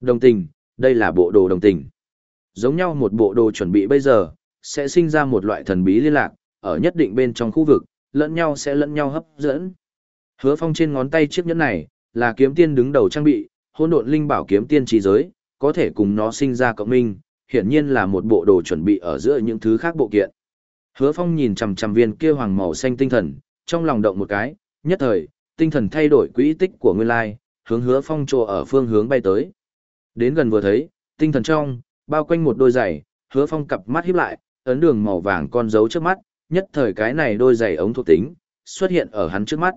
Đồng tình, đây là bộ đồ đồng tình. Giống nhau một bộ đồ chuẩn bị bây giờ, sẽ sinh ra một loại thần bí liên lạc, ở nhất định bên trong khu vực, lẫn nhau sẽ lẫn nhau hấp dẫn. Hứa Phong trên ngón tay chiếc nhẫn này, là kiếm tiên đứng đầu trang bị, hôn độn linh bảo kiếm tiên trí giới, có thể cùng nó sinh ra cộng minh, hiển nhiên là một bộ đồ chuẩn bị ở giữa những thứ khác bộ kiện. Hứa Phong nhìn chằm chằm viên kia hoàng màu xanh tinh thần, trong lòng động một cái, nhất thời, tinh thần thay đổi quỹ tích của nguyên lai, hướng Hứa Phong trồ ở phương hướng bay tới. Đến gần vừa thấy, tinh thần trong, bao quanh một đôi giày, Hứa Phong cặp mắt híp lại, ấn đường màu vàng con dấu trước mắt, nhất thời cái này đôi giày ống thuộc tính xuất hiện ở hắn trước mắt.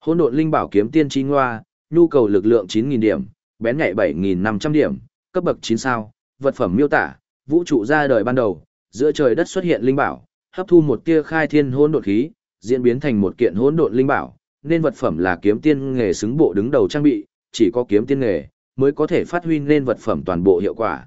Hỗn độn linh bảo kiếm tiên chi ngoa, nhu cầu lực lượng 9000 điểm, bén nhạy 7500 điểm, cấp bậc 9 sao, vật phẩm miêu tả, vũ trụ ra đời ban đầu, giữa trời đất xuất hiện linh bảo, hấp thu một tia khai thiên hỗn độn khí, diễn biến thành một kiện hỗn độn linh bảo, nên vật phẩm là kiếm tiên nghề xứng bộ đứng đầu trang bị, chỉ có kiếm tiên nghề mới có thể phát huy nên vật phẩm toàn bộ hiệu quả.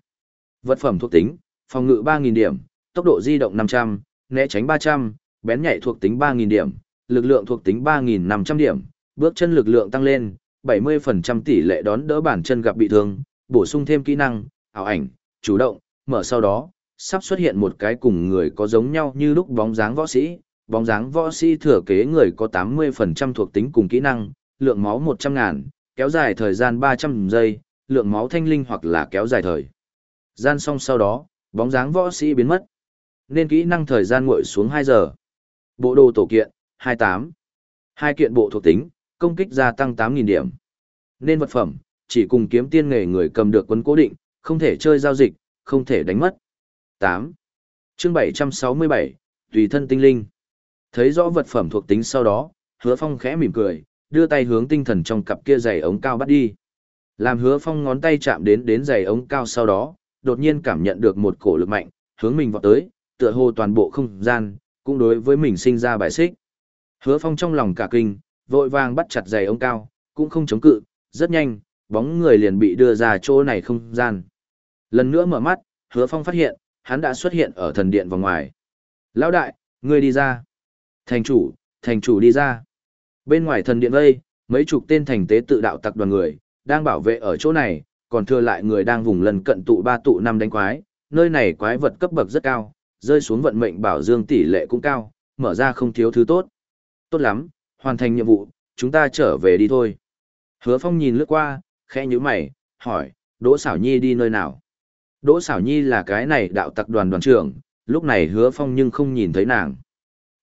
Vật phẩm thuộc tính, phòng ngự 3.000 điểm, tốc độ di động 500, né tránh 300, bén nhạy thuộc tính 3.000 điểm, lực lượng thuộc tính 3.500 điểm, bước chân lực lượng tăng lên, 70% tỷ lệ đón đỡ bản chân gặp bị thương, bổ sung thêm kỹ năng, ảo ảnh, chủ động, mở sau đó, sắp xuất hiện một cái cùng người có giống nhau như lúc bóng dáng võ sĩ, bóng dáng võ sĩ thừa kế người có 80% thuộc tính cùng kỹ năng, lượng máu 100 ngàn, kéo dài thời gian 300 giây, lượng máu thanh linh hoặc là kéo dài thời. Gian xong sau đó, bóng dáng võ sĩ biến mất. Nên kỹ năng thời gian nguội xuống 2 giờ. Bộ đồ tổ kiện, 28. Hai kiện bộ thuộc tính, công kích gia tăng 8.000 điểm. Nên vật phẩm, chỉ cùng kiếm tiên nghề người cầm được quấn cố định, không thể chơi giao dịch, không thể đánh mất. 8. Chương 767, Tùy thân tinh linh. Thấy rõ vật phẩm thuộc tính sau đó, hứa phong khẽ mỉm cười, đưa tay hướng tinh thần trong cặp kia giày ống cao bắt đi. Làm hứa phong ngón tay chạm đến đến giày ống cao sau đó, đột nhiên cảm nhận được một cổ lực mạnh, hướng mình vọt tới, tựa hồ toàn bộ không gian, cũng đối với mình sinh ra bài xích. Hứa phong trong lòng cả kinh, vội vàng bắt chặt giày ống cao, cũng không chống cự, rất nhanh, bóng người liền bị đưa ra chỗ này không gian. Lần nữa mở mắt, hứa phong phát hiện, hắn đã xuất hiện ở thần điện vòng ngoài. Lão đại, ngươi đi ra. Thành chủ, thành chủ đi ra. Bên ngoài thần điện vây, mấy chục tên thành tế tự đạo tặc đoàn người, đang bảo vệ ở chỗ này, còn thừa lại người đang vùng lần cận tụ ba tụ năm đánh quái, nơi này quái vật cấp bậc rất cao, rơi xuống vận mệnh bảo dương tỷ lệ cũng cao, mở ra không thiếu thứ tốt. Tốt lắm, hoàn thành nhiệm vụ, chúng ta trở về đi thôi. Hứa Phong nhìn lướt qua, khẽ nhíu mày, hỏi, Đỗ Sảo Nhi đi nơi nào? Đỗ Sảo Nhi là cái này đạo tặc đoàn đoàn trưởng, lúc này Hứa Phong nhưng không nhìn thấy nàng.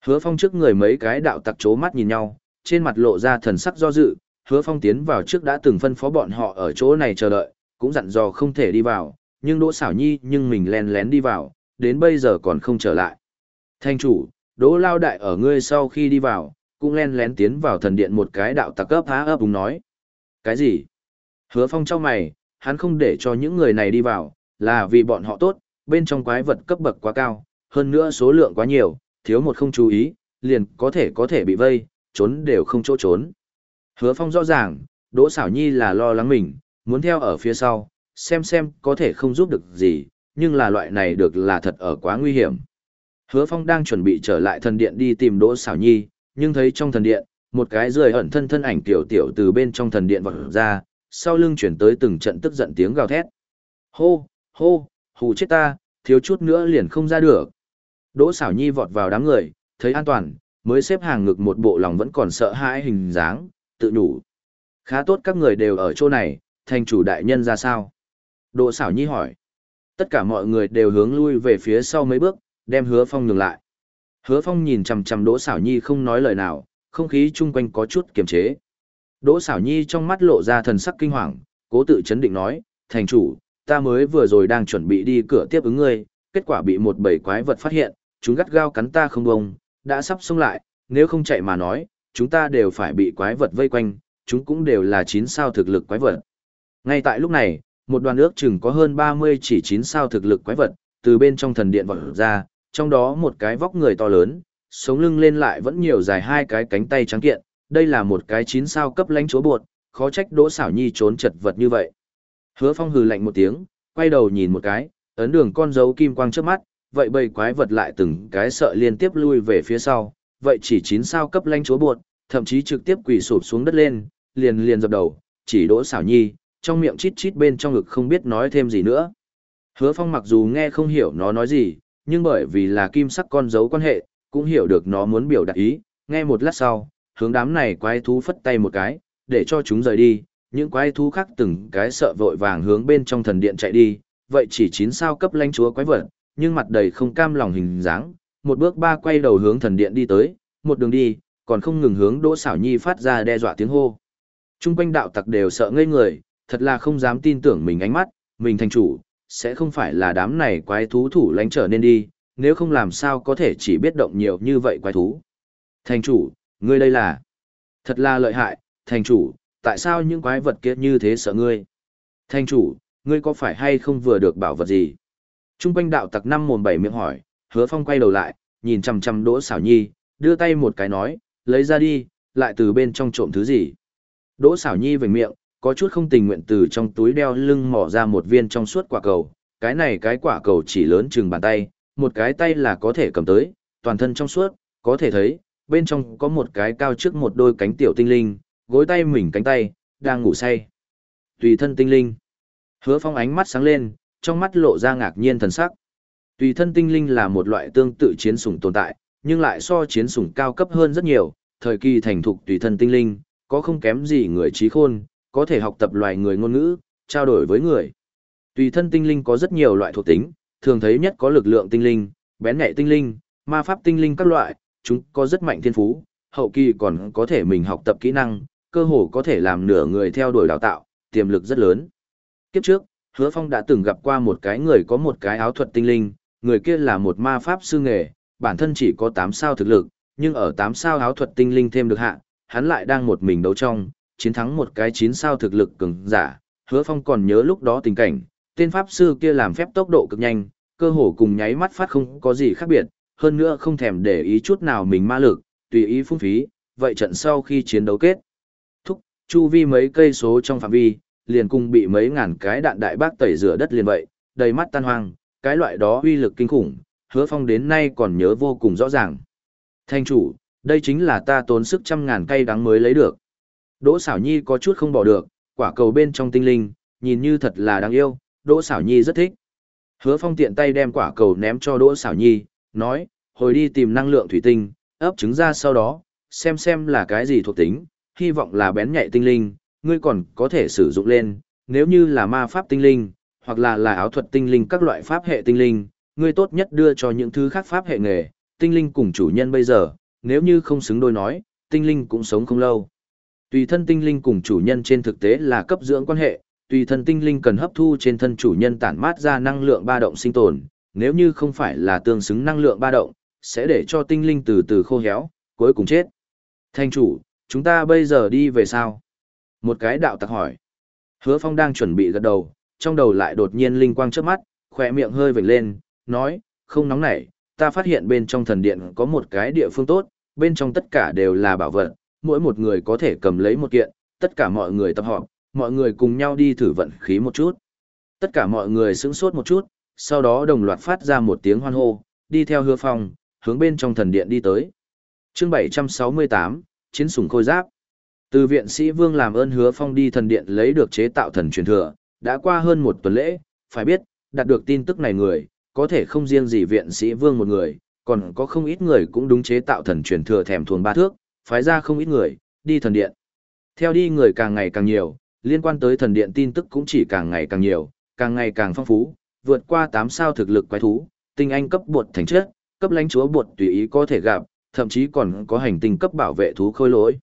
Hứa Phong trước người mấy cái đạo tặc chố mắt nhìn nhau, trên mặt lộ ra thần sắc do dự, Hứa Phong tiến vào trước đã từng phân phó bọn họ ở chỗ này chờ đợi, cũng dặn dò không thể đi vào, nhưng Đỗ Sảo Nhi nhưng mình lén lén đi vào, đến bây giờ còn không trở lại. Thanh chủ, Đỗ Lao Đại ở ngươi sau khi đi vào, cũng len lén tiến vào thần điện một cái đạo tặc cấp há ấp đúng nói. Cái gì? Hứa Phong cho mày, hắn không để cho những người này đi vào, là vì bọn họ tốt, bên trong quái vật cấp bậc quá cao, hơn nữa số lượng quá nhiều, thiếu một không chú ý, liền có thể có thể bị vây, trốn đều không chỗ trốn. Hứa Phong rõ ràng, Đỗ Sảo Nhi là lo lắng mình, muốn theo ở phía sau, xem xem có thể không giúp được gì, nhưng là loại này được là thật ở quá nguy hiểm. Hứa Phong đang chuẩn bị trở lại thần điện đi tìm Đỗ Sảo Nhi, nhưng thấy trong thần điện, một cái rười ẩn thân thân ảnh tiểu tiểu từ bên trong thần điện vọt ra, sau lưng chuyển tới từng trận tức giận tiếng gào thét. Hô, hô, hù chết ta, thiếu chút nữa liền không ra được. Đỗ Sảo nhi vọt vào đám người, thấy an toàn, mới xếp hàng ngực một bộ lòng vẫn còn sợ hãi hình dáng, tự đủ. Khá tốt các người đều ở chỗ này, thành chủ đại nhân ra sao? Đỗ xảo nhi hỏi. Tất cả mọi người đều hướng lui về phía sau mấy bước, đem hứa phong nhường lại. Hứa phong nhìn chằm chằm đỗ xảo nhi không nói lời nào, không khí chung quanh có chút kiềm chế. Đỗ xảo nhi trong mắt lộ ra thần sắc kinh hoàng, cố tự chấn định nói, thành chủ, ta mới vừa rồi đang chuẩn bị đi cửa tiếp ứng ngươi, kết quả bị một bầy quái vật phát hiện, chúng gắt gao cắn ta không bông, đã sắp xông lại, nếu không chạy mà nói, chúng ta đều phải bị quái vật vây quanh, chúng cũng đều là 9 sao thực lực quái vật. Ngay tại lúc này, một đoàn ước chừng có hơn 30 chỉ 9 sao thực lực quái vật, từ bên trong thần điện vọt ra, trong đó một cái vóc người to lớn, sống lưng lên lại vẫn nhiều dài hai cái cánh tay trắng kiện, đây là một cái 9 sao cấp lãnh chúa buột, khó trách Đỗ Sảo Nhi trốn chật vật như vậy. Hứa Phong hừ lạnh một tiếng, quay đầu nhìn một cái, ấn đường con dấu kim quang trước mắt, vậy bầy quái vật lại từng cái sợ liên tiếp lui về phía sau, vậy chỉ chín sao cấp lãnh chúa buột, thậm chí trực tiếp quỳ sụp xuống đất lên, liền liền dập đầu, chỉ đỗ xảo nhi, trong miệng chít chít bên trong ngực không biết nói thêm gì nữa. Hứa Phong mặc dù nghe không hiểu nó nói gì, nhưng bởi vì là kim sắc con dấu quan hệ, cũng hiểu được nó muốn biểu đạt ý, nghe một lát sau, hướng đám này quái thú phất tay một cái, để cho chúng rời đi, những quái thú khác từng cái sợ vội vàng hướng bên trong thần điện chạy đi, vậy chỉ chín sao cấp lãnh chúa quái vật, nhưng mặt đầy không cam lòng hình dáng, một bước ba quay đầu hướng thần điện đi tới, một đường đi, còn không ngừng hướng Đỗ Sảo Nhi phát ra đe dọa tiếng hô. Trung quanh đạo tặc đều sợ ngây người, thật là không dám tin tưởng mình ánh mắt, mình thành chủ, sẽ không phải là đám này quái thú thủ lãnh trở nên đi, nếu không làm sao có thể chỉ biết động nhiều như vậy quái thú. Thành chủ, ngươi đây là... Thật là lợi hại, thành chủ, tại sao những quái vật kia như thế sợ ngươi? Thành chủ, ngươi có phải hay không vừa được bảo vật gì? Trung quanh đạo tặc năm mồm bảy miệng hỏi, hứa phong quay đầu lại, nhìn chằm chằm đỗ xảo nhi, đưa tay một cái nói, lấy ra đi, lại từ bên trong trộm thứ gì? Đỗ xảo nhi vểnh miệng, có chút không tình nguyện từ trong túi đeo lưng mỏ ra một viên trong suốt quả cầu. Cái này cái quả cầu chỉ lớn chừng bàn tay, một cái tay là có thể cầm tới, toàn thân trong suốt, có thể thấy, bên trong có một cái cao trước một đôi cánh tiểu tinh linh, gối tay mình cánh tay, đang ngủ say. Tùy thân tinh linh. Hứa phong ánh mắt sáng lên, trong mắt lộ ra ngạc nhiên thần sắc. Tùy thân tinh linh là một loại tương tự chiến sủng tồn tại, nhưng lại so chiến sủng cao cấp hơn rất nhiều, thời kỳ thành thục tùy thân tinh linh, có không kém gì người trí khôn, có thể học tập loài người ngôn ngữ, trao đổi với người. Tùy thân tinh linh có rất nhiều loại thuộc tính, thường thấy nhất có lực lượng tinh linh, bén nhạy tinh linh, ma pháp tinh linh các loại, chúng có rất mạnh thiên phú, hậu kỳ còn có thể mình học tập kỹ năng, cơ hồ có thể làm nửa người theo đuổi đào tạo, tiềm lực rất lớn. Kiếp trước, Hứa Phong đã từng gặp qua một cái người có một cái áo thuật tinh linh, người kia là một ma pháp sư nghề, bản thân chỉ có 8 sao thực lực, nhưng ở 8 sao áo thuật tinh linh thêm được hạ, hắn lại đang một mình đấu trong, chiến thắng một cái 9 sao thực lực cường giả. Hứa Phong còn nhớ lúc đó tình cảnh, tên pháp sư kia làm phép tốc độ cực nhanh, cơ hồ cùng nháy mắt phát không có gì khác biệt, hơn nữa không thèm để ý chút nào mình ma lực, tùy ý phung phí, vậy trận sau khi chiến đấu kết thúc, chu vi mấy cây số trong phạm vi, liền cùng bị mấy ngàn cái đạn đại bác tẩy rửa đất liền vậy, đầy mắt tan hoang, cái loại đó uy lực kinh khủng, hứa phong đến nay còn nhớ vô cùng rõ ràng. Thanh chủ, đây chính là ta tốn sức trăm ngàn cây đắng mới lấy được. Đỗ xảo nhi có chút không bỏ được, quả cầu bên trong tinh linh, nhìn như thật là đáng yêu, Đỗ xảo nhi rất thích. Hứa phong tiện tay đem quả cầu ném cho Đỗ xảo nhi, nói, hồi đi tìm năng lượng thủy tinh, ấp trứng ra sau đó, xem xem là cái gì thuộc tính, hy vọng là bén nhạy tinh linh, ngươi còn có thể sử dụng lên, nếu như là ma pháp tinh linh, hoặc là là áo thuật tinh linh các loại pháp hệ tinh linh, ngươi tốt nhất đưa cho những thứ khác pháp hệ nghề, tinh linh cùng chủ nhân bây giờ, nếu như không xứng đôi nói, tinh linh cũng sống không lâu. Tùy thân tinh linh cùng chủ nhân trên thực tế là cấp dưỡng quan hệ, tùy thân tinh linh cần hấp thu trên thân chủ nhân tản mát ra năng lượng ba động sinh tồn, nếu như không phải là tương xứng năng lượng ba động, sẽ để cho tinh linh từ từ khô héo, cuối cùng chết. Thanh chủ, chúng ta bây giờ đi về sao? Một cái đạo tặc hỏi. Hứa Phong đang chuẩn bị gật đầu, trong đầu lại đột nhiên linh quang trước mắt, khỏe miệng hơi vểnh lên, nói, không nóng nảy, ta phát hiện bên trong thần điện có một cái địa phương tốt, bên trong tất cả đều là bảo vật, mỗi một người có thể cầm lấy một kiện, tất cả mọi người tập họp, mọi người cùng nhau đi thử vận khí một chút. Tất cả mọi người sững sốt một chút, sau đó đồng loạt phát ra một tiếng hoan hô, đi theo hứa phong, hướng bên trong thần điện đi tới. chương 768, Chiến sủng khôi giáp. Từ viện sĩ Vương làm ơn hứa phong đi thần điện lấy được chế tạo thần truyền thừa, đã qua hơn một tuần lễ, phải biết, đạt được tin tức này người, có thể không riêng gì viện sĩ Vương một người, còn có không ít người cũng đúng chế tạo thần truyền thừa thèm thuồng ba thước, phái ra không ít người, đi thần điện. Theo đi người càng ngày càng nhiều, liên quan tới thần điện tin tức cũng chỉ càng ngày càng nhiều, càng ngày càng phong phú, vượt qua 8 sao thực lực quái thú, tinh anh cấp bột thành chất, cấp lãnh chúa bột tùy ý có thể gặp, thậm chí còn có hành tinh cấp bảo vệ thú khôi lỗi.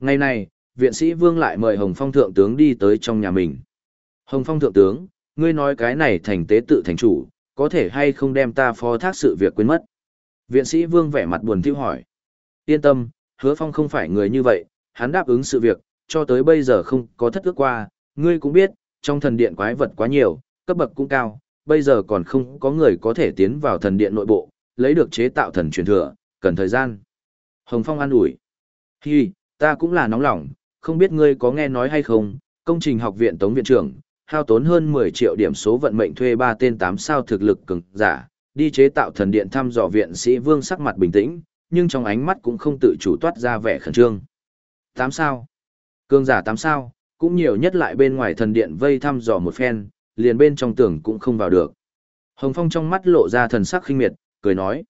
Ngày này, viện sĩ Vương lại mời Hồng Phong thượng tướng đi tới trong nhà mình. Hồng Phong thượng tướng, ngươi nói cái này thành tế tự thành chủ, có thể hay không đem ta phó thác sự việc quên mất. Viện sĩ Vương vẻ mặt buồn thiu hỏi. Yên tâm, hứa phong không phải người như vậy, hắn đáp ứng sự việc, cho tới bây giờ không có thất ước qua, ngươi cũng biết, trong thần điện quái vật quá nhiều, cấp bậc cũng cao, bây giờ còn không có người có thể tiến vào thần điện nội bộ, lấy được chế tạo thần truyền thừa, cần thời gian. Hồng Phong an ủi. Hi, ta cũng là nóng lòng, không biết ngươi có nghe nói hay không, công trình học viện Tống Viện trưởng, hao tốn hơn 10 triệu điểm số vận mệnh thuê ba tên 8 sao thực lực cường giả, đi chế tạo thần điện thăm dò viện sĩ Vương sắc mặt bình tĩnh, nhưng trong ánh mắt cũng không tự chủ toát ra vẻ khẩn trương. 8 sao? Cường giả 8 sao, cũng nhiều nhất lại bên ngoài thần điện vây thăm dò một phen, liền bên trong tưởng cũng không vào được. Hồng Phong trong mắt lộ ra thần sắc khinh miệt, cười nói.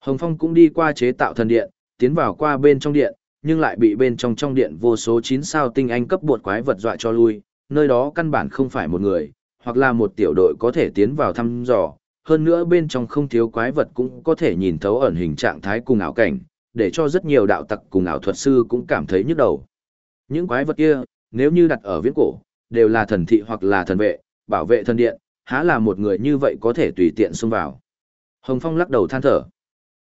Hồng Phong cũng đi qua chế tạo thần điện, tiến vào qua bên trong điện, nhưng lại bị bên trong trong điện vô số 9 sao tinh anh cấp bột quái vật dọa cho lui, nơi đó căn bản không phải một người, hoặc là một tiểu đội có thể tiến vào thăm dò, hơn nữa bên trong không thiếu quái vật cũng có thể nhìn thấu ẩn hình trạng thái cùng ảo cảnh, để cho rất nhiều đạo tặc cùng ảo thuật sư cũng cảm thấy nhức đầu. Những quái vật kia, nếu như đặt ở viễn cổ, đều là thần thị hoặc là thần vệ, bảo vệ thần điện, há là một người như vậy có thể tùy tiện xông vào. Hồng Phong lắc đầu than thở.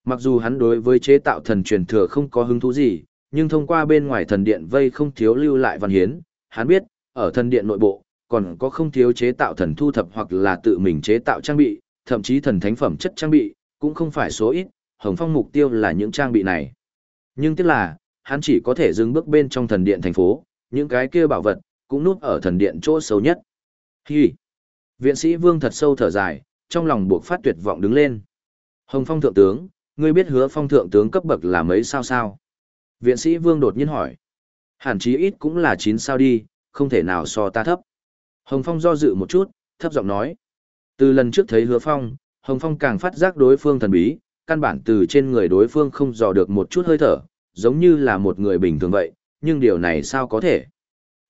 Mặc dù hắn đối với chế tạo thần truyền thừa không có hứng thú gì, nhưng thông qua bên ngoài thần điện vây không thiếu lưu lại văn hiến, hắn biết, ở thần điện nội bộ, còn có không thiếu chế tạo thần thu thập hoặc là tự mình chế tạo trang bị, thậm chí thần thánh phẩm chất trang bị, cũng không phải số ít, Hồng Phong mục tiêu là những trang bị này. Nhưng tiếc là, hắn chỉ có thể dừng bước bên trong thần điện thành phố, những cái kia bảo vật, cũng núp ở thần điện chỗ xấu nhất. Hi! Viện sĩ Vương thật sâu thở dài, trong lòng buộc phát tuyệt vọng đứng lên. Hồng Phong thượng tướng, ngươi biết hứa phong thượng tướng cấp bậc là mấy sao sao? Viện sĩ Vương đột nhiên hỏi. Hẳn chí ít cũng là 9 sao đi, không thể nào so ta thấp. Hồng Phong do dự một chút, thấp giọng nói. Từ lần trước thấy hứa phong, Hồng Phong càng phát giác đối phương thần bí, căn bản từ trên người đối phương không dò được một chút hơi thở, giống như là một người bình thường vậy, nhưng điều này sao có thể?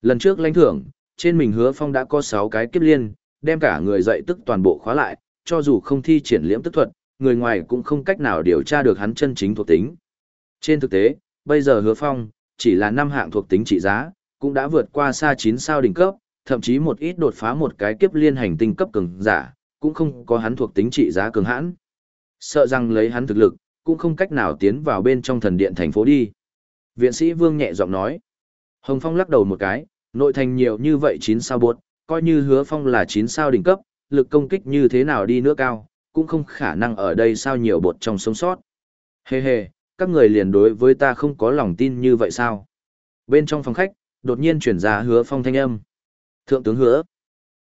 Lần trước lãnh thưởng, trên mình hứa phong đã có 6 cái kiếp liên, đem cả người dậy tức toàn bộ khóa lại, cho dù không thi triển liễm tức thuật, người ngoài cũng không cách nào điều tra được hắn chân chính thuộc tính. Trên thực tế, bây giờ hứa phong, chỉ là năm hạng thuộc tính trị giá, cũng đã vượt qua xa 9 sao đỉnh cấp, thậm chí một ít đột phá một cái kiếp liên hành tinh cấp cường giả, cũng không có hắn thuộc tính trị giá cường hãn. Sợ rằng lấy hắn thực lực, cũng không cách nào tiến vào bên trong thần điện thành phố đi. Viện sĩ Vương nhẹ giọng nói. Hồng Phong lắc đầu một cái, nội thành nhiều như vậy 9 sao bột, coi như hứa phong là 9 sao đỉnh cấp, lực công kích như thế nào đi nữa cao, cũng không khả năng ở đây sao nhiều bột trong sống sót. Hề hề, các người liền đối với ta không có lòng tin như vậy sao? Bên trong phòng khách, đột nhiên chuyển ra hứa phong thanh âm. Thượng tướng hứa.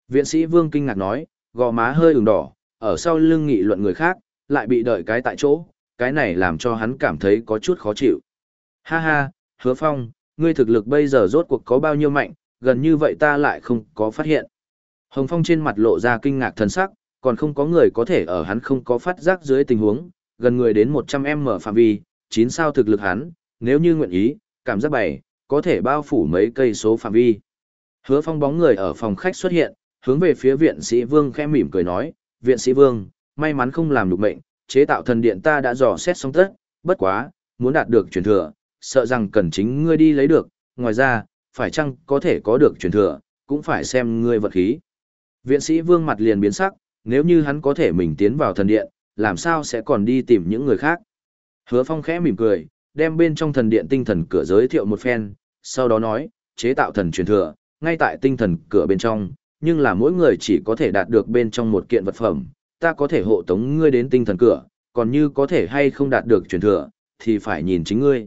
Viện sĩ Vương kinh ngạc nói, gò má hơi ửng đỏ, ở sau lưng nghị luận người khác, lại bị đợi cái tại chỗ, cái này làm cho hắn cảm thấy có chút khó chịu. Ha ha, hứa phong, ngươi thực lực bây giờ rốt cuộc có bao nhiêu mạnh, gần như vậy ta lại không có phát hiện. Hồng Phong trên mặt lộ ra kinh ngạc thần sắc, còn không có người có thể ở hắn không có phát giác dưới tình huống, gần người đến 100m phạm vi, chín sao thực lực hắn, nếu như nguyện ý, cảm giác bảy, có thể bao phủ mấy cây số phạm vi. Hứa Phong bóng người ở phòng khách xuất hiện, hướng về phía viện sĩ Vương khẽ mỉm cười nói, viện sĩ Vương, may mắn không làm được mệnh, chế tạo thần điện ta đã dò xét xong tất, bất quá, muốn đạt được truyền thừa, sợ rằng cần chính ngươi đi lấy được, ngoài ra, phải chăng có thể có được truyền thừa, cũng phải xem ngươi vật khí. Viện sĩ vương mặt liền biến sắc, nếu như hắn có thể mình tiến vào thần điện, làm sao sẽ còn đi tìm những người khác. Hứa phong khẽ mỉm cười, đem bên trong thần điện tinh thần cửa giới thiệu một phen, sau đó nói, chế tạo thần truyền thừa, ngay tại tinh thần cửa bên trong, nhưng là mỗi người chỉ có thể đạt được bên trong một kiện vật phẩm, ta có thể hộ tống ngươi đến tinh thần cửa, còn như có thể hay không đạt được truyền thừa, thì phải nhìn chính ngươi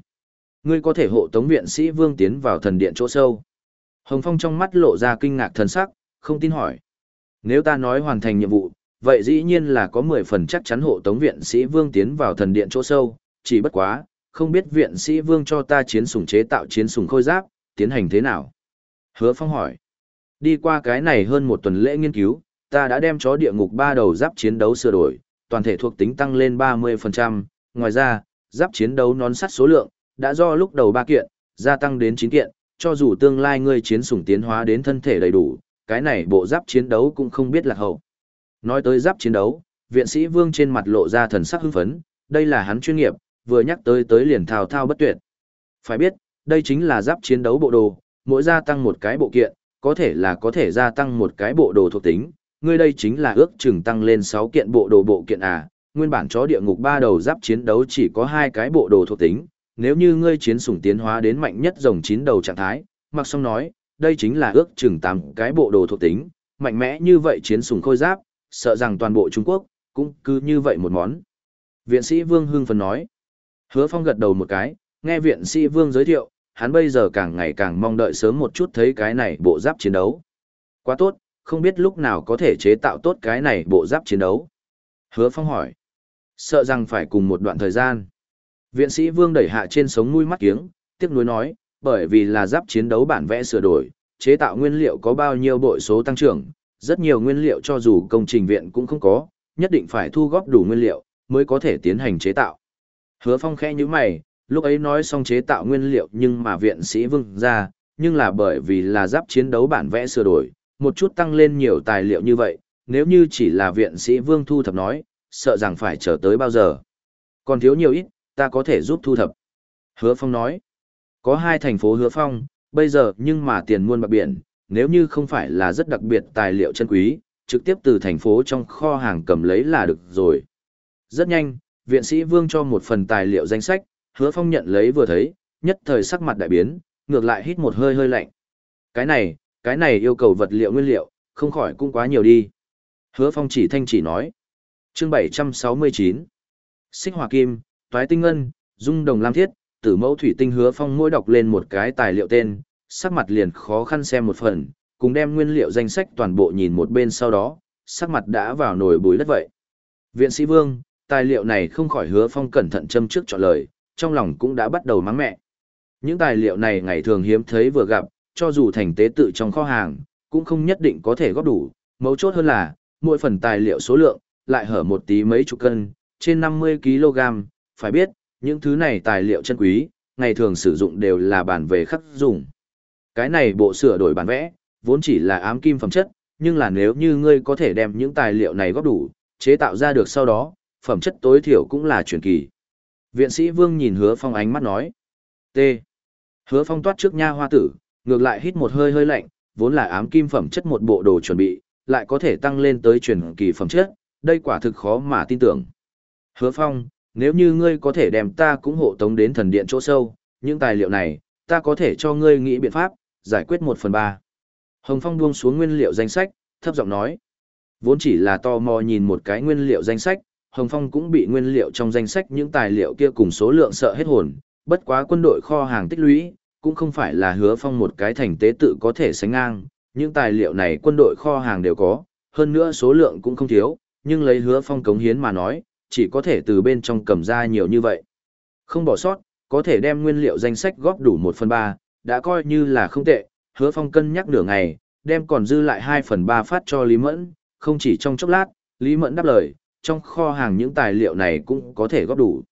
ngươi có thể hộ tống viện sĩ vương tiến vào thần điện chỗ sâu. Hồng Phong trong mắt lộ ra kinh ngạc thần sắc, không tin hỏi. Nếu ta nói hoàn thành nhiệm vụ, vậy dĩ nhiên là có 10 phần chắc chắn hộ tống viện sĩ vương tiến vào thần điện chỗ sâu, chỉ bất quá, không biết viện sĩ vương cho ta chiến sủng chế tạo chiến sủng khôi giáp, tiến hành thế nào. Hứa Phong hỏi. Đi qua cái này hơn một tuần lễ nghiên cứu, ta đã đem chó địa ngục ba đầu giáp chiến đấu sửa đổi, toàn thể thuộc tính tăng lên 30%, ngoài ra, giáp chiến đấu nón sắt số lượng, đã do lúc đầu ba kiện, gia tăng đến 9 kiện, cho dù tương lai ngươi chiến sủng tiến hóa đến thân thể đầy đủ, cái này bộ giáp chiến đấu cũng không biết là hậu. Nói tới giáp chiến đấu, viện sĩ Vương trên mặt lộ ra thần sắc hưng phấn, đây là hắn chuyên nghiệp, vừa nhắc tới tới liền thao thao bất tuyệt. Phải biết, đây chính là giáp chiến đấu bộ đồ, mỗi gia tăng một cái bộ kiện, có thể là có thể gia tăng một cái bộ đồ thuộc tính, ngươi đây chính là ước chừng tăng lên 6 kiện bộ đồ bộ kiện à, nguyên bản chó địa ngục ba đầu giáp chiến đấu chỉ có hai cái bộ đồ thuộc tính, nếu như ngươi chiến sủng tiến hóa đến mạnh nhất rồng chín đầu trạng thái, mặc xong nói, đây chính là ước chừng 8 cái bộ đồ thuộc tính, mạnh mẽ như vậy chiến sủng khôi giáp, sợ rằng toàn bộ Trung Quốc, cũng cứ như vậy một món. Viện sĩ Vương Hưng Phân nói, hứa phong gật đầu một cái, nghe viện sĩ Vương giới thiệu, hắn bây giờ càng ngày càng mong đợi sớm một chút thấy cái này bộ giáp chiến đấu. Quá tốt, không biết lúc nào có thể chế tạo tốt cái này bộ giáp chiến đấu. Hứa phong hỏi, sợ rằng phải cùng một đoạn thời gian. Viện sĩ Vương đẩy hạ trên sống mũi mắt kiếng, tiếc nuối nói, bởi vì là giáp chiến đấu bản vẽ sửa đổi, chế tạo nguyên liệu có bao nhiêu bội số tăng trưởng, rất nhiều nguyên liệu cho dù công trình viện cũng không có, nhất định phải thu góp đủ nguyên liệu, mới có thể tiến hành chế tạo. Hứa Phong khẽ như mày, lúc ấy nói xong chế tạo nguyên liệu nhưng mà viện sĩ vương ra, nhưng là bởi vì là giáp chiến đấu bản vẽ sửa đổi, một chút tăng lên nhiều tài liệu như vậy, nếu như chỉ là viện sĩ vương thu thập nói, sợ rằng phải chờ tới bao giờ. Còn thiếu nhiều ít, ta có thể giúp thu thập. Hứa Phong nói, có hai thành phố Hứa Phong, bây giờ nhưng mà tiền muôn bạc biển, nếu như không phải là rất đặc biệt tài liệu chân quý, trực tiếp từ thành phố trong kho hàng cầm lấy là được rồi. Rất nhanh, viện sĩ Vương cho một phần tài liệu danh sách, Hứa Phong nhận lấy vừa thấy, nhất thời sắc mặt đại biến, ngược lại hít một hơi hơi lạnh. Cái này, cái này yêu cầu vật liệu nguyên liệu, không khỏi cũng quá nhiều đi. Hứa Phong chỉ thanh chỉ nói. Chương 769 Xích hỏa kim, toái tinh ngân, dung đồng lam thiết, tử mẫu thủy tinh hứa phong mỗi đọc lên một cái tài liệu tên, sắc mặt liền khó khăn xem một phần, cùng đem nguyên liệu danh sách toàn bộ nhìn một bên sau đó, sắc mặt đã vào nồi bùi đất vậy. Viện sĩ Vương, tài liệu này không khỏi hứa phong cẩn thận châm trước chọn lời, trong lòng cũng đã bắt đầu mắng mẹ. Những tài liệu này ngày thường hiếm thấy vừa gặp, cho dù thành tế tự trong kho hàng, cũng không nhất định có thể góp đủ, mấu chốt hơn là, mỗi phần tài liệu số lượng, lại hở một tí mấy chục cân, trên 50 kg, phải biết, những thứ này tài liệu chân quý, ngày thường sử dụng đều là bản về khắc dùng. Cái này bộ sửa đổi bản vẽ, vốn chỉ là ám kim phẩm chất, nhưng là nếu như ngươi có thể đem những tài liệu này góp đủ, chế tạo ra được sau đó, phẩm chất tối thiểu cũng là truyền kỳ. Viện sĩ Vương nhìn Hứa Phong ánh mắt nói. T. Hứa Phong toát trước nha hoa tử, ngược lại hít một hơi hơi lạnh, vốn là ám kim phẩm chất một bộ đồ chuẩn bị, lại có thể tăng lên tới truyền kỳ phẩm chất, đây quả thực khó mà tin tưởng. Hứa Phong, nếu như ngươi có thể đem ta cũng hộ tống đến thần điện chỗ sâu, những tài liệu này, ta có thể cho ngươi nghĩ biện pháp, giải quyết một phần ba. Hồng Phong buông xuống nguyên liệu danh sách, thấp giọng nói. Vốn chỉ là tò mò nhìn một cái nguyên liệu danh sách, Hồng Phong cũng bị nguyên liệu trong danh sách những tài liệu kia cùng số lượng sợ hết hồn, bất quá quân đội kho hàng tích lũy, cũng không phải là hứa phong một cái thành tế tự có thể sánh ngang, những tài liệu này quân đội kho hàng đều có, hơn nữa số lượng cũng không thiếu, nhưng lấy hứa phong cống hiến mà nói, chỉ có thể từ bên trong cầm ra nhiều như vậy. Không bỏ sót, có thể đem nguyên liệu danh sách góp đủ 1 phần 3, đã coi như là không tệ, hứa phong cân nhắc nửa ngày, đem còn dư lại 2 phần 3 phát cho Lý Mẫn, không chỉ trong chốc lát, Lý Mẫn đáp lời, trong kho hàng những tài liệu này cũng có thể góp đủ.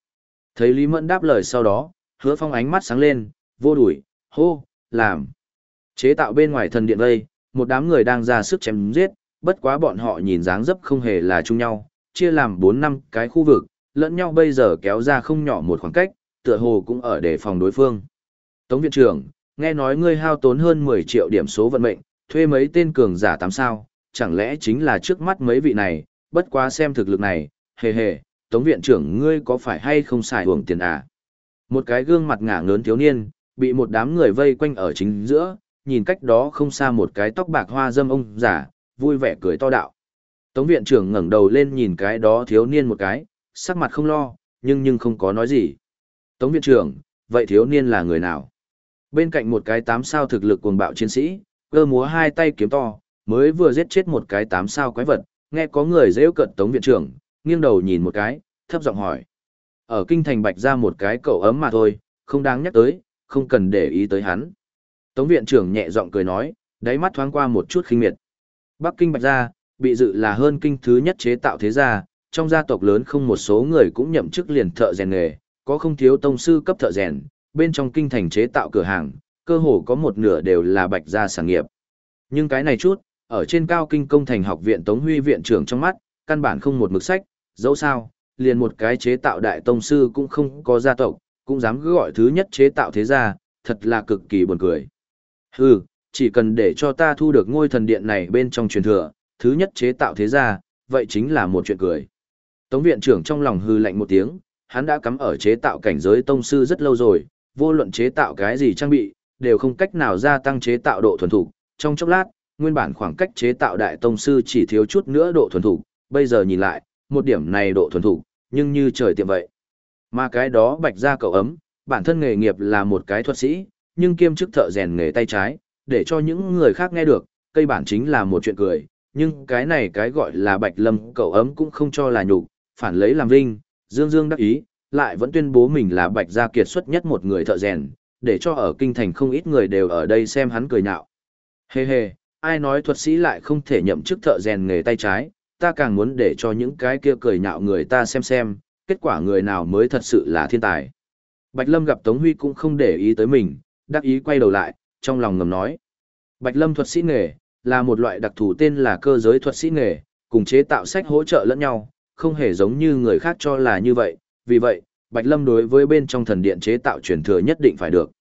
Thấy Lý Mẫn đáp lời sau đó, hứa phong ánh mắt sáng lên, vô đuổi, hô, làm. Chế tạo bên ngoài thần điện vây, một đám người đang ra sức chém giết, bất quá bọn họ nhìn dáng dấp không hề là chung nhau, chia làm 4 năm cái khu vực, lẫn nhau bây giờ kéo ra không nhỏ một khoảng cách, tựa hồ cũng ở để phòng đối phương. Tống viện trưởng, nghe nói ngươi hao tốn hơn 10 triệu điểm số vận mệnh, thuê mấy tên cường giả tám sao, chẳng lẽ chính là trước mắt mấy vị này, bất quá xem thực lực này, hề hề, Tống viện trưởng ngươi có phải hay không xài hưởng tiền à? Một cái gương mặt ngả ngớn thiếu niên, bị một đám người vây quanh ở chính giữa, nhìn cách đó không xa một cái tóc bạc hoa dâm ông giả, vui vẻ cười to đạo. Tống viện trưởng ngẩng đầu lên nhìn cái đó thiếu niên một cái, sắc mặt không lo, nhưng nhưng không có nói gì. Tống viện trưởng, vậy thiếu niên là người nào? Bên cạnh một cái tám sao thực lực cuồng bạo chiến sĩ, cơ múa hai tay kiếm to, mới vừa giết chết một cái tám sao quái vật, nghe có người dễ cận Tống viện trưởng, nghiêng đầu nhìn một cái, thấp giọng hỏi. Ở kinh thành bạch ra một cái cậu ấm mà thôi, không đáng nhắc tới, không cần để ý tới hắn. Tống viện trưởng nhẹ giọng cười nói, đáy mắt thoáng qua một chút khinh miệt. Bắc Kinh Bạch Gia, bị dự là hơn kinh thứ nhất chế tạo thế gia, trong gia tộc lớn không một số người cũng nhậm chức liền thợ rèn nghề, có không thiếu tông sư cấp thợ rèn, bên trong kinh thành chế tạo cửa hàng, cơ hồ có một nửa đều là Bạch Gia sản nghiệp. Nhưng cái này chút, ở trên cao kinh công thành học viện Tống Huy viện trưởng trong mắt, căn bản không một mực sách, dẫu sao, liền một cái chế tạo đại tông sư cũng không có gia tộc, cũng dám cứ gọi thứ nhất chế tạo thế gia, thật là cực kỳ buồn cười. Hừ, chỉ cần để cho ta thu được ngôi thần điện này bên trong truyền thừa, thứ nhất chế tạo thế gia, vậy chính là một chuyện cười. Tống viện trưởng trong lòng hư lạnh một tiếng, hắn đã cắm ở chế tạo cảnh giới tông sư rất lâu rồi, vô luận chế tạo cái gì trang bị, đều không cách nào gia tăng chế tạo độ thuần thục. Trong chốc lát, nguyên bản khoảng cách chế tạo đại tông sư chỉ thiếu chút nữa độ thuần thủ. bây giờ nhìn lại, một điểm này độ thuần thủ, nhưng như trời tiệm vậy. Mà cái đó bạch ra cậu ấm, bản thân nghề nghiệp là một cái thuật sĩ, nhưng kiêm chức thợ rèn nghề tay trái, để cho những người khác nghe được, cây bản chính là một chuyện cười, nhưng cái này cái gọi là bạch lâm cậu ấm cũng không cho là nhục, phản lấy làm vinh, dương dương đắc ý, lại vẫn tuyên bố mình là bạch gia kiệt xuất nhất một người thợ rèn, để cho ở kinh thành không ít người đều ở đây xem hắn cười nhạo. Hê hề, ai nói thuật sĩ lại không thể nhậm chức thợ rèn nghề tay trái, ta càng muốn để cho những cái kia cười nhạo người ta xem xem, kết quả người nào mới thật sự là thiên tài. Bạch Lâm gặp Tống Huy cũng không để ý tới mình, đắc ý quay đầu lại, trong lòng ngầm nói. Bạch Lâm thuật sĩ nghề, là một loại đặc thù tên là cơ giới thuật sĩ nghề, cùng chế tạo sách hỗ trợ lẫn nhau, không hề giống như người khác cho là như vậy, vì vậy, Bạch Lâm đối với bên trong thần điện chế tạo truyền thừa nhất định phải được.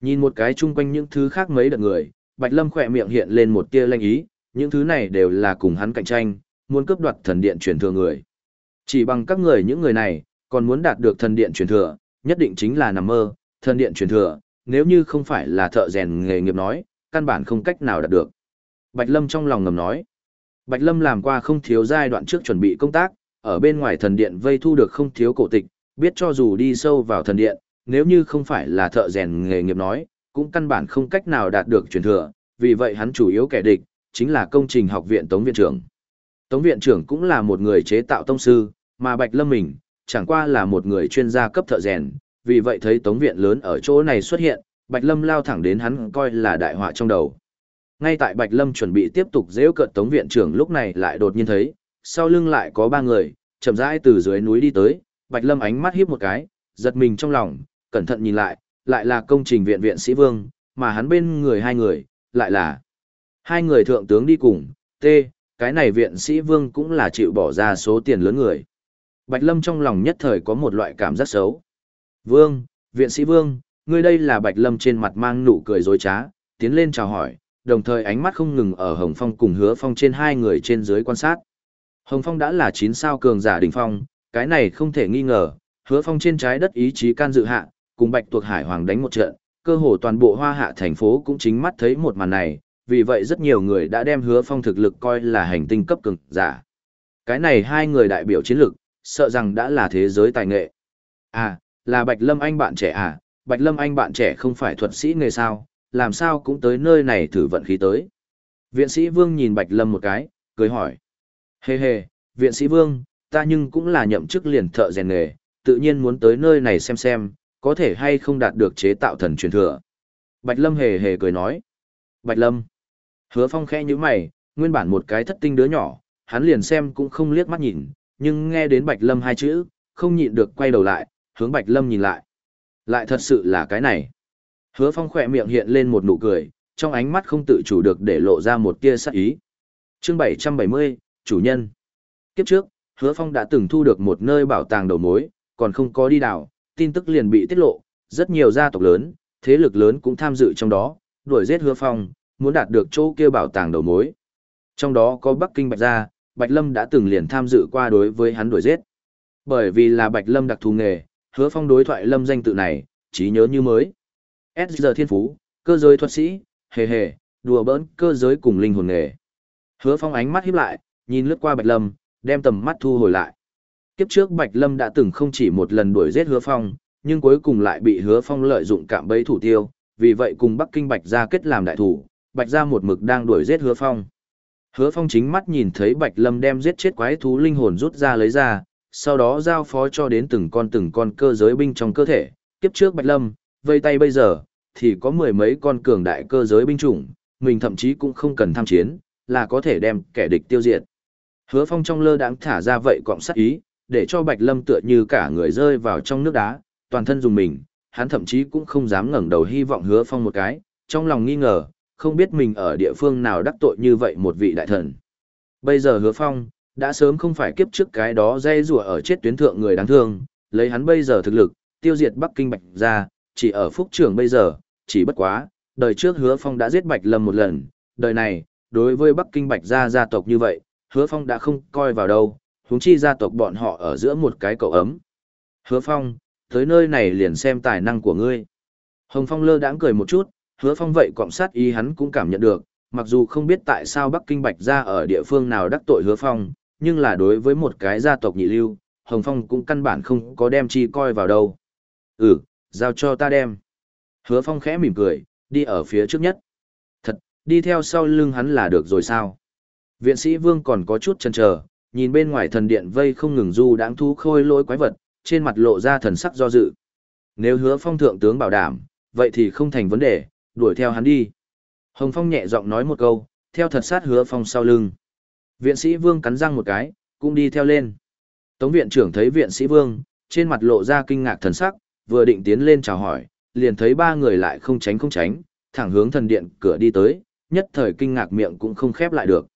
Nhìn một cái chung quanh những thứ khác mấy đợt người, Bạch Lâm khỏe miệng hiện lên một tia lanh ý, những thứ này đều là cùng hắn cạnh tranh, muốn cướp đoạt thần điện truyền thừa người. Chỉ bằng các người những người này, còn muốn đạt được thần điện truyền thừa, nhất định chính là nằm mơ, thần điện truyền thừa, nếu như không phải là thợ rèn nghề nghiệp nói, căn bản không cách nào đạt được. Bạch Lâm trong lòng ngầm nói. Bạch Lâm làm qua không thiếu giai đoạn trước chuẩn bị công tác, ở bên ngoài thần điện vây thu được không thiếu cổ tịch, biết cho dù đi sâu vào thần điện, nếu như không phải là thợ rèn nghề nghiệp nói, cũng căn bản không cách nào đạt được truyền thừa, vì vậy hắn chủ yếu kẻ địch, chính là công trình học viện Tống Viện trưởng. Tống Viện trưởng cũng là một người chế tạo tông sư, mà Bạch Lâm mình, chẳng qua là một người chuyên gia cấp thợ rèn, vì vậy thấy Tống Viện lớn ở chỗ này xuất hiện, Bạch Lâm lao thẳng đến hắn coi là đại họa trong đầu. Ngay tại Bạch Lâm chuẩn bị tiếp tục dễu cợt Tống Viện trưởng lúc này lại đột nhiên thấy, sau lưng lại có ba người, chậm rãi từ dưới núi đi tới, Bạch Lâm ánh mắt hiếp một cái, giật mình trong lòng, cẩn thận nhìn lại, lại là công trình viện viện sĩ Vương, mà hắn bên người hai người, lại là hai người thượng tướng đi cùng, T, cái này viện sĩ Vương cũng là chịu bỏ ra số tiền lớn người. Bạch Lâm trong lòng nhất thời có một loại cảm giác xấu. Vương, viện sĩ Vương, ngươi đây là Bạch Lâm trên mặt mang nụ cười dối trá, tiến lên chào hỏi, đồng thời ánh mắt không ngừng ở Hồng Phong cùng Hứa Phong trên hai người trên dưới quan sát. Hồng Phong đã là chín sao cường giả đỉnh phong, cái này không thể nghi ngờ, Hứa Phong trên trái đất ý chí can dự hạ, cùng Bạch Tuộc Hải Hoàng đánh một trận, cơ hồ toàn bộ Hoa Hạ thành phố cũng chính mắt thấy một màn này, vì vậy rất nhiều người đã đem Hứa Phong thực lực coi là hành tinh cấp cường giả. Cái này hai người đại biểu chiến lực, sợ rằng đã là thế giới tài nghệ. À, là Bạch Lâm Anh bạn trẻ à, Bạch Lâm Anh bạn trẻ không phải thuật sĩ nghề sao, làm sao cũng tới nơi này thử vận khí tới. Viện sĩ Vương nhìn Bạch Lâm một cái, cười hỏi. Hê hê, viện sĩ Vương, ta nhưng cũng là nhậm chức liền thợ rèn nghề, tự nhiên muốn tới nơi này xem xem, có thể hay không đạt được chế tạo thần truyền thừa. Bạch Lâm hề hề cười nói. Bạch Lâm. Hứa Phong khẽ như mày, nguyên bản một cái thất tinh đứa nhỏ, hắn liền xem cũng không liếc mắt nhìn, nhưng nghe đến Bạch Lâm hai chữ, không nhịn được quay đầu lại, hướng Bạch Lâm nhìn lại. Lại thật sự là cái này. Hứa Phong khỏe miệng hiện lên một nụ cười, trong ánh mắt không tự chủ được để lộ ra một tia sắc ý. Chương 770, chủ nhân. Kiếp trước, Hứa Phong đã từng thu được một nơi bảo tàng đầu mối, còn không có đi đào, tin tức liền bị tiết lộ, rất nhiều gia tộc lớn, thế lực lớn cũng tham dự trong đó, đuổi giết Hứa Phong, muốn đạt được chỗ kia bảo tàng đầu mối. Trong đó có Bắc Kinh Bạch Gia, Bạch Lâm đã từng liền tham dự qua đối với hắn đuổi giết. Bởi vì là Bạch Lâm đặc thù nghề, Hứa Phong đối thoại Lâm danh tự này, trí nhớ như mới. S giờ thiên phú, cơ giới thuật sĩ, hề hề, đùa bỡn cơ giới cùng linh hồn nghề. Hứa Phong ánh mắt híp lại, nhìn lướt qua Bạch Lâm, đem tầm mắt thu hồi lại. Kiếp trước Bạch Lâm đã từng không chỉ một lần đuổi giết Hứa Phong, nhưng cuối cùng lại bị Hứa Phong lợi dụng cạm bẫy thủ tiêu, vì vậy cùng Bắc Kinh Bạch gia kết làm đại thủ, Bạch gia một mực đang đuổi giết Hứa Phong. Hứa Phong chính mắt nhìn thấy Bạch Lâm đem giết chết quái thú linh hồn rút ra lấy ra, sau đó giao phó cho đến từng con từng con cơ giới binh trong cơ thể. Kiếp trước Bạch Lâm, vây tay bây giờ, thì có mười mấy con cường đại cơ giới binh chủng, mình thậm chí cũng không cần tham chiến, là có thể đem kẻ địch tiêu diệt. Hứa Phong trong lơ đãng thả ra vậy cọng sắt ý, để cho Bạch Lâm tựa như cả người rơi vào trong nước đá, toàn thân dùng mình, hắn thậm chí cũng không dám ngẩng đầu hy vọng Hứa Phong một cái, trong lòng nghi ngờ, không biết mình ở địa phương nào đắc tội như vậy một vị đại thần. Bây giờ Hứa Phong, đã sớm không phải kiếp trước cái đó dây rùa ở chết tuyến thượng người đáng thương, lấy hắn bây giờ thực lực, tiêu diệt Bắc Kinh Bạch ra, chỉ ở phúc trưởng bây giờ, chỉ bất quá, đời trước hứa phong đã giết Bạch Lâm một lần, đời này, đối với Bắc Kinh Bạch gia gia tộc như vậy, hứa phong đã không coi vào đâu, huống chi gia tộc bọn họ ở giữa một cái cậu ấm. Hứa phong, tới nơi này liền xem tài năng của ngươi. Hồng Phong lơ đãng cười một chút, hứa phong vậy cọng sát ý hắn cũng cảm nhận được, mặc dù không biết tại sao Bắc Kinh Bạch gia ở địa phương nào đắc tội hứa phong, nhưng là đối với một cái gia tộc nhị lưu, Hồng Phong cũng căn bản không có đem chi coi vào đâu. Ừ, giao cho ta đem. Hứa Phong khẽ mỉm cười, đi ở phía trước nhất. Thật, đi theo sau lưng hắn là được rồi sao? Viện sĩ Vương còn có chút chần chờ, nhìn bên ngoài thần điện vây không ngừng du đáng thu khôi lỗi quái vật, trên mặt lộ ra thần sắc do dự. Nếu Hứa Phong thượng tướng bảo đảm, vậy thì không thành vấn đề, đuổi theo hắn đi. Hồng Phong nhẹ giọng nói một câu, theo thật sát hứa phong sau lưng. Viện sĩ Vương cắn răng một cái, cũng đi theo lên. Tống viện trưởng thấy viện sĩ Vương, trên mặt lộ ra kinh ngạc thần sắc, vừa định tiến lên chào hỏi, liền thấy ba người lại không tránh không tránh, thẳng hướng thần điện cửa đi tới, nhất thời kinh ngạc miệng cũng không khép lại được.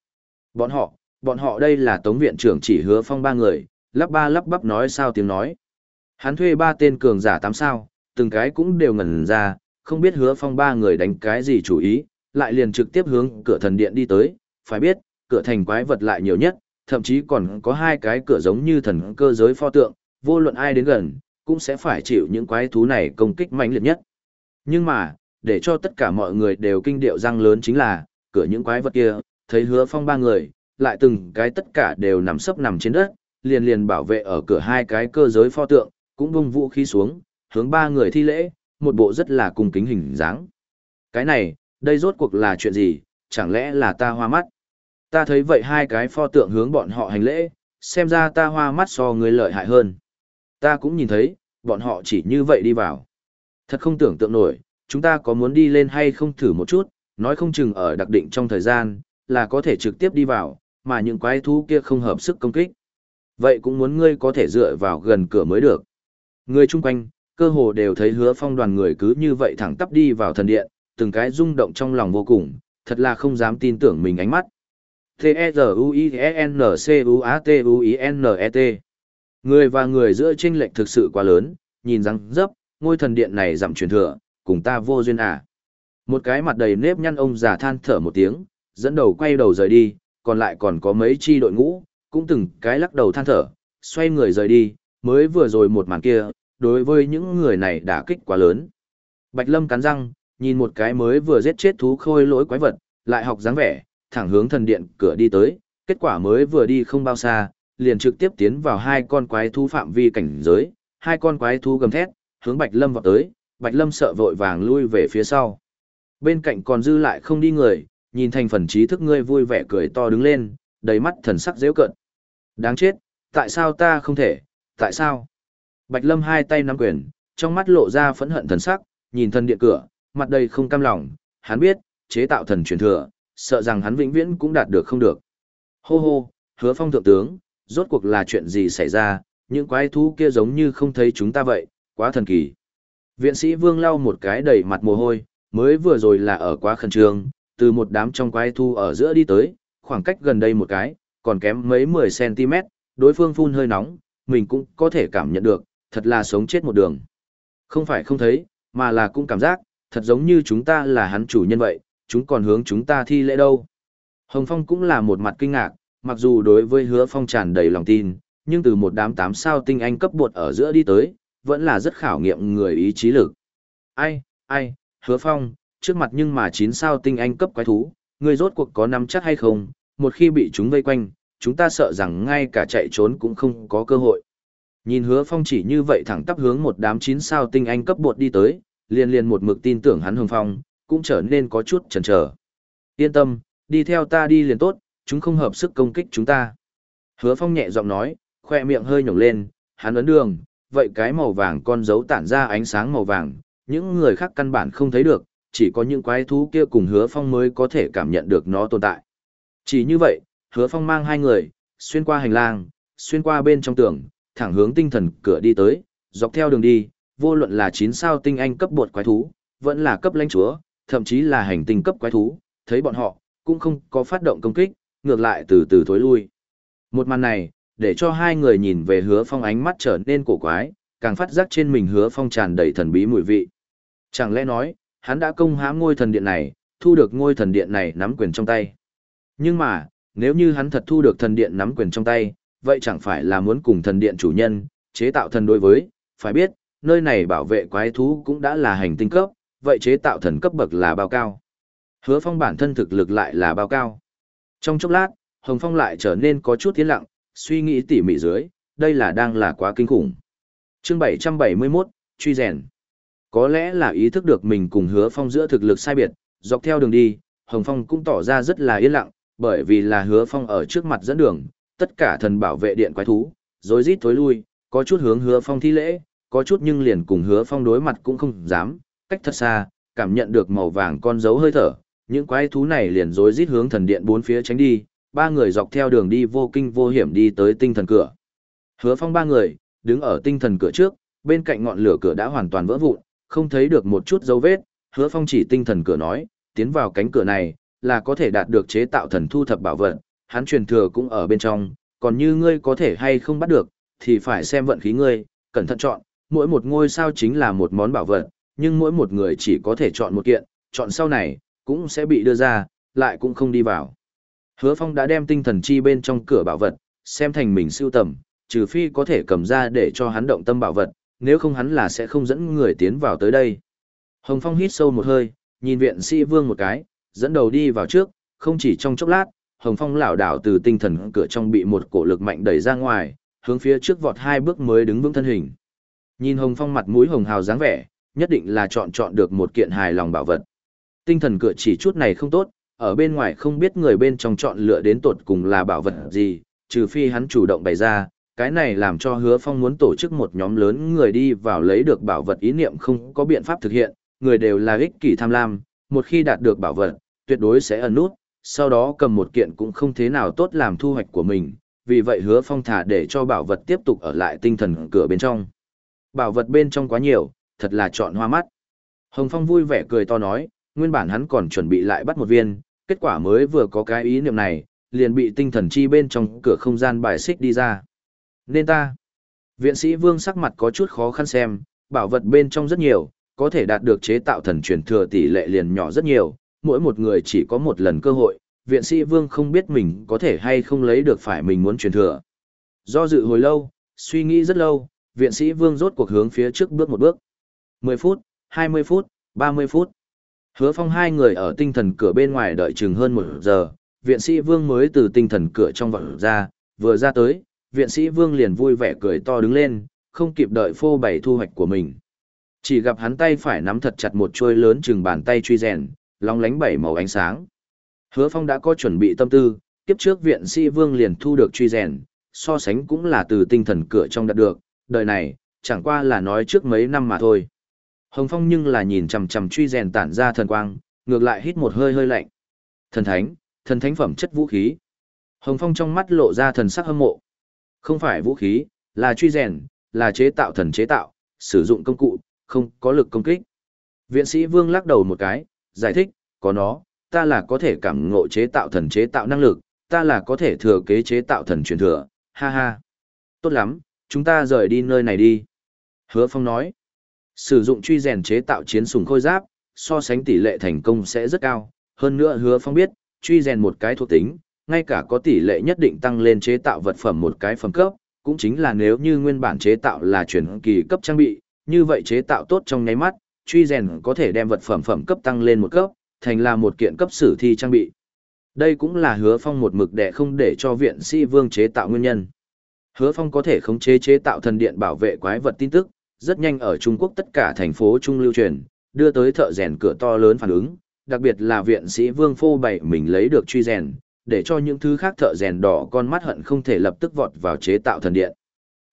Bọn họ, bọn họ đây là Tống viện trưởng chỉ hứa phong ba người, lắp ba lắp bắp nói sao tiếng nói. Hắn thuê ba tên cường giả tám sao, từng cái cũng đều ngẩn ra, không biết hứa phong ba người đánh cái gì chủ ý, lại liền trực tiếp hướng cửa thần điện đi tới, phải biết, cửa thành quái vật lại nhiều nhất, thậm chí còn có hai cái cửa giống như thần cơ giới pho tượng, vô luận ai đến gần, cũng sẽ phải chịu những quái thú này công kích mạnh liệt nhất. Nhưng mà, để cho tất cả mọi người đều kinh điệu răng lớn chính là, cửa những quái vật kia, thấy hứa phong ba người, lại từng cái tất cả đều nằm sấp nằm trên đất, liền liền bảo vệ ở cửa hai cái cơ giới pho tượng, cũng bung vũ khí xuống, hướng ba người thi lễ, một bộ rất là cung kính hình dáng. Cái này, đây rốt cuộc là chuyện gì, chẳng lẽ là ta hoa mắt? Ta thấy vậy hai cái pho tượng hướng bọn họ hành lễ, xem ra ta hoa mắt so người lợi hại hơn. Ta cũng nhìn thấy, bọn họ chỉ như vậy đi vào. Thật không tưởng tượng nổi, chúng ta có muốn đi lên hay không thử một chút, nói không chừng ở đặc định trong thời gian, là có thể trực tiếp đi vào, mà những quái thú kia không hợp sức công kích. Vậy cũng muốn ngươi có thể dựa vào gần cửa mới được. Người chung quanh, cơ hồ đều thấy hứa phong đoàn người cứ như vậy thẳng tắp đi vào thần điện, từng cái rung động trong lòng vô cùng, thật là không dám tin tưởng mình ánh mắt. T-E-Z-U-I-E-N-C-U-A-T-U-I-N-E-T Người và người giữa chênh lệch thực sự quá lớn, nhìn răng dấp, ngôi thần điện này giảm truyền thừa, cùng ta vô duyên à. Một cái mặt đầy nếp nhăn ông già than thở một tiếng, dẫn đầu quay đầu rời đi, còn lại còn có mấy chi đội ngũ, cũng từng cái lắc đầu than thở, xoay người rời đi, mới vừa rồi một màn kia, đối với những người này đã kích quá lớn. Bạch Lâm cắn răng, nhìn một cái mới vừa giết chết thú khôi lỗi quái vật, lại học dáng vẻ, thẳng hướng thần điện cửa đi tới, kết quả mới vừa đi không bao xa, liền trực tiếp tiến vào hai con quái thú phạm vi cảnh giới, hai con quái thú gầm thét, hướng Bạch Lâm vào tới, Bạch Lâm sợ vội vàng lui về phía sau. Bên cạnh còn dư lại không đi người, nhìn thành phần trí thức ngươi vui vẻ cười to đứng lên, đầy mắt thần sắc dễ cận. Đáng chết, tại sao ta không thể, tại sao? Bạch Lâm hai tay nắm quyền, trong mắt lộ ra phẫn hận thần sắc, nhìn thần điện cửa, mặt đầy không cam lòng, hắn biết, chế tạo thần truyền thừa, sợ rằng hắn vĩnh viễn cũng đạt được không được. Hô hô, hứa phong thượng tướng, rốt cuộc là chuyện gì xảy ra, những quái thú kia giống như không thấy chúng ta vậy, quá thần kỳ. Viện sĩ vương lau một cái đầy mặt mồ hôi, mới vừa rồi là ở quá khẩn trương, từ một đám trong quái thu ở giữa đi tới, khoảng cách gần đây một cái, còn kém mấy 10cm, đối phương phun hơi nóng, mình cũng có thể cảm nhận được, thật là sống chết một đường. Không phải không thấy, mà là cũng cảm giác, thật giống như chúng ta là hắn chủ nhân vậy, chúng còn hướng chúng ta thi lễ đâu. Hồng Phong cũng là một mặt kinh ngạc, mặc dù đối với hứa phong tràn đầy lòng tin, nhưng từ một đám tám sao tinh anh cấp bột ở giữa đi tới, vẫn là rất khảo nghiệm người ý chí lực. Ai, ai, hứa phong, trước mặt nhưng mà chín sao tinh anh cấp quái thú, người rốt cuộc có nắm chắc hay không, một khi bị chúng vây quanh, chúng ta sợ rằng ngay cả chạy trốn cũng không có cơ hội. Nhìn hứa phong chỉ như vậy thẳng tắp hướng một đám chín sao tinh anh cấp bột đi tới, liền liền một mực tin tưởng hắn hồng phong, cũng trở nên có chút chần chờ. Yên tâm, đi theo ta đi liền tốt, chúng không hợp sức công kích chúng ta. Hứa phong nhẹ giọng nói, khoe miệng hơi nhổng lên, hắn ấn đường, vậy cái màu vàng con dấu tản ra ánh sáng màu vàng, những người khác căn bản không thấy được, chỉ có những quái thú kia cùng hứa phong mới có thể cảm nhận được nó tồn tại. Chỉ như vậy, hứa phong mang hai người, xuyên qua hành lang, xuyên qua bên trong tường, thẳng hướng tinh thần cửa đi tới, dọc theo đường đi, vô luận là chín sao tinh anh cấp bột quái thú, vẫn là cấp lãnh chúa, thậm chí là hành tinh cấp quái thú, thấy bọn họ, cũng không có phát động công kích, ngược lại từ từ thối lui. Một màn này, để cho hai người nhìn về hứa phong ánh mắt trở nên cổ quái, càng phát giác trên mình hứa phong tràn đầy thần bí mùi vị. Chẳng lẽ nói, hắn đã công hãm ngôi thần điện này, thu được ngôi thần điện này nắm quyền trong tay. Nhưng mà, nếu như hắn thật thu được thần điện nắm quyền trong tay, vậy chẳng phải là muốn cùng thần điện chủ nhân, chế tạo thần đối với, phải biết, nơi này bảo vệ quái thú cũng đã là hành tinh cấp, vậy chế tạo thần cấp bậc là bao cao. Hứa phong bản thân thực lực lại là bao cao. Trong chốc lát, Hồng Phong lại trở nên có chút tiến lặng, suy nghĩ tỉ mỉ dưới, đây là đang là quá kinh khủng. chương 771, truy rèn. Có lẽ là ý thức được mình cùng hứa phong giữa thực lực sai biệt, dọc theo đường đi, Hồng Phong cũng tỏ ra rất là yên lặng, bởi vì là hứa phong ở trước mặt dẫn đường, tất cả thần bảo vệ điện quái thú, rồi rít thối lui, có chút hướng hứa phong thi lễ, có chút nhưng liền cùng hứa phong đối mặt cũng không dám, cách thật xa, cảm nhận được màu vàng con dấu hơi thở, những quái thú này liền rối rít hướng thần điện bốn phía tránh đi, ba người dọc theo đường đi vô kinh vô hiểm đi tới tinh thần cửa. Hứa Phong ba người, đứng ở tinh thần cửa trước, bên cạnh ngọn lửa cửa đã hoàn toàn vỡ vụn, không thấy được một chút dấu vết, Hứa Phong chỉ tinh thần cửa nói, tiến vào cánh cửa này, là có thể đạt được chế tạo thần thu thập bảo vật, hắn truyền thừa cũng ở bên trong, còn như ngươi có thể hay không bắt được, thì phải xem vận khí ngươi, cẩn thận chọn, mỗi một ngôi sao chính là một món bảo vật, nhưng mỗi một người chỉ có thể chọn một kiện, chọn sau này, cũng sẽ bị đưa ra, lại cũng không đi vào. Hứa Phong đã đem tinh thần chi bên trong cửa bảo vật, xem thành mình siêu tầm, trừ phi có thể cầm ra để cho hắn động tâm bảo vật, nếu không hắn là sẽ không dẫn người tiến vào tới đây. Hồng Phong hít sâu một hơi, nhìn viện sĩ vương một cái, dẫn đầu đi vào trước, không chỉ trong chốc lát, Hồng Phong lảo đảo từ tinh thần cửa trong bị một cổ lực mạnh đẩy ra ngoài, hướng phía trước vọt hai bước mới đứng vững thân hình. Nhìn Hồng Phong mặt mũi hồng hào dáng vẻ, nhất định là chọn chọn được một kiện hài lòng bảo vật. Tinh thần cửa chỉ chút này không tốt, ở bên ngoài không biết người bên trong chọn lựa đến tột cùng là bảo vật gì, trừ phi hắn chủ động bày ra, cái này làm cho hứa phong muốn tổ chức một nhóm lớn người đi vào lấy được bảo vật ý niệm không có biện pháp thực hiện, người đều là ích kỷ tham lam, một khi đạt được bảo vật, tuyệt đối sẽ ẩn nút, sau đó cầm một kiện cũng không thế nào tốt làm thu hoạch của mình, vì vậy hứa phong thả để cho bảo vật tiếp tục ở lại tinh thần cửa bên trong. Bảo vật bên trong quá nhiều, thật là chọn hoa mắt. Hồng Phong vui vẻ cười to nói, nguyên bản hắn còn chuẩn bị lại bắt một viên, kết quả mới vừa có cái ý niệm này, liền bị tinh thần chi bên trong cửa không gian bài xích đi ra. Nên ta, viện sĩ vương sắc mặt có chút khó khăn xem, bảo vật bên trong rất nhiều, có thể đạt được chế tạo thần truyền thừa tỷ lệ liền nhỏ rất nhiều, mỗi một người chỉ có một lần cơ hội, viện sĩ vương không biết mình có thể hay không lấy được phải mình muốn truyền thừa. Do dự hồi lâu, suy nghĩ rất lâu, viện sĩ vương rốt cuộc hướng phía trước bước một bước. 10 phút, 20 phút, 30 phút. Hứa phong hai người ở tinh thần cửa bên ngoài đợi chừng hơn một giờ, viện sĩ vương mới từ tinh thần cửa trong vọng ra, vừa ra tới, viện sĩ vương liền vui vẻ cười to đứng lên, không kịp đợi phô bày thu hoạch của mình. Chỉ gặp hắn tay phải nắm thật chặt một chuôi lớn chừng bàn tay truy rèn, long lánh bảy màu ánh sáng. Hứa phong đã có chuẩn bị tâm tư, kiếp trước viện sĩ vương liền thu được truy rèn, so sánh cũng là từ tinh thần cửa trong đạt được, đời này, chẳng qua là nói trước mấy năm mà thôi. Hồng Phong nhưng là nhìn chằm chằm truy rèn tản ra thần quang, ngược lại hít một hơi hơi lạnh. Thần thánh, thần thánh phẩm chất vũ khí. Hồng Phong trong mắt lộ ra thần sắc hâm mộ. Không phải vũ khí, là truy rèn, là chế tạo thần chế tạo, sử dụng công cụ, không có lực công kích. Viện sĩ Vương lắc đầu một cái, giải thích, có nó, ta là có thể cảm ngộ chế tạo thần chế tạo năng lực, ta là có thể thừa kế chế tạo thần truyền thừa, ha ha. Tốt lắm, chúng ta rời đi nơi này đi. Hứa Phong nói, sử dụng truy rèn chế tạo chiến sùng khôi giáp, so sánh tỷ lệ thành công sẽ rất cao. Hơn nữa Hứa Phong biết, truy rèn một cái thuộc tính, ngay cả có tỷ lệ nhất định tăng lên chế tạo vật phẩm một cái phẩm cấp, cũng chính là nếu như nguyên bản chế tạo là chuyển kỳ cấp trang bị, như vậy chế tạo tốt trong nháy mắt, truy rèn có thể đem vật phẩm phẩm cấp tăng lên một cấp, thành là một kiện cấp sử thi trang bị. Đây cũng là hứa phong một mực để không để cho viện sĩ vương chế tạo nguyên nhân. Hứa Phong có thể khống chế chế tạo thần điện bảo vệ quái vật tin tức, rất nhanh ở Trung Quốc tất cả thành phố trung lưu truyền, đưa tới thợ rèn cửa to lớn phản ứng, đặc biệt là viện sĩ Vương Phô bảy mình lấy được truy rèn, để cho những thứ khác thợ rèn đỏ con mắt hận không thể lập tức vọt vào chế tạo thần điện.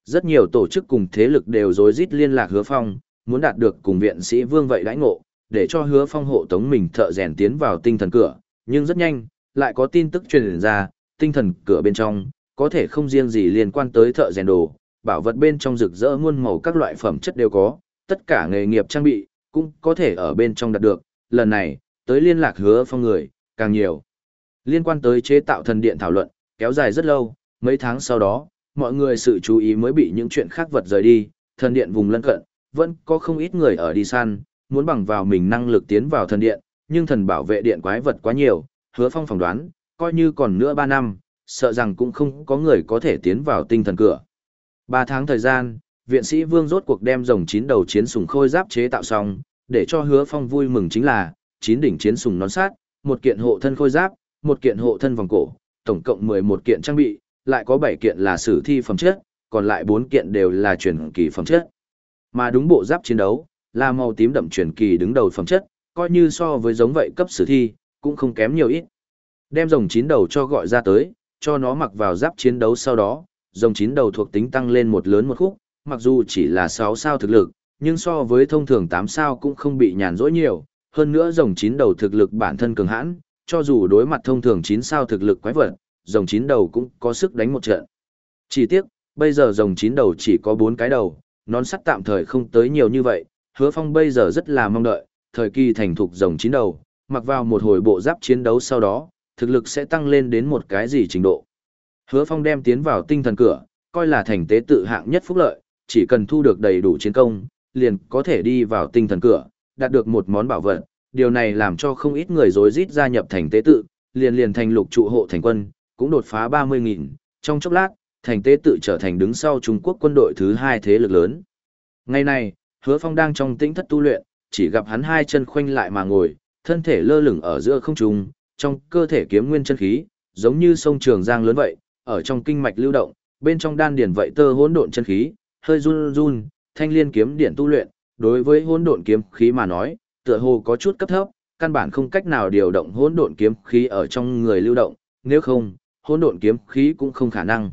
Rất nhiều tổ chức cùng thế lực đều rối rít liên lạc Hứa Phong, muốn đạt được cùng viện sĩ Vương vậy đãi ngộ, để cho Hứa Phong hộ tống mình thợ rèn tiến vào tinh thần cửa, nhưng rất nhanh, lại có tin tức truyền ra, tinh thần cửa bên trong có thể không riêng gì liên quan tới thợ rèn đồ, bảo vật bên trong rực rỡ muôn màu các loại phẩm chất đều có, tất cả nghề nghiệp trang bị, cũng có thể ở bên trong đạt được, lần này, tới liên lạc hứa phong người, càng nhiều. Liên quan tới chế tạo thần điện thảo luận, kéo dài rất lâu, mấy tháng sau đó, mọi người sự chú ý mới bị những chuyện khác vật rời đi, thần điện vùng lân cận, vẫn có không ít người ở đi săn, muốn bằng vào mình năng lực tiến vào thần điện, nhưng thần bảo vệ điện quái vật quá nhiều, hứa phong phỏng đoán, coi như còn nữa 3 năm, sợ rằng cũng không có người có thể tiến vào tinh thần cửa. Ba tháng thời gian, viện sĩ Vương rốt cuộc đem rồng chín đầu chiến sùng khôi giáp chế tạo xong, để cho hứa phong vui mừng chính là, chín đỉnh chiến sùng nón sát, một kiện hộ thân khôi giáp, một kiện hộ thân vòng cổ, tổng cộng 11 kiện trang bị, lại có 7 kiện là sử thi phẩm chất, còn lại 4 kiện đều là truyền kỳ phẩm chất. Mà đúng bộ giáp chiến đấu, là màu tím đậm truyền kỳ đứng đầu phẩm chất, coi như so với giống vậy cấp sử thi, cũng không kém nhiều ít. Đem rồng chín đầu cho gọi ra tới, cho nó mặc vào giáp chiến đấu sau đó, rồng chín đầu thuộc tính tăng lên một lớn một khúc, mặc dù chỉ là 6 sao thực lực, nhưng so với thông thường 8 sao cũng không bị nhàn rỗi nhiều, hơn nữa rồng chín đầu thực lực bản thân cường hãn, cho dù đối mặt thông thường chín sao thực lực quái vật, rồng chín đầu cũng có sức đánh một trận. Chỉ tiếc, bây giờ rồng chín đầu chỉ có bốn cái đầu, nón sắt tạm thời không tới nhiều như vậy, hứa phong bây giờ rất là mong đợi, thời kỳ thành thục rồng chín đầu, mặc vào một hồi bộ giáp chiến đấu sau đó, thực lực sẽ tăng lên đến một cái gì trình độ. Hứa phong đem tiến vào tinh thần cửa, coi là thành tế tự hạng nhất phúc lợi, chỉ cần thu được đầy đủ chiến công, liền có thể đi vào tinh thần cửa, đạt được một món bảo vật. Điều này làm cho không ít người rối rít gia nhập thành tế tự, liền liền thành lục trụ hộ thành quân, cũng đột phá 30.000. Trong chốc lát, thành tế tự trở thành đứng sau Trung Quốc quân đội thứ hai thế lực lớn. Ngày này, hứa phong đang trong tĩnh thất tu luyện, chỉ gặp hắn hai chân khoanh lại mà ngồi, thân thể lơ lửng ở giữa không trung, trong cơ thể kiếm nguyên chân khí, giống như sông trường giang lớn vậy, ở trong kinh mạch lưu động, bên trong đan điển vậy tơ hỗn độn chân khí, hơi run run, thanh liên kiếm điện tu luyện, đối với hỗn độn kiếm khí mà nói, tựa hồ có chút cấp thấp, căn bản không cách nào điều động hỗn độn kiếm khí ở trong người lưu động, nếu không, hỗn độn kiếm khí cũng không khả năng.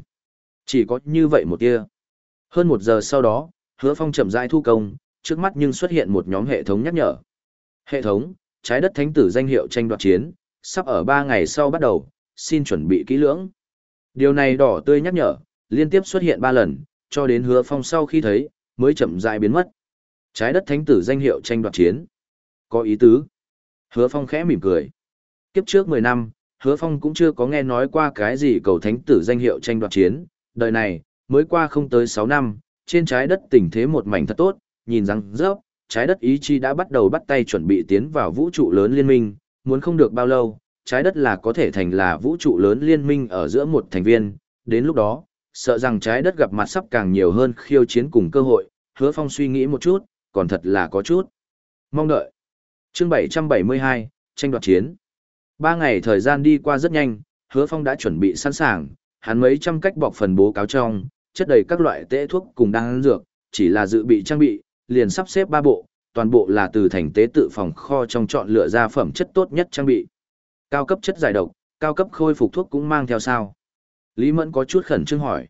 Chỉ có như vậy một tia. Hơn một giờ sau đó, Hứa Phong chậm rãi thu công, trước mắt nhưng xuất hiện một nhóm hệ thống nhắc nhở. Hệ thống, trái đất thánh tử danh hiệu tranh đoạt chiến, sắp ở 3 ngày sau bắt đầu, xin chuẩn bị kỹ lưỡng. Điều này đỏ tươi nhắc nhở, liên tiếp xuất hiện 3 lần, cho đến hứa phong sau khi thấy, mới chậm rãi biến mất. Trái đất thánh tử danh hiệu tranh đoạt chiến. Có ý tứ. Hứa phong khẽ mỉm cười. Kiếp trước 10 năm, hứa phong cũng chưa có nghe nói qua cái gì cầu thánh tử danh hiệu tranh đoạt chiến. Đời này, mới qua không tới 6 năm, trên trái đất tình thế một mảnh thật tốt, nhìn rằng rớp, trái đất ý chi đã bắt đầu bắt tay chuẩn bị tiến vào vũ trụ lớn liên minh, muốn không được bao lâu, trái đất là có thể thành là vũ trụ lớn liên minh ở giữa một thành viên, đến lúc đó, sợ rằng trái đất gặp mặt sắp càng nhiều hơn khiêu chiến cùng cơ hội, hứa phong suy nghĩ một chút, còn thật là có chút. Mong đợi. Chương 772, tranh đoạt chiến. Ba ngày thời gian đi qua rất nhanh, hứa phong đã chuẩn bị sẵn sàng, hắn mấy trăm cách bọc phần bố cáo trong, chất đầy các loại tễ thuốc cùng đan dược, chỉ là dự bị trang bị, liền sắp xếp ba bộ, toàn bộ là từ thành tế tự phòng kho trong chọn lựa ra phẩm chất tốt nhất trang bị. Cao cấp chất giải độc, cao cấp khôi phục thuốc cũng mang theo sao. Lý Mẫn có chút khẩn trương hỏi.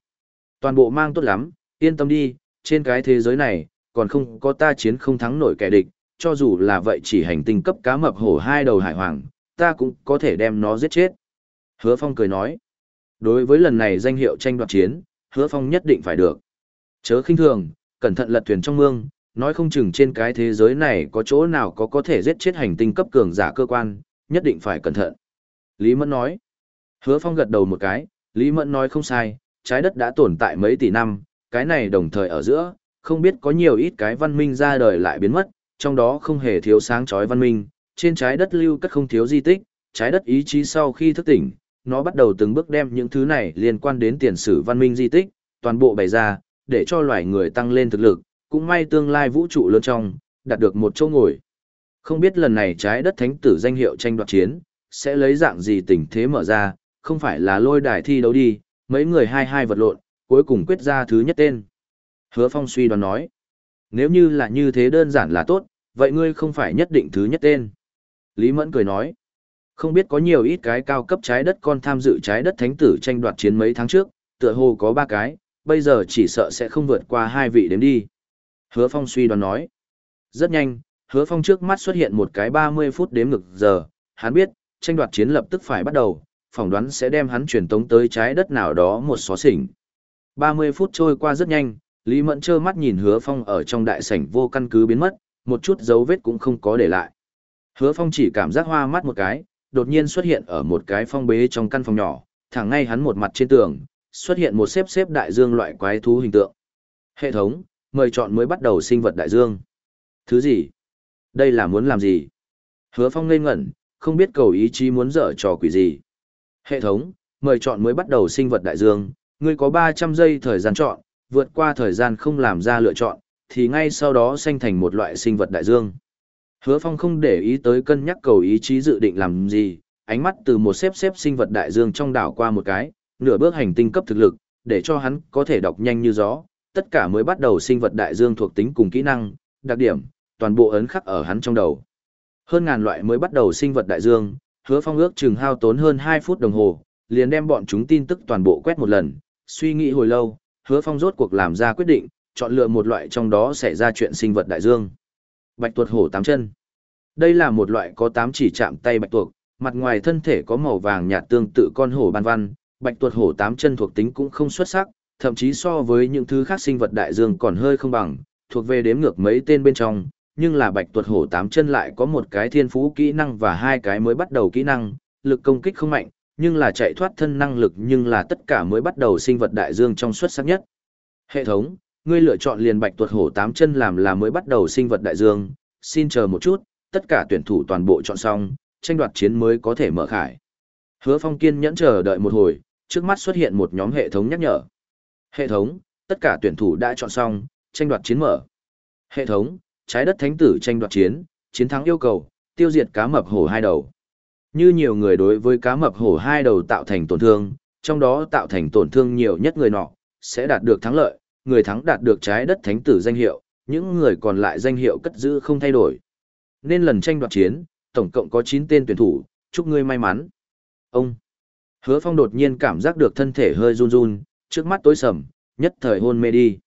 Toàn bộ mang tốt lắm, yên tâm đi, trên cái thế giới này, còn không có ta chiến không thắng nổi kẻ địch, cho dù là vậy chỉ hành tinh cấp cá mập hổ hai đầu hải hoàng, ta cũng có thể đem nó giết chết. Hứa Phong cười nói. Đối với lần này danh hiệu tranh đoạt chiến, Hứa Phong nhất định phải được. Chớ khinh thường, cẩn thận lật thuyền trong mương, nói không chừng trên cái thế giới này có chỗ nào có có thể giết chết hành tinh cấp cường giả cơ quan, nhất định phải cẩn thận. Lý Mẫn nói. Hứa Phong gật đầu một cái, Lý Mẫn nói không sai, trái đất đã tồn tại mấy tỷ năm, cái này đồng thời ở giữa, không biết có nhiều ít cái văn minh ra đời lại biến mất, trong đó không hề thiếu sáng chói văn minh, trên trái đất lưu cất không thiếu di tích, trái đất ý chí sau khi thức tỉnh, nó bắt đầu từng bước đem những thứ này liên quan đến tiền sử văn minh di tích, toàn bộ bày ra, để cho loài người tăng lên thực lực, cũng may tương lai vũ trụ lớn trong, đạt được một chỗ ngồi. Không biết lần này trái đất thánh tử danh hiệu tranh đoạt chiến, sẽ lấy dạng gì tình thế mở ra, không phải là lôi đài thi đấu đi, mấy người hai hai vật lộn, cuối cùng quyết ra thứ nhất tên. Hứa Phong suy đoán nói, nếu như là như thế đơn giản là tốt, vậy ngươi không phải nhất định thứ nhất tên. Lý Mẫn cười nói, không biết có nhiều ít cái cao cấp trái đất con tham dự trái đất thánh tử tranh đoạt chiến mấy tháng trước, tựa hồ có ba cái, bây giờ chỉ sợ sẽ không vượt qua hai vị đếm đi. Hứa Phong suy đoán nói. Rất nhanh, Hứa Phong trước mắt xuất hiện một cái 30 phút đếm ngực giờ, hắn biết, tranh đoạt chiến lập tức phải bắt đầu, phỏng đoán sẽ đem hắn truyền tống tới trái đất nào đó một xó xỉnh. 30 phút trôi qua rất nhanh, Lý Mẫn trơ mắt nhìn Hứa Phong ở trong đại sảnh vô căn cứ biến mất, một chút dấu vết cũng không có để lại. Hứa Phong chỉ cảm giác hoa mắt một cái, đột nhiên xuất hiện ở một cái phong bế trong căn phòng nhỏ, thẳng ngay hắn một mặt trên tường, xuất hiện một xếp xếp đại dương loại quái thú hình tượng. Hệ thống, mời chọn mới bắt đầu sinh vật đại dương. Thứ gì? Đây là muốn làm gì? Hứa Phong ngây ngẩn, không biết cầu ý chí muốn dở trò quỷ gì. Hệ thống, mời chọn mới bắt đầu sinh vật đại dương, ngươi có 300 giây thời gian chọn, vượt qua thời gian không làm ra lựa chọn, thì ngay sau đó sinh thành một loại sinh vật đại dương. Hứa Phong không để ý tới cân nhắc cầu ý chí dự định làm gì, ánh mắt từ một xếp xếp sinh vật đại dương trong đảo qua một cái, nửa bước hành tinh cấp thực lực, để cho hắn có thể đọc nhanh như gió, tất cả mới bắt đầu sinh vật đại dương thuộc tính cùng kỹ năng, đặc điểm, toàn bộ ấn khắc ở hắn trong đầu. Hơn ngàn loại mới bắt đầu sinh vật đại dương, hứa phong ước chừng hao tốn hơn 2 phút đồng hồ, liền đem bọn chúng tin tức toàn bộ quét một lần, suy nghĩ hồi lâu, hứa phong rốt cuộc làm ra quyết định, chọn lựa một loại trong đó xảy ra chuyện sinh vật đại dương. Bạch tuột hổ tám chân. Đây là một loại có tám chỉ chạm tay bạch tuộc, mặt ngoài thân thể có màu vàng nhạt tương tự con hổ ban văn, bạch tuộc hổ tám chân thuộc tính cũng không xuất sắc, thậm chí so với những thứ khác sinh vật đại dương còn hơi không bằng, thuộc về đếm ngược mấy tên bên trong, nhưng là bạch tuộc hổ tám chân lại có một cái thiên phú kỹ năng và hai cái mới bắt đầu kỹ năng, lực công kích không mạnh, nhưng là chạy thoát thân năng lực nhưng là tất cả mới bắt đầu sinh vật đại dương trong xuất sắc nhất. Hệ thống, ngươi lựa chọn liền bạch tuột hổ tám chân làm là mới bắt đầu sinh vật đại dương, xin chờ một chút, tất cả tuyển thủ toàn bộ chọn xong, tranh đoạt chiến mới có thể mở khải. Hứa Phong kiên nhẫn chờ đợi một hồi, trước mắt xuất hiện một nhóm hệ thống nhắc nhở. Hệ thống, tất cả tuyển thủ đã chọn xong, tranh đoạt chiến mở. Hệ thống, trái đất thánh tử tranh đoạt chiến, chiến thắng yêu cầu, tiêu diệt cá mập hổ hai đầu. Như nhiều người đối với cá mập hổ hai đầu tạo thành tổn thương, trong đó tạo thành tổn thương nhiều nhất người nọ, sẽ đạt được thắng lợi, người thắng đạt được trái đất thánh tử danh hiệu, những người còn lại danh hiệu cất giữ không thay đổi. Nên lần tranh đoạt chiến, tổng cộng có 9 tên tuyển thủ, chúc ngươi may mắn. Ông. Hứa Phong đột nhiên cảm giác được thân thể hơi run run, trước mắt tối sầm, nhất thời hôn mê đi.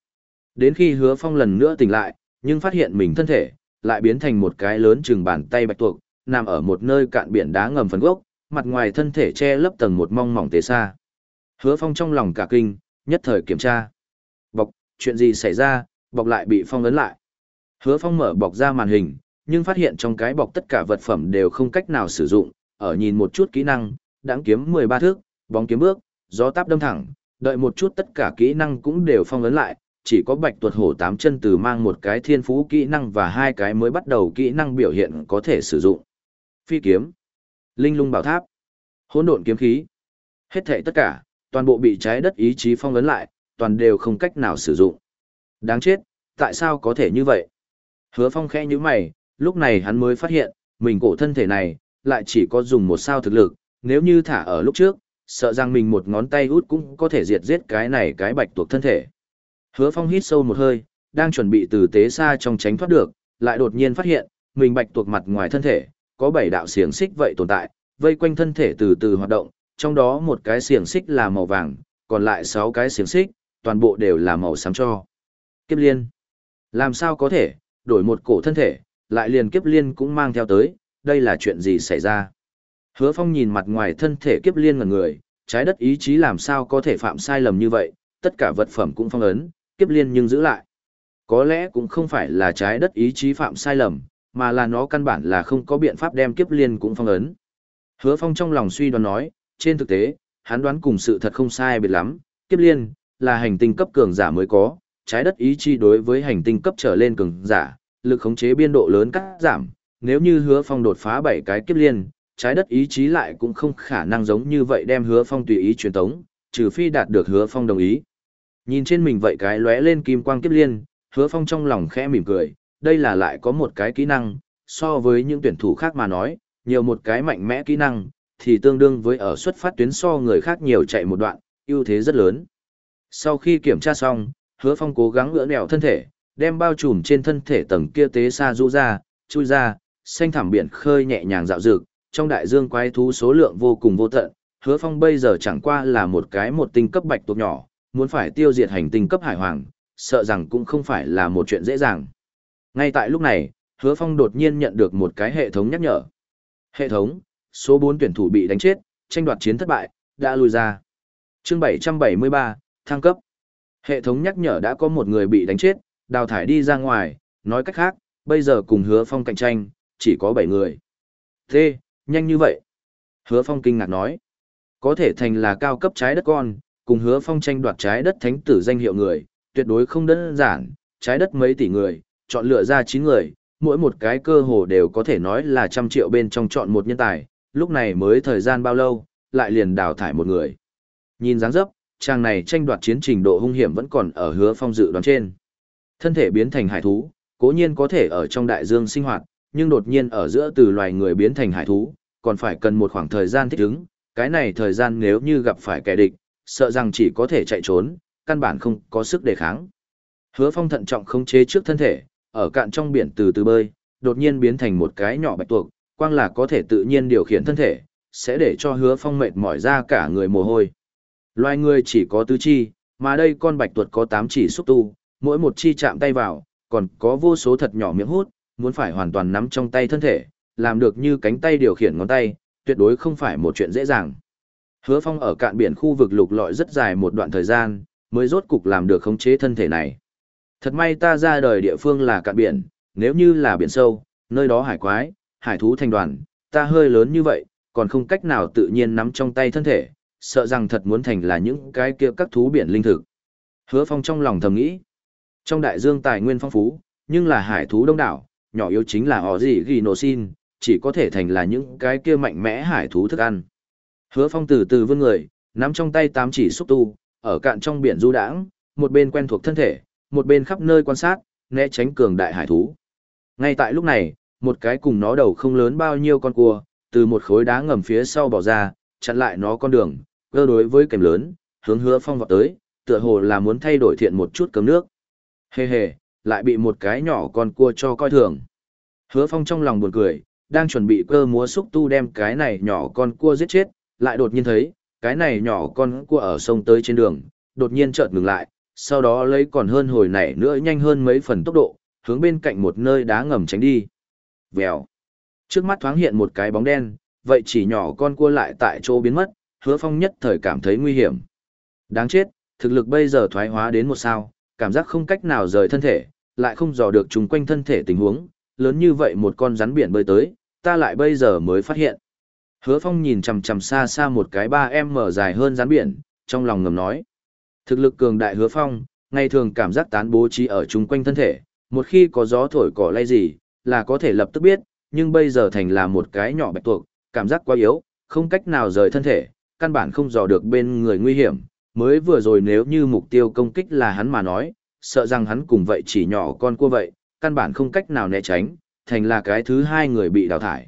Đến khi Hứa Phong lần nữa tỉnh lại, nhưng phát hiện mình thân thể lại biến thành một cái lớn chừng bàn tay bạch tuộc, nằm ở một nơi cạn biển đá ngầm phần gốc, mặt ngoài thân thể che lấp tầng một mong mỏng tế xa. Hứa Phong trong lòng cả kinh, nhất thời kiểm tra. Bọc, chuyện gì xảy ra, bọc lại bị phong ấn lại. Hứa Phong mở bọc ra màn hình, nhưng phát hiện trong cái bọc tất cả vật phẩm đều không cách nào sử dụng, ở nhìn một chút kỹ năng, đãng kiếm 13 thước, bóng kiếm bước, gió táp đâm thẳng, đợi một chút tất cả kỹ năng cũng đều phong ấn lại, chỉ có bạch tuột hổ tám chân từ mang một cái thiên phú kỹ năng và hai cái mới bắt đầu kỹ năng biểu hiện có thể sử dụng. Phi kiếm, linh lung bảo tháp, hỗn độn kiếm khí. Hết thảy tất cả, toàn bộ bị trái đất ý chí phong ấn lại, toàn đều không cách nào sử dụng. Đáng chết, tại sao có thể như vậy? Hứa Phong khẽ như mày, lúc này hắn mới phát hiện, mình cổ thân thể này, lại chỉ có dùng một sao thực lực, nếu như thả ở lúc trước, sợ rằng mình một ngón tay út cũng có thể diệt giết cái này cái bạch tuộc thân thể. Hứa Phong hít sâu một hơi, đang chuẩn bị từ tế xa trong tránh thoát được, lại đột nhiên phát hiện, mình bạch tuộc mặt ngoài thân thể, có bảy đạo xiềng xích vậy tồn tại, vây quanh thân thể từ từ hoạt động, trong đó một cái xiềng xích là màu vàng, còn lại sáu cái xiềng xích, toàn bộ đều là màu xám cho. Kiếp liên. Làm sao có thể, đổi một cổ thân thể, lại liền kiếp liên cũng mang theo tới, đây là chuyện gì xảy ra? Hứa Phong nhìn mặt ngoài thân thể kiếp liên ngần người, trái đất ý chí làm sao có thể phạm sai lầm như vậy, tất cả vật phẩm cũng phong ấn, kiếp liên nhưng giữ lại. Có lẽ cũng không phải là trái đất ý chí phạm sai lầm, mà là nó căn bản là không có biện pháp đem kiếp liên cũng phong ấn. Hứa Phong trong lòng suy đoán nói, trên thực tế, hắn đoán cùng sự thật không sai biệt lắm, kiếp liên là hành tinh cấp cường giả mới có, trái đất ý chí đối với hành tinh cấp trở lên cường giả, lực khống chế biên độ lớn cắt giảm, nếu như Hứa Phong đột phá bảy cái kiếp liên, trái đất ý chí lại cũng không khả năng giống như vậy đem Hứa Phong tùy ý truyền tống, trừ phi đạt được Hứa Phong đồng ý. Nhìn trên mình vậy cái lóe lên kim quang kiếp liên, hứa phong trong lòng khẽ mỉm cười, đây là lại có một cái kỹ năng, so với những tuyển thủ khác mà nói, nhiều một cái mạnh mẽ kỹ năng, thì tương đương với ở xuất phát tuyến so người khác nhiều chạy một đoạn, ưu thế rất lớn. Sau khi kiểm tra xong, hứa phong cố gắng ngỡ nẻo thân thể, đem bao trùm trên thân thể tầng kia tế xa rũ ra, chui ra, xanh thảm biển khơi nhẹ nhàng dạo dược trong đại dương quái thú số lượng vô cùng vô tận, hứa phong bây giờ chẳng qua là một cái một tinh cấp bạch tuộc nhỏ, muốn phải tiêu diệt hành tinh cấp hải hoàng, sợ rằng cũng không phải là một chuyện dễ dàng. Ngay tại lúc này, hứa phong đột nhiên nhận được một cái hệ thống nhắc nhở. Hệ thống, số 4 tuyển thủ bị đánh chết, tranh đoạt chiến thất bại, đã lùi ra. chương 773, thăng cấp. Hệ thống nhắc nhở đã có một người bị đánh chết, đào thải đi ra ngoài, nói cách khác, bây giờ cùng hứa phong cạnh tranh, chỉ có 7 người. Thế, nhanh như vậy. Hứa phong kinh ngạc nói. Có thể thành là cao cấp trái đất con, cùng hứa phong tranh đoạt trái đất thánh tử danh hiệu người, tuyệt đối không đơn giản, trái đất mấy tỷ người, chọn lựa ra 9 người, mỗi một cái cơ hồ đều có thể nói là trăm triệu bên trong chọn một nhân tài, lúc này mới thời gian bao lâu, lại liền đào thải một người. Nhìn dáng dấp, chàng này tranh đoạt chiến trình độ hung hiểm vẫn còn ở hứa phong dự đoán trên. Thân thể biến thành hải thú, cố nhiên có thể ở trong đại dương sinh hoạt, nhưng đột nhiên ở giữa từ loài người biến thành hải thú, còn phải cần một khoảng thời gian thích ứng, cái này thời gian nếu như gặp phải kẻ địch, sợ rằng chỉ có thể chạy trốn, căn bản không có sức đề kháng. Hứa Phong thận trọng khống chế trước thân thể, ở cạn trong biển từ từ bơi, đột nhiên biến thành một cái nhỏ bạch tuộc, quang là có thể tự nhiên điều khiển thân thể, sẽ để cho Hứa Phong mệt mỏi ra cả người mồ hôi. Loài người chỉ có tứ chi, mà đây con bạch tuộc có 8 chỉ xúc tu, mỗi một chi chạm tay vào, còn có vô số thật nhỏ miệng hút, muốn phải hoàn toàn nắm trong tay thân thể, làm được như cánh tay điều khiển ngón tay, tuyệt đối không phải một chuyện dễ dàng. Hứa Phong ở cạn biển khu vực lục lọi rất dài một đoạn thời gian, mới rốt cục làm được khống chế thân thể này. Thật may ta ra đời địa phương là cạn biển, nếu như là biển sâu, nơi đó hải quái, hải thú thành đoàn, ta hơi lớn như vậy, còn không cách nào tự nhiên nắm trong tay thân thể, sợ rằng thật muốn thành là những cái kia các thú biển linh thực. Hứa Phong trong lòng thầm nghĩ, trong đại dương tài nguyên phong phú, nhưng là hải thú đông đảo, nhỏ yếu chính là họ gì ghi nổ xin, chỉ có thể thành là những cái kia mạnh mẽ hải thú thức ăn. Hứa Phong từ từ vươn người, nắm trong tay tám chỉ xúc tu, ở cạn trong biển du đãng, một bên quen thuộc thân thể, một bên khắp nơi quan sát, né tránh cường đại hải thú. Ngay tại lúc này, một cái cùng nó đầu không lớn bao nhiêu con cua, từ một khối đá ngầm phía sau bỏ ra, chặn lại nó con đường, cơ đối với kèm lớn, hướng hứa phong vọt tới, tựa hồ là muốn thay đổi thiện một chút cấm nước. Hề hề, lại bị một cái nhỏ con cua cho coi thường. Hứa phong trong lòng buồn cười, đang chuẩn bị cơ múa xúc tu đem cái này nhỏ con cua giết chết, lại đột nhiên thấy, cái này nhỏ con cua ở sông tới trên đường, đột nhiên chợt ngừng lại, sau đó lấy còn hơn hồi nảy nữa nhanh hơn mấy phần tốc độ, hướng bên cạnh một nơi đá ngầm tránh đi. Vèo. Trước mắt thoáng hiện một cái bóng đen, vậy chỉ nhỏ con cua lại tại chỗ biến mất, hứa phong nhất thời cảm thấy nguy hiểm. Đáng chết, thực lực bây giờ thoái hóa đến một sao, cảm giác không cách nào rời thân thể, lại không dò được chung quanh thân thể tình huống, lớn như vậy một con rắn biển bơi tới, ta lại bây giờ mới phát hiện. Hứa phong nhìn chằm chằm xa xa một cái ba em mở dài hơn rắn biển, trong lòng ngầm nói. Thực lực cường đại hứa phong, ngày thường cảm giác tán bố trí ở chung quanh thân thể, một khi có gió thổi cỏ lay gì, là có thể lập tức biết, nhưng bây giờ thành là một cái nhỏ bạch tuộc, cảm giác quá yếu, không cách nào rời thân thể, căn bản không dò được bên người nguy hiểm, mới vừa rồi nếu như mục tiêu công kích là hắn mà nói, sợ rằng hắn cùng vậy chỉ nhỏ con cua vậy, căn bản không cách nào né tránh, thành là cái thứ hai người bị đào thải.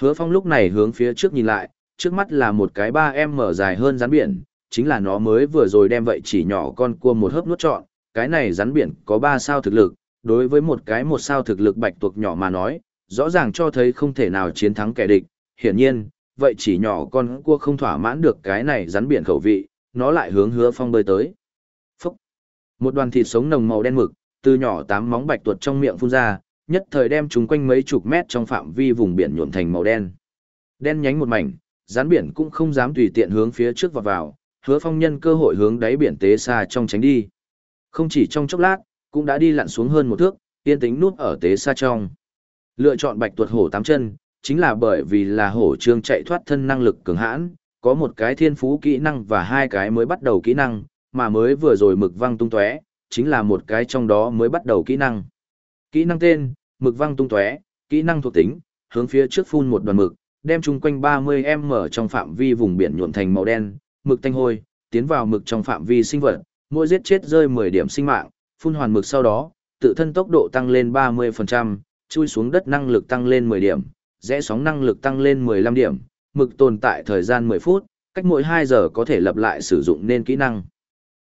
Hứa Phong lúc này hướng phía trước nhìn lại, trước mắt là một cái ba em mở dài hơn rắn biển, chính là nó mới vừa rồi đem vậy chỉ nhỏ con cua một hớp nuốt trọn, cái này rắn biển có ba sao thực lực, đối với một cái một sao thực lực bạch tuộc nhỏ mà nói, rõ ràng cho thấy không thể nào chiến thắng kẻ địch, hiển nhiên, vậy chỉ nhỏ con cua không thỏa mãn được cái này rắn biển khẩu vị, nó lại hướng hứa phong bơi tới. Phúc! Một đoàn thịt sống nồng màu đen mực, từ nhỏ tám móng bạch tuột trong miệng phun ra, nhất thời đem chúng quanh mấy chục mét trong phạm vi vùng biển nhuộm thành màu đen. Đen nhánh một mảnh, rắn biển cũng không dám tùy tiện hướng phía trước vào vào, hứa phong nhân cơ hội hướng đáy biển tế xa trong tránh đi. Không chỉ trong chốc lát, cũng đã đi lặn xuống hơn một thước, yên tĩnh nút ở tế xa trong. Lựa chọn bạch tuột hổ tám chân, chính là bởi vì là hổ trương chạy thoát thân năng lực cường hãn, có một cái thiên phú kỹ năng và hai cái mới bắt đầu kỹ năng, mà mới vừa rồi mực văng tung tóe, chính là một cái trong đó mới bắt đầu kỹ năng. Kỹ năng tên, mực văng tung tóe, kỹ năng thuộc tính, hướng phía trước phun một đoàn mực, đem chung quanh 30m trong phạm vi vùng biển nhuộm thành màu đen, mực tanh hôi, tiến vào mực trong phạm vi sinh vật, mỗi giết chết rơi 10 điểm sinh mạng, phun hoàn mực sau đó, tự thân tốc độ tăng lên 30%, chui xuống đất năng lực tăng lên 10 điểm, rẽ sóng năng lực tăng lên 15 điểm, mực tồn tại thời gian 10 phút, cách mỗi 2 giờ có thể lặp lại sử dụng nên kỹ năng.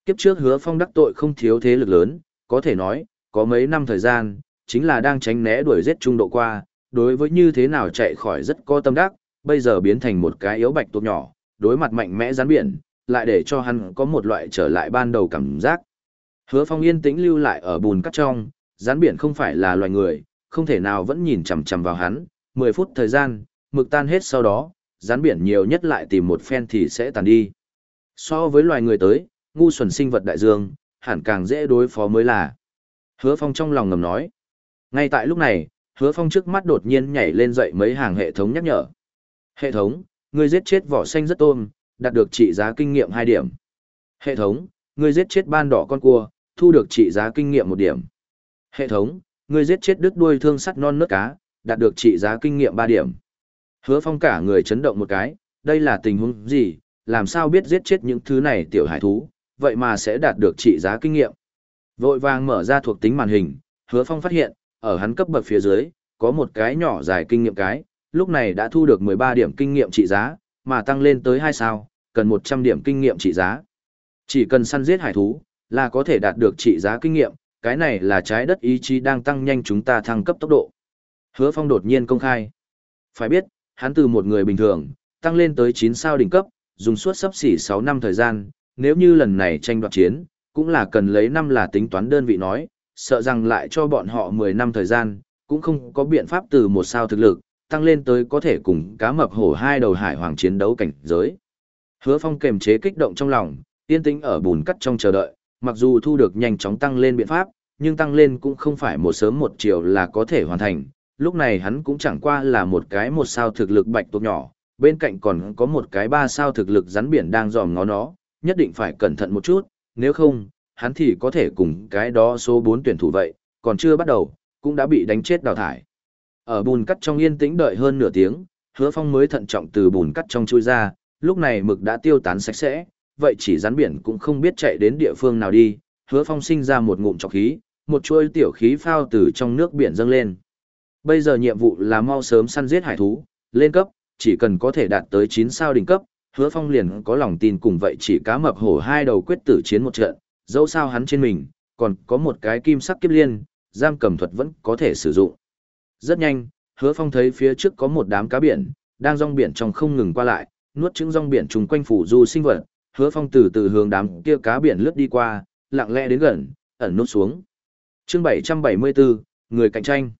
Kiếp trước hứa phong đắc tội không thiếu thế lực lớn, có thể nói, có mấy năm thời gian, chính là đang tránh né đuổi giết trung độ qua, đối với như thế nào chạy khỏi rất có tâm đắc, bây giờ biến thành một cái yếu bạch tuộc nhỏ, đối mặt mạnh mẽ rắn biển, lại để cho hắn có một loại trở lại ban đầu cảm giác. Hứa Phong yên tĩnh lưu lại ở bùn cắt trong, rắn biển không phải là loài người, không thể nào vẫn nhìn chằm chằm vào hắn, 10 phút thời gian, mực tan hết sau đó, rắn biển nhiều nhất lại tìm một phen thì sẽ tàn đi. So với loài người tới, ngu xuẩn sinh vật đại dương, hẳn càng dễ đối phó mới là. Hứa Phong trong lòng ngầm nói. Ngay tại lúc này, Hứa Phong trước mắt đột nhiên nhảy lên dậy mấy hàng hệ thống nhắc nhở. Hệ thống, Ngươi giết chết vỏ xanh rất tôm, đạt được trị giá kinh nghiệm 2 điểm. Hệ thống, ngươi giết chết ban đỏ con cua, thu được trị giá kinh nghiệm 1 điểm. Hệ thống, ngươi giết chết đứt đuôi thương sắt non nước cá, đạt được trị giá kinh nghiệm 3 điểm. Hứa Phong cả người chấn động một cái, đây là tình huống gì, làm sao biết giết chết những thứ này tiểu hải thú, vậy mà sẽ đạt được trị giá kinh nghiệm. Vội vàng mở ra thuộc tính màn hình, Hứa Phong phát hiện, ở hắn cấp bậc phía dưới, có một cái nhỏ dài kinh nghiệm cái, lúc này đã thu được 13 điểm kinh nghiệm trị giá, mà tăng lên tới 2 sao, cần 100 điểm kinh nghiệm trị giá. Chỉ cần săn giết hải thú, là có thể đạt được trị giá kinh nghiệm, cái này là trái đất ý chí đang tăng nhanh chúng ta thăng cấp tốc độ. Hứa Phong đột nhiên công khai. Phải biết, hắn từ một người bình thường, tăng lên tới 9 sao đỉnh cấp, dùng suốt sắp xỉ 6 năm thời gian, nếu như lần này tranh đoạt chiến, cũng là cần lấy năm là tính toán đơn vị nói, sợ rằng lại cho bọn họ 10 năm thời gian, cũng không có biện pháp từ một sao thực lực, tăng lên tới có thể cùng cá mập hổ hai đầu hải hoàng chiến đấu cảnh giới. Hứa Phong kềm chế kích động trong lòng, yên tĩnh ở bùn cắt trong chờ đợi, mặc dù thu được nhanh chóng tăng lên biện pháp, nhưng tăng lên cũng không phải một sớm một chiều là có thể hoàn thành. Lúc này hắn cũng chẳng qua là một cái một sao thực lực bạch tuộc nhỏ, bên cạnh còn có một cái ba sao thực lực rắn biển đang dòm ngó nó, nhất định phải cẩn thận một chút, nếu không, hắn thì có thể cùng cái đó số 4 tuyển thủ vậy, còn chưa bắt đầu, cũng đã bị đánh chết đào thải. Ở bùn cắt trong yên tĩnh đợi hơn nửa tiếng, hứa phong mới thận trọng từ bùn cắt trong chui ra, lúc này mực đã tiêu tán sạch sẽ, vậy chỉ rắn biển cũng không biết chạy đến địa phương nào đi, hứa phong sinh ra một ngụm trọc khí, một chuôi tiểu khí phao từ trong nước biển dâng lên. Bây giờ nhiệm vụ là mau sớm săn giết hải thú, lên cấp, chỉ cần có thể đạt tới 9 sao đỉnh cấp, hứa phong liền có lòng tin cùng vậy chỉ cá mập hổ hai đầu quyết tử chiến một trận, dẫu sao hắn trên mình, còn có một cái kim sắc kiếp liên, giam cầm thuật vẫn có thể sử dụng. Rất nhanh, hứa phong thấy phía trước có một đám cá biển, đang rong biển trong không ngừng qua lại, nuốt trứng rong biển trùng quanh phủ du sinh vật, hứa phong từ từ hướng đám kia cá biển lướt đi qua, lặng lẽ đến gần, ẩn nút xuống. chương 774, người cạnh tranh.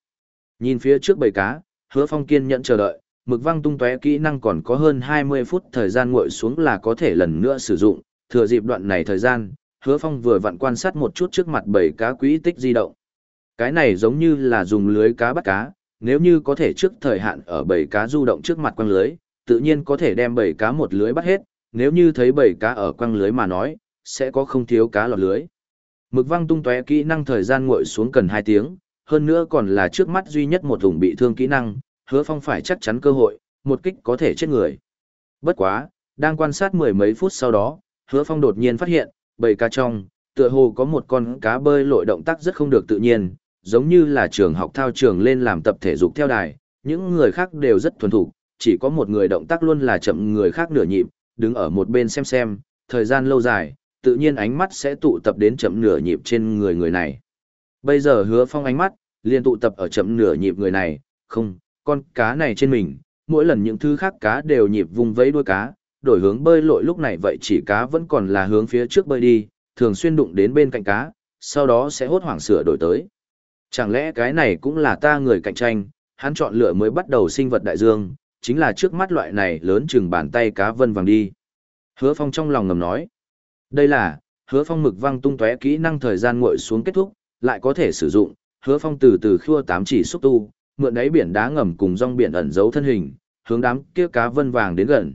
Nhìn phía trước bầy cá, hứa phong kiên nhẫn chờ đợi, mực văng tung tóe kỹ năng còn có hơn 20 phút thời gian nguội xuống là có thể lần nữa sử dụng, thừa dịp đoạn này thời gian, hứa phong vừa vặn quan sát một chút trước mặt bầy cá quỹ tích di động. Cái này giống như là dùng lưới cá bắt cá, nếu như có thể trước thời hạn ở bầy cá du động trước mặt quăng lưới, tự nhiên có thể đem bầy cá một lưới bắt hết, nếu như thấy bầy cá ở quăng lưới mà nói, sẽ có không thiếu cá lọt lưới. Mực văng tung tóe kỹ năng thời gian nguội xuống cần 2 tiếng, hơn nữa còn là trước mắt duy nhất một vùng bị thương kỹ năng, hứa phong phải chắc chắn cơ hội, một kích có thể chết người. Bất quá, đang quan sát mười mấy phút sau đó, hứa phong đột nhiên phát hiện, bầy cá trong, tựa hồ có một con cá bơi lội động tác rất không được tự nhiên, giống như là trường học thao trường lên làm tập thể dục theo đài, những người khác đều rất thuần thục, chỉ có một người động tác luôn là chậm người khác nửa nhịp, đứng ở một bên xem xem, thời gian lâu dài, tự nhiên ánh mắt sẽ tụ tập đến chậm nửa nhịp trên người người này. Bây giờ hứa phong ánh mắt, liền tụ tập ở chậm nửa nhịp người này, không, con cá này trên mình, mỗi lần những thứ khác cá đều nhịp vùng vẫy đuôi cá, đổi hướng bơi lội lúc này vậy chỉ cá vẫn còn là hướng phía trước bơi đi, thường xuyên đụng đến bên cạnh cá, sau đó sẽ hốt hoảng sửa đổi tới. Chẳng lẽ cái này cũng là ta người cạnh tranh, hắn chọn lựa mới bắt đầu sinh vật đại dương, chính là trước mắt loại này lớn chừng bàn tay cá vân vàng đi. Hứa Phong trong lòng ngầm nói. Đây là, hứa Phong mực văng tung tóe kỹ năng thời gian nguội xuống kết thúc, lại có thể sử dụng, hứa Phong từ từ khua tám chỉ xúc tu, mượn đáy biển đá ngầm cùng rong biển ẩn giấu thân hình, hướng đám kia cá vân vàng đến gần.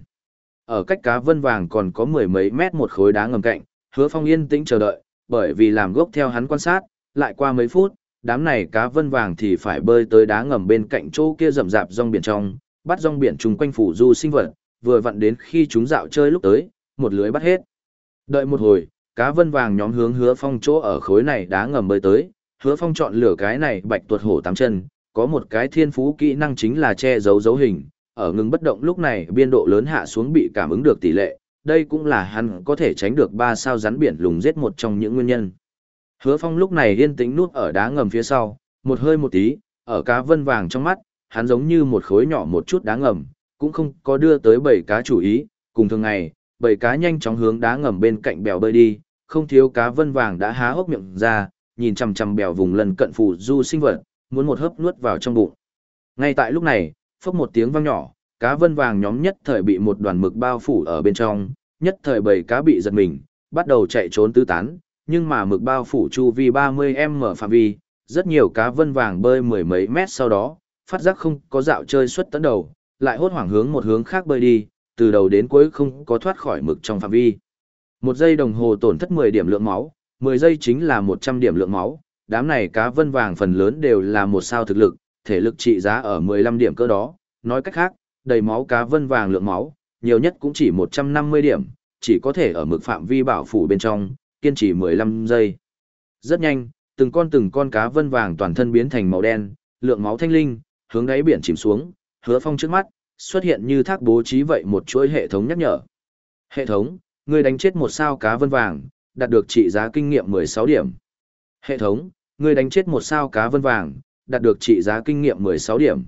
Ở cách cá vân vàng còn có mười mấy mét một khối đá ngầm cạnh, hứa Phong yên tĩnh chờ đợi, bởi vì làm gốc theo hắn quan sát, lại qua mấy phút, đám này cá vân vàng thì phải bơi tới đá ngầm bên cạnh chỗ kia rậm rạp rong biển trong, bắt rong biển chung quanh phủ du sinh vật, vừa vặn đến khi chúng dạo chơi lúc tới, một lưới bắt hết. Đợi một hồi, cá vân vàng nhóm hướng hứa phong chỗ ở khối này đá ngầm bơi tới, hứa phong chọn lửa cái này bạch tuột hổ tám chân, có một cái thiên phú kỹ năng chính là che giấu dấu hình, ở ngừng bất động lúc này biên độ lớn hạ xuống bị cảm ứng được tỷ lệ, đây cũng là hắn có thể tránh được ba sao rắn biển lùng giết một trong những nguyên nhân. Hứa Phong lúc này yên tĩnh nuốt ở đá ngầm phía sau, một hơi một tí, ở cá vân vàng trong mắt, hắn giống như một khối nhỏ một chút đá ngầm, cũng không có đưa tới bảy cá chủ ý, cùng thường ngày, bảy cá nhanh chóng hướng đá ngầm bên cạnh bèo bơi đi, không thiếu cá vân vàng đã há hốc miệng ra, nhìn chằm chằm bèo vùng lần cận phù du sinh vật, muốn một hớp nuốt vào trong bụng. Ngay tại lúc này, phốc một tiếng vang nhỏ, cá vân vàng nhóm nhất thời bị một đoàn mực bao phủ ở bên trong, nhất thời bảy cá bị giật mình, bắt đầu chạy trốn tứ tán, nhưng mà mực bao phủ chu vi 30m phạm vi, rất nhiều cá vân vàng bơi mười mấy mét sau đó, phát giác không có dạo chơi xuất tấn đầu, lại hốt hoảng hướng một hướng khác bơi đi, từ đầu đến cuối không có thoát khỏi mực trong phạm vi. Một giây đồng hồ tổn thất 10 điểm lượng máu, 10 giây chính là 100 điểm lượng máu, đám này cá vân vàng phần lớn đều là một sao thực lực, thể lực trị giá ở 15 điểm cơ đó, nói cách khác, đầy máu cá vân vàng lượng máu, nhiều nhất cũng chỉ 150 điểm, chỉ có thể ở mực phạm vi bảo phủ bên trong, kiên trì 15 giây. Rất nhanh, từng con từng con cá vân vàng toàn thân biến thành màu đen, lượng máu thanh linh, hướng đáy biển chìm xuống, hứa phong trước mắt, xuất hiện như thác bố trí vậy một chuỗi hệ thống nhắc nhở. Hệ thống, người đánh chết một sao cá vân vàng, đạt được trị giá kinh nghiệm 16 điểm. Hệ thống, người đánh chết một sao cá vân vàng, đạt được trị giá kinh nghiệm 16 điểm.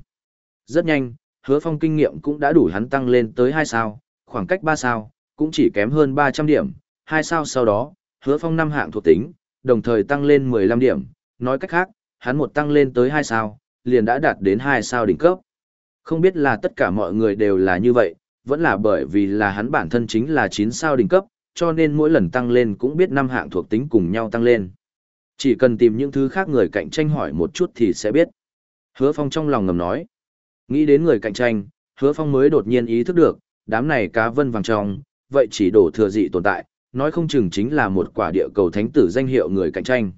Rất nhanh, hứa phong kinh nghiệm cũng đã đủ hắn tăng lên tới 2 sao, khoảng cách 3 sao, cũng chỉ kém hơn 300 điểm, 2 sao sau đó, hứa phong năm hạng thuộc tính, đồng thời tăng lên 15 điểm, nói cách khác, hắn một tăng lên tới 2 sao, liền đã đạt đến 2 sao đỉnh cấp. Không biết là tất cả mọi người đều là như vậy, vẫn là bởi vì là hắn bản thân chính là 9 sao đỉnh cấp, cho nên mỗi lần tăng lên cũng biết năm hạng thuộc tính cùng nhau tăng lên. Chỉ cần tìm những thứ khác người cạnh tranh hỏi một chút thì sẽ biết. Hứa Phong trong lòng ngầm nói. Nghĩ đến người cạnh tranh, Hứa Phong mới đột nhiên ý thức được, đám này cá vân vàng trong, vậy chỉ đổ thừa dị tồn tại, nói không chừng chính là một quả địa cầu thánh tử danh hiệu người cạnh tranh.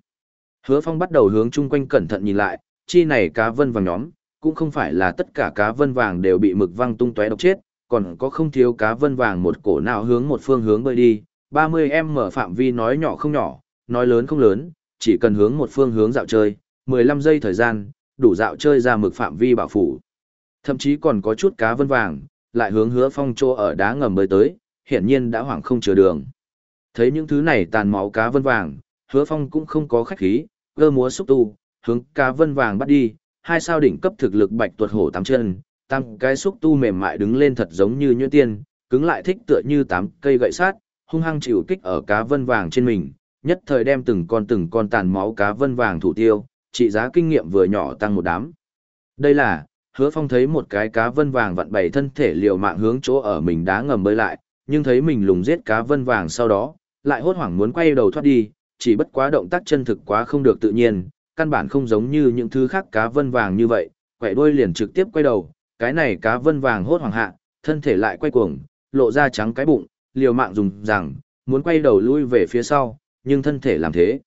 Hứa Phong bắt đầu hướng chung quanh cẩn thận nhìn lại, chi này cá vân vàng nhóm, cũng không phải là tất cả cá vân vàng đều bị mực văng tung tóe độc chết, còn có không thiếu cá vân vàng một cổ nào hướng một phương hướng bơi đi, 30 em mở phạm vi nói nhỏ không nhỏ, nói lớn không lớn, chỉ cần hướng một phương hướng dạo chơi, 15 giây thời gian, đủ dạo chơi ra mực phạm vi bảo phủ. Thậm chí còn có chút cá vân vàng, lại hướng hứa phong trô ở đá ngầm bơi tới, hiển nhiên đã hoảng không chừa đường. Thấy những thứ này tàn máu cá vân vàng, hứa phong cũng không có khách khí, gơ múa xúc tu, hướng cá vân vàng bắt đi, hai sao đỉnh cấp thực lực bạch tuột hổ tám chân, tăng cái xúc tu mềm mại đứng lên thật giống như nhuyễn tiên, cứng lại thích tựa như tám cây gậy sát, hung hăng chịu kích ở cá vân vàng trên mình, nhất thời đem từng con từng con tàn máu cá vân vàng thủ tiêu, trị giá kinh nghiệm vừa nhỏ tăng một đám. Đây là, hứa phong thấy một cái cá vân vàng vặn bảy thân thể liều mạng hướng chỗ ở mình đá ngầm bơi lại, nhưng thấy mình lùng giết cá vân vàng sau đó, lại hốt hoảng muốn quay đầu thoát đi, chỉ bất quá động tác chân thực quá không được tự nhiên, căn bản không giống như những thứ khác cá vân vàng như vậy, quẻ đuôi liền trực tiếp quay đầu, cái này cá vân vàng hốt hoảng hạ, thân thể lại quay cuồng, lộ ra trắng cái bụng, liều mạng dùng rằng, muốn quay đầu lui về phía sau, nhưng thân thể làm thế.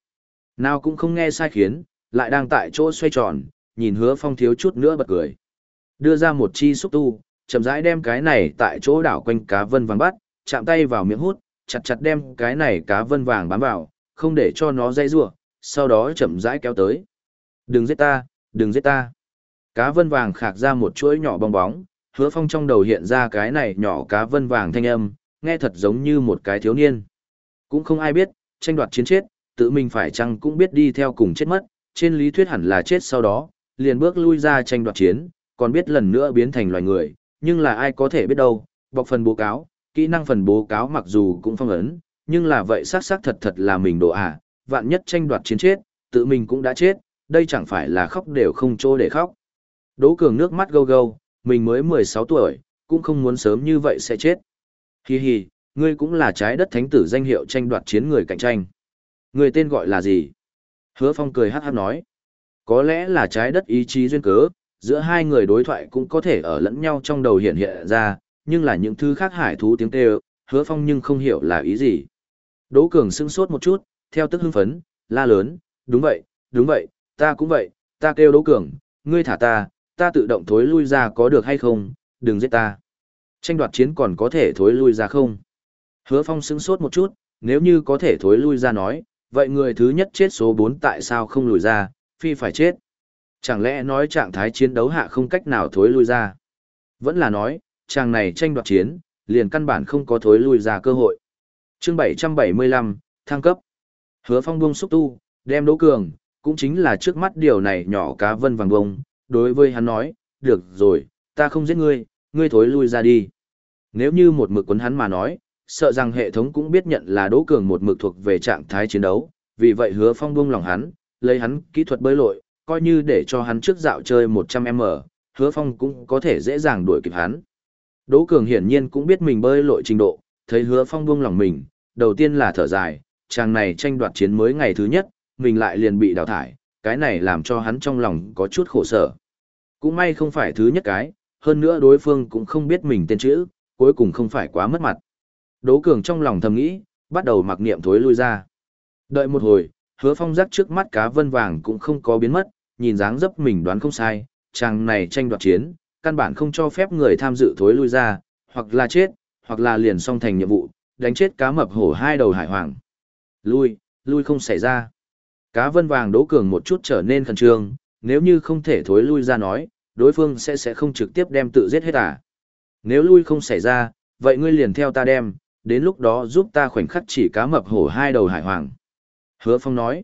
Nào cũng không nghe sai khiến, lại đang tại chỗ xoay tròn, nhìn hứa phong thiếu chút nữa bật cười. Đưa ra một chi xúc tu, chậm rãi đem cái này tại chỗ đảo quanh cá vân vàng bắt, chạm tay vào miệng hút, chặt chặt đem cái này cá vân vàng bám vào, không để cho nó dây rủa, sau đó chậm rãi kéo tới. Đừng giết ta, đừng giết ta. Cá vân vàng khạc ra một chuỗi nhỏ bong bóng, hứa phong trong đầu hiện ra cái này nhỏ cá vân vàng thanh âm, nghe thật giống như một cái thiếu niên. Cũng không ai biết, tranh đoạt chiến chết, tự mình phải chăng cũng biết đi theo cùng chết mất, trên lý thuyết hẳn là chết sau đó, liền bước lui ra tranh đoạt chiến, còn biết lần nữa biến thành loài người, nhưng là ai có thể biết đâu, bọc phần bố cáo, kỹ năng phần bố cáo mặc dù cũng phong ấn, nhưng là vậy xác xác thật thật là mình đồ à, vạn nhất tranh đoạt chiến chết, tự mình cũng đã chết, đây chẳng phải là khóc đều không chỗ để khóc. Đỗ Cường nước mắt gâu gâu, mình mới 16 tuổi, cũng không muốn sớm như vậy sẽ chết. Hi hi, ngươi cũng là trái đất thánh tử danh hiệu tranh đoạt chiến người cạnh tranh. Người tên gọi là gì? Hứa Phong cười hát hát nói. Có lẽ là trái đất ý chí duyên cớ, giữa hai người đối thoại cũng có thể ở lẫn nhau trong đầu hiện hiện ra, nhưng là những thứ khác hải thú tiếng kêu, hứa phong nhưng không hiểu là ý gì. Đỗ Cường sững sốt một chút, theo tức hưng phấn, la lớn, đúng vậy, đúng vậy, ta cũng vậy, ta kêu Đỗ Cường, ngươi thả ta, ta tự động thối lui ra có được hay không, đừng giết ta. Tranh đoạt chiến còn có thể thối lui ra không? Hứa phong sững sốt một chút, nếu như có thể thối lui ra nói, vậy người thứ nhất chết số 4 tại sao không lùi ra, phi phải chết. Chẳng lẽ nói trạng thái chiến đấu hạ không cách nào thối lui ra? Vẫn là nói, chàng này tranh đoạt chiến, liền căn bản không có thối lui ra cơ hội. chương 775, thăng cấp. Hứa phong buông xúc tu, đem đỗ cường, cũng chính là trước mắt điều này nhỏ cá vân vàng bông, đối với hắn nói, được rồi, ta không giết ngươi, ngươi thối lui ra đi. Nếu như một mực quấn hắn mà nói, sợ rằng hệ thống cũng biết nhận là đỗ cường một mực thuộc về trạng thái chiến đấu, vì vậy hứa phong buông lòng hắn, lấy hắn kỹ thuật bơi lội, coi như để cho hắn trước dạo chơi 100m, hứa phong cũng có thể dễ dàng đuổi kịp hắn. Đỗ Cường hiển nhiên cũng biết mình bơi lội trình độ, thấy hứa phong buông lòng mình, đầu tiên là thở dài, chàng này tranh đoạt chiến mới ngày thứ nhất, mình lại liền bị đào thải, cái này làm cho hắn trong lòng có chút khổ sở. Cũng may không phải thứ nhất cái, hơn nữa đối phương cũng không biết mình tên chữ, cuối cùng không phải quá mất mặt. Đỗ Cường trong lòng thầm nghĩ, bắt đầu mặc niệm thối lui ra. Đợi một hồi, hứa phong rắc trước mắt cá vân vàng cũng không có biến mất, nhìn dáng dấp mình đoán không sai, chàng này tranh đoạt chiến, căn bản không cho phép người tham dự thối lui ra, hoặc là chết, hoặc là liền xong thành nhiệm vụ, đánh chết cá mập hổ hai đầu hải hoàng. Lui, lui không xảy ra. Cá vân vàng đố cường một chút trở nên khẩn trương, nếu như không thể thối lui ra nói, đối phương sẽ sẽ không trực tiếp đem tự giết hết à. Nếu lui không xảy ra, vậy ngươi liền theo ta đem, đến lúc đó giúp ta khoảnh khắc chỉ cá mập hổ hai đầu hải hoàng. Hứa Phong nói,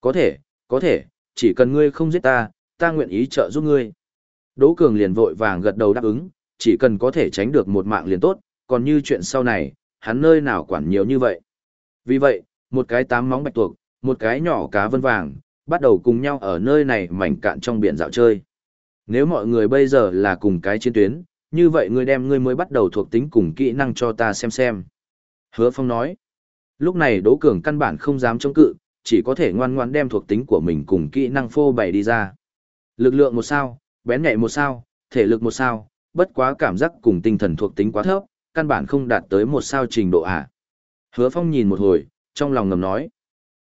có thể, có thể, chỉ cần ngươi không giết ta, ta nguyện ý trợ giúp ngươi. Đỗ Cường liền vội vàng gật đầu đáp ứng, chỉ cần có thể tránh được một mạng liền tốt, còn như chuyện sau này, hắn nơi nào quản nhiều như vậy. Vì vậy, một cái tám móng bạch tuộc, một cái nhỏ cá vân vàng, bắt đầu cùng nhau ở nơi này mảnh cạn trong biển dạo chơi. Nếu mọi người bây giờ là cùng cái chiến tuyến, như vậy ngươi đem ngươi mới bắt đầu thuộc tính cùng kỹ năng cho ta xem xem. Hứa Phong nói. Lúc này Đỗ Cường căn bản không dám chống cự, chỉ có thể ngoan ngoãn đem thuộc tính của mình cùng kỹ năng phô bày đi ra. Lực lượng một sao, bén nhạy một sao, thể lực một sao, bất quá cảm giác cùng tinh thần thuộc tính quá thấp, căn bản không đạt tới một sao trình độ à. Hứa Phong nhìn một hồi, trong lòng ngầm nói.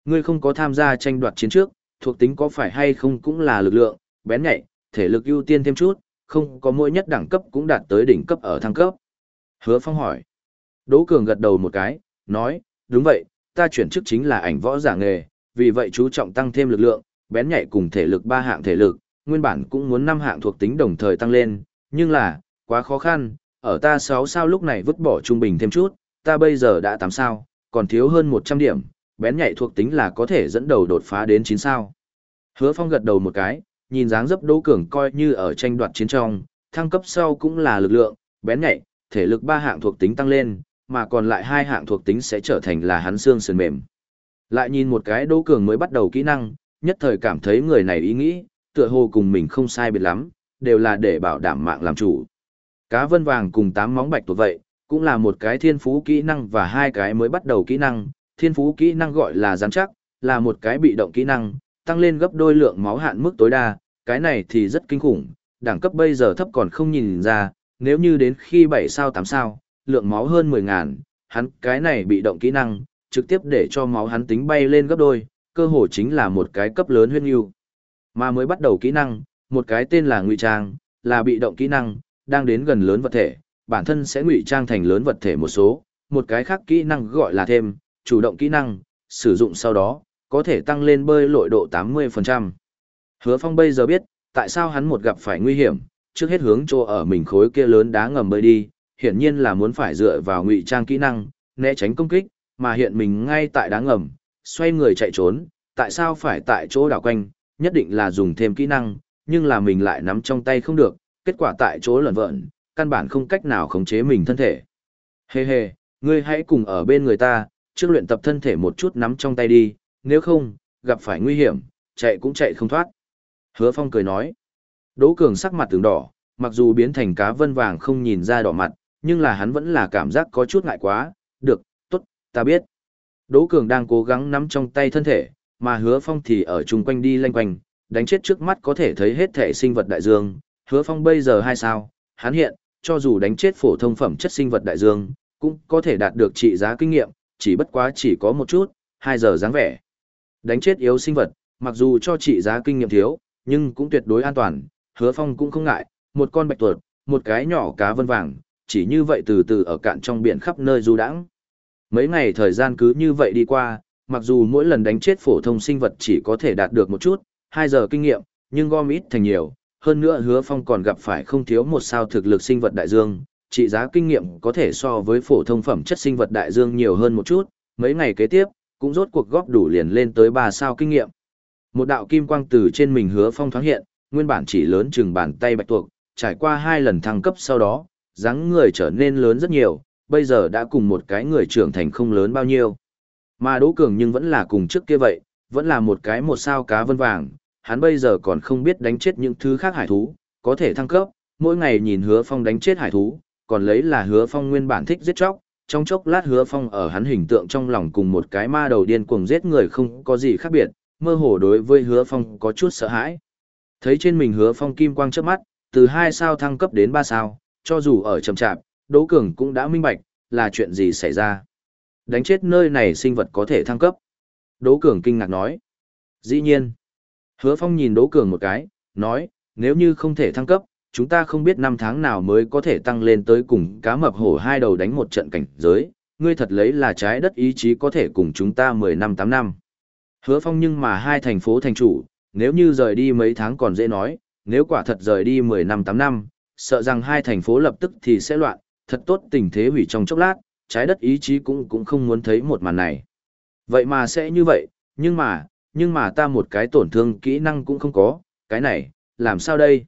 Ngươi không có tham gia tranh đoạt chiến trước, thuộc tính có phải hay không cũng là lực lượng, bén nhạy, thể lực ưu tiên thêm chút, không có mỗi nhất đẳng cấp cũng đạt tới đỉnh cấp ở thăng cấp. Hứa Phong hỏi. Đỗ Cường gật đầu một cái, nói, đúng vậy, ta chuyển chức chính là ảnh võ giả nghề, vì vậy chú trọng tăng thêm lực lượng, bén nhạy cùng thể lực ba hạng thể lực, nguyên bản cũng muốn năm hạng thuộc tính đồng thời tăng lên, nhưng là, quá khó khăn, ở ta 6 sao lúc này vứt bỏ trung bình thêm chút, ta bây giờ đã 8 sao, còn thiếu hơn 100 điểm, bén nhạy thuộc tính là có thể dẫn đầu đột phá đến 9 sao. Hứa Phong gật đầu một cái, nhìn dáng dấp Đỗ Cường coi như ở tranh đoạt chiến trong, thăng cấp sau cũng là lực lượng, bén nhạy, thể lực ba hạng thuộc tính tăng lên, mà còn lại hai hạng thuộc tính sẽ trở thành là hắn xương sườn mềm. Lại nhìn một cái Đỗ Cường mới bắt đầu kỹ năng, nhất thời cảm thấy người này ý nghĩ, tựa hồ cùng mình không sai biệt lắm, đều là để bảo đảm mạng làm chủ. Cá vân vàng cùng tám móng bạch tuộc vậy, cũng là một cái thiên phú kỹ năng và hai cái mới bắt đầu kỹ năng, thiên phú kỹ năng gọi là giám chắc, là một cái bị động kỹ năng, tăng lên gấp đôi lượng máu hạn mức tối đa, cái này thì rất kinh khủng, đẳng cấp bây giờ thấp còn không nhìn ra, nếu như đến khi 7 sao 8 sao, lượng máu hơn 10 ngàn, hắn cái này bị động kỹ năng, trực tiếp để cho máu hắn tính bay lên gấp đôi, cơ hồ chính là một cái cấp lớn huyết yêu. Mà mới bắt đầu kỹ năng, một cái tên là ngụy trang, là bị động kỹ năng, đang đến gần lớn vật thể, bản thân sẽ ngụy trang thành lớn vật thể một số, một cái khác kỹ năng gọi là thêm, chủ động kỹ năng, sử dụng sau đó, có thể tăng lên bơi lội độ 80%. Hứa Phong bây giờ biết, tại sao hắn một gặp phải nguy hiểm, trước hết hướng chỗ ở mình khối kia lớn đá ngầm bơi đi, hiển nhiên là muốn phải dựa vào ngụy trang kỹ năng, né tránh công kích, mà hiện mình ngay tại đá ngầm, xoay người chạy trốn, tại sao phải tại chỗ đảo quanh, nhất định là dùng thêm kỹ năng, nhưng là mình lại nắm trong tay không được, kết quả tại chỗ lẩn vợn, căn bản không cách nào khống chế mình thân thể. Hê hê, ngươi hãy cùng ở bên người ta, trước luyện tập thân thể một chút nắm trong tay đi, nếu không, gặp phải nguy hiểm, chạy cũng chạy không thoát. Hứa Phong cười nói. Đỗ Cường sắc mặt tướng đỏ, mặc dù biến thành cá vân vàng không nhìn ra đỏ mặt, nhưng là hắn vẫn là cảm giác có chút ngại quá, được, tốt, ta biết. Đỗ Cường đang cố gắng nắm trong tay thân thể, mà Hứa Phong thì ở chung quanh đi lanh quanh, đánh chết trước mắt có thể thấy hết thể sinh vật đại dương. Hứa Phong bây giờ hai sao, hắn hiện, cho dù đánh chết phổ thông phẩm chất sinh vật đại dương, cũng có thể đạt được trị giá kinh nghiệm, chỉ bất quá chỉ có một chút, hai giờ dáng vẻ. Đánh chết yếu sinh vật, mặc dù cho trị giá kinh nghiệm thiếu, nhưng cũng tuyệt đối an toàn, hứa phong cũng không ngại, một con bạch tuột, một cái nhỏ cá vân vàng, chỉ như vậy từ từ ở cạn trong biển khắp nơi du đãng. Mấy ngày thời gian cứ như vậy đi qua, mặc dù mỗi lần đánh chết phổ thông sinh vật chỉ có thể đạt được một chút, 2 giờ kinh nghiệm, nhưng gom ít thành nhiều, hơn nữa hứa phong còn gặp phải không thiếu một sao thực lực sinh vật đại dương, trị giá kinh nghiệm có thể so với phổ thông phẩm chất sinh vật đại dương nhiều hơn một chút, mấy ngày kế tiếp, cũng rốt cuộc góp đủ liền lên tới 3 sao kinh nghiệm. Một đạo kim quang từ trên mình hứa phong thoáng hiện, nguyên bản chỉ lớn chừng bàn tay bạch tuộc, trải qua hai lần thăng cấp sau đó, dáng người trở nên lớn rất nhiều, bây giờ đã cùng một cái người trưởng thành không lớn bao nhiêu. Mà Đỗ Cường nhưng vẫn là cùng trước kia vậy, vẫn là một cái một sao cá vân vàng, hắn bây giờ còn không biết đánh chết những thứ khác hải thú, có thể thăng cấp, mỗi ngày nhìn hứa phong đánh chết hải thú, còn lấy là hứa phong nguyên bản thích giết chóc, trong chốc lát hứa phong ở hắn hình tượng trong lòng cùng một cái ma đầu điên cuồng giết người không có gì khác biệt, mơ hồ đối với hứa phong có chút sợ hãi. Thấy trên mình hứa phong kim quang trước mắt, từ hai sao thăng cấp đến ba sao, cho dù ở chậm chạp, Đỗ Cường cũng đã minh bạch, là chuyện gì xảy ra. Đánh chết nơi này sinh vật có thể thăng cấp. Đỗ Cường kinh ngạc nói. Dĩ nhiên. Hứa Phong nhìn Đỗ Cường một cái, nói, nếu như không thể thăng cấp, chúng ta không biết năm tháng nào mới có thể tăng lên tới cùng cá mập hổ hai đầu đánh một trận cảnh giới, ngươi thật lấy là trái đất ý chí có thể cùng chúng ta 10 năm 8 năm. Hứa Phong nhưng mà hai thành phố thành chủ, nếu như rời đi mấy tháng còn dễ nói, nếu quả thật rời đi 10 năm 8 năm, sợ rằng hai thành phố lập tức thì sẽ loạn, thật tốt tình thế hủy trong chốc lát, trái đất ý chí cũng cũng không muốn thấy một màn này. Vậy mà sẽ như vậy, nhưng mà, nhưng mà ta một cái tổn thương kỹ năng cũng không có, cái này, làm sao đây?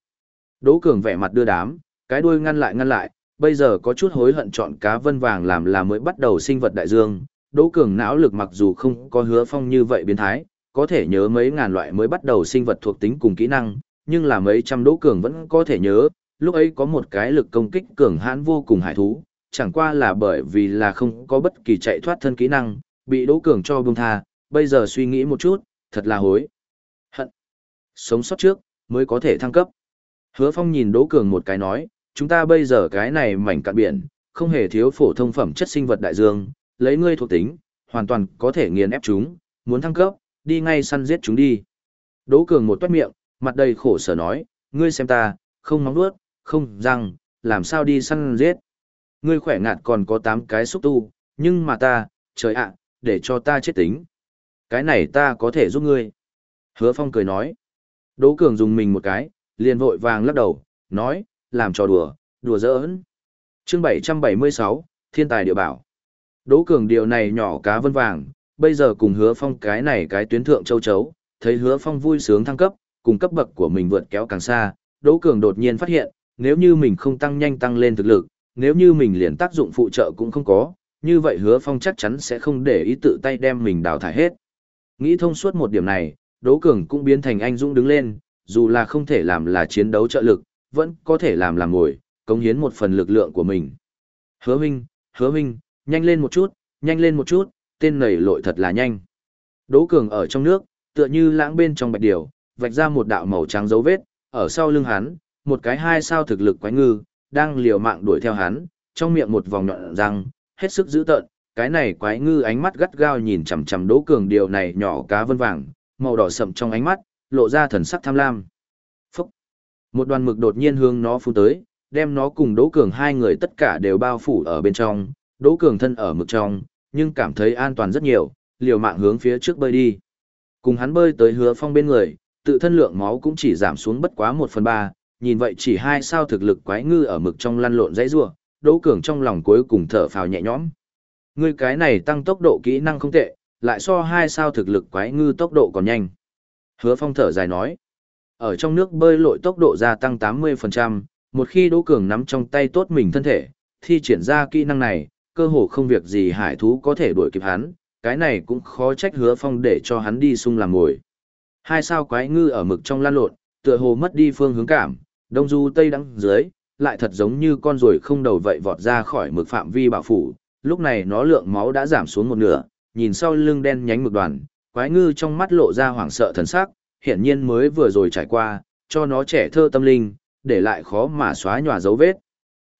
Đỗ Cường vẻ mặt đưa đám, cái đuôi ngăn lại ngăn lại, bây giờ có chút hối hận chọn cá vân vàng làm là mới bắt đầu sinh vật đại dương. Đỗ Cường não lực mặc dù không có hứa phong như vậy biến thái, có thể nhớ mấy ngàn loại mới bắt đầu sinh vật thuộc tính cùng kỹ năng, nhưng là mấy trăm đỗ cường vẫn có thể nhớ, lúc ấy có một cái lực công kích cường hãn vô cùng hải thú, chẳng qua là bởi vì là không có bất kỳ chạy thoát thân kỹ năng, bị đỗ cường cho buông tha, bây giờ suy nghĩ một chút, thật là hối. Hận. Sống sót trước, mới có thể thăng cấp. Hứa Phong nhìn Đỗ Cường một cái nói, chúng ta bây giờ cái này mảnh cạn biển, không hề thiếu phổ thông phẩm chất sinh vật đại dương, lấy ngươi thuộc tính, hoàn toàn có thể nghiền ép chúng, muốn thăng cấp, đi ngay săn giết chúng đi. Đỗ Cường một toát miệng, mặt đầy khổ sở nói, ngươi xem ta, không móng nuốt, không răng, làm sao đi săn giết. Ngươi khỏe ngạt còn có 8 cái xúc tu, nhưng mà ta, trời ạ, để cho ta chết tính. Cái này ta có thể giúp ngươi. Hứa Phong cười nói. Đỗ Cường dùng mình một cái, liền vội vàng lắc đầu, nói, làm trò đùa, đùa giỡn. Chương 776, Thiên tài địa bảo. Đỗ Cường điều này nhỏ cá vân vàng, bây giờ cùng Hứa Phong cái này cái tuyến thượng châu chấu, thấy Hứa Phong vui sướng thăng cấp, cùng cấp bậc của mình vượt kéo càng xa, Đỗ Cường đột nhiên phát hiện, nếu như mình không tăng nhanh tăng lên thực lực, nếu như mình liền tác dụng phụ trợ cũng không có, như vậy Hứa Phong chắc chắn sẽ không để ý tự tay đem mình đào thải hết. Nghĩ thông suốt một điểm này, Đỗ Cường cũng biến thành anh dũng đứng lên, dù là không thể làm là chiến đấu trợ lực, vẫn có thể làm làm ngồi, cống hiến một phần lực lượng của mình. Hứa Minh, Hứa Minh, nhanh lên một chút, nhanh lên một chút, tên nảy lội thật là nhanh. Đỗ Cường ở trong nước, tựa như lãng bên trong bạch điều, vạch ra một đạo màu trắng dấu vết, ở sau lưng hắn, một cái hai sao thực lực quái ngư, đang liều mạng đuổi theo hắn, trong miệng một vòng nhọn răng, hết sức dữ tợn, cái này quái ngư ánh mắt gắt gao nhìn chằm chằm Đỗ Cường điều này nhỏ cá vân vàng, màu đỏ sậm trong ánh mắt, lộ ra thần sắc tham lam. Phúc! Một đoàn mực đột nhiên hướng nó phun tới, đem nó cùng Đỗ Cường hai người tất cả đều bao phủ ở bên trong, Đỗ Cường thân ở mực trong, nhưng cảm thấy an toàn rất nhiều, liều mạng hướng phía trước bơi đi. Cùng hắn bơi tới hứa phong bên người, tự thân lượng máu cũng chỉ giảm xuống bất quá một phần ba, nhìn vậy chỉ hai sao thực lực quái ngư ở mực trong lăn lộn dãy rua, Đỗ Cường trong lòng cuối cùng thở phào nhẹ nhõm. Ngươi cái này tăng tốc độ kỹ năng không tệ, lại so hai sao thực lực quái ngư tốc độ còn nhanh. Hứa Phong thở dài nói, ở trong nước bơi lội tốc độ gia tăng 80%, một khi Đỗ Cường nắm trong tay tốt mình thân thể, thi triển ra kỹ năng này, cơ hồ không việc gì hải thú có thể đuổi kịp hắn, cái này cũng khó trách Hứa Phong để cho hắn đi sung làm ngồi. Hai sao quái ngư ở mực trong lan lộn, tựa hồ mất đi phương hướng cảm, đông du tây đắng dưới, lại thật giống như con ruồi không đầu vậy vọt ra khỏi mực phạm vi bảo phủ, lúc này nó lượng máu đã giảm xuống một nửa, nhìn sau lưng đen nhánh mực đoàn, quái ngư trong mắt lộ ra hoảng sợ thần sắc, hiển nhiên mới vừa rồi trải qua, cho nó trẻ thơ tâm linh, để lại khó mà xóa nhòa dấu vết.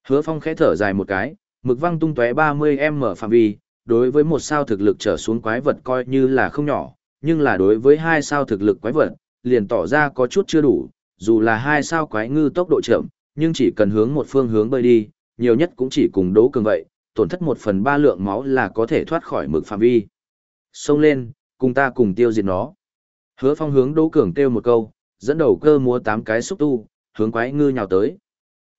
Hứa Phong khẽ thở dài một cái, mực văng tung tóe 30m phạm vi, đối với một sao thực lực trở xuống quái vật coi như là không nhỏ, nhưng là đối với hai sao thực lực quái vật, liền tỏ ra có chút chưa đủ, dù là hai sao quái ngư tốc độ chậm, nhưng chỉ cần hướng một phương hướng bơi đi, nhiều nhất cũng chỉ cùng đấu cường vậy, tổn thất một phần ba lượng máu là có thể thoát khỏi mực phạm vi. Xông lên, cùng ta cùng tiêu diệt nó. Hứa phong hướng đấu cường kêu một câu, dẫn đầu cơ múa tám cái xúc tu, hướng quái ngư nhào tới.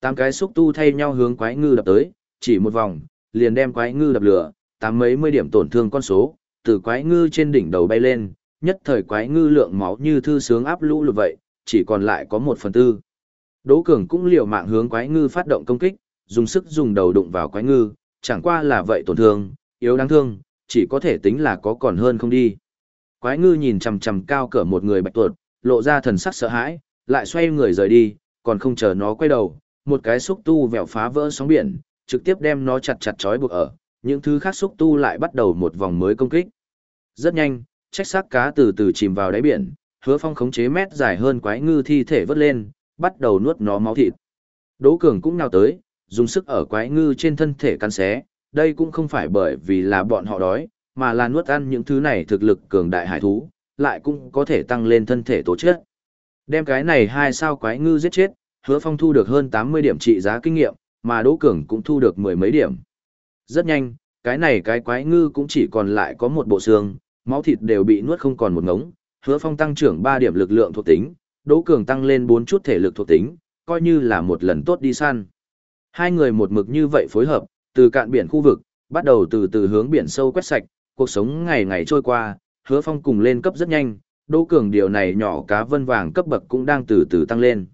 Tám cái xúc tu thay nhau hướng quái ngư đập tới, chỉ một vòng, liền đem quái ngư đập lửa, tám mấy mươi điểm tổn thương con số, từ quái ngư trên đỉnh đầu bay lên, nhất thời quái ngư lượng máu như thư sướng áp lũ lụt vậy, chỉ còn lại có một phần tư. Đỗ Cường cũng liều mạng hướng quái ngư phát động công kích, dùng sức dùng đầu đụng vào quái ngư, chẳng qua là vậy tổn thương, yếu đáng thương, chỉ có thể tính là có còn hơn không đi. Quái ngư nhìn chằm chằm cao cỡ một người bạch tuột, lộ ra thần sắc sợ hãi, lại xoay người rời đi, còn không chờ nó quay đầu, một cái xúc tu vẹo phá vỡ sóng biển, trực tiếp đem nó chặt chặt trói buộc ở, những thứ khác xúc tu lại bắt đầu một vòng mới công kích. Rất nhanh, trách xác cá từ từ chìm vào đáy biển, hứa phong khống chế mét dài hơn quái ngư thi thể vớt lên, bắt đầu nuốt nó máu thịt. Đỗ Cường cũng nào tới, dùng sức ở quái ngư trên thân thể căn xé, đây cũng không phải bởi vì là bọn họ đói, mà là nuốt ăn những thứ này thực lực cường đại hải thú, lại cũng có thể tăng lên thân thể tố chất. Đem cái này hai sao quái ngư giết chết, hứa phong thu được hơn 80 điểm trị giá kinh nghiệm, mà Đỗ Cường cũng thu được mười mấy điểm. Rất nhanh, cái này cái quái ngư cũng chỉ còn lại có một bộ xương, máu thịt đều bị nuốt không còn một ngống, hứa phong tăng trưởng ba điểm lực lượng thuộc tính, Đỗ Cường tăng lên bốn chút thể lực thuộc tính, coi như là một lần tốt đi săn. Hai người một mực như vậy phối hợp, từ cạn biển khu vực, bắt đầu từ từ hướng biển sâu quét sạch, cuộc sống ngày ngày trôi qua, hứa phong cùng lên cấp rất nhanh, Đỗ Cường điều này nhỏ cá vân vàng cấp bậc cũng đang từ từ tăng lên.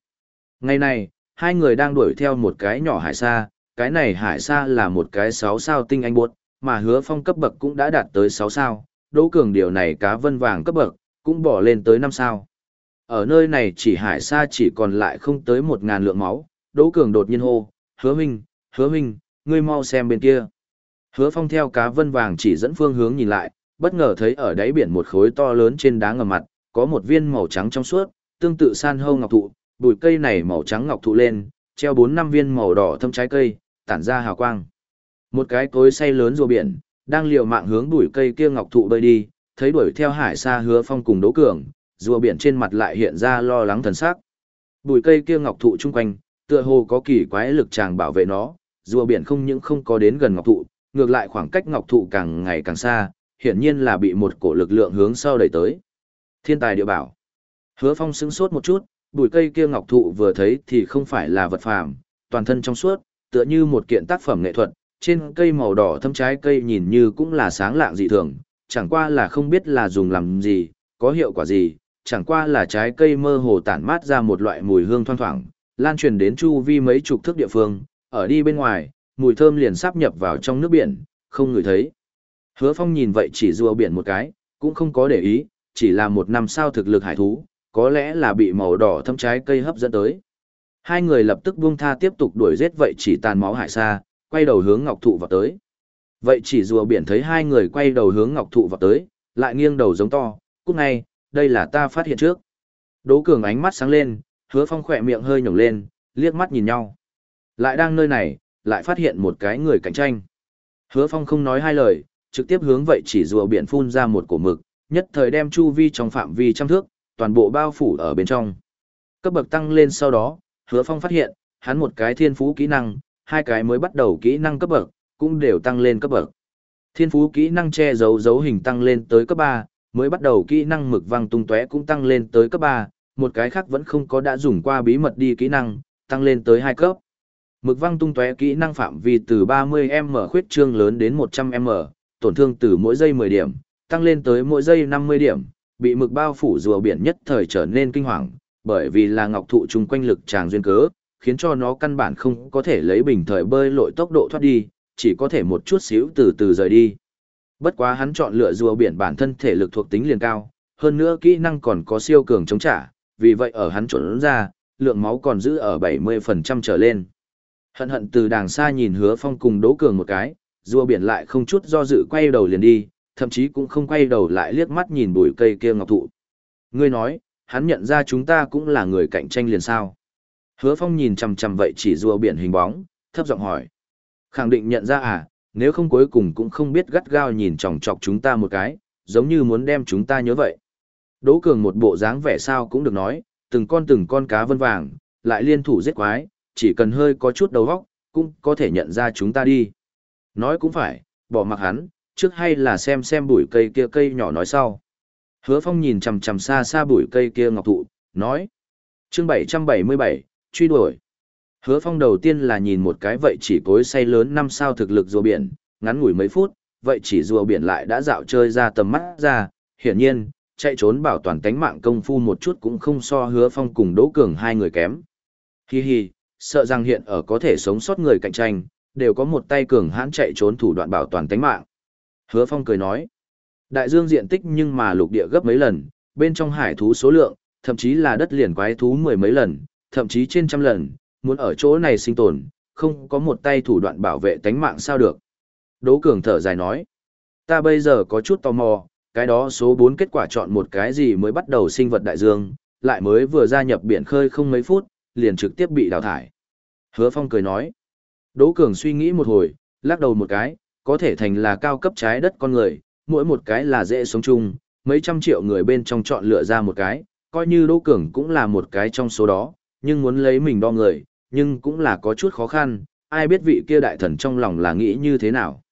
Ngày này, hai người đang đuổi theo một cái nhỏ hải sa, cái này hải sa là một cái sáu sao tinh anh buốt, mà hứa phong cấp bậc cũng đã đạt tới sáu sao, Đỗ Cường điều này cá vân vàng cấp bậc, cũng bỏ lên tới năm sao. Ở nơi này chỉ hải xa chỉ còn lại không tới một ngàn lượng máu, Đỗ Cường đột nhiên hô, hứa Minh hứa Minh ngươi mau xem bên kia. Hứa phong theo cá vân vàng chỉ dẫn phương hướng nhìn lại, bất ngờ thấy ở đáy biển một khối to lớn trên đá ngầm mặt, có một viên màu trắng trong suốt, tương tự san hô ngọc thụ, bụi cây này màu trắng ngọc thụ lên, treo bốn năm viên màu đỏ thâm trái cây, tản ra hào quang. Một cái cối say lớn rùa biển, đang liều mạng hướng bụi cây kia ngọc thụ bơi đi, thấy đuổi theo hải xa hứa phong cùng đố cường, rùa biển trên mặt lại hiện ra lo lắng thần sắc. Bụi cây kia ngọc thụ chung quanh, tựa hồ có kỳ quái lực chàng bảo vệ nó, rùa biển không những không có đến gần ngọc thụ, ngược lại khoảng cách ngọc thụ càng ngày càng xa, hiển nhiên là bị một cổ lực lượng hướng sau đẩy tới. Thiên tài địa bảo. Hứa Phong sững sốt một chút, bụi cây kia ngọc thụ vừa thấy thì không phải là vật phàm, toàn thân trong suốt, tựa như một kiện tác phẩm nghệ thuật, trên cây màu đỏ thâm trái cây nhìn như cũng là sáng lạng dị thường, chẳng qua là không biết là dùng làm gì, có hiệu quả gì, chẳng qua là trái cây mơ hồ tản mát ra một loại mùi hương thoang thoảng, lan truyền đến chu vi mấy chục thước địa phương, ở đi bên ngoài, mùi thơm liền sắp nhập vào trong nước biển, không ngửi thấy. Hứa Phong nhìn vậy chỉ rùa biển một cái, cũng không có để ý, chỉ là một năm sao thực lực hải thú, có lẽ là bị màu đỏ thâm trái cây hấp dẫn tới. Hai người lập tức buông tha tiếp tục đuổi giết vậy chỉ tàn máu hải xa, quay đầu hướng ngọc thụ vào tới. Vậy chỉ rùa biển thấy hai người quay đầu hướng ngọc thụ vào tới, lại nghiêng đầu giống to, cút ngay, đây là ta phát hiện trước. Đỗ cường ánh mắt sáng lên, hứa phong khỏe miệng hơi nhổng lên, liếc mắt nhìn nhau. Lại đang nơi này, lại phát hiện một cái người cạnh tranh. Hứa phong không nói hai lời, trực tiếp hướng vậy chỉ rùa biển phun ra một cổ mực, nhất thời đem chu vi trong phạm vi trăm thước, toàn bộ bao phủ ở bên trong. Cấp bậc tăng lên sau đó, hứa phong phát hiện, hắn một cái thiên phú kỹ năng, hai cái mới bắt đầu kỹ năng cấp bậc, cũng đều tăng lên cấp bậc. Thiên phú kỹ năng che giấu dấu hình tăng lên tới cấp 3, mới bắt đầu kỹ năng mực văng tung tóe cũng tăng lên tới cấp 3, một cái khác vẫn không có đã dùng qua bí mật đi kỹ năng, tăng lên tới 2 cấp. Mực văng tung tóe kỹ năng phạm vi từ 30m khuyết trương lớn đến 100m, tổn thương từ mỗi giây 10 điểm, tăng lên tới mỗi giây 50 điểm, bị mực bao phủ rùa biển nhất thời trở nên kinh hoàng, bởi vì là ngọc thụ chung quanh lực tràng duyên cớ, khiến cho nó căn bản không có thể lấy bình thời bơi lội tốc độ thoát đi, chỉ có thể một chút xíu từ từ rời đi. Bất quá hắn chọn lựa rùa biển bản thân thể lực thuộc tính liền cao, hơn nữa kỹ năng còn có siêu cường chống trả, vì vậy ở hắn chuẩn ra, lượng máu còn giữ ở 70% trở lên. Hận hận từ đàng xa nhìn hứa phong cùng đố cường một cái, rùa biển lại không chút do dự quay đầu liền đi, thậm chí cũng không quay đầu lại liếc mắt nhìn bụi cây kia ngọc thụ. Ngươi nói, hắn nhận ra chúng ta cũng là người cạnh tranh liền sao. Hứa phong nhìn chằm chằm vậy chỉ rùa biển hình bóng, thấp giọng hỏi. Khẳng định nhận ra à, nếu không cuối cùng cũng không biết gắt gao nhìn chòng chọc chúng ta một cái, giống như muốn đem chúng ta nhớ vậy. Đỗ Cường một bộ dáng vẻ sao cũng được nói, từng con từng con cá vân vàng, lại liên thủ giết quái, chỉ cần hơi có chút đầu óc, cũng có thể nhận ra chúng ta đi. Nói cũng phải, bỏ mặc hắn, trước hay là xem xem bụi cây kia cây nhỏ nói sau. Hứa Phong nhìn chằm chằm xa xa bụi cây kia ngọc thụ, nói. Chương 777, truy đuổi. Hứa Phong đầu tiên là nhìn một cái vậy chỉ cối say lớn năm sao thực lực rùa biển, ngắn ngủi mấy phút, vậy chỉ rùa biển lại đã dạo chơi ra tầm mắt ra, hiển nhiên, chạy trốn bảo toàn tánh mạng công phu một chút cũng không so Hứa Phong cùng Đỗ Cường hai người kém. Hi hi, sợ rằng hiện ở có thể sống sót người cạnh tranh, đều có một tay cường hãn chạy trốn thủ đoạn bảo toàn tánh mạng. Hứa Phong cười nói, đại dương diện tích nhưng mà lục địa gấp mấy lần, bên trong hải thú số lượng, thậm chí là đất liền quái thú mười mấy lần, thậm chí trên trăm lần, muốn ở chỗ này sinh tồn, không có một tay thủ đoạn bảo vệ tánh mạng sao được. Đỗ Cường thở dài nói, ta bây giờ có chút tò mò, cái đó số 4 kết quả chọn một cái gì mới bắt đầu sinh vật đại dương, lại mới vừa gia nhập biển khơi không mấy phút, liền trực tiếp bị đào thải. Hứa Phong cười nói, Đỗ Cường suy nghĩ một hồi, lắc đầu một cái, có thể thành là cao cấp trái đất con người, mỗi một cái là dễ sống chung, mấy trăm triệu người bên trong chọn lựa ra một cái, coi như Đỗ Cường cũng là một cái trong số đó, nhưng muốn lấy mình đo người, nhưng cũng là có chút khó khăn, ai biết vị kia đại thần trong lòng là nghĩ như thế nào.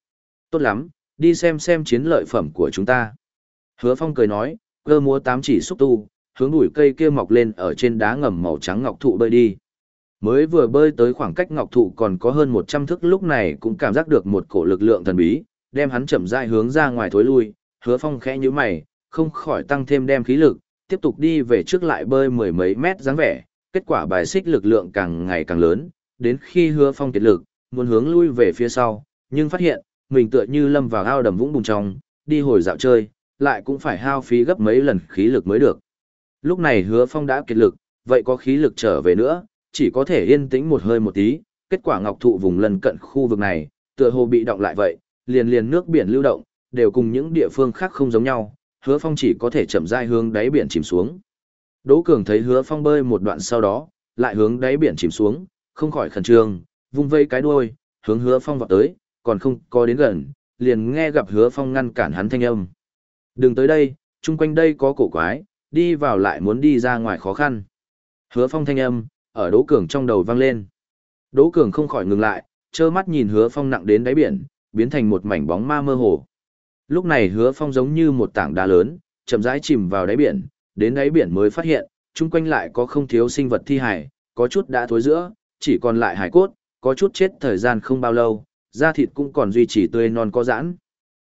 Tốt lắm, đi xem xem chiến lợi phẩm của chúng ta. Hứa Phong cười nói, cơ múa tám chỉ xúc tu, hướng đuổi cây kia mọc lên ở trên đá ngầm màu trắng ngọc thụ bơi đi. Mới vừa bơi tới khoảng cách ngọc thụ còn có hơn 100 thước lúc này cũng cảm giác được một cổ lực lượng thần bí, đem hắn chậm rãi hướng ra ngoài thối lui, hứa phong khẽ như mày, không khỏi tăng thêm đem khí lực, tiếp tục đi về trước lại bơi mười mấy mét dáng vẻ, kết quả bài xích lực lượng càng ngày càng lớn, đến khi hứa phong kiệt lực, muốn hướng lui về phía sau, nhưng phát hiện, mình tựa như lâm vào ao đầm vũng bùn trong, đi hồi dạo chơi, lại cũng phải hao phí gấp mấy lần khí lực mới được. Lúc này hứa phong đã kiệt lực, vậy có khí lực trở về nữa, chỉ có thể yên tĩnh một hơi một tí, kết quả ngọc thụ vùng lân cận khu vực này, tựa hồ bị động lại vậy, liền liền nước biển lưu động, đều cùng những địa phương khác không giống nhau, hứa phong chỉ có thể chậm rãi hướng đáy biển chìm xuống. Đỗ Cường thấy hứa phong bơi một đoạn sau đó, lại hướng đáy biển chìm xuống, không khỏi khẩn trương, vung vây cái đuôi, hướng hứa phong vọt tới, còn không có đến gần, liền nghe gặp hứa phong ngăn cản hắn thanh âm. Đừng tới đây, chung quanh đây có cổ quái, đi vào lại muốn đi ra ngoài khó khăn. Hứa phong thanh âm, ở Đỗ Cường trong đầu vang lên. Đỗ Cường không khỏi ngừng lại, trơ mắt nhìn hứa phong nặng đến đáy biển, biến thành một mảnh bóng ma mơ hồ. Lúc này hứa phong giống như một tảng đá lớn, chậm rãi chìm vào đáy biển, đến đáy biển mới phát hiện, chung quanh lại có không thiếu sinh vật thi hải, có chút đã thối giữa, chỉ còn lại hải cốt, có chút chết thời gian không bao lâu, da thịt cũng còn duy trì tươi non có giãn.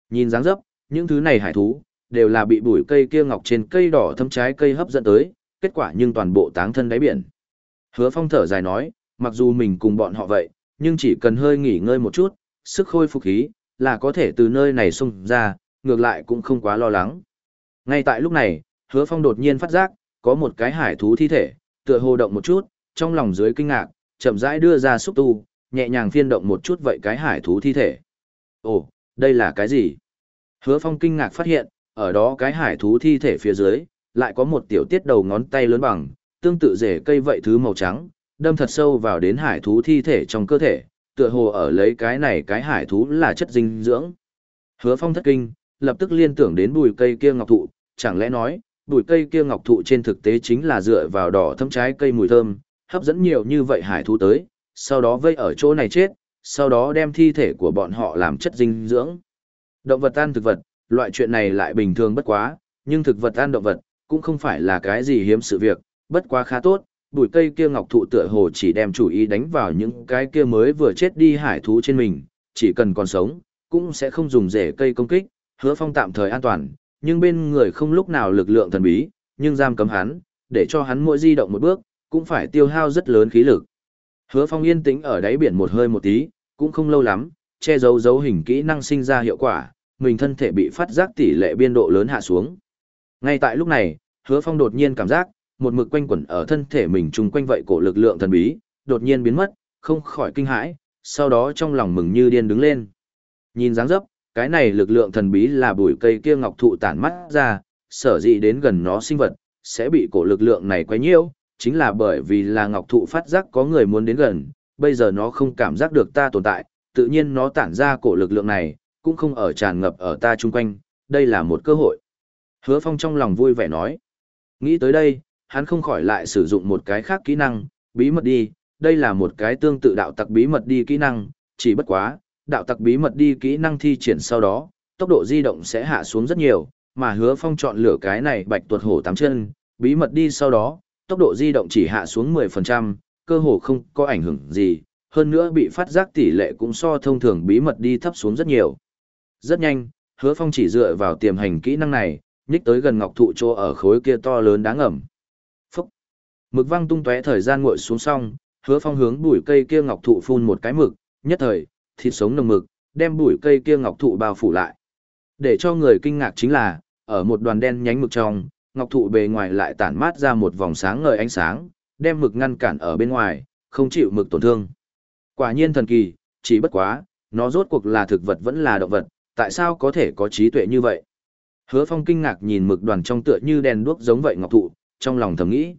Nhìn dáng dấp, những thứ này hải thú, đều là bị bụi cây kia ngọc trên cây đỏ thâm trái cây hấp dẫn tới, kết quả nhưng toàn bộ táng thân đáy biển. Hứa phong thở dài nói, mặc dù mình cùng bọn họ vậy, nhưng chỉ cần hơi nghỉ ngơi một chút, sức khôi phục khí, là có thể từ nơi này xông ra, ngược lại cũng không quá lo lắng. Ngay tại lúc này, hứa phong đột nhiên phát giác, có một cái hải thú thi thể, tựa hồ động một chút, trong lòng dưới kinh ngạc, chậm rãi đưa ra xúc tu, nhẹ nhàng phiên động một chút vậy cái hải thú thi thể. Ồ, đây là cái gì? Hứa phong kinh ngạc phát hiện, ở đó cái hải thú thi thể phía dưới, lại có một tiểu tiết đầu ngón tay lớn bằng, tương tự rễ cây vậy thứ màu trắng, đâm thật sâu vào đến hải thú thi thể trong cơ thể, tựa hồ ở lấy cái này cái hải thú là chất dinh dưỡng. Hứa phong thất kinh, lập tức liên tưởng đến bùi cây kia ngọc thụ, chẳng lẽ nói, bụi cây kia ngọc thụ trên thực tế chính là dựa vào đỏ thâm trái cây mùi thơm, hấp dẫn nhiều như vậy hải thú tới, sau đó vây ở chỗ này chết, sau đó đem thi thể của bọn họ làm chất dinh dưỡng. Động vật ăn thực vật, loại chuyện này lại bình thường bất quá, nhưng thực vật ăn động vật, cũng không phải là cái gì hiếm sự việc, bất quá khá tốt, bụi cây kia ngọc thụ tựa hồ chỉ đem chủ ý đánh vào những cái kia mới vừa chết đi hải thú trên mình, chỉ cần còn sống, cũng sẽ không dùng rễ cây công kích, hứa phong tạm thời an toàn, nhưng bên người không lúc nào lực lượng thần bí, nhưng giam cấm hắn, để cho hắn mỗi di động một bước, cũng phải tiêu hao rất lớn khí lực. Hứa phong yên tĩnh ở đáy biển một hơi một tí, cũng không lâu lắm, che giấu dấu hình kỹ năng sinh ra hiệu quả, mình thân thể bị phát giác tỷ lệ biên độ lớn hạ xuống. Ngay tại lúc này, hứa phong đột nhiên cảm giác, một mực quanh quẩn ở thân thể mình trùng quanh vậy cổ lực lượng thần bí, đột nhiên biến mất, không khỏi kinh hãi, sau đó trong lòng mừng như điên đứng lên. Nhìn dáng dấp, cái này lực lượng thần bí là bụi cây kia ngọc thụ tản mắt ra, sở dĩ đến gần nó sinh vật, sẽ bị cổ lực lượng này quấy nhiễu, chính là bởi vì là ngọc thụ phát giác có người muốn đến gần, bây giờ nó không cảm giác được ta tồn tại, tự nhiên nó tản ra cổ lực lượng này, cũng không ở tràn ngập ở ta chung quanh, đây là một cơ hội. Hứa Phong trong lòng vui vẻ nói. Nghĩ tới đây, hắn không khỏi lại sử dụng một cái khác kỹ năng, bí mật đi, đây là một cái tương tự đạo tặc bí mật đi kỹ năng, chỉ bất quá, đạo tặc bí mật đi kỹ năng thi triển sau đó, tốc độ di động sẽ hạ xuống rất nhiều, mà hứa phong chọn lựa cái này bạch tuột hổ tám chân, bí mật đi sau đó, tốc độ di động chỉ hạ xuống 10%, cơ hồ không có ảnh hưởng gì, hơn nữa bị phát giác tỷ lệ cũng so thông thường bí mật đi thấp xuống rất nhiều. Rất nhanh, hứa phong chỉ dựa vào tiềm hành kỹ năng này, nhích tới gần ngọc thụ chỗ ở khối kia to lớn đáng ẩm. Phúc! Mực văng tung tóe thời gian nguội xuống xong, hứa phong hướng bụi cây kia ngọc thụ phun một cái mực, nhất thời, thịt sống nồng mực, đem bụi cây kia ngọc thụ bao phủ lại. Để cho người kinh ngạc chính là, ở một đoàn đen nhánh mực trong, ngọc thụ bề ngoài lại tản mát ra một vòng sáng ngời ánh sáng, đem mực ngăn cản ở bên ngoài, không chịu mực tổn thương. Quả nhiên thần kỳ, chỉ bất quá, nó rốt cuộc là thực vật vẫn là động vật, tại sao có thể có trí tuệ như vậy? Hứa Phong kinh ngạc nhìn mực đoàn trong tựa như đèn đuốc giống vậy ngọc thụ, trong lòng thầm nghĩ.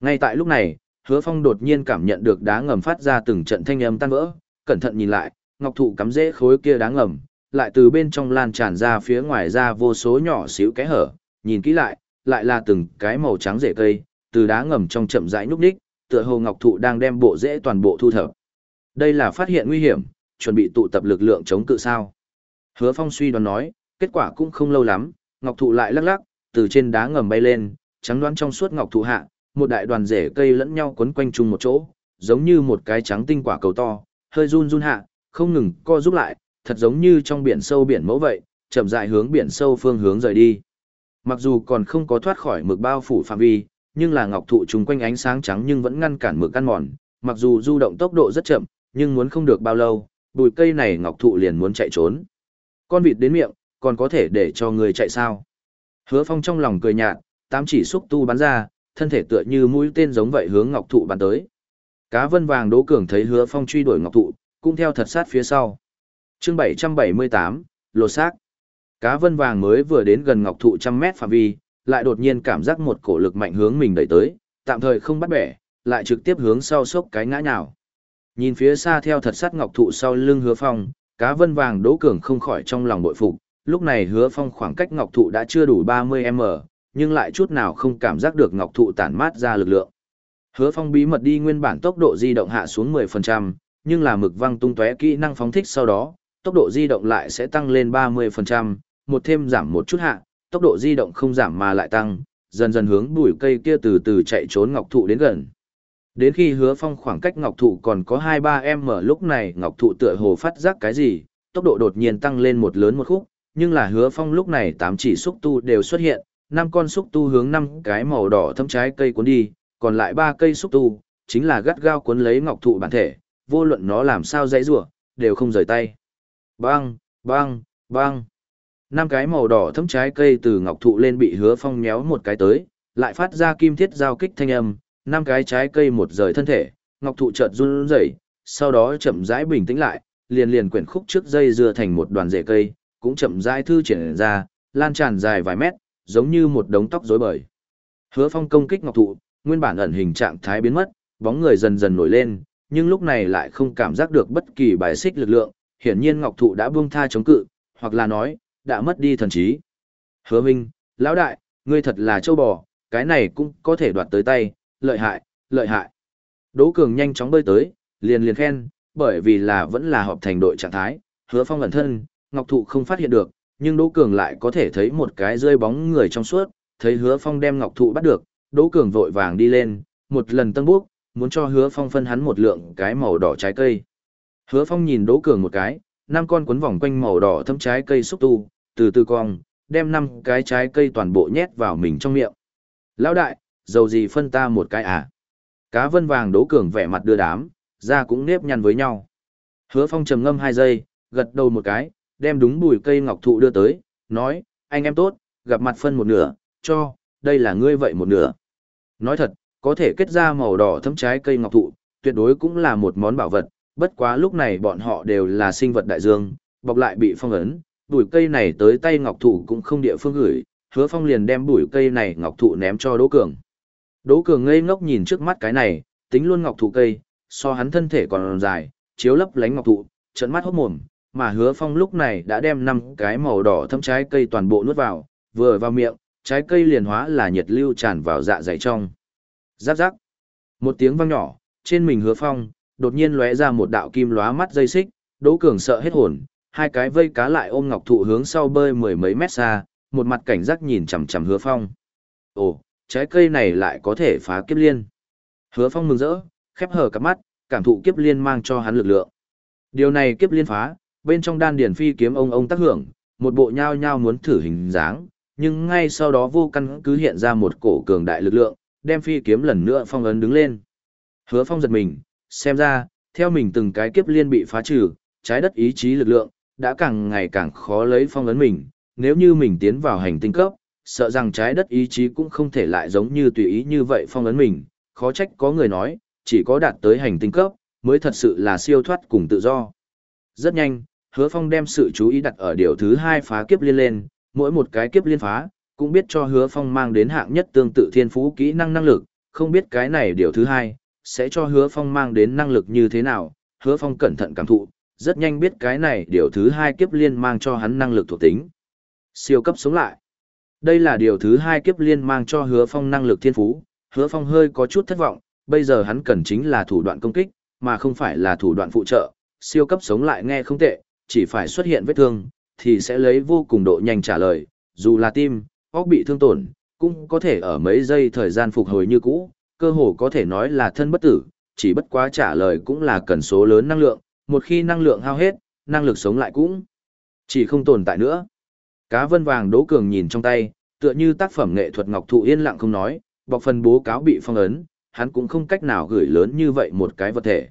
Ngay tại lúc này, Hứa Phong đột nhiên cảm nhận được đá ngầm phát ra từng trận thanh âm tan vỡ, cẩn thận nhìn lại, ngọc thụ cắm rễ khối kia đá ngầm, lại từ bên trong lan tràn ra phía ngoài ra vô số nhỏ xíu cái hở, nhìn kỹ lại, lại là từng cái màu trắng rễ cây, từ đá ngầm trong chậm rãi nhúc nhích, tựa hồ ngọc thụ đang đem bộ rễ toàn bộ thu thập. Đây là phát hiện nguy hiểm, chuẩn bị tụ tập lực lượng chống cự sao? Hứa Phong suy đoán nói, kết quả cũng không lâu lắm, ngọc thụ lại lắc lắc, từ trên đá ngầm bay lên, trắng đoán trong suốt ngọc thụ hạ, một đại đoàn rễ cây lẫn nhau quấn quanh chung một chỗ, giống như một cái trắng tinh quả cầu to, hơi run run hạ, không ngừng co rút lại, thật giống như trong biển sâu biển mẫu vậy, chậm rãi hướng biển sâu phương hướng rời đi. Mặc dù còn không có thoát khỏi mực bao phủ phạm vi, nhưng là ngọc thụ trùng quanh ánh sáng trắng nhưng vẫn ngăn cản mực ăn mòn, mặc dù du động tốc độ rất chậm, nhưng muốn không được bao lâu, bụi cây này ngọc thụ liền muốn chạy trốn. Con vịt đến miệng, còn có thể để cho người chạy sao? Hứa Phong trong lòng cười nhạt, tám chỉ xúc tu bắn ra, thân thể tựa như mũi tên giống vậy hướng ngọc thụ bắn tới. Cá vân vàng Đỗ Cường thấy Hứa Phong truy đuổi ngọc thụ, cũng theo thật sát phía sau. Chương 778, lột xác. Cá vân vàng mới vừa đến gần ngọc thụ trăm mét phạm vi, lại đột nhiên cảm giác một cổ lực mạnh hướng mình đẩy tới, tạm thời không bắt bẻ, lại trực tiếp hướng sau sốc cái ngã nhào. Nhìn phía xa theo thật sát ngọc thụ sau lưng hứa phong, cá vân vàng đỗ cường không khỏi trong lòng bội phục, lúc này hứa phong khoảng cách ngọc thụ đã chưa đủ 30m, nhưng lại chút nào không cảm giác được ngọc thụ tản mát ra lực lượng. Hứa phong bí mật đi nguyên bản tốc độ di động hạ xuống 10%, nhưng là mực văng tung tóe kỹ năng phóng thích sau đó, tốc độ di động lại sẽ tăng lên 30%, một thêm giảm một chút hạ, tốc độ di động không giảm mà lại tăng, dần dần hướng bụi cây kia từ từ chạy trốn ngọc thụ đến gần. Đến khi hứa phong khoảng cách ngọc thụ còn có 2-3 m lúc này ngọc thụ tựa hồ phát giác cái gì, tốc độ đột nhiên tăng lên một lớn một khúc, nhưng là hứa phong lúc này tám chỉ xúc tu đều xuất hiện, năm con xúc tu hướng năm cái màu đỏ thâm trái cây cuốn đi, còn lại ba cây xúc tu, chính là gắt gao cuốn lấy ngọc thụ bản thể, vô luận nó làm sao dãy rủa, đều không rời tay. Bang, bang, bang. Năm cái màu đỏ thấm trái cây từ ngọc thụ lên bị hứa phong méo một cái tới, lại phát ra kim thiết giao kích thanh âm, năm cái trái cây một rời thân thể, ngọc thụ chợt run rẩy, sau đó chậm rãi bình tĩnh lại, liền liền quyển khúc trước dây dưa thành một đoàn rễ cây, cũng chậm rãi thư triển ra, lan tràn dài vài mét, giống như một đống tóc rối bời. Hứa Phong công kích ngọc thụ, nguyên bản ẩn hình trạng thái biến mất, bóng người dần dần nổi lên, nhưng lúc này lại không cảm giác được bất kỳ bài xích lực lượng, hiển nhiên ngọc thụ đã buông tha chống cự, hoặc là nói, đã mất đi thần trí. Hứa Minh, lão đại, ngươi thật là châu bò, cái này cũng có thể đoạt tới tay, lợi hại, lợi hại. Đỗ Cường nhanh chóng bơi tới, liền liền khen, bởi vì là vẫn là họp thành đội trạng thái, hứa phong ẩn thân, Ngọc Thụ không phát hiện được, nhưng Đỗ Cường lại có thể thấy một cái rơi bóng người trong suốt, thấy hứa phong đem Ngọc Thụ bắt được, Đỗ Cường vội vàng đi lên, một lần tăng bước, muốn cho hứa phong phân hắn một lượng cái màu đỏ trái cây. Hứa phong nhìn Đỗ Cường một cái, năm con quấn vòng quanh màu đỏ thâm trái cây xúc tu, từ từ cong, đem năm cái trái cây toàn bộ nhét vào mình trong miệng. Lão đại, dầu gì phân ta một cái à? Cá vân vàng đố cường vẻ mặt đưa đám, ra cũng nếp nhăn với nhau. Hứa phong trầm ngâm hai giây, gật đầu một cái, đem đúng bùi cây ngọc thụ đưa tới, nói, anh em tốt, gặp mặt phân một nửa, cho, đây là ngươi vậy một nửa. Nói thật, có thể kết ra màu đỏ thấm trái cây ngọc thụ, tuyệt đối cũng là một món bảo vật, bất quá lúc này bọn họ đều là sinh vật đại dương, bọc lại bị phong ấn, bùi cây này tới tay ngọc thụ cũng không địa phương gửi, hứa phong liền đem bùi cây này ngọc thụ ném cho Đỗ Cường. Đỗ Cường ngây ngốc nhìn trước mắt cái này, tính luôn ngọc thụ cây, so hắn thân thể còn dài, chiếu lấp lánh ngọc thụ, trận mắt hốt mồm, mà Hứa Phong lúc này đã đem năm cái màu đỏ thâm trái cây toàn bộ nuốt vào, vừa vào miệng, trái cây liền hóa là nhiệt lưu tràn vào dạ dày trong. Giáp giáp. Một tiếng vang nhỏ, trên mình Hứa Phong, đột nhiên lóe ra một đạo kim lóa mắt dây xích, Đỗ Cường sợ hết hồn, hai cái vây cá lại ôm ngọc thụ hướng sau bơi mười mấy mét xa, một mặt cảnh giác nhìn chằm chằm Hứa Phong. Ồ, trái cây này lại có thể phá kiếp liên. Hứa Phong mừng rỡ, khép hờ cặp mắt, cảm thụ kiếp liên mang cho hắn lực lượng. Điều này kiếp liên phá, bên trong đan điển phi kiếm ông ông tác hưởng, một bộ nhao nhao muốn thử hình dáng, nhưng ngay sau đó vô căn cứ hiện ra một cổ cường đại lực lượng, đem phi kiếm lần nữa phong ấn đứng lên. Hứa Phong giật mình, xem ra, theo mình từng cái kiếp liên bị phá trừ, trái đất ý chí lực lượng đã càng ngày càng khó lấy phong ấn mình, nếu như mình tiến vào hành tinh cấp, sợ rằng trái đất ý chí cũng không thể lại giống như tùy ý như vậy phong ấn mình, khó trách có người nói, chỉ có đạt tới hành tinh cấp, mới thật sự là siêu thoát cùng tự do. Rất nhanh, hứa phong đem sự chú ý đặt ở điều thứ hai phá kiếp liên lên, mỗi một cái kiếp liên phá, cũng biết cho hứa phong mang đến hạng nhất tương tự thiên phú kỹ năng năng lực, không biết cái này điều thứ hai, sẽ cho hứa phong mang đến năng lực như thế nào, hứa phong cẩn thận cảm thụ, rất nhanh biết cái này điều thứ hai kiếp liên mang cho hắn năng lực thuộc tính. Siêu cấp sống lại. Đây là điều thứ hai kiếp liên mang cho hứa phong năng lực thiên phú, hứa phong hơi có chút thất vọng, bây giờ hắn cần chính là thủ đoạn công kích, mà không phải là thủ đoạn phụ trợ, siêu cấp sống lại nghe không tệ, chỉ phải xuất hiện vết thương, thì sẽ lấy vô cùng độ nhanh trả lời, dù là tim, óc bị thương tổn, cũng có thể ở mấy giây thời gian phục hồi như cũ, cơ hồ có thể nói là thân bất tử, chỉ bất quá trả lời cũng là cần số lớn năng lượng, một khi năng lượng hao hết, năng lực sống lại cũng chỉ không tồn tại nữa. Cá vân vàng đỗ cường nhìn trong tay, tựa như tác phẩm nghệ thuật ngọc thụ yên lặng không nói, bọc phần bố cáo bị phong ấn, hắn cũng không cách nào gửi lớn như vậy một cái vật thể.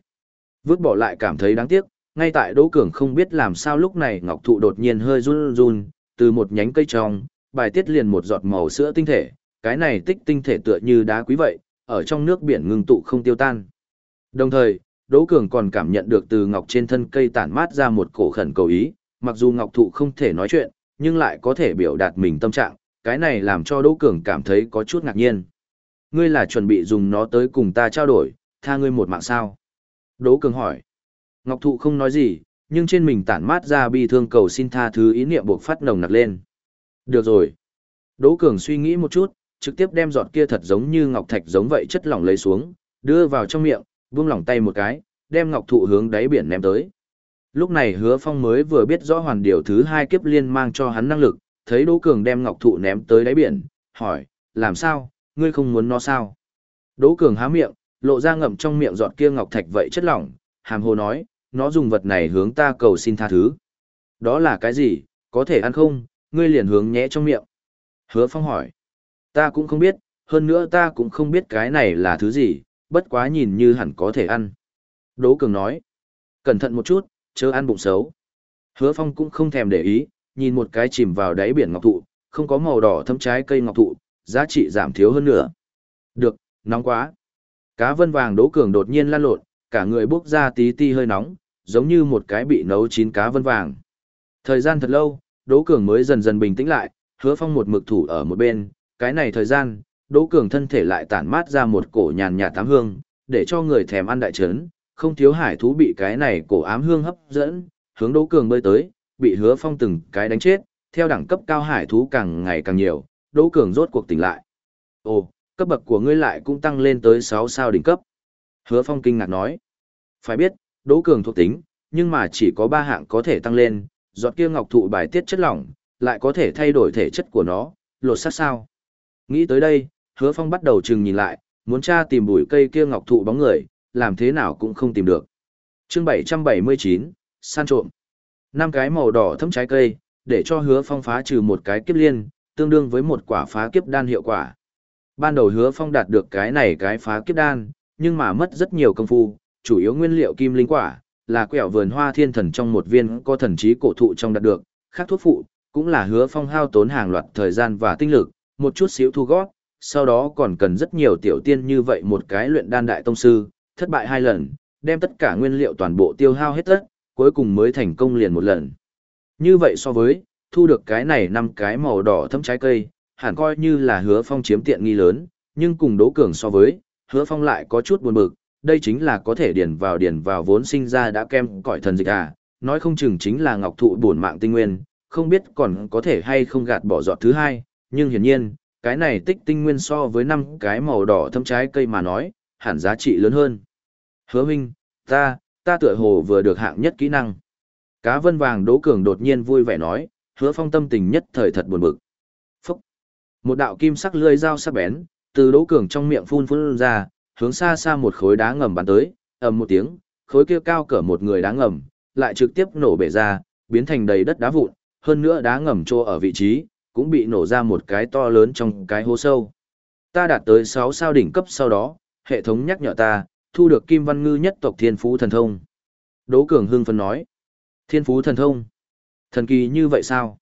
Vứt bỏ lại cảm thấy đáng tiếc, ngay tại đỗ cường không biết làm sao lúc này ngọc thụ đột nhiên hơi run run, từ một nhánh cây trong, bài tiết liền một giọt màu sữa tinh thể, cái này tích tinh thể tựa như đá quý vậy, ở trong nước biển ngưng tụ không tiêu tan. Đồng thời, Đỗ Cường còn cảm nhận được từ ngọc trên thân cây tản mát ra một cổ khẩn cầu ý, mặc dù ngọc thụ không thể nói chuyện, nhưng lại có thể biểu đạt mình tâm trạng, cái này làm cho Đỗ Cường cảm thấy có chút ngạc nhiên. Ngươi là chuẩn bị dùng nó tới cùng ta trao đổi, tha ngươi một mạng sao? Đỗ Cường hỏi. Ngọc thụ không nói gì, nhưng trên mình tản mát ra bi thương cầu xin tha thứ ý niệm buộc phát nồng nặc lên. Được rồi. Đỗ Cường suy nghĩ một chút, trực tiếp đem giọt kia thật giống như ngọc thạch giống vậy chất lỏng lấy xuống, đưa vào trong miệng, buông lỏng tay một cái, đem ngọc thụ hướng đáy biển ném tới. Lúc này hứa phong mới vừa biết rõ hoàn điều thứ hai kiếp liên mang cho hắn năng lực, thấy Đỗ Cường đem ngọc thụ ném tới đáy biển, hỏi, làm sao, ngươi không muốn nó sao? Đỗ Cường há miệng, lộ ra ngậm trong miệng giọt kia ngọc thạch vậy chất lỏng, hàm hồ nói, nó dùng vật này hướng ta cầu xin tha thứ. Đó là cái gì, có thể ăn không, ngươi liền hướng nhẽ trong miệng. Hứa Phong hỏi, ta cũng không biết, hơn nữa ta cũng không biết cái này là thứ gì, bất quá nhìn như hẳn có thể ăn. Đỗ Cường nói, cẩn thận một chút, chớ ăn bụng xấu. Hứa Phong cũng không thèm để ý, nhìn một cái chìm vào đáy biển ngọc thụ, không có màu đỏ thâm trái cây ngọc thụ, giá trị giảm thiếu hơn nữa. Được, nóng quá. Cá vân vàng Đỗ Cường đột nhiên lan lộn, cả người bốc ra tí ti hơi nóng, giống như một cái bị nấu chín cá vân vàng. Thời gian thật lâu, Đỗ Cường mới dần dần bình tĩnh lại, hứa phong một mực thủ ở một bên, cái này thời gian, Đỗ Cường thân thể lại tản mát ra một cổ nhàn nhạt tám hương, để cho người thèm ăn đại trấn, không thiếu hải thú bị cái này cổ ám hương hấp dẫn, hướng Đỗ Cường bơi tới, bị hứa phong từng cái đánh chết, theo đẳng cấp cao hải thú càng ngày càng nhiều, Đỗ Cường rốt cuộc tỉnh lại. Ồ, cấp bậc của ngươi lại cũng tăng lên tới 6 sao đỉnh cấp. Hứa Phong kinh ngạc nói. Phải biết, Đỗ Cường thuộc tính, nhưng mà chỉ có 3 hạng có thể tăng lên, giọt kia ngọc thụ bài tiết chất lỏng, lại có thể thay đổi thể chất của nó, lột xác sao. Nghĩ tới đây, Hứa Phong bắt đầu chừng nhìn lại, muốn tra tìm bụi cây kia ngọc thụ bóng người, làm thế nào cũng không tìm được. Chương 779, san trộm. Năm cái màu đỏ thấm trái cây, để cho Hứa Phong phá trừ một cái kiếp liên, tương đương với một quả phá kiếp đan hiệu quả. Ban đầu Hứa Phong đạt được cái này cái phá kiếp đan, nhưng mà mất rất nhiều công phu, chủ yếu nguyên liệu kim linh quả, là quẹo vườn hoa thiên thần trong một viên có thần trí cổ thụ trong đạt được, khác thuốc phụ, cũng là hứa phong hao tốn hàng loạt thời gian và tinh lực, một chút xíu thu gót, sau đó còn cần rất nhiều tiểu tiên như vậy một cái luyện đan đại tông sư, thất bại hai lần, đem tất cả nguyên liệu toàn bộ tiêu hao hết tất, cuối cùng mới thành công liền một lần. Như vậy so với, thu được cái này năm cái màu đỏ thấm trái cây, hẳn coi như là hứa phong chiếm tiện nghi lớn, nhưng cùng đố cường so với, hứa phong lại có chút buồn bực, đây chính là có thể điền vào điền vào vốn sinh ra đã kem cõi thần dịch à, nói không chừng chính là ngọc thụ bổn mạng tinh nguyên, không biết còn có thể hay không gạt bỏ giọt thứ hai, nhưng hiển nhiên, cái này tích tinh nguyên so với năm cái màu đỏ thâm trái cây mà nói, hẳn giá trị lớn hơn. Hứa Minh, ta, ta tựa hồ vừa được hạng nhất kỹ năng. Cá vân vàng đố cường đột nhiên vui vẻ nói, hứa phong tâm tình nhất thời thật buồn bực. Phúc! Một đạo kim sắc lưỡi dao sắc bén, từ đố cường trong miệng phun phun ra, hướng xa xa một khối đá ngầm bắn tới, ầm một tiếng, khối kia cao cỡ một người đá ngầm, lại trực tiếp nổ bể ra, biến thành đầy đất đá vụn, hơn nữa đá ngầm trô ở vị trí, cũng bị nổ ra một cái to lớn trong cái hố sâu. Ta đạt tới 6 sao đỉnh cấp sau đó, hệ thống nhắc nhở ta, thu được Kim Văn Ngư nhất tộc Thiên Phú Thần Thông. Đỗ Cường hưng phân nói, Thiên Phú Thần Thông? Thần kỳ như vậy sao?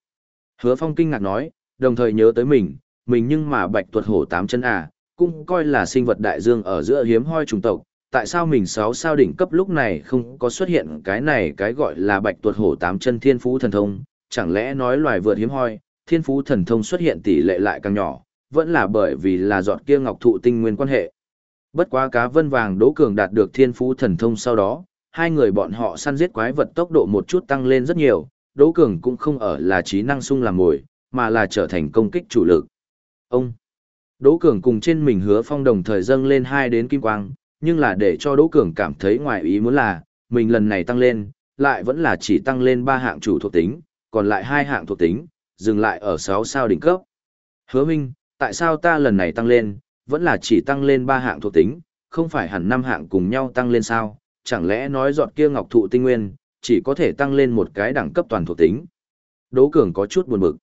Hứa Phong kinh ngạc nói, đồng thời nhớ tới mình, mình nhưng mà bạch tuột hổ tám chân à, cũng coi là sinh vật đại dương ở giữa hiếm hoi chủng tộc, tại sao mình sáu sao đỉnh cấp lúc này không có xuất hiện cái này cái gọi là bạch tuột hổ tám chân thiên phú thần thông, chẳng lẽ nói loài vượt hiếm hoi, thiên phú thần thông xuất hiện tỷ lệ lại càng nhỏ, vẫn là bởi vì là giọt kia ngọc thụ tinh nguyên quan hệ. Bất quá cá vân vàng đỗ cường đạt được thiên phú thần thông sau đó, hai người bọn họ săn giết quái vật tốc độ một chút tăng lên rất nhiều, đỗ cường cũng không ở là trí năng sung làm mồi, mà là trở thành công kích chủ lực. Ông Đỗ Cường cùng trên mình hứa phong đồng thời dâng lên hai đến kim quang, nhưng là để cho Đỗ Cường cảm thấy ngoài ý muốn là, mình lần này tăng lên, lại vẫn là chỉ tăng lên ba hạng chủ thuộc tính, còn lại hai hạng thuộc tính, dừng lại ở sáu sao đỉnh cấp. Hứa Minh, tại sao ta lần này tăng lên, vẫn là chỉ tăng lên ba hạng thuộc tính, không phải hẳn năm hạng cùng nhau tăng lên sao, chẳng lẽ nói giọt kia ngọc thụ tinh nguyên, chỉ có thể tăng lên một cái đẳng cấp toàn thuộc tính. Đỗ Cường có chút buồn bực.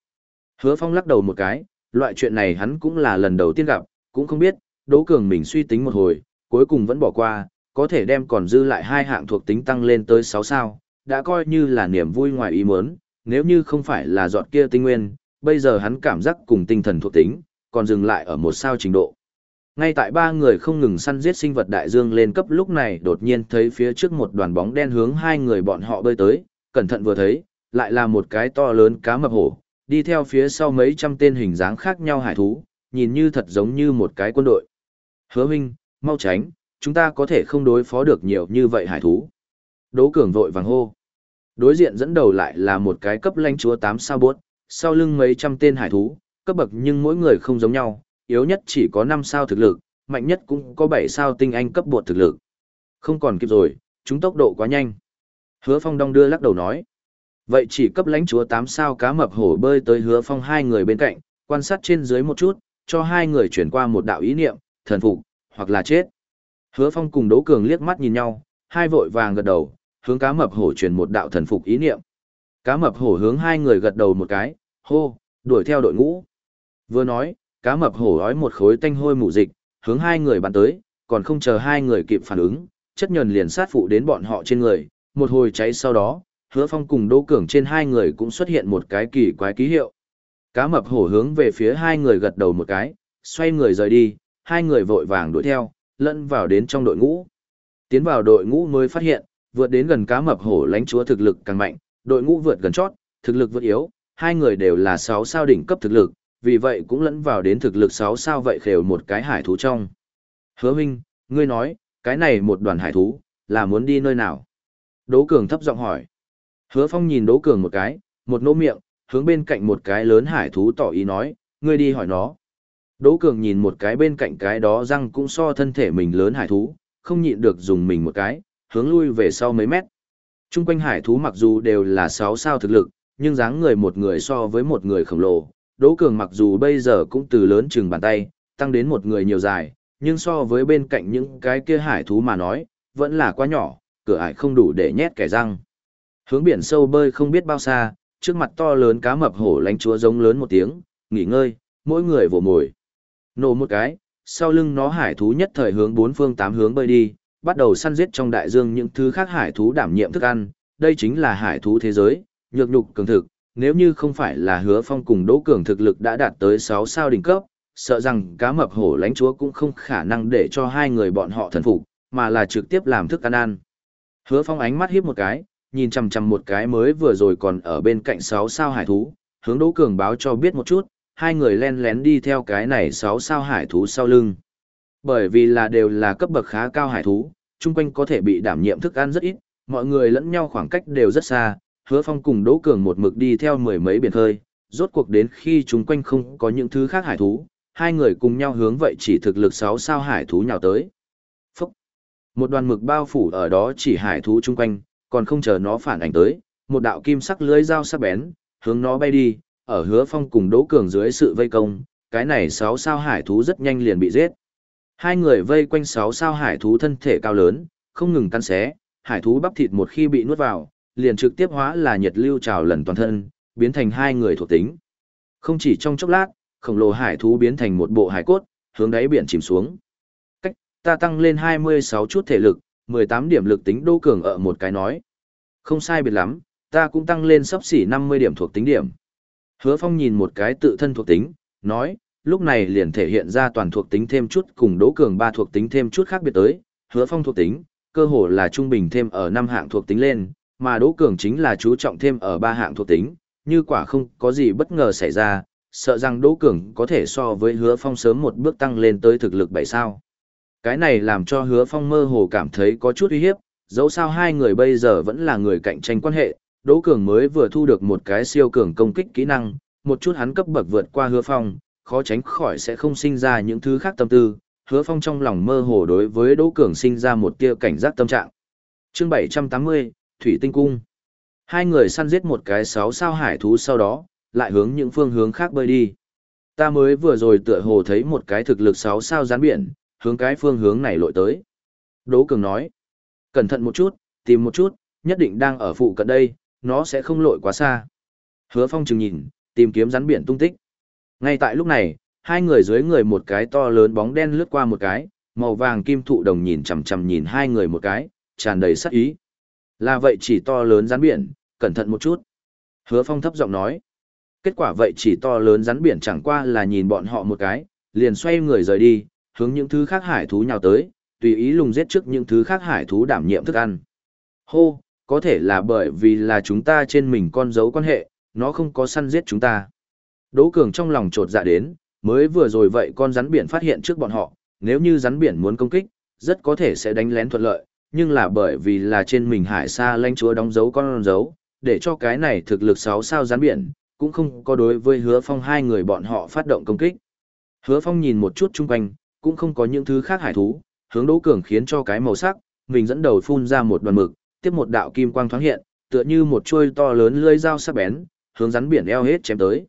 Hứa Phong lắc đầu một cái, Loại chuyện này hắn cũng là lần đầu tiên gặp, cũng không biết, Đỗ Cường mình suy tính một hồi, cuối cùng vẫn bỏ qua, có thể đem còn dư lại hai hạng thuộc tính tăng lên tới 6 sao, đã coi như là niềm vui ngoài ý muốn, nếu như không phải là giọt kia tinh nguyên, bây giờ hắn cảm giác cùng tinh thần thuộc tính, còn dừng lại ở một sao trình độ. Ngay tại ba người không ngừng săn giết sinh vật đại dương lên cấp lúc này đột nhiên thấy phía trước một đoàn bóng đen hướng hai người bọn họ bơi tới, cẩn thận vừa thấy, lại là một cái to lớn cá mập hổ, đi theo phía sau mấy trăm tên hình dáng khác nhau hải thú, nhìn như thật giống như một cái quân đội. Hứa Minh, mau tránh, chúng ta có thể không đối phó được nhiều như vậy hải thú. Đỗ Cường vội vàng hô. Đối diện dẫn đầu lại là một cái cấp lãnh chúa 8 sao bốt, sau lưng mấy trăm tên hải thú, cấp bậc nhưng mỗi người không giống nhau, yếu nhất chỉ có 5 sao thực lực, mạnh nhất cũng có 7 sao tinh anh cấp bột thực lực. Không còn kịp rồi, chúng tốc độ quá nhanh. Hứa Phong đong đưa lắc đầu nói. Vậy chỉ cấp lãnh chúa tám sao cá mập hổ bơi tới Hứa Phong hai người bên cạnh, quan sát trên dưới một chút, cho hai người chuyển qua một đạo ý niệm, thần phục, hoặc là chết. Hứa Phong cùng Đỗ Cường liếc mắt nhìn nhau, hai vội vàng gật đầu, hướng cá mập hổ truyền một đạo thần phục ý niệm. Cá mập hổ hướng hai người gật đầu một cái, hô, đuổi theo đội ngũ. Vừa nói, cá mập hổ ói một khối tanh hôi mù dịch, hướng hai người bắn tới, còn không chờ hai người kịp phản ứng, chất nhờn liền sát phụ đến bọn họ trên người, một hồi cháy sau đó, hứa phong cùng đỗ cường trên hai người cũng xuất hiện một cái kỳ quái ký hiệu. Cá mập hổ hướng về phía hai người gật đầu một cái, xoay người rời đi, hai người vội vàng đuổi theo, lẫn vào đến trong đội ngũ. Tiến vào đội ngũ mới phát hiện, vượt đến gần cá mập hổ lãnh chúa thực lực càng mạnh, đội ngũ vượt gần chót, thực lực vượt yếu, hai người đều là 6 sao đỉnh cấp thực lực, vì vậy cũng lẫn vào đến thực lực 6 sao vậy khều một cái hải thú trong. Hứa Minh, ngươi nói, cái này một đoàn hải thú, là muốn đi nơi nào? Đỗ Cường thấp giọng hỏi. Hứa Phong nhìn Đỗ Cường một cái, một nỗ miệng, hướng bên cạnh một cái lớn hải thú tỏ ý nói, ngươi đi hỏi nó. Đỗ Cường nhìn một cái bên cạnh cái đó răng cũng so thân thể mình lớn hải thú, không nhịn được dùng mình một cái, hướng lui về sau mấy mét. Trung quanh hải thú mặc dù đều là 6 sao thực lực, nhưng dáng người một người so với một người khổng lồ. Đỗ Cường mặc dù bây giờ cũng từ lớn chừng bàn tay, tăng đến một người nhiều dài, nhưng so với bên cạnh những cái kia hải thú mà nói, vẫn là quá nhỏ, cửa ải không đủ để nhét kẻ răng. Hướng biển sâu bơi không biết bao xa, trước mặt to lớn cá mập hổ lánh chúa giống lớn một tiếng, nghỉ ngơi, mỗi người vỗ mồi. Nổ một cái, sau lưng nó hải thú nhất thời hướng bốn phương tám hướng bơi đi, bắt đầu săn giết trong đại dương những thứ khác hải thú đảm nhiệm thức ăn, đây chính là hải thú thế giới, nhược nhục cường thực, nếu như không phải là hứa phong cùng đỗ cường thực lực đã đạt tới 6 sao đỉnh cấp, sợ rằng cá mập hổ lãnh chúa cũng không khả năng để cho hai người bọn họ thần phục, mà là trực tiếp làm thức ăn ăn. Hứa phong ánh mắt hiếp một cái, nhìn chằm chằm một cái mới vừa rồi còn ở bên cạnh sáu sao hải thú, hướng đỗ cường báo cho biết một chút, hai người len lén đi theo cái này sáu sao hải thú sau lưng. Bởi vì là đều là cấp bậc khá cao hải thú, chung quanh có thể bị đảm nhiệm thức ăn rất ít, mọi người lẫn nhau khoảng cách đều rất xa, hứa phong cùng Đỗ Cường một mực đi theo mười mấy biển khơi, rốt cuộc đến khi chung quanh không có những thứ khác hải thú, hai người cùng nhau hướng vậy chỉ thực lực sáu sao hải thú nhào tới. Phúc! Một đoàn mực bao phủ ở đó chỉ hải thú chung quanh, còn không chờ nó phản ảnh tới, một đạo kim sắc lưới dao sắc bén, hướng nó bay đi, ở hứa phong cùng Đỗ Cường dưới sự vây công, cái này sáu sao hải thú rất nhanh liền bị giết. Hai người vây quanh sáu sao hải thú thân thể cao lớn, không ngừng tan xé, hải thú bắp thịt một khi bị nuốt vào, liền trực tiếp hóa là nhiệt lưu trào lần toàn thân, biến thành hai người thuộc tính. Không chỉ trong chốc lát, khổng lồ hải thú biến thành một bộ hải cốt, hướng đáy biển chìm xuống. Cách, ta tăng lên 26 chút thể lực, 18 điểm lực tính đô cường ở một cái nói. Không sai biệt lắm, ta cũng tăng lên sắp xỉ 50 điểm thuộc tính điểm. Hứa Phong nhìn một cái tự thân thuộc tính, nói, lúc này liền thể hiện ra toàn thuộc tính thêm chút cùng Đỗ Cường ba thuộc tính thêm chút khác biệt tới, Hứa Phong thuộc tính, cơ hồ là trung bình thêm ở năm hạng thuộc tính lên, mà Đỗ Cường chính là chú trọng thêm ở ba hạng thuộc tính, như quả không có gì bất ngờ xảy ra, sợ rằng Đỗ Cường có thể so với Hứa Phong sớm một bước tăng lên tới thực lực bảy sao. Cái này làm cho Hứa Phong mơ hồ cảm thấy có chút uy hiếp, dẫu sao hai người bây giờ vẫn là người cạnh tranh quan hệ, Đỗ Cường mới vừa thu được một cái siêu cường công kích kỹ năng, một chút hắn cấp bậc vượt qua Hứa Phong, khó tránh khỏi sẽ không sinh ra những thứ khác tâm tư, hứa phong trong lòng mơ hồ đối với Đỗ Cường sinh ra một tia cảnh giác tâm trạng. Chương 780, Thủy Tinh Cung. Hai người săn giết một cái sáu sao hải thú sau đó, lại hướng những phương hướng khác bơi đi. Ta mới vừa rồi tựa hồ thấy một cái thực lực sáu sao gián biển, hướng cái phương hướng này lội tới. Đỗ Cường nói, cẩn thận một chút, tìm một chút, nhất định đang ở phụ cận đây, nó sẽ không lội quá xa. Hứa Phong chừng nhìn, tìm kiếm rắn biển tung tích. Ngay tại lúc này, hai người dưới người một cái to lớn bóng đen lướt qua một cái, màu vàng kim thụ đồng nhìn chằm chằm nhìn hai người một cái, tràn đầy sắc ý. Là vậy chỉ to lớn rắn biển, cẩn thận một chút. Hứa Phong thấp giọng nói. Kết quả vậy chỉ to lớn rắn biển chẳng qua là nhìn bọn họ một cái, liền xoay người rời đi, hướng những thứ khác hải thú nhào tới, tùy ý lùng giết trước những thứ khác hải thú đảm nhiệm thức ăn. Hô, có thể là bởi vì là chúng ta trên mình con dấu quan hệ, nó không có săn giết chúng ta. Đỗ Cường trong lòng trột dạ đến, mới vừa rồi vậy con rắn biển phát hiện trước bọn họ, nếu như rắn biển muốn công kích, rất có thể sẽ đánh lén thuận lợi, nhưng là bởi vì là trên mình hải sa lãnh chúa đóng dấu con dấu, để cho cái này thực lực 6 sao rắn biển, cũng không có đối với hứa phong hai người bọn họ phát động công kích. Hứa phong nhìn một chút chung quanh, cũng không có những thứ khác hải thú, hướng Đỗ Cường khiến cho cái màu sắc, mình dẫn đầu phun ra một đoàn mực, tiếp một đạo kim quang thoáng hiện, tựa như một chuôi to lớn lưỡi dao sắc bén, hướng rắn biển eo hết chém tới.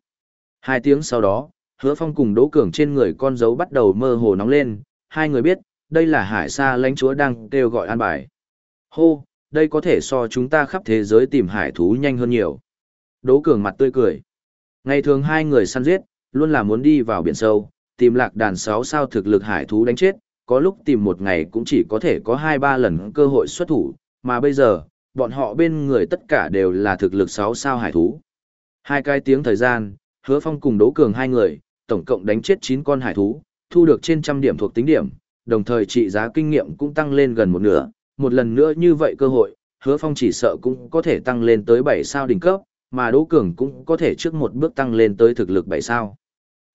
Hai tiếng sau đó, Hứa Phong cùng Đỗ Cường trên người con dấu bắt đầu mơ hồ nóng lên, hai người biết, đây là hải sa lãnh chúa đang kêu gọi an bài. Hô, đây có thể so chúng ta khắp thế giới tìm hải thú nhanh hơn nhiều. Đỗ Cường mặt tươi cười. Ngày thường hai người săn giết, luôn là muốn đi vào biển sâu, tìm lạc đàn sáu sao thực lực hải thú đánh chết, có lúc tìm một ngày cũng chỉ có thể có hai ba lần cơ hội xuất thủ, mà bây giờ, bọn họ bên người tất cả đều là thực lực sáu sao hải thú. Hai cái tiếng thời gian, hứa phong cùng Đỗ Cường hai người, tổng cộng đánh chết chín con hải thú, thu được trên trăm điểm thuộc tính điểm, đồng thời trị giá kinh nghiệm cũng tăng lên gần một nửa, một lần nữa như vậy cơ hội, hứa phong chỉ sợ cũng có thể tăng lên tới 7 sao đỉnh cấp, mà Đỗ Cường cũng có thể trước một bước tăng lên tới thực lực bảy sao.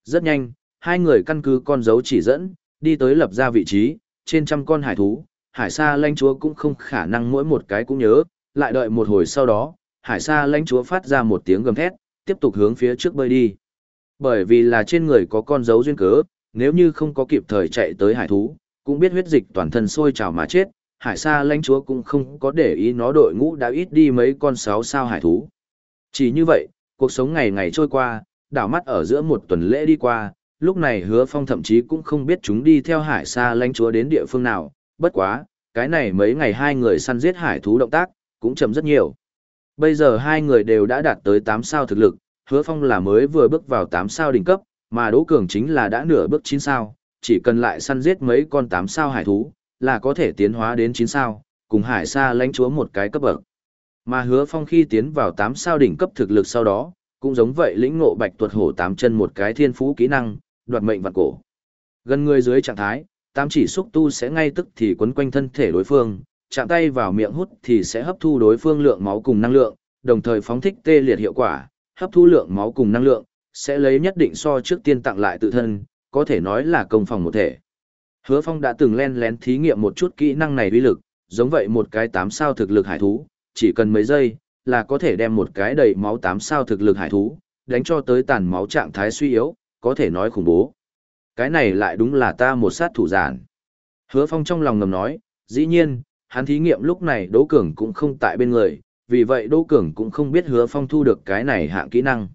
Rất nhanh, hai người căn cứ con dấu chỉ dẫn, đi tới lập ra vị trí, trên trăm con hải thú, hải sa lãnh chúa cũng không khả năng mỗi một cái cũng nhớ, lại đợi một hồi sau đó, hải sa lãnh chúa phát ra một tiếng gầm thét, tiếp tục hướng phía trước bơi đi. Bởi vì là trên người có con dấu duyên cớ, nếu như không có kịp thời chạy tới hải thú, cũng biết huyết dịch toàn thân sôi trào mà chết, hải sa lãnh chúa cũng không có để ý nó đội ngũ đã ít đi mấy con sáu sao hải thú. Chỉ như vậy, cuộc sống ngày ngày trôi qua, đảo mắt ở giữa một tuần lễ đi qua, lúc này hứa phong thậm chí cũng không biết chúng đi theo hải sa lanh chúa đến địa phương nào, bất quá, cái này mấy ngày hai người săn giết hải thú động tác, cũng chậm rất nhiều. Bây giờ hai người đều đã đạt tới tám sao thực lực, hứa phong là mới vừa bước vào tám sao đỉnh cấp, mà Đỗ Cường chính là đã nửa bước chín sao, chỉ cần lại săn giết mấy con tám sao hải thú, là có thể tiến hóa đến chín sao, cùng hải sa lãnh chúa một cái cấp bậc. Mà hứa phong khi tiến vào tám sao đỉnh cấp thực lực sau đó, cũng giống vậy lĩnh ngộ bạch tuột hổ tám chân một cái thiên phú kỹ năng, đoạt mệnh vạn cổ. Gần người dưới trạng thái, tám chỉ xúc tu sẽ ngay tức thì quấn quanh thân thể đối phương, chạm tay vào miệng hút thì sẽ hấp thu đối phương lượng máu cùng năng lượng, đồng thời phóng thích tê liệt hiệu quả, hấp thu lượng máu cùng năng lượng, sẽ lấy nhất định so trước tiên tặng lại tự thân, có thể nói là công phòng một thể. Hứa Phong đã từng len lén thí nghiệm một chút kỹ năng này uy lực, giống vậy một cái tám sao thực lực hải thú, chỉ cần mấy giây, là có thể đem một cái đầy máu tám sao thực lực hải thú, đánh cho tới tàn máu trạng thái suy yếu, có thể nói khủng bố. Cái này lại đúng là ta một sát thủ giản. Hứa Phong trong lòng ngầm nói, dĩ nhiên, hắn thí nghiệm lúc này Đỗ Cường cũng không tại bên người, vì vậy Đỗ Cường cũng không biết Hứa Phong thu được cái này hạng kỹ năng.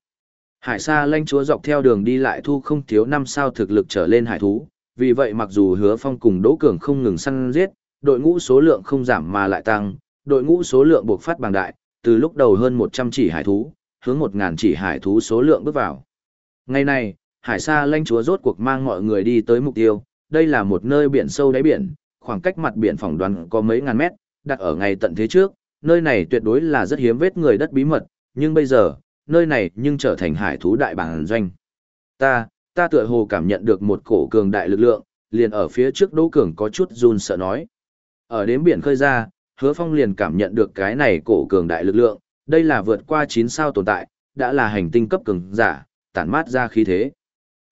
Hải Sa lanh chúa dọc theo đường đi lại thu không thiếu năm sao thực lực trở lên hải thú, vì vậy mặc dù Hứa Phong cùng Đỗ Cường không ngừng săn giết, đội ngũ số lượng không giảm mà lại tăng, đội ngũ số lượng buộc phát bằng đại, từ lúc đầu hơn 100 chỉ hải thú, hướng 1000 chỉ hải thú số lượng bước vào. Ngày này, Hải Sa lanh chúa rốt cuộc mang mọi người đi tới mục tiêu, đây là một nơi biển sâu đáy biển, khoảng cách mặt biển phỏng đoán có mấy ngàn mét, đặt ở ngày tận thế trước, nơi này tuyệt đối là rất hiếm vết người đất bí mật, nhưng bây giờ, nơi này nhưng trở thành hải thú đại bản doanh. Ta, ta tựa hồ cảm nhận được một cổ cường đại lực lượng, liền ở phía trước Đỗ Cường có chút run sợ nói. Ở đến biển khơi ra, Hứa Phong liền cảm nhận được cái này cổ cường đại lực lượng, đây là vượt qua 9 sao tồn tại, đã là hành tinh cấp cường giả, tản mát ra khí thế.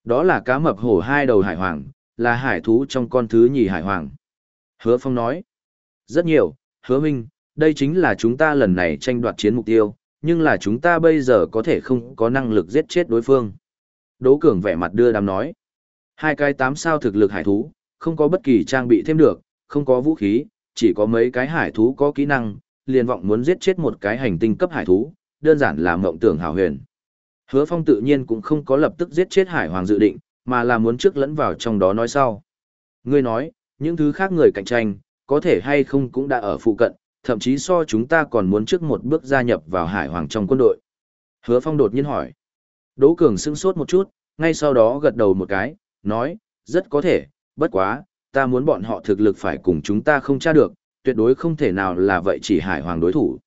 Đó là cá mập hổ hai đầu hải hoàng, là hải thú trong con thứ nhì hải hoàng. Hứa Phong nói, rất nhiều, hứa minh, đây chính là chúng ta lần này tranh đoạt chiến mục tiêu, nhưng là chúng ta bây giờ có thể không có năng lực giết chết đối phương. Đỗ Cường vẻ mặt đưa đám nói, hai cái tám sao thực lực hải thú, không có bất kỳ trang bị thêm được, không có vũ khí, chỉ có mấy cái hải thú có kỹ năng, liền vọng muốn giết chết một cái hành tinh cấp hải thú, đơn giản là mộng tưởng hào huyền. Hứa Phong tự nhiên cũng không có lập tức giết chết hải hoàng dự định, mà là muốn trước lẫn vào trong đó nói sau. Ngươi nói, những thứ khác người cạnh tranh, có thể hay không cũng đã ở phụ cận, thậm chí so chúng ta còn muốn trước một bước gia nhập vào hải hoàng trong quân đội. Hứa Phong đột nhiên hỏi. Đỗ Cường sững sốt một chút, ngay sau đó gật đầu một cái, nói, rất có thể, bất quá, ta muốn bọn họ thực lực phải cùng chúng ta không tra được, tuyệt đối không thể nào là vậy chỉ hải hoàng đối thủ.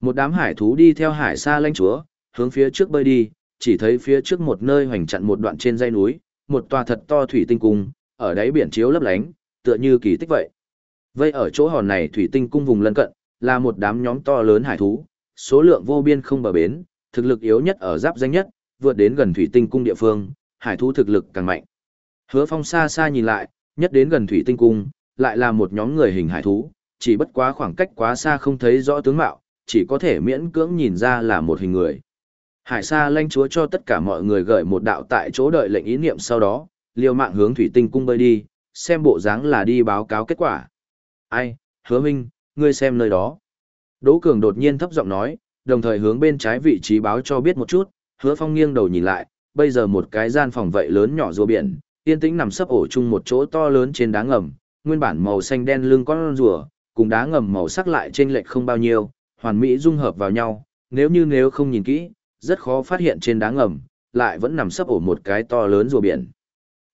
Một đám hải thú đi theo hải xa lãnh chúa, hướng phía trước bơi đi, chỉ thấy phía trước một nơi hoành chặn một đoạn trên dãy núi, một tòa thật to thủy tinh cung, ở đáy biển chiếu lấp lánh, tựa như kỳ tích vậy. Vây ở chỗ hòn này thủy tinh cung vùng lân cận, là một đám nhóm to lớn hải thú, số lượng vô biên không bờ bến, thực lực yếu nhất ở giáp danh nhất, vượt đến gần thủy tinh cung địa phương, hải thú thực lực càng mạnh. Hứa Phong xa xa nhìn lại, nhất đến gần thủy tinh cung, lại là một nhóm người hình hải thú, chỉ bất quá khoảng cách quá xa không thấy rõ tướng mạo, chỉ có thể miễn cưỡng nhìn ra là một hình người. Hải Sa lãnh chúa cho tất cả mọi người gửi một đạo tại chỗ đợi lệnh ý niệm sau đó, liều mạng hướng thủy tinh cung bơi đi, xem bộ dáng là đi báo cáo kết quả. Ai, hứa minh, ngươi xem nơi đó. Đỗ Cường đột nhiên thấp giọng nói, đồng thời hướng bên trái vị trí báo cho biết một chút, hứa phong nghiêng đầu nhìn lại, bây giờ một cái gian phòng vậy lớn nhỏ rùa biển, yên tĩnh nằm sấp ổ chung một chỗ to lớn trên đá ngầm, nguyên bản màu xanh đen lưng con rùa, cùng đá ngầm màu sắc lại trên lệch không bao nhiêu, hoàn mỹ dung hợp vào nhau, nếu như nếu không nhìn kỹ, rất khó phát hiện trên đá ngầm, lại vẫn nằm sấp ổ một cái to lớn rùa biển.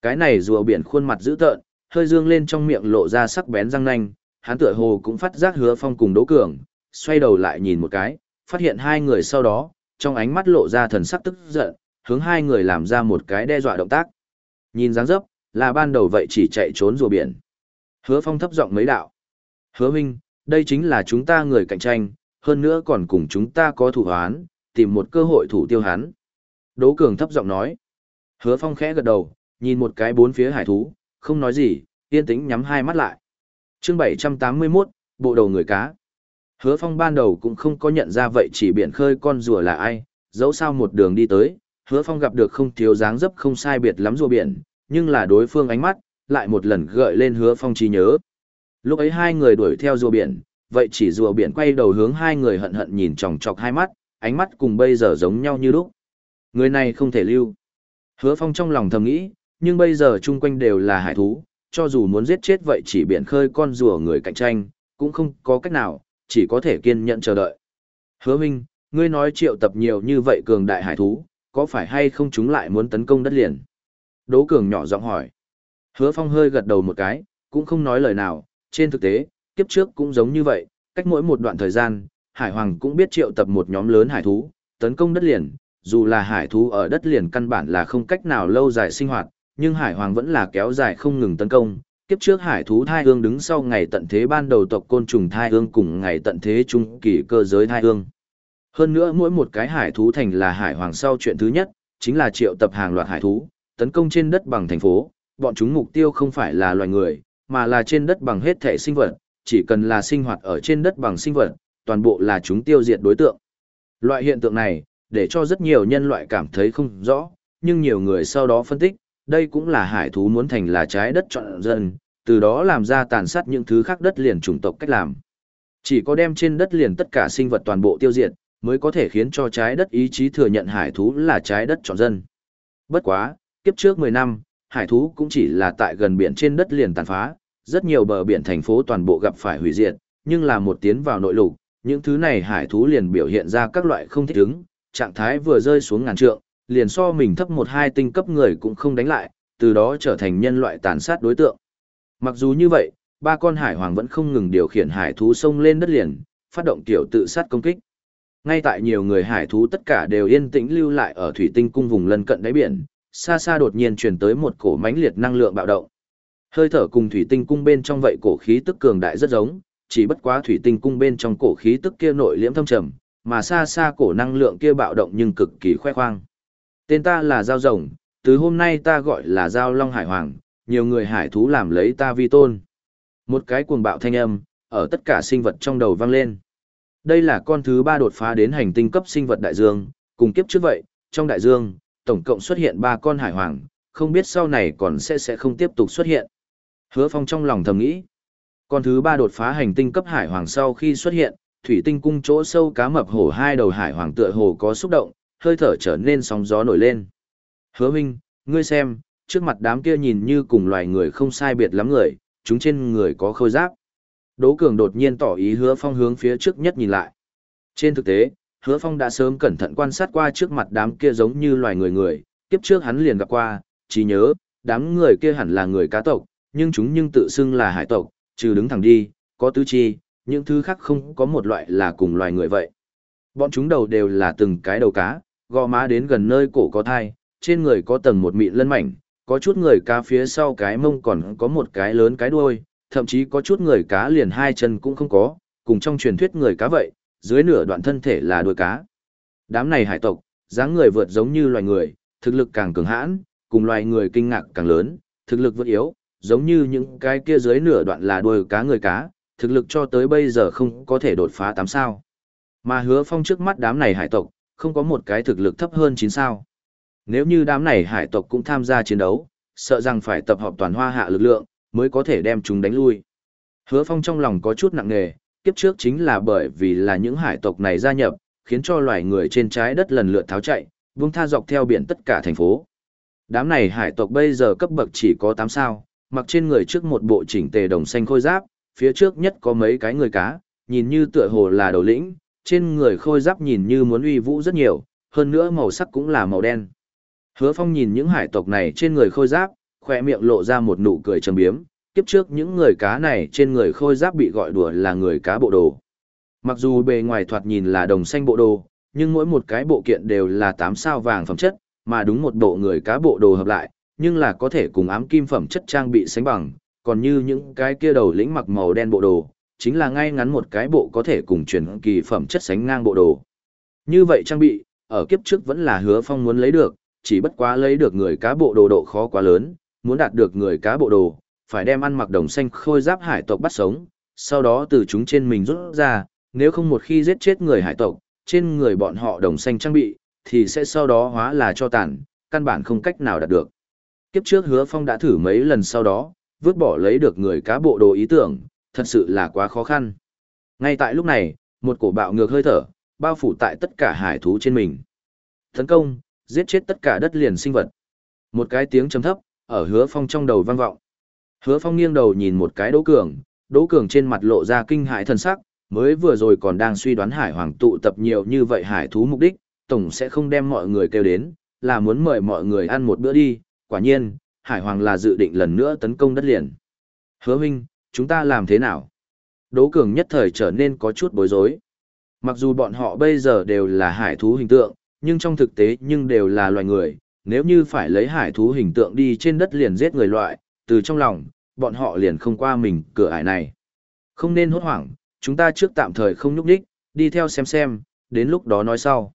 Cái này rùa biển khuôn mặt dữ tợn, hơi dương lên trong miệng lộ ra sắc bén răng nanh, hắn tựa hồ cũng phát giác hứa phong cùng Đỗ Cường, xoay đầu lại nhìn một cái, phát hiện hai người sau đó, trong ánh mắt lộ ra thần sắc tức giận, hướng hai người làm ra một cái đe dọa động tác. Nhìn dáng dấp, là ban đầu vậy chỉ chạy trốn rùa biển. Hứa phong thấp giọng mấy đạo. Hứa Minh, đây chính là chúng ta người cạnh tranh, hơn nữa còn cùng chúng ta có thủ hoán, tìm một cơ hội thủ tiêu hắn. Đỗ Cường thấp giọng nói. Hứa Phong khẽ gật đầu, nhìn một cái bốn phía hải thú, không nói gì, yên tĩnh nhắm hai mắt lại. Chương 781, bộ đầu người cá. Hứa Phong ban đầu cũng không có nhận ra vậy chỉ biển khơi con rùa là ai, dẫu sao một đường đi tới, Hứa Phong gặp được không thiếu dáng dấp không sai biệt lắm rùa biển, nhưng là đối phương ánh mắt, lại một lần gợi lên Hứa Phong trí nhớ. Lúc ấy hai người đuổi theo rùa biển, vậy chỉ rùa biển quay đầu hướng hai người hận hận nhìn chòng chọc hai mắt, ánh mắt cùng bây giờ giống nhau như lúc. Người này không thể lưu. Hứa Phong trong lòng thầm nghĩ, nhưng bây giờ chung quanh đều là hải thú, cho dù muốn giết chết vậy chỉ biển khơi con rùa người cạnh tranh, cũng không có cách nào, chỉ có thể kiên nhẫn chờ đợi. Hứa Minh, ngươi nói triệu tập nhiều như vậy cường đại hải thú, có phải hay không chúng lại muốn tấn công đất liền? Đỗ Cường nhỏ giọng hỏi. Hứa Phong hơi gật đầu một cái, cũng không nói lời nào, trên thực tế, kiếp trước cũng giống như vậy, cách mỗi một đoạn thời gian, Hải Hoàng cũng biết triệu tập một nhóm lớn hải thú, tấn công đất liền, dù là hải thú ở đất liền căn bản là không cách nào lâu dài sinh hoạt, nhưng Hải Hoàng vẫn là kéo dài không ngừng tấn công. Kiếp trước hải thú thai hương đứng sau ngày tận thế ban đầu tộc côn trùng thai hương cùng ngày tận thế trung kỳ cơ giới thai hương. Hơn nữa mỗi một cái hải thú thành là hải hoàng sau chuyện thứ nhất, chính là triệu tập hàng loạt hải thú, tấn công trên đất bằng thành phố, bọn chúng mục tiêu không phải là loài người, mà là trên đất bằng hết thể sinh vật, chỉ cần là sinh hoạt ở trên đất bằng sinh vật, toàn bộ là chúng tiêu diệt đối tượng. Loại hiện tượng này, để cho rất nhiều nhân loại cảm thấy không rõ, nhưng nhiều người sau đó phân tích, đây cũng là hải thú muốn thành là trái đất chọn dân, từ đó làm ra tàn sát những thứ khác đất liền chủng tộc cách làm. Chỉ có đem trên đất liền tất cả sinh vật toàn bộ tiêu diệt, mới có thể khiến cho trái đất ý chí thừa nhận hải thú là trái đất chọn dân. Bất quá, kiếp trước 10 năm, hải thú cũng chỉ là tại gần biển trên đất liền tàn phá, rất nhiều bờ biển thành phố toàn bộ gặp phải hủy diệt, nhưng là một tiến vào nội lục, những thứ này hải thú liền biểu hiện ra các loại không thích ứng, trạng thái vừa rơi xuống ngàn trượng, liền so mình thấp một hai tinh cấp người cũng không đánh lại, từ đó trở thành nhân loại tàn sát đối tượng. Mặc dù như vậy, ba con hải hoàng vẫn không ngừng điều khiển hải thú sông lên đất liền, phát động tiểu tự sát công kích. Ngay tại nhiều người hải thú tất cả đều yên tĩnh lưu lại ở thủy tinh cung vùng lân cận đáy biển, xa xa đột nhiên truyền tới một cổ mãnh liệt năng lượng bạo động. Hơi thở cùng thủy tinh cung bên trong vậy cổ khí tức cường đại rất giống, chỉ bất quá thủy tinh cung bên trong cổ khí tức kia nội liễm thâm trầm, mà xa xa cổ năng lượng kia bạo động nhưng cực kỳ khoe khoang. Tên ta là Giao Rồng, từ hôm nay ta gọi là Giao Long Hải Hoàng, nhiều người hải thú làm lấy ta vi tôn. Một cái cuồng bạo thanh âm, ở tất cả sinh vật trong đầu vang lên. Đây là con thứ ba đột phá đến hành tinh cấp sinh vật đại dương, cùng kiếp trước vậy, trong đại dương, tổng cộng xuất hiện ba con hải hoàng, không biết sau này còn sẽ sẽ không tiếp tục xuất hiện. Hứa Phong trong lòng thầm nghĩ. Con thứ ba đột phá hành tinh cấp hải hoàng sau khi xuất hiện, thủy tinh cung chỗ sâu cá mập hổ hai đầu hải hoàng tựa hồ có xúc động, hơi thở trở nên sóng gió nổi lên. Hứa Minh, ngươi xem, trước mặt đám kia nhìn như cùng loài người không sai biệt lắm người, chúng trên người có khôi giáp. Đỗ Cường đột nhiên tỏ ý Hứa Phong hướng phía trước nhất nhìn lại. Trên thực tế, Hứa Phong đã sớm cẩn thận quan sát qua trước mặt đám kia giống như loài người người, kiếp trước hắn liền gặp qua, chỉ nhớ, đám người kia hẳn là người cá tộc, nhưng chúng nhưng tự xưng là hải tộc, trừ đứng thẳng đi, có tứ chi, những thứ khác không có một loại là cùng loài người vậy. Bọn chúng đầu đều là từng cái đầu cá, gò má đến gần nơi cổ có thai, trên người có tầng một mịn lân mảnh, có chút người cá phía sau cái mông còn có một cái lớn cái đuôi, thậm chí có chút người cá liền hai chân cũng không có, cùng trong truyền thuyết người cá vậy, dưới nửa đoạn thân thể là đuôi cá. Đám này hải tộc, dáng người vượt giống như loài người, thực lực càng cường hãn, cùng loài người kinh ngạc càng lớn, thực lực vượt yếu, giống như những cái kia dưới nửa đoạn là đuôi cá người cá, thực lực cho tới bây giờ không có thể đột phá 8 sao. Mà hứa phong trước mắt đám này hải tộc, không có một cái thực lực thấp hơn 9 sao. Nếu như đám này hải tộc cũng tham gia chiến đấu, sợ rằng phải tập hợp toàn hoa hạ lực lượng, mới có thể đem chúng đánh lui. Hứa phong trong lòng có chút nặng nề, kiếp trước chính là bởi vì là những hải tộc này gia nhập, khiến cho loài người trên trái đất lần lượt tháo chạy, vương tha dọc theo biển tất cả thành phố. Đám này hải tộc bây giờ cấp bậc chỉ có 8 sao, mặc trên người trước một bộ chỉnh tề đồng xanh khôi giáp, phía trước nhất có mấy cái người cá, nhìn như tựa hồ là đầu lĩnh, trên người khôi giáp nhìn như muốn uy vũ rất nhiều, hơn nữa màu sắc cũng là màu đen. Hứa Phong nhìn những hải tộc này trên người khôi giáp, khỏe miệng lộ ra một nụ cười trầm biếm, kiếp trước những người cá này trên người khôi giáp bị gọi đùa là người cá bộ đồ. Mặc dù bề ngoài thoạt nhìn là đồng xanh bộ đồ, nhưng mỗi một cái bộ kiện đều là 8 sao vàng phẩm chất, mà đúng một bộ người cá bộ đồ hợp lại, nhưng là có thể cùng ám kim phẩm chất trang bị sánh bằng, còn như những cái kia đầu lĩnh mặc màu đen bộ đồ, chính là ngay ngắn một cái bộ có thể cùng truyền kỳ phẩm chất sánh ngang bộ đồ. Như vậy trang bị, ở kiếp trước vẫn là hứa phong muốn lấy được, chỉ bất quá lấy được người cá bộ đồ độ khó quá lớn, muốn đạt được người cá bộ đồ, phải đem ăn mặc đồng xanh khôi giáp hải tộc bắt sống, sau đó từ chúng trên mình rút ra, nếu không một khi giết chết người hải tộc, trên người bọn họ đồng xanh trang bị, thì sẽ sau đó hóa là cho tàn, căn bản không cách nào đạt được. Kiếp trước hứa phong đã thử mấy lần sau đó, vứt bỏ lấy được người cá bộ đồ ý tưởng, thật sự là quá khó khăn. Ngay tại lúc này, một cổ bạo ngược hơi thở, bao phủ tại tất cả hải thú trên mình. Tấn công, giết chết tất cả đất liền sinh vật. Một cái tiếng trầm thấp, ở hứa phong trong đầu vang vọng. Hứa phong nghiêng đầu nhìn một cái đỗ cường, đỗ cường trên mặt lộ ra kinh hại thần sắc, mới vừa rồi còn đang suy đoán hải hoàng tụ tập nhiều như vậy hải thú mục đích, tổng sẽ không đem mọi người kêu đến, là muốn mời mọi người ăn một bữa đi, quả nhiên, hải hoàng là dự định lần nữa tấn công đất liền. Hứa huynh, chúng ta làm thế nào? Đỗ cường nhất thời trở nên có chút bối rối. Mặc dù bọn họ bây giờ đều là hải thú hình tượng, nhưng trong thực tế nhưng đều là loài người, nếu như phải lấy hải thú hình tượng đi trên đất liền giết người loại, từ trong lòng, bọn họ liền không qua mình cửa ải này. Không nên hốt hoảng, chúng ta trước tạm thời không nhúc đích, đi theo xem xem, đến lúc đó nói sau.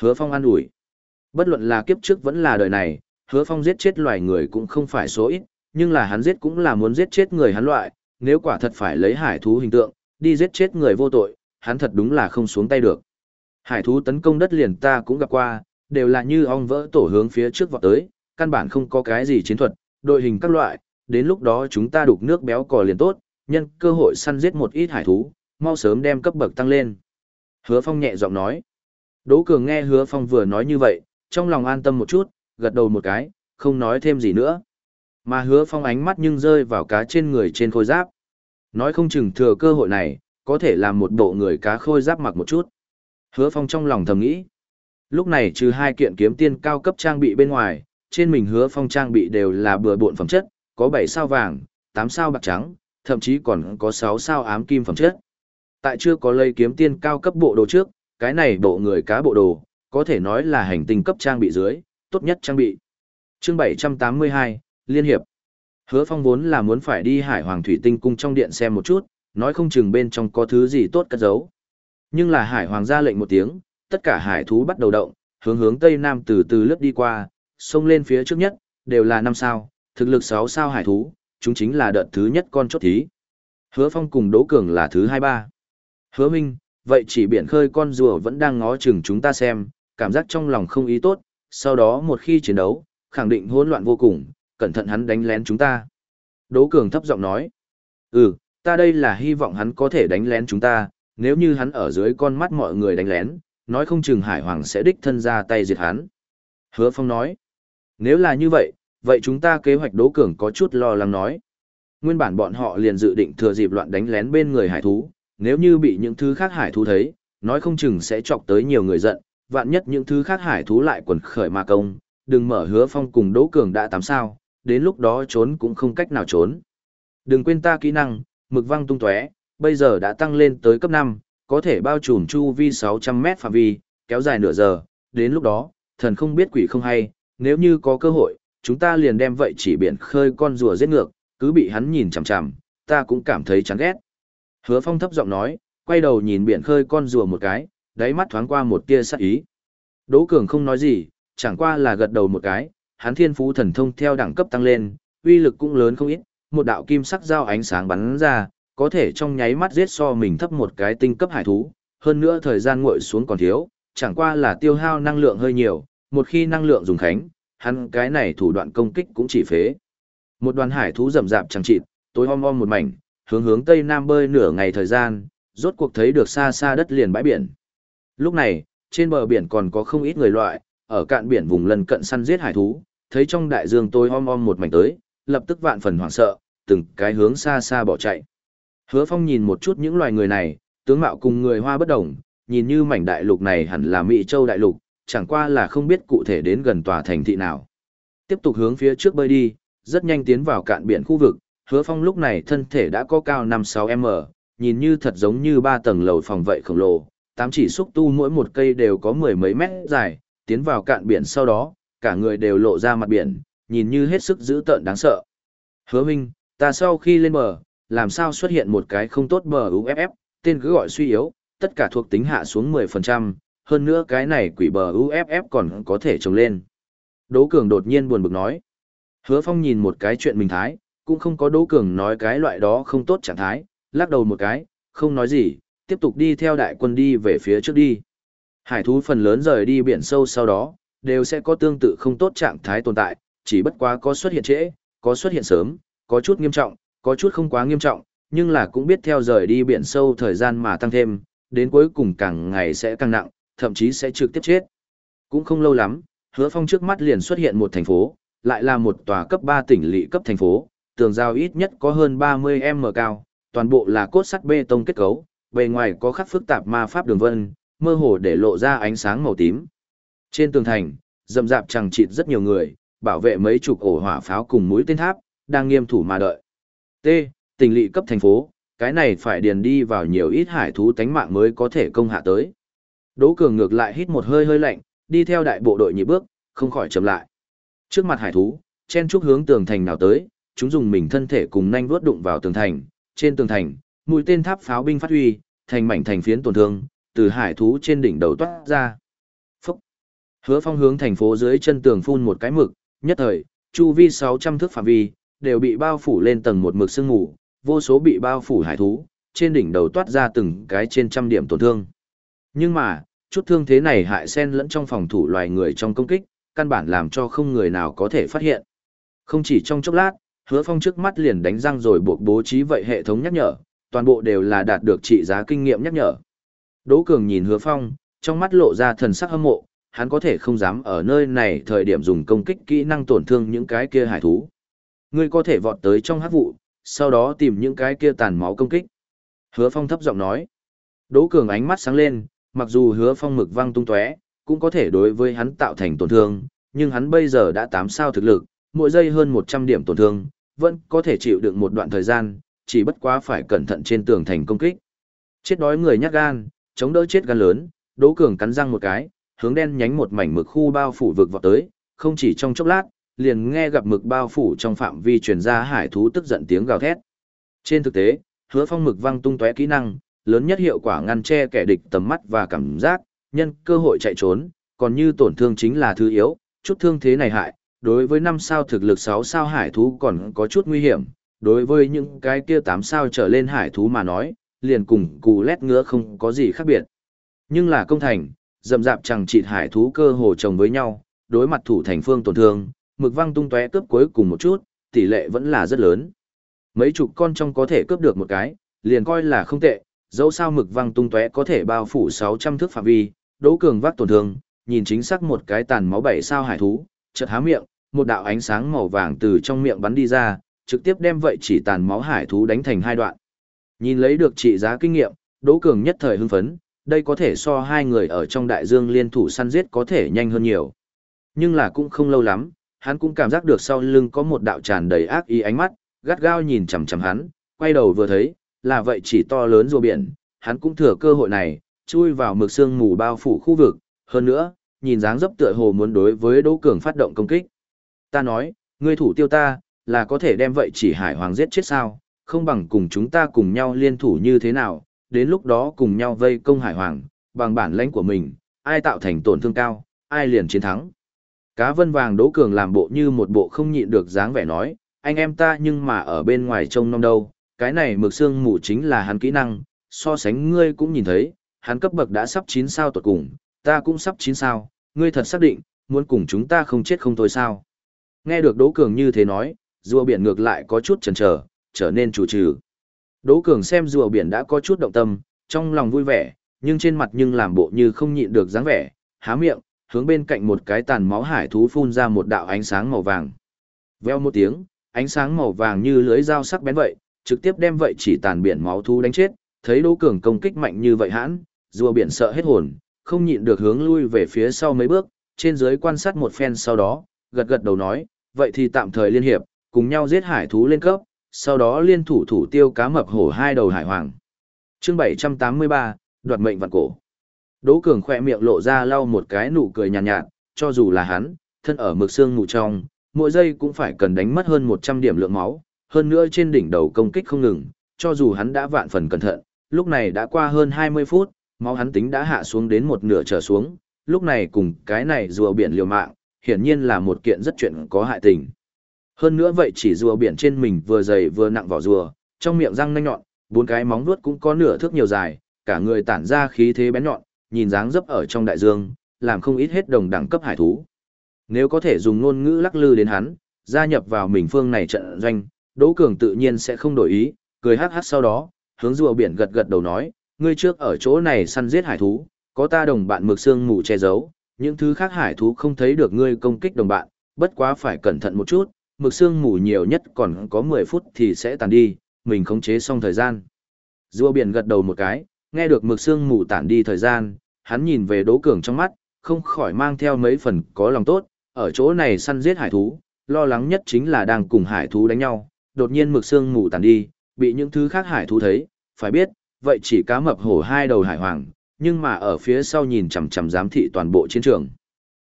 Hứa Phong an ủi. Bất luận là kiếp trước vẫn là đời này, Hứa Phong giết chết loài người cũng không phải số ít, nhưng là hắn giết cũng là muốn giết chết người hắn loại, nếu quả thật phải lấy hải thú hình tượng, đi giết chết người vô tội, hắn thật đúng là không xuống tay được. Hải thú tấn công đất liền ta cũng gặp qua, đều là như ong vỡ tổ hướng phía trước vọt tới, căn bản không có cái gì chiến thuật, đội hình các loại, đến lúc đó chúng ta đục nước béo cò liền tốt, nhân cơ hội săn giết một ít hải thú, mau sớm đem cấp bậc tăng lên. Hứa Phong nhẹ giọng nói. Đỗ Cường nghe Hứa Phong vừa nói như vậy, trong lòng an tâm một chút, gật đầu một cái, không nói thêm gì nữa. Mà Hứa Phong ánh mắt nhưng rơi vào cá trên người trên khôi giáp. Nói không chừng thừa cơ hội này, có thể làm một bộ người cá khôi giáp mặc một chút. Hứa Phong trong lòng thầm nghĩ. Lúc này trừ hai kiện kiếm tiên cao cấp trang bị bên ngoài, trên mình Hứa Phong trang bị đều là bừa bộn phẩm chất, có 7 sao vàng, 8 sao bạc trắng, thậm chí còn có 6 sao ám kim phẩm chất. Tại chưa có lây kiếm tiên cao cấp bộ đồ trước, cái này bộ người cá bộ đồ, có thể nói là hành tinh cấp trang bị dưới, tốt nhất trang bị. Chương 782, Liên Hiệp. Hứa Phong vốn là muốn phải đi Hải Hoàng Thủy Tinh Cung trong điện xem một chút, nói không chừng bên trong có thứ gì tốt cất giấu. Nhưng là Hải Hoàng ra lệnh một tiếng, tất cả hải thú bắt đầu động, hướng hướng Tây Nam từ từ lướt đi qua, xông lên phía trước nhất, đều là năm sao, thực lực 6 sao hải thú, chúng chính là đợt thứ nhất con chốt thí. Hứa Phong cùng Đỗ Cường là thứ 23. Hứa Minh, vậy chỉ biển khơi con rùa vẫn đang ngó chừng chúng ta xem, cảm giác trong lòng không ý tốt, sau đó một khi chiến đấu, khẳng định hỗn loạn vô cùng, cẩn thận hắn đánh lén chúng ta. Đỗ Cường thấp giọng nói, ừ, ta đây là hy vọng hắn có thể đánh lén chúng ta, nếu như hắn ở dưới con mắt mọi người đánh lén, nói không chừng Hải Hoàng sẽ đích thân ra tay diệt hắn. Hứa Phong nói, nếu là như vậy, vậy chúng ta kế hoạch Đỗ Cường có chút lo lắng nói. Nguyên bản bọn họ liền dự định thừa dịp loạn đánh lén bên người hải thú, nếu như bị những thứ khác hải thú thấy, nói không chừng sẽ chọc tới nhiều người giận, vạn nhất những thứ khác hải thú lại quần khởi ma công, đừng mở hứa phong cùng Đỗ Cường đã tám sao, đến lúc đó trốn cũng không cách nào trốn. Đừng quên ta kỹ năng, mực văng tung tóe, bây giờ đã tăng lên tới cấp 5, có thể bao trùm chu vi 600 mét phạm vi, kéo dài nửa giờ, đến lúc đó, thần không biết quỷ không hay, nếu như có cơ hội, chúng ta liền đem vậy chỉ biển khơi con rùa giết ngược, cứ bị hắn nhìn chằm chằm, ta cũng cảm thấy chán ghét. Hứa Phong thấp giọng nói, quay đầu nhìn biển khơi con rùa một cái, đáy mắt thoáng qua một tia sắc ý. Đỗ Cường không nói gì, chẳng qua là gật đầu một cái, hắn thiên phú thần thông theo đẳng cấp tăng lên, uy lực cũng lớn không ít, một đạo kim sắc dao ánh sáng bắn ra, có thể trong nháy mắt giết so mình thấp một cái tinh cấp hải thú, hơn nữa thời gian nguội xuống còn thiếu, chẳng qua là tiêu hao năng lượng hơi nhiều, một khi năng lượng dùng khánh, hắn cái này thủ đoạn công kích cũng chỉ phế. Một đoàn hải thú rầm rạp chẳng chịt, tối om om một mảnh, hướng hướng tây nam bơi nửa ngày thời gian, rốt cuộc thấy được xa xa đất liền bãi biển. Lúc này, trên bờ biển còn có không ít người loại, ở cạn biển vùng lân cận săn giết hải thú, thấy trong đại dương tối om om một mảnh tới, lập tức vạn phần hoảng sợ, từng cái hướng xa xa bỏ chạy. Hứa Phong nhìn một chút những loài người này, tướng mạo cùng người Hoa bất đồng, nhìn như mảnh đại lục này hẳn là Mỹ Châu đại lục, chẳng qua là không biết cụ thể đến gần tòa thành thị nào. Tiếp tục hướng phía trước bơi đi, rất nhanh tiến vào cạn biển khu vực, Hứa Phong lúc này thân thể đã có cao 5-6m, nhìn như thật giống như ba tầng lầu phòng vậy khổng lồ, tám chỉ xúc tu mỗi một cây đều có mười mấy mét dài, tiến vào cạn biển sau đó, cả người đều lộ ra mặt biển, nhìn như hết sức dữ tợn đáng sợ. Hứa Minh, ta sau khi lên bờ, làm sao xuất hiện một cái không tốt bờ UFF, tên cứ gọi suy yếu, tất cả thuộc tính hạ xuống 10%, hơn nữa cái này quỷ bờ UFF còn có thể trồng lên. Đỗ Cường đột nhiên buồn bực nói. Hứa Phong nhìn một cái chuyện mình thái, cũng không có Đỗ Cường nói cái loại đó không tốt trạng thái, lắc đầu một cái, không nói gì, tiếp tục đi theo đại quân đi về phía trước đi. Hải thú phần lớn rời đi biển sâu sau đó, đều sẽ có tương tự không tốt trạng thái tồn tại, chỉ bất quá có xuất hiện trễ, có xuất hiện sớm, có chút nghiêm trọng, có chút không quá nghiêm trọng, nhưng là cũng biết theo rời đi biển sâu thời gian mà tăng thêm, đến cuối cùng càng ngày sẽ càng nặng, thậm chí sẽ trực tiếp chết. Cũng không lâu lắm, hứa phong trước mắt liền xuất hiện một thành phố, lại là một tòa cấp 3 tỉnh lỵ cấp thành phố, tường giao ít nhất có hơn 30m cao, toàn bộ là cốt sắt bê tông kết cấu, bề ngoài có khắc phức tạp ma pháp đường vân, mơ hồ để lộ ra ánh sáng màu tím. Trên tường thành, rậm rạp chẳng chịt rất nhiều người, bảo vệ mấy chục ổ hỏa pháo cùng mũi tên tháp, đang nghiêm thủ mà đợi. T. Tỉnh lỵ cấp thành phố, cái này phải điền đi vào nhiều ít hải thú tánh mạng mới có thể công hạ tới. Đỗ Cường ngược lại hít một hơi hơi lạnh, đi theo đại bộ đội nhị bước, không khỏi chậm lại. Trước mặt hải thú, chen chúc hướng tường thành nào tới, chúng dùng mình thân thể cùng nhanh vuốt đụng vào tường thành, trên tường thành, mũi tên tháp pháo binh phát huy, thành mảnh thành phiến tổn thương, từ hải thú trên đỉnh đầu toát ra. Phúc! Hứa phong hướng thành phố dưới chân tường phun một cái mực, nhất thời, chu vi 600 thước phạm vi, đều bị bao phủ lên tầng một mực sương mù, vô số bị bao phủ hải thú, trên đỉnh đầu toát ra từng cái trên trăm điểm tổn thương. Nhưng mà, chút thương thế này hại sen lẫn trong phòng thủ loài người trong công kích, căn bản làm cho không người nào có thể phát hiện. Không chỉ trong chốc lát, hứa phong trước mắt liền đánh răng rồi buộc bố trí vậy hệ thống nhắc nhở, toàn bộ đều là đạt được trị giá kinh nghiệm nhắc nhở. Đỗ Cường nhìn hứa phong, trong mắt lộ ra thần sắc hâm mộ, hắn có thể không dám ở nơi này thời điểm dùng công kích kỹ năng tổn thương những cái kia hải thú. Ngươi có thể vọt tới trong hắc vụ, sau đó tìm những cái kia tàn máu công kích. Hứa phong thấp giọng nói. Đỗ Cường ánh mắt sáng lên, mặc dù hứa phong mực văng tung tóe cũng có thể đối với hắn tạo thành tổn thương, nhưng hắn bây giờ đã tám sao thực lực, mỗi giây hơn 100 điểm tổn thương, vẫn có thể chịu đựng một đoạn thời gian, chỉ bất quá phải cẩn thận trên tường thành công kích. Chết đói người nhát gan, chống đỡ chết gan lớn, Đỗ Cường cắn răng một cái, hướng đen nhánh một mảnh mực khu bao phủ vực vọt tới, không chỉ trong chốc lát, liền nghe gặp mực bao phủ trong phạm vi truyền ra hải thú tức giận tiếng gào thét. Trên thực tế, Hứa Phong mực văng tung tóe kỹ năng, lớn nhất hiệu quả ngăn che kẻ địch tầm mắt và cảm giác, nhân cơ hội chạy trốn, còn như tổn thương chính là thứ yếu, chút thương thế này hại, đối với năm sao thực lực 6 sao hải thú còn có chút nguy hiểm, đối với những cái kia tám sao trở lên hải thú mà nói, liền cùng cù lét ngứa không có gì khác biệt. Nhưng là công thành, dầm dạp chẳng chịt hải thú cơ hồ chồng với nhau, đối mặt thủ thành phương tổn thương, mực văng tung tóe cướp cuối cùng một chút, tỷ lệ vẫn là rất lớn. Mấy chục con trong có thể cướp được một cái, liền coi là không tệ, dẫu sao mực văng tung tóe có thể bao phủ 600 thước phạm vi, đỗ cường vác tổn thương, nhìn chính xác một cái tàn máu bảy sao hải thú, chợt há miệng, một đạo ánh sáng màu vàng từ trong miệng bắn đi ra, trực tiếp đem vậy chỉ tàn máu hải thú đánh thành hai đoạn. Nhìn lấy được trị giá kinh nghiệm, Đỗ Cường nhất thời hưng phấn, đây có thể so hai người ở trong đại dương liên thủ săn giết có thể nhanh hơn nhiều. Nhưng là cũng không lâu lắm, hắn cũng cảm giác được sau lưng có một đạo tràn đầy ác ý ánh mắt, gắt gao nhìn chằm chằm hắn, quay đầu vừa thấy, là vậy chỉ to lớn rùa biển, hắn cũng thừa cơ hội này, chui vào mực sương mù bao phủ khu vực, hơn nữa, nhìn dáng dấp tựa hồ muốn đối với Đỗ Cường phát động công kích. Ta nói, ngươi thủ tiêu ta, là có thể đem vậy chỉ hải hoàng giết chết sao, không bằng cùng chúng ta cùng nhau liên thủ như thế nào, đến lúc đó cùng nhau vây công hải hoàng, bằng bản lãnh của mình, ai tạo thành tổn thương cao, ai liền chiến thắng. Cá vân vàng Đỗ Cường làm bộ như một bộ không nhịn được dáng vẻ nói, anh em ta nhưng mà ở bên ngoài trông nom đâu, cái này mực xương mù chính là hắn kỹ năng, so sánh ngươi cũng nhìn thấy, hắn cấp bậc đã sắp 9 sao tuột cùng, ta cũng sắp 9 sao, ngươi thật xác định, muốn cùng chúng ta không chết không thôi sao. Nghe được Đỗ Cường như thế nói, rùa biển ngược lại có chút chần chờ, trở nên chủ trừ. Đỗ Cường xem rùa biển đã có chút động tâm, trong lòng vui vẻ, nhưng trên mặt nhưng làm bộ như không nhịn được dáng vẻ, há miệng, hướng bên cạnh một cái tàn máu hải thú phun ra một đạo ánh sáng màu vàng. Veo một tiếng, ánh sáng màu vàng như lưới dao sắc bén vậy, trực tiếp đem vậy chỉ tàn biển máu thú đánh chết, thấy Đỗ Cường công kích mạnh như vậy hãn, rùa biển sợ hết hồn, không nhịn được hướng lui về phía sau mấy bước, trên dưới quan sát một phen sau đó, gật gật đầu nói, vậy thì tạm thời liên hiệp, cùng nhau giết hải thú lên cấp, sau đó liên thủ thủ tiêu cá mập hổ hai đầu hải hoàng. Chương 783, đoạt mệnh vạn cổ. Đỗ Cường khỏe miệng lộ ra lau một cái nụ cười nhàn nhạt, nhạt, cho dù là hắn, thân ở mực xương mù trong, mỗi giây cũng phải cần đánh mất hơn 100 điểm lượng máu, hơn nữa trên đỉnh đầu công kích không ngừng, cho dù hắn đã vạn phần cẩn thận, lúc này đã qua hơn 20 phút, máu hắn tính đã hạ xuống đến một nửa trở xuống, lúc này cùng cái này rùa biển liều mạng, hiển nhiên là một kiện rất chuyện có hại tình. Hơn nữa vậy chỉ rùa biển trên mình vừa dày vừa nặng vỏ rùa, trong miệng răng nanh nhọn, bốn cái móng vuốt cũng có nửa thước nhiều dài, cả người tản ra khí thế bén nhọn, nhìn dáng dấp ở trong đại dương, làm không ít hết đồng đẳng cấp hải thú. Nếu có thể dùng ngôn ngữ lắc lư đến hắn, gia nhập vào mình phương này trận doanh, Đỗ Cường tự nhiên sẽ không đổi ý, cười hắc hắc sau đó, hướng rùa biển gật gật đầu nói, ngươi trước ở chỗ này săn giết hải thú, có ta đồng bạn mực xương mù che giấu, những thứ khác hải thú không thấy được ngươi công kích đồng bạn, bất quá phải cẩn thận một chút, mực xương mù nhiều nhất còn có 10 phút thì sẽ tàn đi, mình khống chế xong thời gian. Rùa biển gật đầu một cái, nghe được mực xương mù tản đi thời gian, hắn nhìn về Đỗ Cường trong mắt, không khỏi mang theo mấy phần có lòng tốt, ở chỗ này săn giết hải thú, lo lắng nhất chính là đang cùng hải thú đánh nhau, đột nhiên mực xương mù tàn đi, bị những thứ khác hải thú thấy, phải biết, vậy chỉ cá mập hổ hai đầu hải hoàng, nhưng mà ở phía sau nhìn chằm chằm giám thị toàn bộ chiến trường.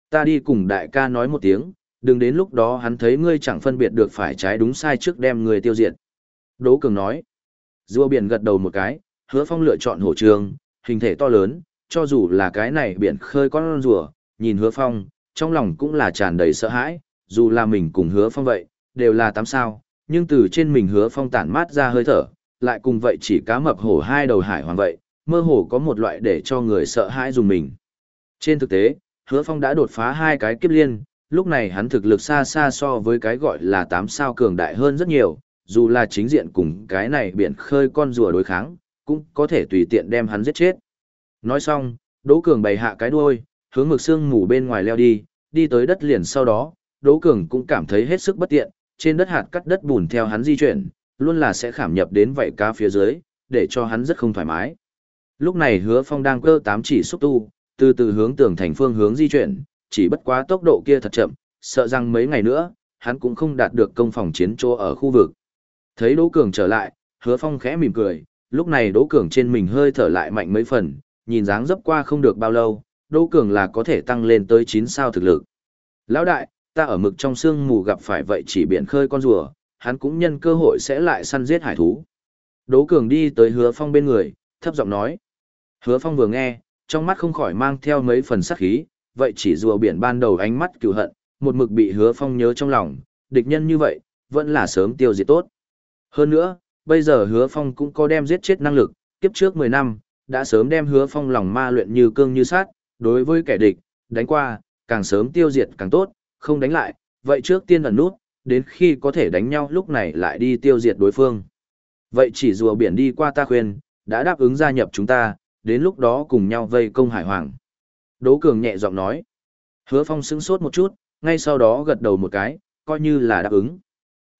Ta đi cùng đại ca nói một tiếng, đừng đến lúc đó hắn thấy ngươi chẳng phân biệt được phải trái đúng sai trước đem người tiêu diệt. Đỗ Cường nói. Rùa biển gật đầu một cái, hứa phong lựa chọn hổ trường, hình thể to lớn, cho dù là cái này biển khơi con rùa, nhìn hứa phong, trong lòng cũng là tràn đầy sợ hãi, dù là mình cùng hứa phong vậy, đều là tám sao, nhưng từ trên mình hứa phong tản mát ra hơi thở, lại cùng vậy chỉ cá mập hổ hai đầu hải hoàng vậy, mơ hồ có một loại để cho người sợ hãi dùng mình. Trên thực tế, hứa phong đã đột phá hai cái kiếp liên, lúc này hắn thực lực xa xa so với cái gọi là tám sao cường đại hơn rất nhiều, dù là chính diện cùng cái này biển khơi con rùa đối kháng, cũng có thể tùy tiện đem hắn giết chết. Nói xong, Đỗ Cường bày hạ cái đuôi, hướng mực xương mù bên ngoài leo đi, đi tới đất liền sau đó, Đỗ Cường cũng cảm thấy hết sức bất tiện, trên đất hạt cắt đất bùn theo hắn di chuyển, luôn là sẽ khảm nhập đến vảy cá phía dưới, để cho hắn rất không thoải mái. Lúc này Hứa Phong đang cơ tám chỉ xúc tu, từ từ hướng tường thành phương hướng di chuyển, chỉ bất quá tốc độ kia thật chậm, sợ rằng mấy ngày nữa, hắn cũng không đạt được công phòng chiến chỗ ở khu vực. Thấy Đỗ Cường trở lại, Hứa Phong khẽ mỉm cười, lúc này Đỗ Cường trên mình hơi thở lại mạnh mấy phần, nhìn dáng dấp qua không được bao lâu, Đỗ Cường là có thể tăng lên tới 9 sao thực lực. Lão đại, ta ở mực trong sương mù gặp phải vậy chỉ biển khơi con rùa, hắn cũng nhân cơ hội sẽ lại săn giết hải thú. Đỗ Cường đi tới Hứa Phong bên người, thấp giọng nói. Hứa Phong vừa nghe, trong mắt không khỏi mang theo mấy phần sắc khí, vậy chỉ rùa biển ban đầu ánh mắt cựu hận, một mực bị Hứa Phong nhớ trong lòng, địch nhân như vậy, vẫn là sớm tiêu diệt tốt. Hơn nữa, bây giờ Hứa Phong cũng có đem giết chết năng lực, kiếp trước 10 năm, đã sớm đem Hứa Phong lòng ma luyện như cương như sát, đối với kẻ địch, đánh qua, càng sớm tiêu diệt càng tốt, không đánh lại, vậy trước tiên ẩn nút, đến khi có thể đánh nhau lúc này lại đi tiêu diệt đối phương. Vậy chỉ rùa biển đi qua ta khuyên, đã đáp ứng gia nhập chúng ta, đến lúc đó cùng nhau vây công hải hoàng. Đỗ Cường nhẹ giọng nói. Hứa Phong sững sốt một chút, ngay sau đó gật đầu một cái, coi như là đáp ứng.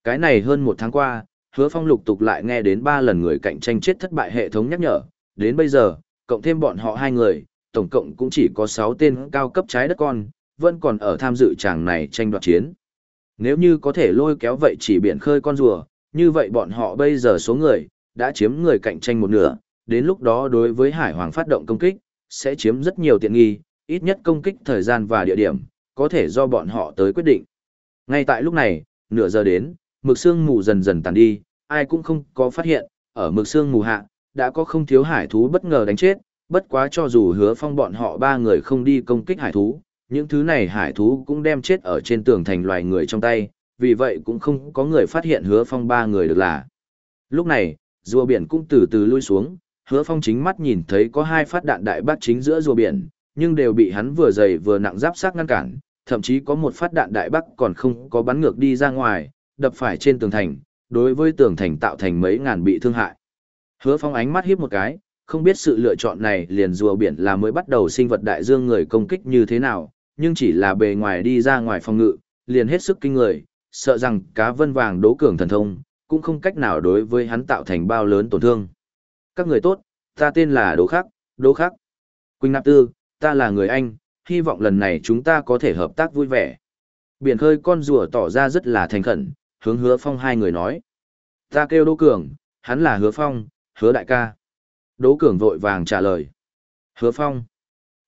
Cái này hơn một tháng qua, Hứa Phong lục tục lại nghe đến ba lần người cạnh tranh chết thất bại hệ thống nhắc nhở, đến bây giờ, cộng thêm bọn họ hai người, tổng cộng cũng chỉ có 6 tên cao cấp trái đất con, vẫn còn ở tham dự chàng này tranh đoạt chiến. Nếu như có thể lôi kéo vậy chỉ biển khơi con rùa, như vậy bọn họ bây giờ số người, đã chiếm người cạnh tranh một nửa, đến lúc đó đối với hải hoàng phát động công kích, sẽ chiếm rất nhiều tiện nghi, ít nhất công kích thời gian và địa điểm, có thể do bọn họ tới quyết định. Ngay tại lúc này, nửa giờ đến, mực sương mù dần dần tàn đi, ai cũng không có phát hiện, ở mực sương mù hạ, đã có không thiếu hải thú bất ngờ đánh chết, bất quá cho dù hứa phong bọn họ ba người không đi công kích hải thú, những thứ này hải thú cũng đem chết ở trên tường thành loài người trong tay, vì vậy cũng không có người phát hiện hứa phong ba người được là. Lúc này, rùa biển cũng từ từ lui xuống, hứa phong chính mắt nhìn thấy có hai phát đạn đại bác chính giữa rùa biển, nhưng đều bị hắn vừa dày vừa nặng giáp sát ngăn cản, thậm chí có một phát đạn đại bắc còn không có bắn ngược đi ra ngoài, đập phải trên tường thành, đối với tường thành tạo thành mấy ngàn bị thương hại. Hứa Phong ánh mắt híp một cái, không biết sự lựa chọn này liền rùa biển là mới bắt đầu sinh vật đại dương người công kích như thế nào, nhưng chỉ là bề ngoài đi ra ngoài phòng ngự, liền hết sức kinh người, sợ rằng cá vân vàng đố cường thần thông, cũng không cách nào đối với hắn tạo thành bao lớn tổn thương. Các người tốt, ta tên là Đỗ Khắc, Đỗ Khắc. Quỳnh Nạp Tư, ta là người Anh, hy vọng lần này chúng ta có thể hợp tác vui vẻ. Biển khơi con rùa tỏ ra rất là thành khẩn, hướng hứa phong hai người nói. Ta kêu Đỗ Cường, hắn là hứa phong, hứa đại ca. Đỗ Cường vội vàng trả lời. Hứa phong.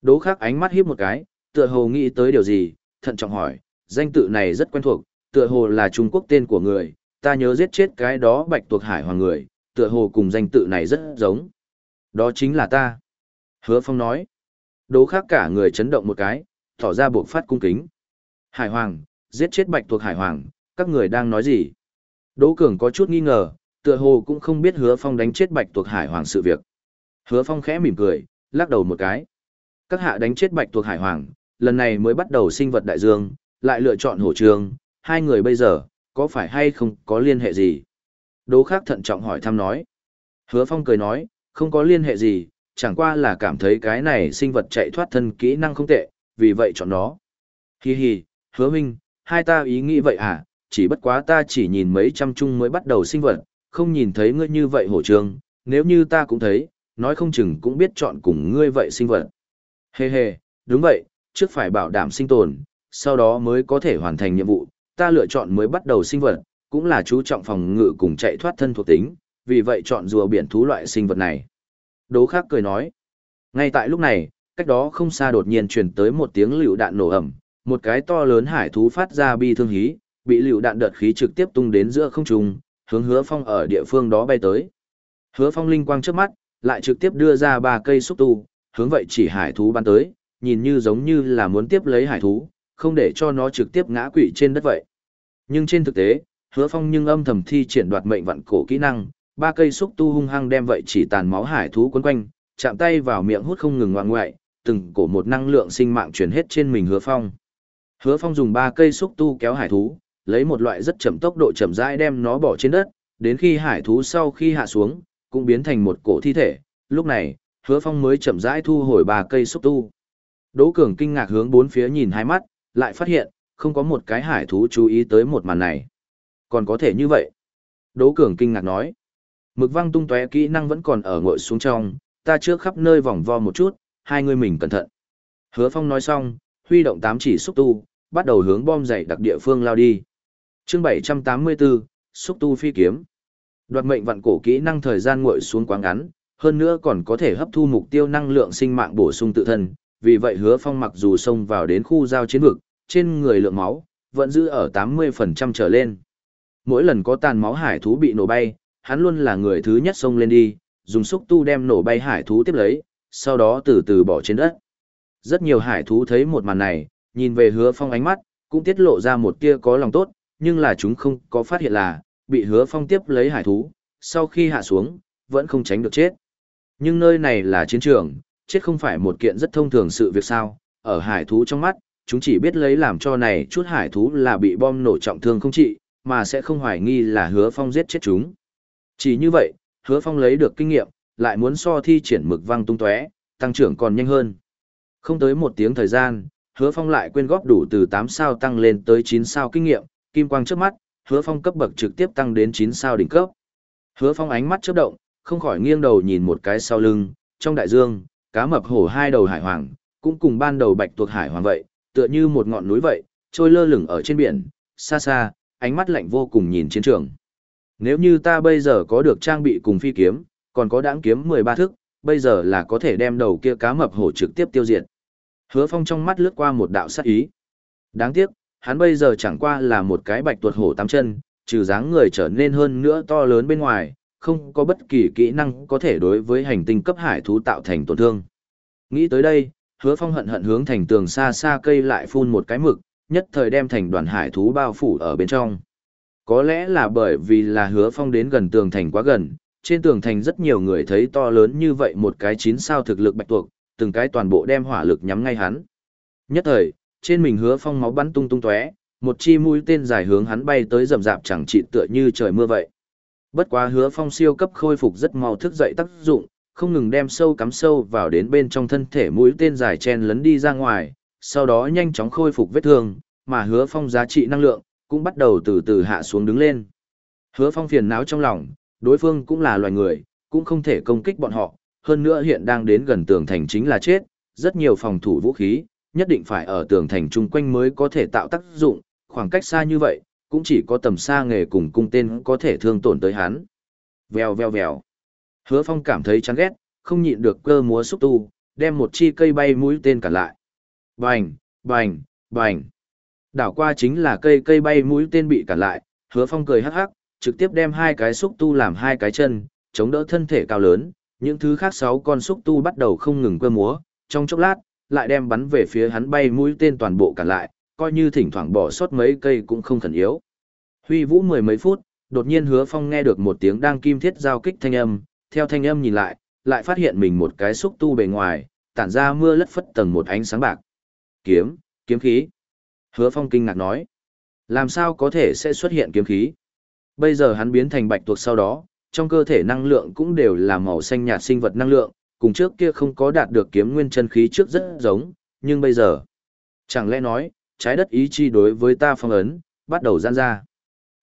Đỗ Khắc ánh mắt hiếp một cái, tựa hồ nghĩ tới điều gì, thận trọng hỏi, danh tự này rất quen thuộc, tựa hồ là Trung Quốc tên của người, ta nhớ giết chết cái đó bạch tuộc hải hoàng người, tựa hồ cùng danh tự này rất giống. Đó chính là ta. Hứa Phong nói. Đố khác cả người chấn động một cái, tỏ ra buộc phát cung kính. Hải Hoàng, giết chết bạch tuộc Hải Hoàng, các người đang nói gì? Đỗ Cường có chút nghi ngờ, tựa hồ cũng không biết Hứa Phong đánh chết bạch tuộc Hải Hoàng sự việc. Hứa Phong khẽ mỉm cười, lắc đầu một cái. Các hạ đánh chết bạch tuộc Hải Hoàng, lần này mới bắt đầu sinh vật đại dương, lại lựa chọn hổ trường, hai người bây giờ, có phải hay không có liên hệ gì? Đỗ khác thận trọng hỏi thăm nói. Hứa Phong cười nói, không có liên hệ gì, chẳng qua là cảm thấy cái này sinh vật chạy thoát thân kỹ năng không tệ, vì vậy chọn nó. Hi hi, hứa minh, hai ta ý nghĩ vậy à, chỉ bất quá ta chỉ nhìn mấy trăm chung mới bắt đầu sinh vật, không nhìn thấy ngươi như vậy hổ trường, nếu như ta cũng thấy, nói không chừng cũng biết chọn cùng ngươi vậy sinh vật. Hê hê, đúng vậy, trước phải bảo đảm sinh tồn, sau đó mới có thể hoàn thành nhiệm vụ, ta lựa chọn mới bắt đầu sinh vật, cũng là chú trọng phòng ngự cùng chạy thoát thân thuộc tính, vì vậy chọn rùa biển thú loại sinh vật này. Đố khác cười nói. Ngay tại lúc này, cách đó không xa đột nhiên truyền tới một tiếng lựu đạn nổ ẩm, một cái to lớn hải thú phát ra bi thương hí, bị lựu đạn đợt khí trực tiếp tung đến giữa không trung, hướng Hứa Phong ở địa phương đó bay tới. Hứa Phong linh quang trước mắt, lại trực tiếp đưa ra ba cây xúc tu, hướng vậy chỉ hải thú bắn tới, nhìn như giống như là muốn tiếp lấy hải thú, không để cho nó trực tiếp ngã quỵ trên đất vậy. Nhưng trên thực tế, Hứa Phong nhưng âm thầm thi triển đoạt mệnh vạn cổ kỹ năng, ba cây xúc tu hung hăng đem vậy chỉ tàn máu hải thú quấn quanh, chạm tay vào miệng hút không ngừng ngoạn ngoại, từng cổ một năng lượng sinh mạng truyền hết trên mình Hứa Phong. Hứa Phong dùng ba cây xúc tu kéo hải thú, lấy một loại rất chậm tốc độ chậm rãi đem nó bỏ trên đất, đến khi hải thú sau khi hạ xuống, cũng biến thành một cổ thi thể, lúc này, Hứa Phong mới chậm rãi thu hồi ba cây xúc tu. Đỗ Cường kinh ngạc hướng bốn phía nhìn hai mắt, lại phát hiện, không có một cái hải thú chú ý tới một màn này. Còn có thể như vậy. Đỗ Cường kinh ngạc nói. Mực văng tung tóe kỹ năng vẫn còn ở ngội xuống trong, ta trước khắp nơi vòng vo một chút, hai người mình cẩn thận. Hứa Phong nói xong, huy động tám chỉ xúc tu, bắt đầu hướng bom dày đặc địa phương lao đi. Chương 784, xúc tu phi kiếm. Đoạt mệnh vạn cổ kỹ năng thời gian nguội xuống quá ngắn, hơn nữa còn có thể hấp thu mục tiêu năng lượng sinh mạng bổ sung tự thân, vì vậy Hứa Phong mặc dù xông vào đến khu giao chiến vực, trên người lượng máu vẫn giữ ở 80% trở lên. Mỗi lần có tàn máu hải thú bị nổ bay, hắn luôn là người thứ nhất xông lên đi, dùng xúc tu đem nổ bay hải thú tiếp lấy, sau đó từ từ bỏ trên đất. Rất nhiều hải thú thấy một màn này, nhìn về hứa phong ánh mắt, cũng tiết lộ ra một tia có lòng tốt, nhưng là chúng không có phát hiện là, bị hứa phong tiếp lấy hải thú, sau khi hạ xuống, vẫn không tránh được chết. Nhưng nơi này là chiến trường, chết không phải một kiện rất thông thường sự việc sao, ở hải thú trong mắt, chúng chỉ biết lấy làm cho này chút hải thú là bị bom nổ trọng thương không trị, mà sẽ không hoài nghi là hứa phong giết chết chúng. Chỉ như vậy, hứa phong lấy được kinh nghiệm, lại muốn so thi triển mực văng tung tóe, tăng trưởng còn nhanh hơn. Không tới một tiếng thời gian, hứa phong lại quyên góp đủ từ tám sao tăng lên tới chín sao kinh nghiệm, kim quang trước mắt, hứa phong cấp bậc trực tiếp tăng đến chín sao đỉnh cấp. Hứa phong ánh mắt chớp động, không khỏi nghiêng đầu nhìn một cái sau lưng, trong đại dương, cá mập hổ hai đầu hải hoàng, cũng cùng ban đầu bạch tuộc hải hoàng vậy, tựa như một ngọn núi vậy, trôi lơ lửng ở trên biển, xa xa, ánh mắt lạnh vô cùng nhìn chiến trường. Nếu như ta bây giờ có được trang bị cùng phi kiếm, còn có đáng kiếm 13 thức, bây giờ là có thể đem đầu kia cá mập hổ trực tiếp tiêu diệt. Hứa Phong trong mắt lướt qua một đạo sát ý. Đáng tiếc, hắn bây giờ chẳng qua là một cái bạch tuột hổ tám chân, trừ dáng người trở nên hơn nữa to lớn bên ngoài, không có bất kỳ kỹ năng có thể đối với hành tinh cấp hải thú tạo thành tổn thương. Nghĩ tới đây, hứa phong hận hận hướng thành tường xa xa cây lại phun một cái mực, nhất thời đem thành đoàn hải thú bao phủ ở bên trong. Có lẽ là bởi vì là hứa phong đến gần tường thành quá gần, trên tường thành rất nhiều người thấy to lớn như vậy một cái chín sao thực lực bạch tuộc, từng cái toàn bộ đem hỏa lực nhắm ngay hắn. Nhất thời, trên mình hứa phong máu bắn tung tung tóe, một chi mũi tên dài hướng hắn bay tới rầm rạp chẳng trị tựa như trời mưa vậy. Bất quá hứa phong siêu cấp khôi phục rất mau thức dậy tác dụng, không ngừng đem sâu cắm sâu vào đến bên trong thân thể mũi tên dài chen lấn đi ra ngoài, sau đó nhanh chóng khôi phục vết thương, mà hứa phong giá trị năng lượng, cũng bắt đầu từ từ hạ xuống đứng lên. Hứa phong phiền não trong lòng, đối phương cũng là loài người, cũng không thể công kích bọn họ, hơn nữa hiện đang đến gần tường thành chính là chết, rất nhiều phòng thủ vũ khí, nhất định phải ở tường thành chung quanh mới có thể tạo tác dụng, khoảng cách xa như vậy, cũng chỉ có tầm xa nghề cùng cung tên có thể thương tổn tới hắn. Vèo vèo vèo. Hứa Phong cảm thấy chán ghét, không nhịn được cơ múa xúc tu, đem một chi cây bay mũi tên cả lại. Bành, bành, bành. Đảo qua chính là cây cây bay mũi tên bị cản lại, Hứa Phong cười hắc hắc, trực tiếp đem hai cái xúc tu làm hai cái chân, chống đỡ thân thể cao lớn, những thứ khác sáu con xúc tu bắt đầu không ngừng quơ múa, trong chốc lát, lại đem bắn về phía hắn bay mũi tên toàn bộ cản lại, coi như thỉnh thoảng bỏ sót mấy cây cũng không khẩn yếu. Huy vũ mười mấy phút, đột nhiên hứa phong nghe được một tiếng đang kim thiết giao kích thanh âm, theo thanh âm nhìn lại, lại phát hiện mình một cái xúc tu bề ngoài, tản ra mưa lất phất tầng một ánh sáng bạc. Kiếm, kiếm khí. Hứa phong kinh ngạc nói. Làm sao có thể sẽ xuất hiện kiếm khí? Bây giờ hắn biến thành bạch tuộc sau đó, trong cơ thể năng lượng cũng đều là màu xanh nhạt sinh vật năng lượng, cùng trước kia không có đạt được kiếm nguyên chân khí trước rất giống, nhưng bây giờ, chẳng lẽ nói, trái đất ý chi đối với ta phong ấn, bắt đầu gian ra.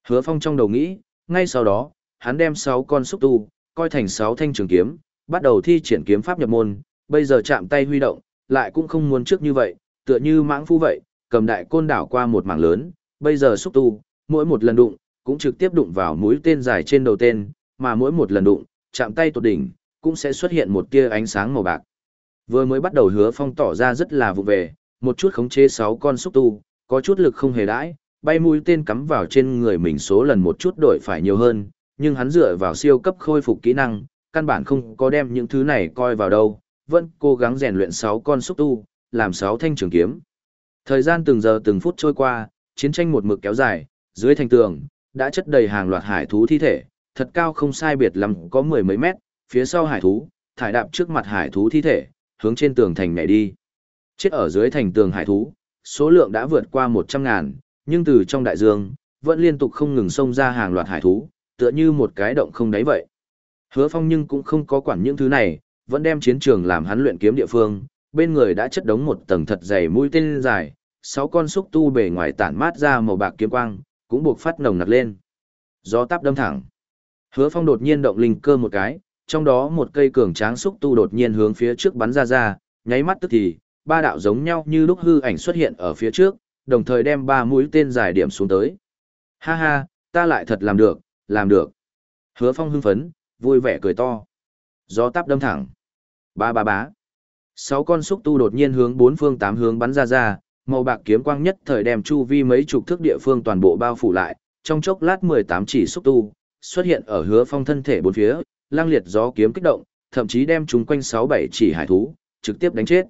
Hứa phong trong đầu nghĩ, ngay sau đó, hắn đem 6 con xúc tu, coi thành 6 thanh trường kiếm, bắt đầu thi triển kiếm pháp nhập môn, bây giờ chạm tay huy động, lại cũng không muốn trước như vậy, tựa như mãng phu vậy, cầm đại côn đảo qua một mảng lớn, bây giờ xúc tu, mỗi một lần đụng, cũng trực tiếp đụng vào mũi tên dài trên đầu tên, mà mỗi một lần đụng, chạm tay tột đỉnh, cũng sẽ xuất hiện một tia ánh sáng màu bạc. Vừa mới bắt đầu hứa phong tỏ ra rất là vụ về, một chút khống chế sáu con xúc tu, có chút lực không hề đãi, bay mũi tên cắm vào trên người mình số lần một chút đổi phải nhiều hơn, nhưng hắn dựa vào siêu cấp khôi phục kỹ năng, căn bản không có đem những thứ này coi vào đâu, vẫn cố gắng rèn luyện sáu con xúc tu, làm sáu thanh trường kiếm. Thời gian từng giờ từng phút trôi qua, chiến tranh một mực kéo dài, dưới thành tường, đã chất đầy hàng loạt hải thú thi thể, thật cao không sai biệt lắm có mười mấy mét, phía sau hải thú, thải đạp trước mặt hải thú thi thể, hướng trên tường thành nhảy đi. Chết ở dưới thành tường hải thú, số lượng đã vượt qua 100 ngàn, nhưng từ trong đại dương, vẫn liên tục không ngừng xông ra hàng loạt hải thú, tựa như một cái động không đáy vậy. Hứa Phong nhưng cũng không có quản những thứ này, vẫn đem chiến trường làm hắn luyện kiếm địa phương, bên người đã chất đống một tầng thật dày mũi tên dài, sáu con xúc tu bề ngoài tản mát ra màu bạc kiếm quang, cũng buộc phát nồng nặc lên. Gió táp đâm thẳng. Hứa Phong đột nhiên động linh cơ một cái, trong đó một cây cường tráng xúc tu đột nhiên hướng phía trước bắn ra ra, nháy mắt tức thì, ba đạo giống nhau như lúc hư ảnh xuất hiện ở phía trước, đồng thời đem ba mũi tên dài điểm xuống tới. Ha ha, ta lại thật làm được, làm được. Hứa Phong hưng phấn, vui vẻ cười to. Gió táp đâm thẳng. Ba ba bá. Sáu con xúc tu đột nhiên hướng bốn phương tám hướng bắn ra ra, màu bạc kiếm quang nhất thời đem chu vi mấy chục thước địa phương toàn bộ bao phủ lại, trong chốc lát 18 chỉ xúc tu xuất hiện ở Hứa Phong thân thể bốn phía, lang liệt gió kiếm kích động, thậm chí đem chúng quanh 6 7 chỉ hải thú trực tiếp đánh chết.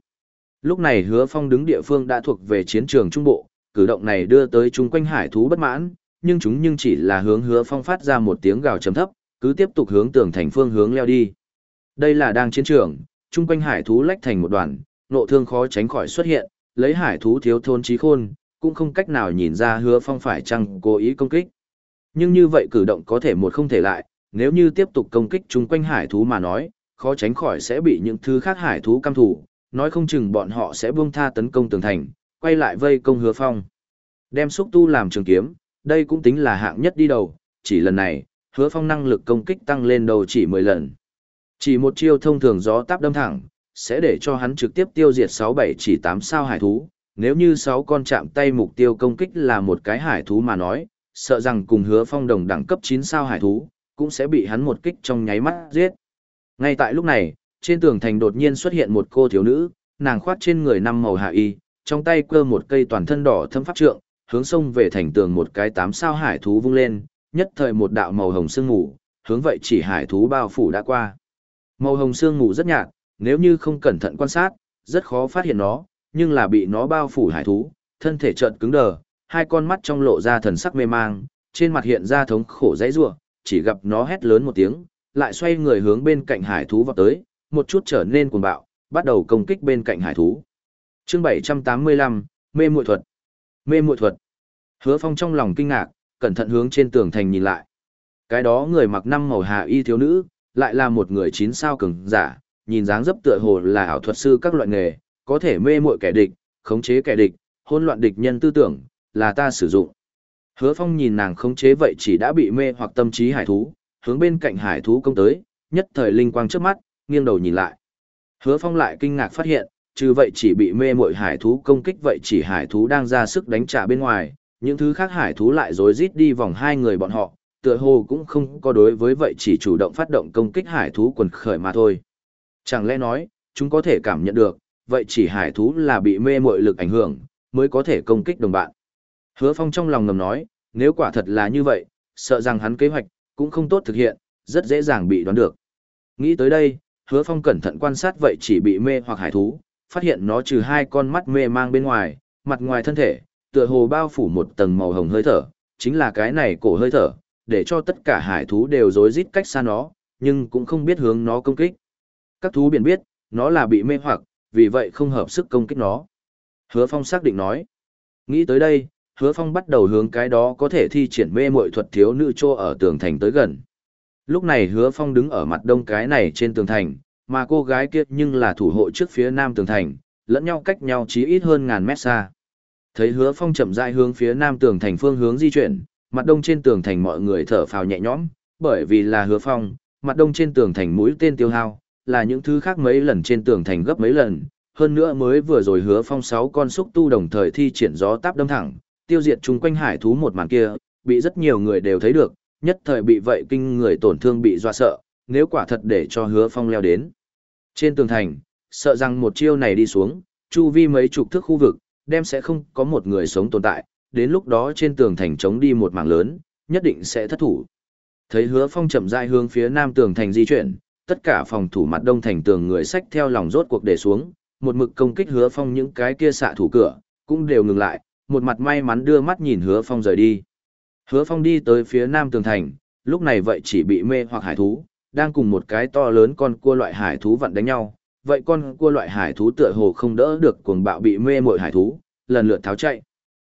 Lúc này hứa phong đứng địa phương đã thuộc về chiến trường trung bộ, cử động này đưa tới chúng quanh hải thú bất mãn, nhưng chúng nhưng chỉ là hướng hứa phong phát ra một tiếng gào trầm thấp, cứ tiếp tục hướng tường thành phương hướng leo đi. Đây là đang chiến trường, chung quanh hải thú lách thành một đoàn, nộ thương khó tránh khỏi xuất hiện, lấy hải thú thiếu thôn trí khôn, cũng không cách nào nhìn ra hứa phong phải chăng cố ý công kích. Nhưng như vậy cử động có thể một không thể lại, nếu như tiếp tục công kích chung quanh hải thú mà nói, khó tránh khỏi sẽ bị những thứ khác hải thú căm thủ, nói không chừng bọn họ sẽ buông tha tấn công tường thành, quay lại vây công hứa phong. Đem xúc tu làm trường kiếm, đây cũng tính là hạng nhất đi đầu, chỉ lần này, hứa phong năng lực công kích tăng lên đầu chỉ 10 lần. Chỉ một chiêu thông thường gió táp đâm thẳng, sẽ để cho hắn trực tiếp tiêu diệt 6-7 chỉ 8 sao hải thú. Nếu như 6 con chạm tay mục tiêu công kích là một cái hải thú mà nói, sợ rằng cùng hứa phong đồng đẳng cấp 9 sao hải thú, cũng sẽ bị hắn một kích trong nháy mắt giết. Ngay tại lúc này, trên tường thành đột nhiên xuất hiện một cô thiếu nữ, nàng khoát trên người năm màu hạ y, trong tay quơ một cây toàn thân đỏ thâm pháp trượng, hướng sông về thành tường một cái tám sao hải thú vung lên, nhất thời một đạo màu hồng sương ngủ, hướng vậy chỉ hải thú bao phủ đã qua. Màu hồng sương ngủ rất nhạt, nếu như không cẩn thận quan sát, rất khó phát hiện nó, nhưng là bị nó bao phủ hải thú, thân thể trợn cứng đờ, hai con mắt trong lộ ra thần sắc mê mang, trên mặt hiện ra thống khổ dãy rủa, chỉ gặp nó hét lớn một tiếng, lại xoay người hướng bên cạnh hải thú vào tới, một chút trở nên cuồng bạo, bắt đầu công kích bên cạnh hải thú. Chương 785, mê muội thuật. Mê muội thuật. Hứa Phong trong lòng kinh ngạc, cẩn thận hướng trên tường thành nhìn lại. Cái đó người mặc năm màu hạ y thiếu nữ, lại là một người chín sao cường giả, nhìn dáng dấp tựa hồ là ảo thuật sư các loại nghề, có thể mê muội kẻ địch, khống chế kẻ địch, hỗn loạn địch nhân tư tưởng, là ta sử dụng. Hứa Phong nhìn nàng khống chế vậy chỉ đã bị mê hoặc tâm trí hải thú, hướng bên cạnh hải thú công tới, nhất thời linh quang trước mắt, nghiêng đầu nhìn lại. Hứa Phong lại kinh ngạc phát hiện, trừ vậy chỉ bị mê muội hải thú công kích vậy chỉ hải thú đang ra sức đánh trả bên ngoài, những thứ khác hải thú lại rối rít đi vòng hai người bọn họ, tựa hồ cũng không có đối với vậy chỉ chủ động phát động công kích hải thú quần khởi mà thôi. Chẳng lẽ nói, chúng có thể cảm nhận được, vậy chỉ hải thú là bị mê muội lực ảnh hưởng, mới có thể công kích đồng bạn. Hứa Phong trong lòng ngầm nói, nếu quả thật là như vậy, sợ rằng hắn kế hoạch, cũng không tốt thực hiện, rất dễ dàng bị đoán được. Nghĩ tới đây, Hứa Phong cẩn thận quan sát vậy chỉ bị mê hoặc hải thú, phát hiện nó trừ hai con mắt mê mang bên ngoài, mặt ngoài thân thể, tựa hồ bao phủ một tầng màu hồng hơi thở, chính là cái này cổ hơi thở, để cho tất cả hải thú đều rối rít cách xa nó, nhưng cũng không biết hướng nó công kích. Các thú biển biết, nó là bị mê hoặc, vì vậy không hợp sức công kích nó. Hứa Phong xác định nói. Nghĩ tới đây, Hứa Phong bắt đầu hướng cái đó có thể thi triển mê muội thuật thiếu nữ trô ở tường thành tới gần. Lúc này Hứa Phong đứng ở mặt đông cái này trên tường thành, mà cô gái kia nhưng là thủ hộ trước phía nam tường thành, lẫn nhau cách nhau chí ít hơn ngàn mét xa. Thấy Hứa Phong chậm rãi hướng phía nam tường thành phương hướng di chuyển, mặt đông trên tường thành mọi người thở phào nhẹ nhõm, bởi vì là Hứa Phong, mặt đông trên tường thành mũi tên tiêu hao, là những thứ khác mấy lần trên tường thành gấp mấy lần, hơn nữa mới vừa rồi Hứa Phong sáu con xúc tu đồng thời thi triển gió táp đâm thẳng, tiêu diệt chung quanh hải thú một màn kia, bị rất nhiều người đều thấy được, nhất thời bị vậy kinh người tổn thương bị dọa sợ, nếu quả thật để cho hứa phong leo đến. Trên tường thành, sợ rằng một chiêu này đi xuống, chu vi mấy chục thước khu vực, đem sẽ không có một người sống tồn tại, đến lúc đó trên tường thành chống đi một mảng lớn, nhất định sẽ thất thủ. Thấy hứa phong chậm rãi hướng phía nam tường thành di chuyển, tất cả phòng thủ mặt đông thành tường người sách theo lòng rốt cuộc để xuống, một mực công kích hứa phong những cái kia xạ thủ cửa, cũng đều ngừng lại, một mặt may mắn đưa mắt nhìn hứa phong rời đi. Hứa phong đi tới phía nam tường thành, lúc này vậy chỉ bị mê hoặc hải thú, đang cùng một cái to lớn con cua loại hải thú vặn đánh nhau. Vậy con cua loại hải thú tựa hồ không đỡ được cuồng bạo bị mê muội hải thú, lần lượt tháo chạy.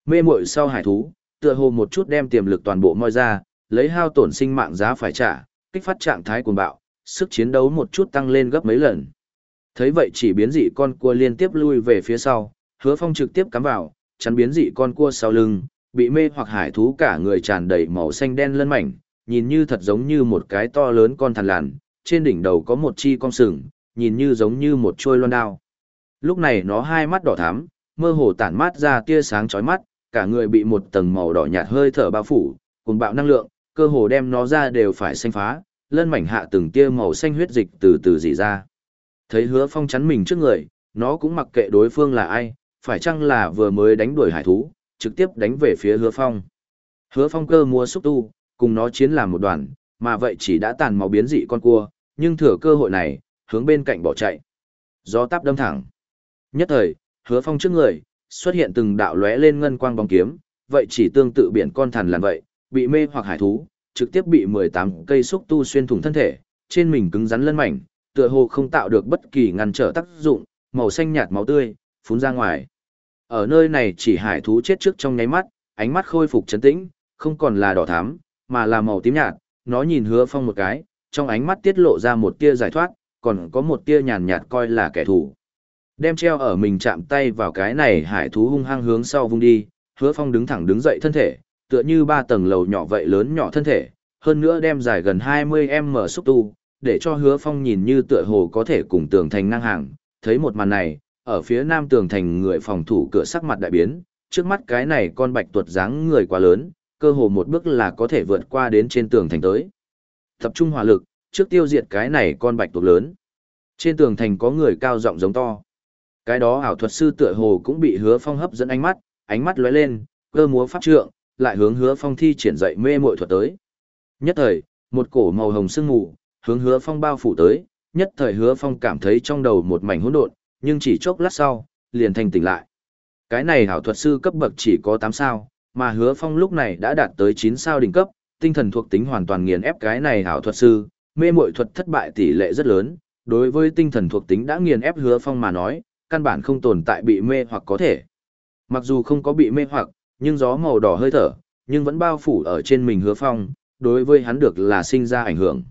Mê muội sau hải thú, tựa hồ một chút đem tiềm lực toàn bộ moi ra, lấy hao tổn sinh mạng giá phải trả, kích phát trạng thái cuồng bạo, sức chiến đấu một chút tăng lên gấp mấy lần. Thấy vậy chỉ biến dị con cua liên tiếp lui về phía sau, hứa phong trực tiếp cắm vào, chắn biến dị con cua sau lưng, bị mê hoặc hải thú cả người tràn đầy màu xanh đen lân mảnh, nhìn như thật giống như một cái to lớn con thằn lằn, trên đỉnh đầu có một chi con sừng, nhìn như giống như một trôi loan đao. Lúc này nó hai mắt đỏ thắm, mơ hồ tản mát ra tia sáng chói mắt, cả người bị một tầng màu đỏ nhạt hơi thở bao phủ, cùng bạo năng lượng, cơ hồ đem nó ra đều phải xanh phá, lân mảnh hạ từng tia màu xanh huyết dịch từ từ dỉ ra. Thấy hứa phong chắn mình trước người, nó cũng mặc kệ đối phương là ai, phải chăng là vừa mới đánh đuổi hải thú, trực tiếp đánh về phía hứa phong. Hứa phong cơ mua xúc tu, cùng nó chiến làm một đoàn, mà vậy chỉ đã tàn máu biến dị con cua, nhưng thừa cơ hội này, hướng bên cạnh bỏ chạy. Gió táp đâm thẳng. Nhất thời, hứa phong trước người, xuất hiện từng đạo lóe lên ngân quang bóng kiếm, vậy chỉ tương tự biển con thằn lằn vậy, bị mê hoặc hải thú, trực tiếp bị 18 cây xúc tu xuyên thủng thân thể, trên mình cứng rắn lân mảnh, tựa hồ không tạo được bất kỳ ngăn trở tác dụng, màu xanh nhạt máu tươi, phun ra ngoài. Ở nơi này chỉ hải thú chết trước trong nháy mắt, ánh mắt khôi phục trấn tĩnh, không còn là đỏ thắm, mà là màu tím nhạt, nó nhìn hứa phong một cái, trong ánh mắt tiết lộ ra một tia giải thoát, còn có một tia nhàn nhạt coi là kẻ thù. Đem treo ở mình chạm tay vào cái này hải thú hung hăng hướng sau vung đi, hứa phong đứng thẳng đứng dậy thân thể, tựa như ba tầng lầu nhỏ vậy lớn nhỏ thân thể, hơn nữa đem dài gần 20m xúc tu, để cho hứa phong nhìn như tựa hồ có thể cùng tường thành ngang hàng, thấy một màn này, ở phía nam tường thành người phòng thủ cửa sắc mặt đại biến, trước mắt cái này con bạch tuột dáng người quá lớn, cơ hồ một bước là có thể vượt qua đến trên tường thành tới. Tập trung hỏa lực, trước tiêu diệt cái này con bạch tuột lớn. Trên tường thành có người cao giọng giống to. Cái đó ảo thuật sư tựa hồ cũng bị hứa phong hấp dẫn ánh mắt, ánh mắt lóe lên, cơ múa pháp trượng, lại hướng hứa phong thi triển dạy mê mội thuật tới. Nhất thời, một cổ màu hồng sương mù, hướng hứa phong bao phủ tới, nhất thời hứa phong cảm thấy trong đầu một mảnh hỗn độn, nhưng chỉ chốc lát sau, liền thành tỉnh lại. Cái này ảo thuật sư cấp bậc chỉ có tám sao, mà hứa phong lúc này đã đạt tới chín sao đỉnh cấp, tinh thần thuộc tính hoàn toàn nghiền ép cái này ảo thuật sư, mê mội thuật thất bại tỷ lệ rất lớn, đối với tinh thần thuộc tính đã nghiền ép hứa phong mà nói, căn bản không tồn tại bị mê hoặc có thể. Mặc dù không có bị mê hoặc, nhưng gió màu đỏ hơi thở, nhưng vẫn bao phủ ở trên mình hứa phong, đối với hắn được là sinh ra ảnh hưởng.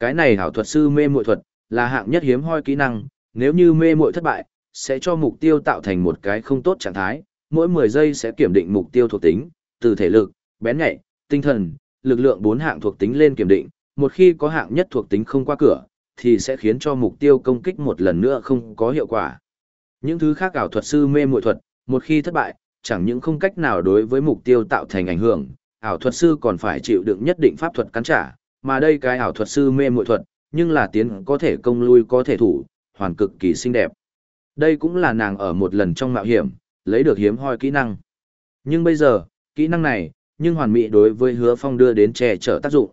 Cái này hảo thuật sư mê muội thuật, là hạng nhất hiếm hoi kỹ năng, nếu như mê muội thất bại, sẽ cho mục tiêu tạo thành một cái không tốt trạng thái, mỗi 10 giây sẽ kiểm định mục tiêu thuộc tính, từ thể lực, bén nhạy, tinh thần, lực lượng bốn hạng thuộc tính lên kiểm định, một khi có hạng nhất thuộc tính không qua cửa, thì sẽ khiến cho mục tiêu công kích một lần nữa không có hiệu quả. Những thứ khác ảo thuật sư mê muội thuật, một khi thất bại, chẳng những không cách nào đối với mục tiêu tạo thành ảnh hưởng, ảo thuật sư còn phải chịu đựng nhất định pháp thuật cắn trả, mà đây cái ảo thuật sư mê muội thuật, nhưng là tiến có thể công lui có thể thủ, hoàn cực kỳ xinh đẹp. Đây cũng là nàng ở một lần trong mạo hiểm, lấy được hiếm hoi kỹ năng. Nhưng bây giờ, kỹ năng này, nhưng hoàn mỹ đối với hứa phong đưa đến che chở tác dụng.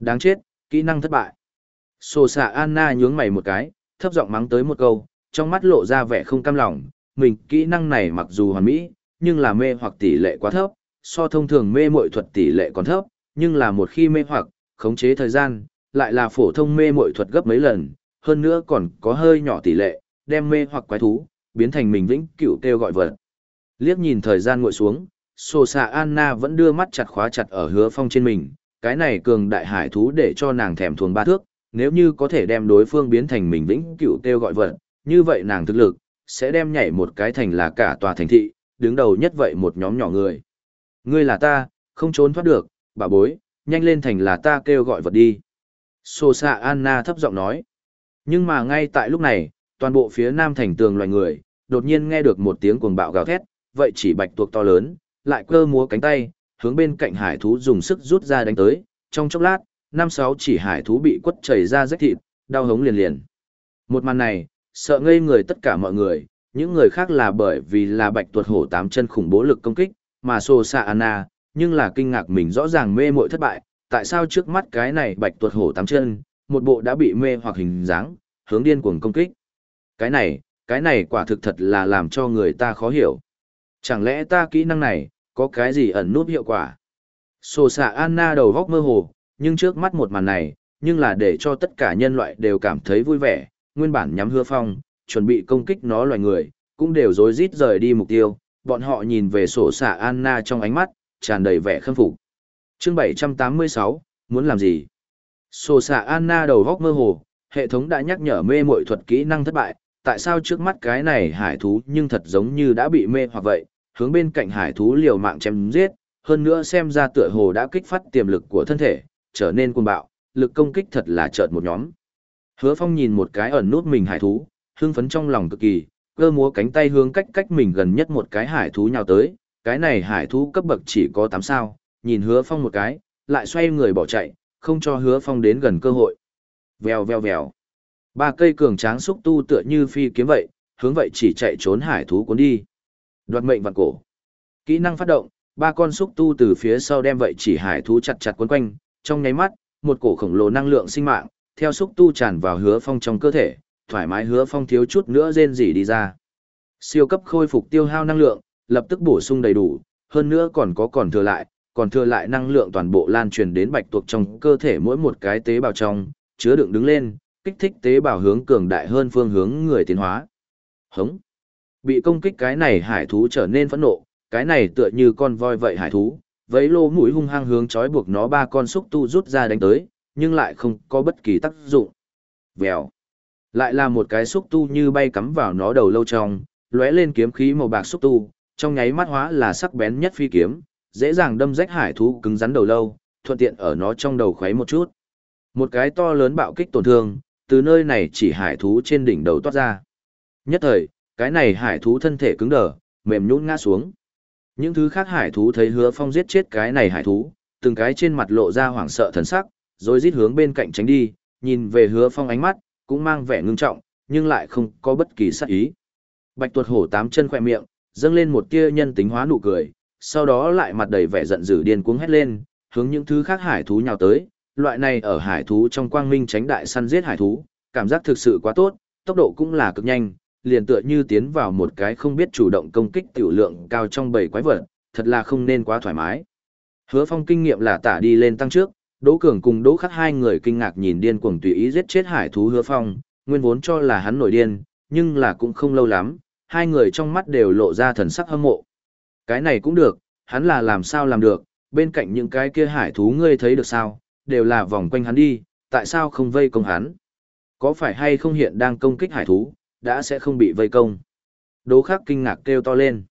Đáng chết, kỹ năng thất bại. Sô xạ Anna nhướng mày một cái, thấp giọng mắng tới một câu, trong mắt lộ ra vẻ không cam lòng, mình kỹ năng này mặc dù hoàn mỹ, nhưng là mê hoặc tỷ lệ quá thấp, so thông thường mê muội thuật tỷ lệ còn thấp, nhưng là một khi mê hoặc, khống chế thời gian, lại là phổ thông mê muội thuật gấp mấy lần, hơn nữa còn có hơi nhỏ tỷ lệ, đem mê hoặc quái thú, biến thành mình vĩnh cửu kêu gọi vật. Liếc nhìn thời gian ngồi xuống, Sô xạ Anna vẫn đưa mắt chặt khóa chặt ở hứa phong trên mình, cái này cường đại hải thú để cho nàng thèm thuồng ba thước, nếu như có thể đem đối phương biến thành mình vĩnh cửu kêu gọi vật, như vậy nàng thực lực, sẽ đem nhảy một cái thành là cả tòa thành thị, đứng đầu nhất vậy một nhóm nhỏ người. Ngươi là ta, không trốn thoát được, bà bối, nhanh lên thành là ta kêu gọi vật đi. Sô xạ Anna thấp giọng nói. Nhưng mà ngay tại lúc này, toàn bộ phía nam thành tường loài người, đột nhiên nghe được một tiếng cuồng bạo gào thét, vậy chỉ bạch tuộc to lớn, lại cơ múa cánh tay, hướng bên cạnh hải thú dùng sức rút ra đánh tới, trong chốc lát, năm sáu chỉ hải thú bị quất chảy ra rách thịt, đau hống liền liền. Một màn này, sợ ngây người tất cả mọi người, những người khác là bởi vì là bạch tuột hổ tám chân khủng bố lực công kích, mà Sô Sa Anna, nhưng là kinh ngạc mình rõ ràng mê muội thất bại, tại sao trước mắt cái này bạch tuột hổ tám chân, một bộ đã bị mê hoặc hình dáng, hướng điên cuồng công kích. Cái này, cái này quả thực thật là làm cho người ta khó hiểu. Chẳng lẽ ta kỹ năng này, có cái gì ẩn nút hiệu quả? Sô Sa Anna đầu góc mơ hồ, nhưng trước mắt một màn này, nhưng là để cho tất cả nhân loại đều cảm thấy vui vẻ, nguyên bản nhắm hứa phong, chuẩn bị công kích nó loài người, cũng đều rối rít rời đi mục tiêu, bọn họ nhìn về sổ xạ Anna trong ánh mắt, tràn đầy vẻ khâm phục. Chương 786, muốn làm gì? Sổ xạ Anna đầu góc mơ hồ, hệ thống đã nhắc nhở mê muội thuật kỹ năng thất bại, tại sao trước mắt cái này hải thú nhưng thật giống như đã bị mê hoặc vậy, hướng bên cạnh hải thú liều mạng chém giết, hơn nữa xem ra tựa hồ đã kích phát tiềm lực của thân thể, trở nên cuồng bạo, lực công kích thật là chợt một nhóm. Hứa Phong nhìn một cái ẩn nút mình hải thú, hưng phấn trong lòng cực kỳ, cơ múa cánh tay hướng cách cách mình gần nhất một cái hải thú nhào tới, cái này hải thú cấp bậc chỉ có 8 sao, nhìn hứa phong một cái, lại xoay người bỏ chạy, không cho hứa phong đến gần cơ hội. Vèo vèo vèo. Ba cây cường tráng xúc tu tựa như phi kiếm vậy, hướng vậy chỉ chạy trốn hải thú cuốn đi. Đoạt mệnh vạn cổ. Kỹ năng phát động, ba con xúc tu từ phía sau đem vậy chỉ hải thú chặt chặt quấn quanh, trong nháy mắt, một cổ khổng lồ năng lượng sinh mạng, theo xúc tu tràn vào hứa phong trong cơ thể, thoải mái hứa phong thiếu chút nữa rên rỉ đi ra. Siêu cấp khôi phục tiêu hao năng lượng, lập tức bổ sung đầy đủ, hơn nữa còn có còn thừa lại, còn thừa lại năng lượng toàn bộ lan truyền đến bạch tuộc trong cơ thể mỗi một cái tế bào trong, chứa đựng đứng lên, kích thích tế bào hướng cường đại hơn phương hướng người tiến hóa. Hống. Bị công kích cái này hải thú trở nên phẫn nộ, cái này tựa như con voi vậy hải thú, vẫy lô mũi hung hăng hướng trói buộc nó ba con xúc tu rút ra đánh tới, nhưng lại không có bất kỳ tác dụng. Vèo. Lại là một cái xúc tu như bay cắm vào nó đầu lâu trong, lóe lên kiếm khí màu bạc xúc tu, trong nháy mắt hóa là sắc bén nhất phi kiếm, dễ dàng đâm rách hải thú cứng rắn đầu lâu, thuận tiện ở nó trong đầu khuấy một chút. Một cái to lớn bạo kích tổn thương, từ nơi này chỉ hải thú trên đỉnh đầu toát ra. Nhất thời, cái này hải thú thân thể cứng đờ, mềm nhũn ngã xuống. Những thứ khác hải thú thấy hứa phong giết chết cái này hải thú, từng cái trên mặt lộ ra hoảng sợ thần sắc, rồi rít hướng bên cạnh tránh đi, nhìn về hứa phong ánh mắt, cũng mang vẻ ngưng trọng, nhưng lại không có bất kỳ sát ý. Bạch tuột hổ tám chân khỏe miệng, dâng lên một tia nhân tính hóa nụ cười, sau đó lại mặt đầy vẻ giận dữ điên cuống hét lên, hướng những thứ khác hải thú nhào tới, loại này ở hải thú trong quang minh tránh đại săn giết hải thú, cảm giác thực sự quá tốt, tốc độ cũng là cực nhanh, liền tựa như tiến vào một cái không biết chủ động công kích tiểu lượng cao trong bầy quái vật, thật là không nên quá thoải mái. Hứa Phong kinh nghiệm là tả đi lên tăng trước, Đỗ Cường cùng Đỗ Khắc hai người kinh ngạc nhìn điên cuồng tùy ý giết chết hải thú Hứa Phong, nguyên vốn cho là hắn nổi điên, nhưng là cũng không lâu lắm, hai người trong mắt đều lộ ra thần sắc hâm mộ. Cái này cũng được, hắn là làm sao làm được, bên cạnh những cái kia hải thú ngươi thấy được sao, đều là vòng quanh hắn đi, tại sao không vây công hắn? Có phải hay không hiện đang công kích hải thú, đã sẽ không bị vây công? Đỗ Khắc kinh ngạc kêu to lên.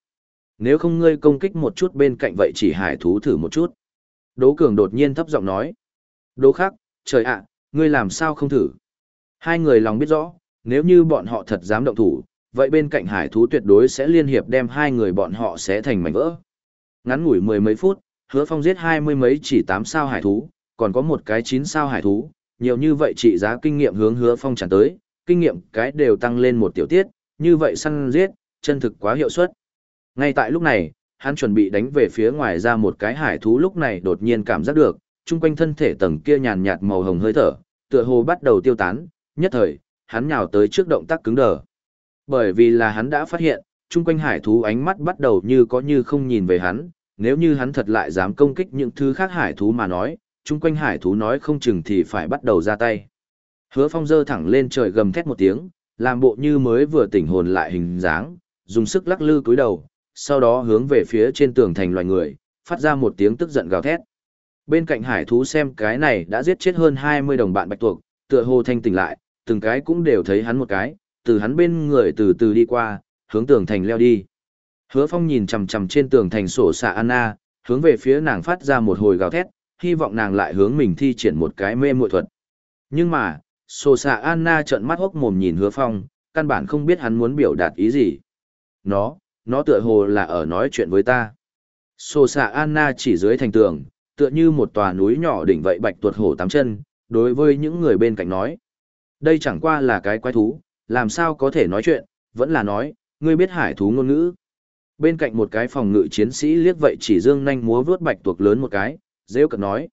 Nếu không ngươi công kích một chút bên cạnh vậy chỉ hải thú thử một chút. Đỗ Cường đột nhiên thấp giọng nói. Đỗ Khắc, trời ạ, ngươi làm sao không thử? Hai người lòng biết rõ, nếu như bọn họ thật dám động thủ, vậy bên cạnh hải thú tuyệt đối sẽ liên hiệp đem hai người bọn họ sẽ thành mảnh vỡ. Ngắn ngủi mười mấy phút, hứa phong giết hai mươi mấy chỉ tám sao hải thú, còn có một cái chín sao hải thú, nhiều như vậy trị giá kinh nghiệm hướng hứa phong tràn tới, kinh nghiệm cái đều tăng lên một tiểu tiết, như vậy săn giết, chân thực quá hiệu suất. Ngay tại lúc này, hắn chuẩn bị đánh về phía ngoài ra một cái hải thú lúc này đột nhiên cảm giác được, chung quanh thân thể tầng kia nhàn nhạt màu hồng hơi thở, tựa hồ bắt đầu tiêu tán, nhất thời, hắn nhào tới trước động tác cứng đờ. Bởi vì là hắn đã phát hiện, chung quanh hải thú ánh mắt bắt đầu như có như không nhìn về hắn, nếu như hắn thật lại dám công kích những thứ khác hải thú mà nói, chung quanh hải thú nói không chừng thì phải bắt đầu ra tay. Hứa phong dơ thẳng lên trời gầm thét một tiếng, làm bộ như mới vừa tỉnh hồn lại hình dáng, dùng sức lắc lư cúi đầu, sau đó hướng về phía trên tường thành loài người, phát ra một tiếng tức giận gào thét. Bên cạnh hải thú xem cái này đã giết chết hơn 20 đồng bạn bạch tuộc, tựa hồ thanh tỉnh lại, từng cái cũng đều thấy hắn một cái, từ hắn bên người từ từ đi qua, hướng tường thành leo đi. Hứa Phong nhìn chằm chằm trên tường thành sổ xạ Anna, hướng về phía nàng phát ra một hồi gào thét, hy vọng nàng lại hướng mình thi triển một cái mê muội thuật. Nhưng mà, sổ xạ Anna trợn mắt hốc mồm nhìn Hứa Phong, căn bản không biết hắn muốn biểu đạt ý gì. Nó, nó tựa hồ là ở nói chuyện với ta. Sổ xạ Anna chỉ dưới thành tường, tựa như một tòa núi nhỏ đỉnh vậy bạch tuột hổ tám chân, đối với những người bên cạnh nói. Đây chẳng qua là cái quái thú, làm sao có thể nói chuyện, vẫn là nói, ngươi biết hải thú ngôn ngữ. Bên cạnh một cái phòng ngự chiến sĩ liếc vậy chỉ dương nhanh múa vướt bạch tuộc lớn một cái, rêu cực nói.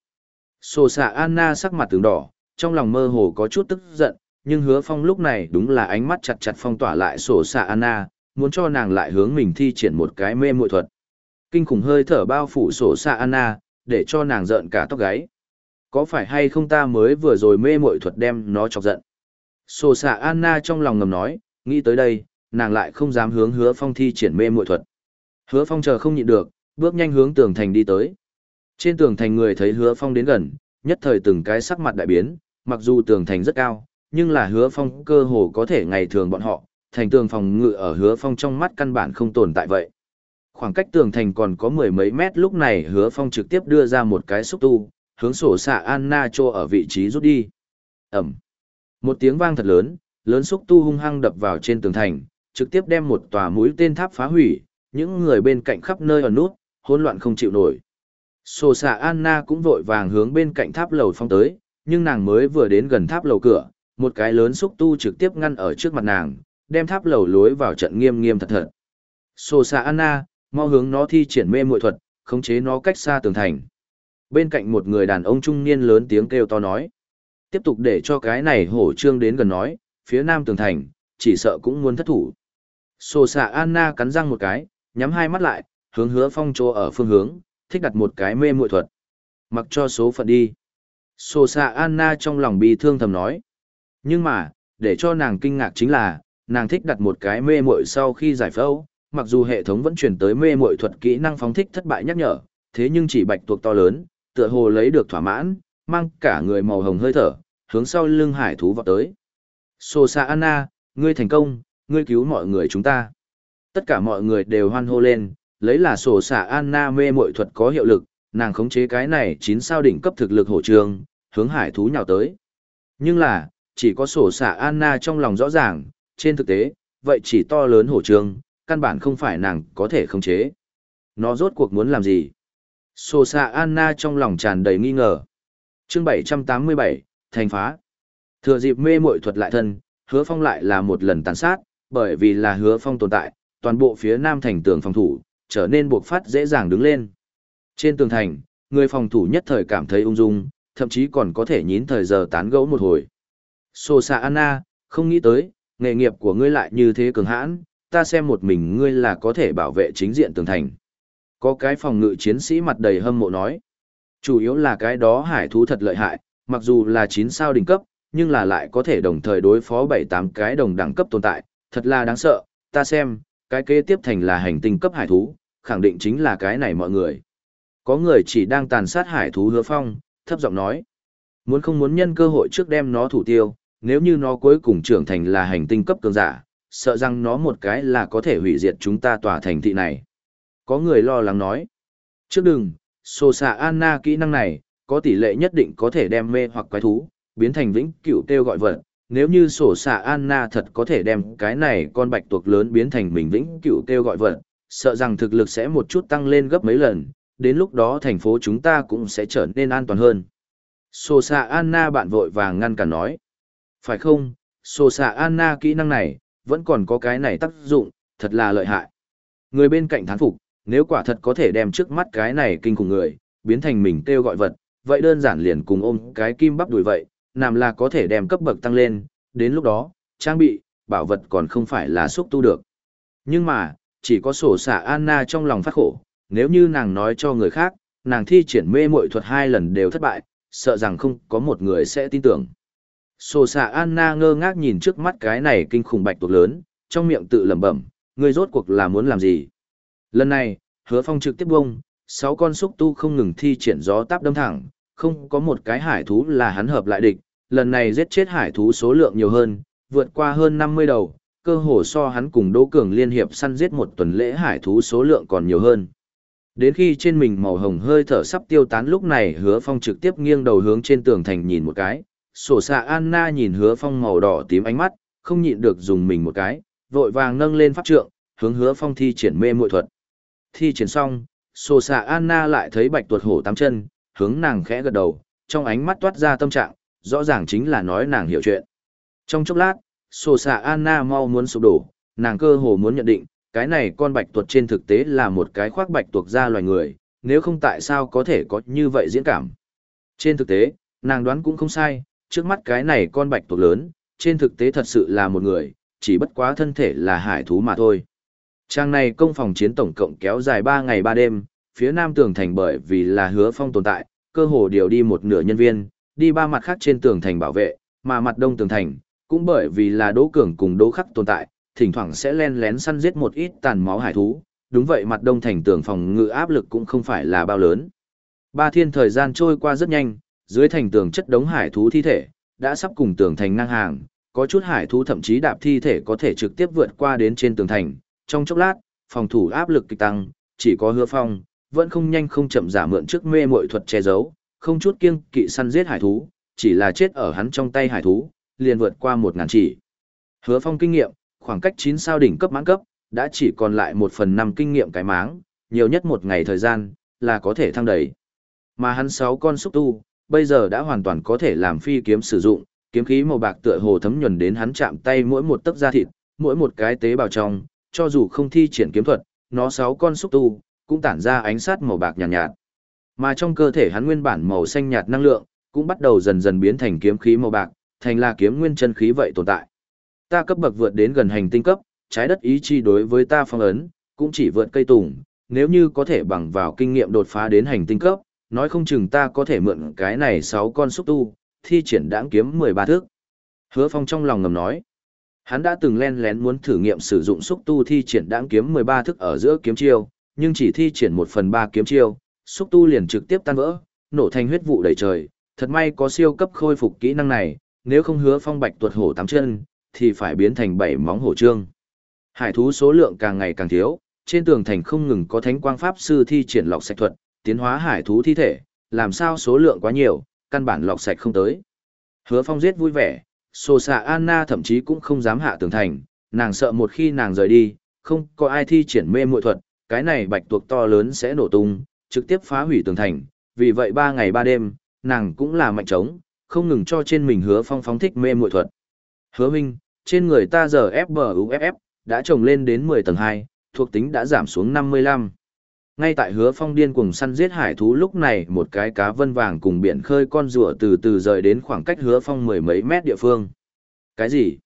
Sổ xạ Anna sắc mặt tướng đỏ, trong lòng mơ hồ có chút tức giận, nhưng hứa phong lúc này đúng là ánh mắt chặt chặt phong tỏa lại sổ xạ Anna, muốn cho nàng lại hướng mình thi triển một cái mê muội thuật. Kinh khủng hơi thở bao phủ sổ xạ Anna, để cho nàng giận cả tóc gáy. Có phải hay không ta mới vừa rồi mê muội thuật đem nó chọc giận? Sổ xạ Anna trong lòng ngầm nói, nghĩ tới đây, nàng lại không dám hướng hứa phong thi triển mê muội thuật. Hứa phong chờ không nhịn được, bước nhanh hướng tường thành đi tới. Trên tường thành người thấy hứa phong đến gần, nhất thời từng cái sắc mặt đại biến, mặc dù tường thành rất cao, nhưng là hứa phong cơ hồ có thể ngày thường bọn họ, thành tường phòng ngự ở hứa phong trong mắt căn bản không tồn tại vậy. Khoảng cách tường thành còn có mười mấy mét lúc này hứa phong trực tiếp đưa ra một cái xúc tu, hướng sổ xạ Anna cho ở vị trí rút đi. Ẩm. Một tiếng vang thật lớn, lớn xúc tu hung hăng đập vào trên tường thành, trực tiếp đem một tòa mũi tên tháp phá hủy, những người bên cạnh khắp nơi ở nút, hỗn loạn không chịu nổi. Sổ xạ Anna cũng vội vàng hướng bên cạnh tháp lầu phong tới, nhưng nàng mới vừa đến gần tháp lầu cửa, một cái lớn xúc tu trực tiếp ngăn ở trước mặt nàng, đem tháp lầu lối vào trận nghiêm nghiêm thật thật. Sổ xạ Anna, mau hướng nó thi triển mê muội thuật, khống chế nó cách xa tường thành. Bên cạnh một người đàn ông trung niên lớn tiếng kêu to nói. Tiếp tục để cho cái này hổ trương đến gần nói, phía nam tường thành, chỉ sợ cũng muốn thất thủ. Sổ xạ Anna cắn răng một cái, nhắm hai mắt lại, hướng hứa phong trô ở phương hướng, thích đặt một cái mê muội thuật. Mặc cho số phận đi. Sổ xạ Anna trong lòng bi thương thầm nói. Nhưng mà, để cho nàng kinh ngạc chính là, nàng thích đặt một cái mê muội sau khi giải phẫu, mặc dù hệ thống vẫn truyền tới mê muội thuật kỹ năng phóng thích thất bại nhắc nhở, thế nhưng chỉ bạch tuộc to lớn, tựa hồ lấy được thỏa mãn, mang cả người màu hồng hơi thở, hướng sau lưng hải thú vọt tới. Sô Sa Anna, ngươi thành công, ngươi cứu mọi người chúng ta. Tất cả mọi người đều hoan hô lên, lấy là sổ xả Anna mê muội thuật có hiệu lực, nàng khống chế cái này chín sao đỉnh cấp thực lực hổ trường, hướng hải thú nhào tới. Nhưng là, chỉ có sổ xả Anna trong lòng rõ ràng, trên thực tế, vậy chỉ to lớn hổ trường, căn bản không phải nàng có thể khống chế. Nó rốt cuộc muốn làm gì? Sô xạ Anna trong lòng tràn đầy nghi ngờ. chương 787, thành phá. Thừa dịp mê muội thuật lại thân, hứa phong lại là một lần tàn sát, bởi vì là hứa phong tồn tại, toàn bộ phía nam thành tường phòng thủ, trở nên buộc phát dễ dàng đứng lên. Trên tường thành, người phòng thủ nhất thời cảm thấy ung dung, thậm chí còn có thể nhín thời giờ tán gẫu một hồi. Sô xạ Anna, không nghĩ tới, nghề nghiệp của ngươi lại như thế cường hãn, ta xem một mình ngươi là có thể bảo vệ chính diện tường thành. Có cái phòng ngự chiến sĩ mặt đầy hâm mộ nói. Chủ yếu là cái đó hải thú thật lợi hại, mặc dù là 9 sao đỉnh cấp, nhưng là lại có thể đồng thời đối phó 7-8 cái đồng đẳng cấp tồn tại, thật là đáng sợ, ta xem, cái kế tiếp thành là hành tinh cấp hải thú, khẳng định chính là cái này mọi người. Có người chỉ đang tàn sát hải thú hứa phong, thấp giọng nói. Muốn không muốn nhân cơ hội trước đem nó thủ tiêu, nếu như nó cuối cùng trưởng thành là hành tinh cấp cường giả, sợ rằng nó một cái là có thể hủy diệt chúng ta tòa thành thị này. Có người lo lắng nói. Trước đừng, sổ xạ Anna kỹ năng này, có tỷ lệ nhất định có thể đem mê hoặc quái thú, biến thành vĩnh cửu kêu gọi vật. Nếu như sổ xạ Anna thật có thể đem cái này con bạch tuộc lớn biến thành mình vĩnh cửu kêu gọi vật, sợ rằng thực lực sẽ một chút tăng lên gấp mấy lần, đến lúc đó thành phố chúng ta cũng sẽ trở nên an toàn hơn. Sổ xạ Anna bạn vội vàng ngăn cản nói. Phải không, sổ xạ Anna kỹ năng này, vẫn còn có cái này tác dụng, thật là lợi hại. Người bên cạnh thán phục, nếu quả thật có thể đem trước mắt cái này kinh khủng người, biến thành mình kêu gọi vật, vậy đơn giản liền cùng ôm cái kim bắp đùi vậy, làm là có thể đem cấp bậc tăng lên, đến lúc đó, trang bị, bảo vật còn không phải là xúc tu được. Nhưng mà, chỉ có sổ xả Anna trong lòng phát khổ, nếu như nàng nói cho người khác, nàng thi triển mê muội thuật hai lần đều thất bại, sợ rằng không có một người sẽ tin tưởng. Sổ xạ Anna ngơ ngác nhìn trước mắt cái này kinh khủng bạch tuộc lớn, trong miệng tự lẩm bẩm, người rốt cuộc là muốn làm gì? Lần này, hứa phong trực tiếp bông, sáu con xúc tu không ngừng thi triển gió táp đâm thẳng, không có một cái hải thú là hắn hợp lại địch, lần này giết chết hải thú số lượng nhiều hơn, vượt qua hơn 50 đầu, cơ hồ so hắn cùng Đỗ Cường liên hiệp săn giết một tuần lễ hải thú số lượng còn nhiều hơn. Đến khi trên mình màu hồng hơi thở sắp tiêu tán lúc này hứa phong trực tiếp nghiêng đầu hướng trên tường thành nhìn một cái, sổ xạ Anna nhìn hứa phong màu đỏ tím ánh mắt, không nhịn được dùng mình một cái, vội vàng nâng lên pháp trượng, hướng hứa phong thi triển mê muội thuật. Thi triển xong, sổ xạ Anna lại thấy bạch tuột hổ tám chân, hướng nàng khẽ gật đầu, trong ánh mắt toát ra tâm trạng, rõ ràng chính là nói nàng hiểu chuyện. Trong chốc lát, sổ xạ Anna mau muốn sụp đổ, nàng cơ hồ muốn nhận định, cái này con bạch tuột trên thực tế là một cái khoác bạch tuộc ra loài người, nếu không tại sao có thể có như vậy diễn cảm. Trên thực tế, nàng đoán cũng không sai, trước mắt cái này con bạch tuộc lớn, trên thực tế thật sự là một người, chỉ bất quá thân thể là hải thú mà thôi. Trang này công phòng chiến tổng cộng kéo dài 3 ngày 3 đêm, phía nam tường thành bởi vì là hứa phong tồn tại, cơ hồ điều đi một nửa nhân viên, đi ba mặt khác trên tường thành bảo vệ, mà mặt đông tường thành, cũng bởi vì là đỗ cường cùng đỗ khắc tồn tại, thỉnh thoảng sẽ len lén săn giết một ít tàn máu hải thú, đúng vậy mặt đông thành tường phòng ngự áp lực cũng không phải là bao lớn. Ba thiên thời gian trôi qua rất nhanh, dưới thành tường chất đống hải thú thi thể, đã sắp cùng tường thành ngang hàng, có chút hải thú thậm chí đạp thi thể có thể trực tiếp vượt qua đến trên tường thành. Trong chốc lát, phòng thủ áp lực kịch tăng, chỉ có hứa phong, vẫn không nhanh không chậm giả mượn trước mê mội thuật che giấu, không chút kiêng kỵ săn giết hải thú, chỉ là chết ở hắn trong tay hải thú, liền vượt qua một ngàn chỉ. Hứa phong kinh nghiệm, khoảng cách 9 sao đỉnh cấp mãn cấp, đã chỉ còn lại một phần năm kinh nghiệm cái máng, nhiều nhất một ngày thời gian, là có thể thăng đẩy, Mà hắn 6 con xúc tu, bây giờ đã hoàn toàn có thể làm phi kiếm sử dụng, kiếm khí màu bạc tựa hồ thấm nhuần đến hắn chạm tay mỗi một tấc da thịt, mỗi một cái tế bào trong, cho dù không thi triển kiếm thuật, nó sáu con xúc tu, cũng tản ra ánh sát màu bạc nhàn nhạt, nhạt. Mà trong cơ thể hắn nguyên bản màu xanh nhạt năng lượng, cũng bắt đầu dần dần biến thành kiếm khí màu bạc, thành là kiếm nguyên chân khí vậy tồn tại. Ta cấp bậc vượt đến gần hành tinh cấp, trái đất ý chi đối với ta phong ấn, cũng chỉ vượt cây tùng, nếu như có thể bằng vào kinh nghiệm đột phá đến hành tinh cấp, nói không chừng ta có thể mượn cái này 6 con xúc tu, thi triển đãng kiếm 13 thước. Hứa Phong trong lòng ngầm nói, hắn đã từng len lén muốn thử nghiệm sử dụng xúc tu thi triển đãng kiếm 13 thước ở giữa kiếm chiêu, nhưng chỉ thi triển 1 phần 3 kiếm chiêu, xúc tu liền trực tiếp tan vỡ, nổ thành huyết vụ đầy trời, thật may có siêu cấp khôi phục kỹ năng này, nếu không hứa phong bạch tuột hổ tám chân, thì phải biến thành bảy móng hổ trương. Hải thú số lượng càng ngày càng thiếu, trên tường thành không ngừng có thánh quang pháp sư thi triển lọc sạch thuật, tiến hóa hải thú thi thể, làm sao số lượng quá nhiều, căn bản lọc sạch không tới. Hứa Phong giết vui vẻ, Sô Sạ Anna thậm chí cũng không dám hạ tường thành, nàng sợ một khi nàng rời đi, không có ai thi triển mê muội thuật, cái này bạch tuộc to lớn sẽ nổ tung, trực tiếp phá hủy tường thành, vì vậy ba ngày ba đêm, nàng cũng là mạnh trống, không ngừng cho trên mình Hứa Phong phóng thích mê muội thuật. Hứa Minh, trên người ta giờ FBUFF, đã trồng lên đến 10 tầng 2, thuộc tính đã giảm xuống 55. Ngay tại hứa phong điên cùng săn giết hải thú lúc này một cái cá vân vàng cùng biển khơi con rùa từ từ rời đến khoảng cách hứa phong mười mấy mét địa phương. Cái gì?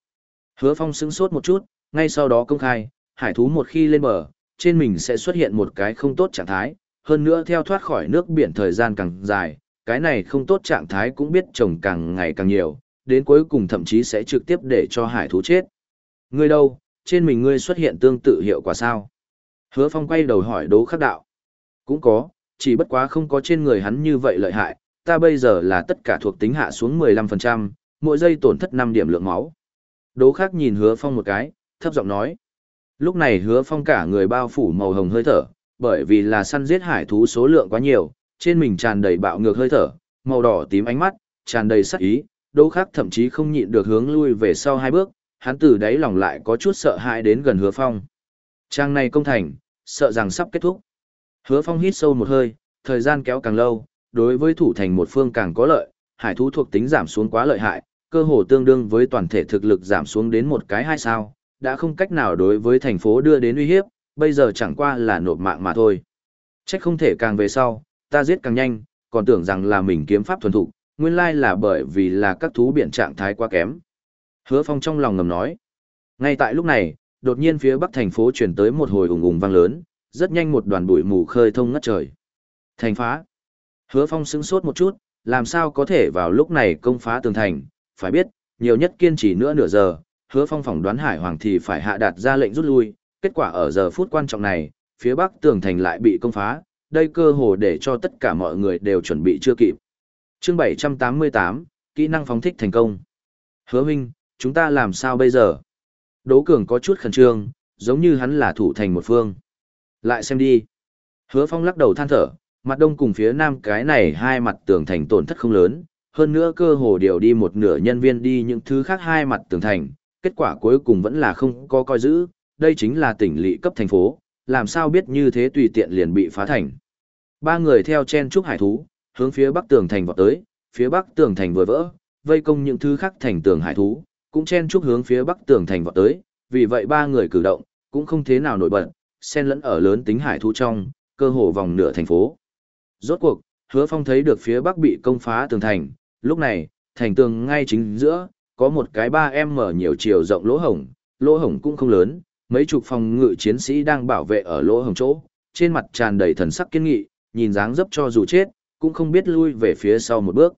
Hứa phong sững sốt một chút, ngay sau đó công khai, hải thú một khi lên bờ, trên mình sẽ xuất hiện một cái không tốt trạng thái, hơn nữa theo thoát khỏi nước biển thời gian càng dài, cái này không tốt trạng thái cũng biết trồng càng ngày càng nhiều, đến cuối cùng thậm chí sẽ trực tiếp để cho hải thú chết. Ngươi đâu, trên mình ngươi xuất hiện tương tự hiệu quả sao? Hứa Phong quay đầu hỏi Đỗ khắc đạo. Cũng có, chỉ bất quá không có trên người hắn như vậy lợi hại, ta bây giờ là tất cả thuộc tính hạ xuống 15%, mỗi giây tổn thất 5 điểm lượng máu. Đỗ khắc nhìn hứa Phong một cái, thấp giọng nói. Lúc này hứa Phong cả người bao phủ màu hồng hơi thở, bởi vì là săn giết hải thú số lượng quá nhiều, trên mình tràn đầy bạo ngược hơi thở, màu đỏ tím ánh mắt, tràn đầy sắc ý, đỗ khắc thậm chí không nhịn được hướng lui về sau hai bước, hắn từ đáy lòng lại có chút sợ hãi đến gần hứa phong. Trang này công thành, sợ rằng sắp kết thúc. Hứa phong hít sâu một hơi, thời gian kéo càng lâu, đối với thủ thành một phương càng có lợi, hải thú thuộc tính giảm xuống quá lợi hại, cơ hồ tương đương với toàn thể thực lực giảm xuống đến một cái hai sao, đã không cách nào đối với thành phố đưa đến uy hiếp, bây giờ chẳng qua là nộp mạng mà thôi. Trách không thể càng về sau, ta giết càng nhanh, còn tưởng rằng là mình kiếm pháp thuần thục, nguyên lai là bởi vì là các thú biển trạng thái quá kém. Hứa Phong trong lòng ngầm nói. Ngay tại lúc này, đột nhiên phía bắc thành phố chuyển tới một hồi ùng ùng vang lớn, rất nhanh một đoàn bụi mù khơi thông ngất trời. Thành phá. Hứa Phong sững sốt một chút, làm sao có thể vào lúc này công phá tường thành, phải biết, nhiều nhất kiên trì nữa nửa giờ, Hứa Phong phỏng đoán Hải Hoàng thì phải hạ đạt ra lệnh rút lui, kết quả ở giờ phút quan trọng này, phía bắc tường thành lại bị công phá, đây cơ hồ để cho tất cả mọi người đều chuẩn bị chưa kịp. Chương 788, kỹ năng phóng thích thành công. Hứa Minh, chúng ta làm sao bây giờ? Đỗ Cường có chút khẩn trương, giống như hắn là thủ thành một phương. Lại xem đi. Hứa Phong lắc đầu than thở, mặt đông cùng phía nam cái này hai mặt tường thành tổn thất không lớn, hơn nữa cơ hồ đều đi một nửa nhân viên đi những thứ khác hai mặt tường thành, kết quả cuối cùng vẫn là không có coi giữ, đây chính là tỉnh lỵ cấp thành phố, làm sao biết như thế tùy tiện liền bị phá thành. Ba người theo chen trúc hải thú, hướng phía bắc tường thành vọt tới, phía bắc tường thành vừa vỡ, vây công những thứ khác thành tường hải thú, cũng chen chúc hướng phía bắc tường thành vọt tới, vì vậy ba người cử động, cũng không thế nào nổi bật, xen lẫn ở lớn tính hải thú trong, cơ hồ vòng nửa thành phố. Rốt cuộc, hứa phong thấy được phía bắc bị công phá tường thành, lúc này, thành tường ngay chính giữa, có một cái ba em mở nhiều chiều rộng lỗ hổng, lỗ hổng cũng không lớn, mấy chục phòng ngự chiến sĩ đang bảo vệ ở lỗ hổng chỗ, trên mặt tràn đầy thần sắc kiên nghị, nhìn dáng dấp cho dù chết, cũng không biết lui về phía sau một bước.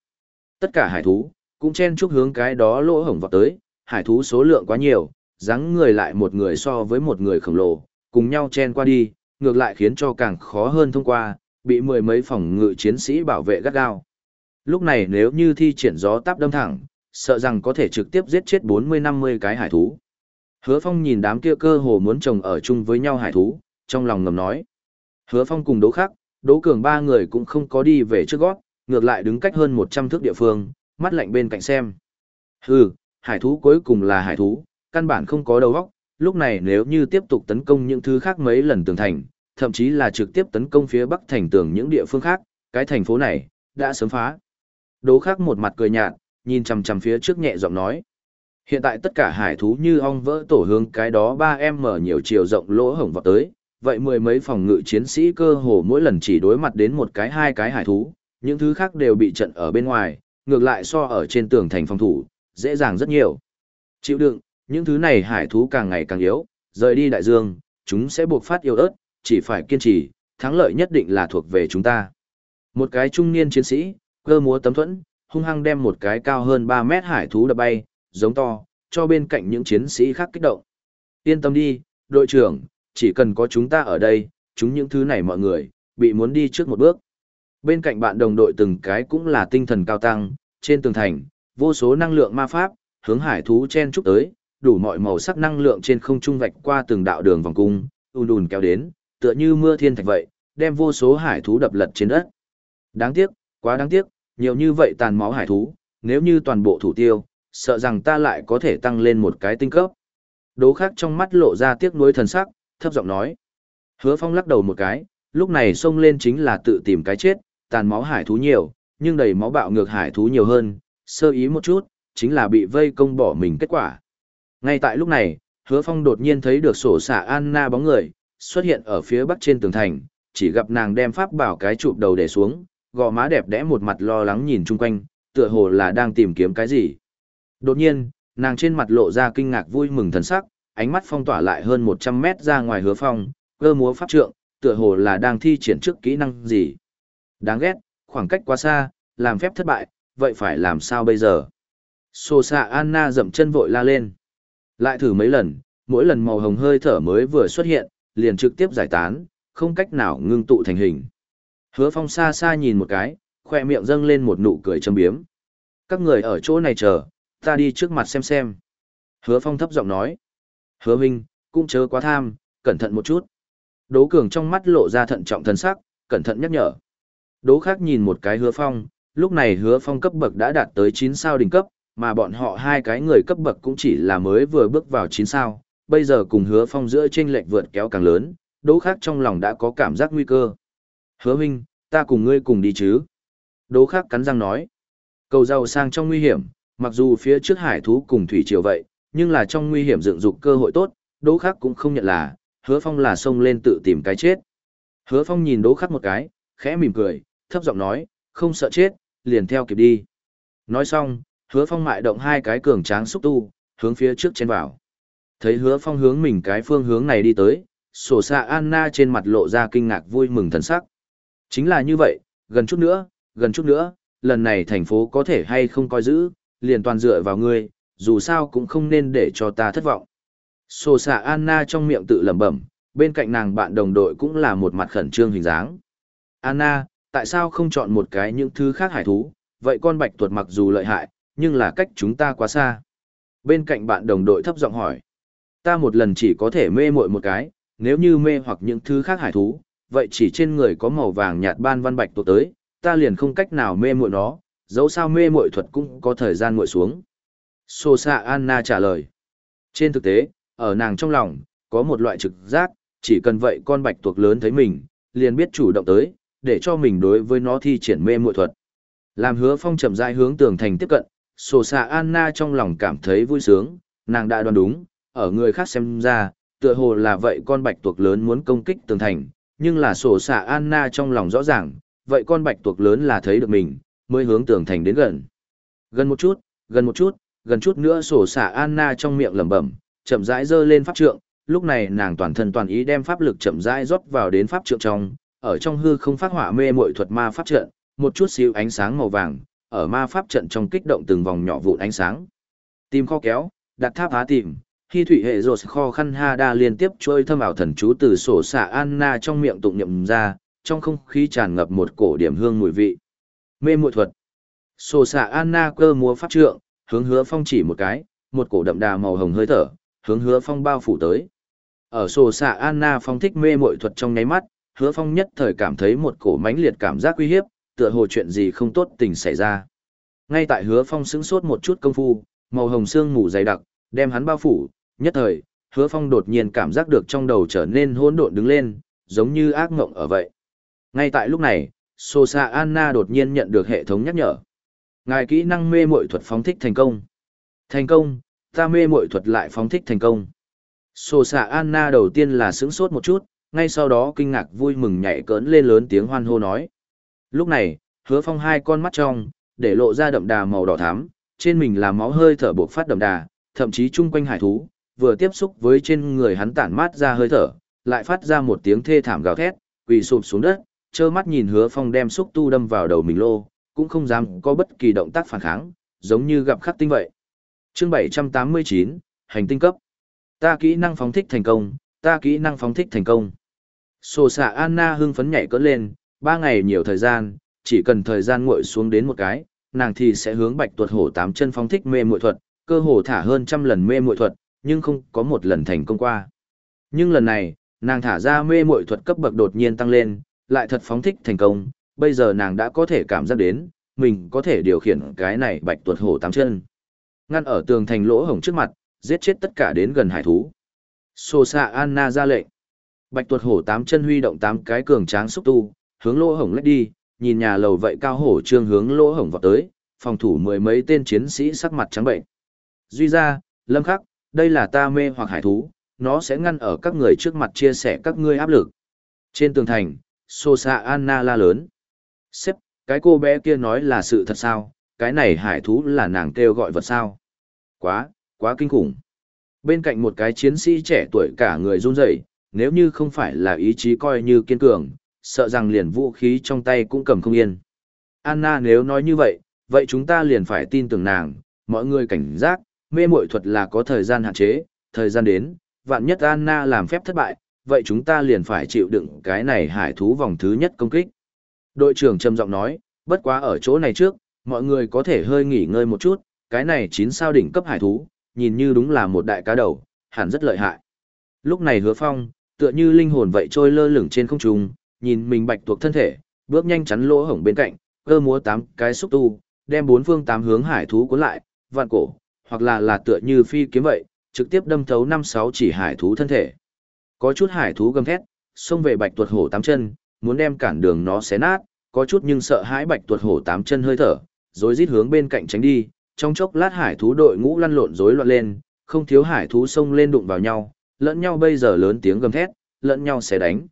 Tất cả hải thú, cũng chen chúc hướng cái đó lỗ hổng vào tới, hải thú số lượng quá nhiều, dáng người lại một người so với một người khổng lồ, cùng nhau chen qua đi, ngược lại khiến cho càng khó hơn thông qua, bị mười mấy phòng ngự chiến sĩ bảo vệ gắt gao. Lúc này nếu như thi triển gió táp đâm thẳng, sợ rằng có thể trực tiếp giết chết 40-50 cái hải thú. Hứa Phong nhìn đám kia cơ hồ muốn chồng ở chung với nhau hải thú, trong lòng ngầm nói. Hứa Phong cùng đấu khắc, Đỗ Cường ba người cũng không có đi về trước gót, ngược lại đứng cách hơn 100 thước địa phương, mắt lạnh bên cạnh xem. Hừ, hải thú cuối cùng là hải thú, căn bản không có đầu óc, lúc này nếu như tiếp tục tấn công những thứ khác mấy lần tường thành, thậm chí là trực tiếp tấn công phía bắc thành tường những địa phương khác, cái thành phố này đã sớm phá. Đố khác một mặt cười nhạt, nhìn chằm chằm phía trước nhẹ giọng nói: Hiện tại tất cả hải thú như ong vỡ tổ hướng cái đó ba em mở nhiều chiều rộng lỗ hổng vào tới, vậy mười mấy phòng ngự chiến sĩ cơ hồ mỗi lần chỉ đối mặt đến một cái hai cái hải thú, những thứ khác đều bị trận ở bên ngoài, ngược lại so ở trên tường thành phòng thủ, dễ dàng rất nhiều. Chịu đựng, những thứ này hải thú càng ngày càng yếu, rời đi đại dương, chúng sẽ buộc phát yêu ớt, chỉ phải kiên trì, thắng lợi nhất định là thuộc về chúng ta. Một cái trung niên chiến sĩ, cơ múa tấm thuẫn, hung hăng đem một cái cao hơn 3 mét hải thú đập bay, giống to, cho bên cạnh những chiến sĩ khác kích động. Yên tâm đi, đội trưởng, chỉ cần có chúng ta ở đây, chúng những thứ này mọi người, bị muốn đi trước một bước. Bên cạnh bạn đồng đội từng cái cũng là tinh thần cao tăng, trên tường thành, vô số năng lượng ma pháp, hướng hải thú chen chúc tới, đủ mọi màu sắc năng lượng trên không trung vạch qua từng đạo đường vòng cung, ùn ùn kéo đến, tựa như mưa thiên thạch vậy, đem vô số hải thú đập lật trên đất. Đáng tiếc, quá đáng tiếc, nhiều như vậy tàn máu hải thú, nếu như toàn bộ thủ tiêu, sợ rằng ta lại có thể tăng lên một cái tinh cấp. Đố khác trong mắt lộ ra tiếc nuối thần sắc, thấp giọng nói. Hứa Phong lắc đầu một cái, lúc này xông lên chính là tự tìm cái chết, tàn máu hải thú nhiều, nhưng đầy máu bạo ngược hải thú nhiều hơn, sơ ý một chút, chính là bị vây công bỏ mình kết quả. Ngay tại lúc này, hứa phong đột nhiên thấy được sổ xạ Anna bóng người, xuất hiện ở phía bắc trên tường thành, chỉ gặp nàng đem pháp bảo cái chụp đầu để xuống, gò má đẹp đẽ một mặt lo lắng nhìn chung quanh, tựa hồ là đang tìm kiếm cái gì. Đột nhiên, nàng trên mặt lộ ra kinh ngạc vui mừng thần sắc, ánh mắt phong tỏa lại hơn 100 mét ra ngoài hứa phong, cơ múa pháp trượng, tựa hồ là đang thi triển trước kỹ năng gì. Đáng ghét, khoảng cách quá xa, làm phép thất bại, vậy phải làm sao bây giờ? Sô xạ Anna dậm chân vội la lên. Lại thử mấy lần, mỗi lần màu hồng hơi thở mới vừa xuất hiện, liền trực tiếp giải tán, không cách nào ngưng tụ thành hình. Hứa phong xa xa nhìn một cái, khoe miệng dâng lên một nụ cười châm biếm. Các người ở chỗ này chờ, ta đi trước mặt xem xem. Hứa phong thấp giọng nói. Hứa Minh, cũng chớ quá tham, cẩn thận một chút. Đố cường trong mắt lộ ra thận trọng thần sắc, cẩn thận nhắc nhở. Đố khác nhìn một cái hứa phong, lúc này hứa phong cấp bậc đã đạt tới 9 sao đỉnh cấp, mà bọn họ hai cái người cấp bậc cũng chỉ là mới vừa bước vào 9 sao, bây giờ cùng hứa phong giữa chênh lệch vượt kéo càng lớn, đố khác trong lòng đã có cảm giác nguy cơ. Hứa Minh, ta cùng ngươi cùng đi chứ? Đố khác cắn răng nói. Cầu giàu sang trong nguy hiểm, mặc dù phía trước hải thú cùng thủy triều vậy, nhưng là trong nguy hiểm dựng dục cơ hội tốt, đố khác cũng không nhận là, hứa phong là xông lên tự tìm cái chết. Hứa phong nhìn đố khác một cái, khẽ mỉm cười, thấp giọng nói, không sợ chết, liền theo kịp đi. Nói xong, hứa phong mại động hai cái cường tráng xúc tu, hướng phía trước trên vào. Thấy hứa phong hướng mình cái phương hướng này đi tới, sổ xạ Anna trên mặt lộ ra kinh ngạc vui mừng thần sắc. Chính là như vậy, gần chút nữa, gần chút nữa, lần này thành phố có thể hay không coi giữ, liền toàn dựa vào ngươi, dù sao cũng không nên để cho ta thất vọng. Sổ xạ Anna trong miệng tự lẩm bẩm, bên cạnh nàng bạn đồng đội cũng là một mặt khẩn trương hình dáng. Anna, tại sao không chọn một cái những thứ khác hải thú, vậy con bạch tuột mặc dù lợi hại, nhưng là cách chúng ta quá xa. Bên cạnh bạn đồng đội thấp giọng hỏi, ta một lần chỉ có thể mê muội một cái, nếu như mê hoặc những thứ khác hải thú, vậy chỉ trên người có màu vàng nhạt ban văn bạch tuột tới, ta liền không cách nào mê muội nó, dẫu sao mê muội thuật cũng có thời gian muội xuống. Sosa Anna trả lời. Trên thực tế, ở nàng trong lòng, có một loại trực giác, chỉ cần vậy con bạch tuộc lớn thấy mình, liền biết chủ động tới, để cho mình đối với nó thi triển mê muội thuật. Làm hứa phong chậm rãi hướng tường thành tiếp cận, sổ xạ Anna trong lòng cảm thấy vui sướng, nàng đã đoán đúng, ở người khác xem ra, tựa hồ là vậy con bạch tuộc lớn muốn công kích tường thành, nhưng là sổ xạ Anna trong lòng rõ ràng, vậy con bạch tuộc lớn là thấy được mình, mới hướng tường thành đến gần. Gần một chút, gần một chút, gần chút nữa sổ xạ Anna trong miệng lẩm bẩm, chậm rãi giơ lên pháp trượng, lúc này nàng toàn thân toàn ý đem pháp lực chậm rãi rót vào đến pháp trượng trong, ở trong hư không phát hỏa mê muội thuật ma pháp trận, một chút xíu ánh sáng màu vàng, ở ma pháp trận trong kích động từng vòng nhỏ vụn ánh sáng. Tìm kho kéo, đặt tháp há tìm, khi thủy hệ rột kho khăn ha đa liên tiếp trôi thâm ảo thần chú từ sổ xạ Anna trong miệng tụng nhậm ra, trong không khí tràn ngập một cổ điểm hương mùi vị. Mê muội thuật. Sổ xạ Anna cơ múa pháp trượng, hướng hứa phong chỉ một cái, một cổ đậm đà màu hồng hơi thở, hướng hứa phong bao phủ tới. Ở sổ xạ Anna phong thích mê muội thuật trong nháy mắt, hứa phong nhất thời cảm thấy một cổ mãnh liệt cảm giác uy hiếp, tựa hồ chuyện gì không tốt tình xảy ra. Ngay tại hứa phong sững sốt một chút công phu, màu hồng sương mù dày đặc, đem hắn bao phủ, nhất thời, hứa phong đột nhiên cảm giác được trong đầu trở nên hỗn độn đứng lên, giống như ác ngộng ở vậy. Ngay tại lúc này, Sosa Anna đột nhiên nhận được hệ thống nhắc nhở. Ngài kỹ năng mê mội thuật phóng thích thành công. Thành công, ta mê mội thuật lại phóng thích thành công. Sosa Anna đầu tiên là sững sốt một chút, ngay sau đó kinh ngạc vui mừng nhảy cỡn lên lớn tiếng hoan hô nói. Lúc này, hứa phong hai con mắt trong, để lộ ra đậm đà màu đỏ thắm, trên mình là máu hơi thở buộc phát đậm đà, thậm chí chung quanh hải thú, vừa tiếp xúc với trên người hắn tản mát ra hơi thở, lại phát ra một tiếng thê thảm gào thét, quỳ sụp xuống đất, trơ mắt nhìn hứa phong đem xúc tu đâm vào đầu mình lô, cũng không dám có bất kỳ động tác phản kháng, giống như gặp khắc tinh vậy. Chương 789, hành tinh cấp. Ta kỹ năng phóng thích thành công, ta kỹ năng phóng thích thành công. Sổ xạ Anna hưng phấn nhảy cỡ lên, ba ngày nhiều thời gian, chỉ cần thời gian nguội xuống đến một cái, nàng thì sẽ hướng bạch tuột hổ tám chân phóng thích mê muội thuật, cơ hồ thả hơn trăm lần mê muội thuật, nhưng không có một lần thành công qua. Nhưng lần này, nàng thả ra mê muội thuật cấp bậc đột nhiên tăng lên, lại thật phóng thích thành công, bây giờ nàng đã có thể cảm giác đến, mình có thể điều khiển cái này bạch tuột hổ tám chân. Ngăn ở tường thành lỗ hổng trước mặt, giết chết tất cả đến gần hải thú. Sô xạ Anna ra lệnh. Bạch tuột hổ tám chân huy động tám cái cường tráng xúc tu, hướng lỗ hổng lách đi, nhìn nhà lầu vậy cao hổ trương hướng lỗ hổng vào tới, phòng thủ mười mấy tên chiến sĩ sắc mặt trắng bệnh. Duy ra, Lâm Khắc, đây là ta mê hoặc hải thú, nó sẽ ngăn ở các người trước mặt chia sẻ các ngươi áp lực. Trên tường thành, xô xa Anna la lớn. Sếp, cái cô bé kia nói là sự thật sao, cái này hải thú là nàng kêu gọi vật sao. Quá, quá kinh khủng. Bên cạnh một cái chiến sĩ trẻ tuổi cả người run rẩy, nếu như không phải là ý chí coi như kiên cường, sợ rằng liền vũ khí trong tay cũng cầm không yên. Anna nếu nói như vậy, vậy chúng ta liền phải tin tưởng nàng, mọi người cảnh giác, mê muội thuật là có thời gian hạn chế, thời gian đến, vạn nhất Anna làm phép thất bại, vậy chúng ta liền phải chịu đựng cái này hải thú vòng thứ nhất công kích. Đội trưởng trầm giọng nói, bất quá ở chỗ này trước, mọi người có thể hơi nghỉ ngơi một chút, cái này chín sao đỉnh cấp hải thú, nhìn như đúng là một đại cá đầu, hẳn rất lợi hại. Lúc này hứa phong, tựa như linh hồn vậy trôi lơ lửng trên không trung, nhìn mình bạch tuộc thân thể, bước nhanh chắn lỗ hổng bên cạnh, cơ múa tám cái xúc tu, đem bốn phương tám hướng hải thú cuốn lại, vạn cổ, hoặc là là tựa như phi kiếm vậy, trực tiếp đâm thấu năm sáu chỉ hải thú thân thể. Có chút hải thú gầm thét, xông về bạch tuột hổ tám chân, muốn đem cản đường nó xé nát, có chút nhưng sợ hãi bạch tuột hổ tám chân hơi thở, rồi rít hướng bên cạnh tránh đi, trong chốc lát hải thú đội ngũ lăn lộn rối loạn lên, không thiếu hải thú xông lên đụng vào nhau, lẫn nhau bây giờ lớn tiếng gầm thét, lẫn nhau sẽ đánh.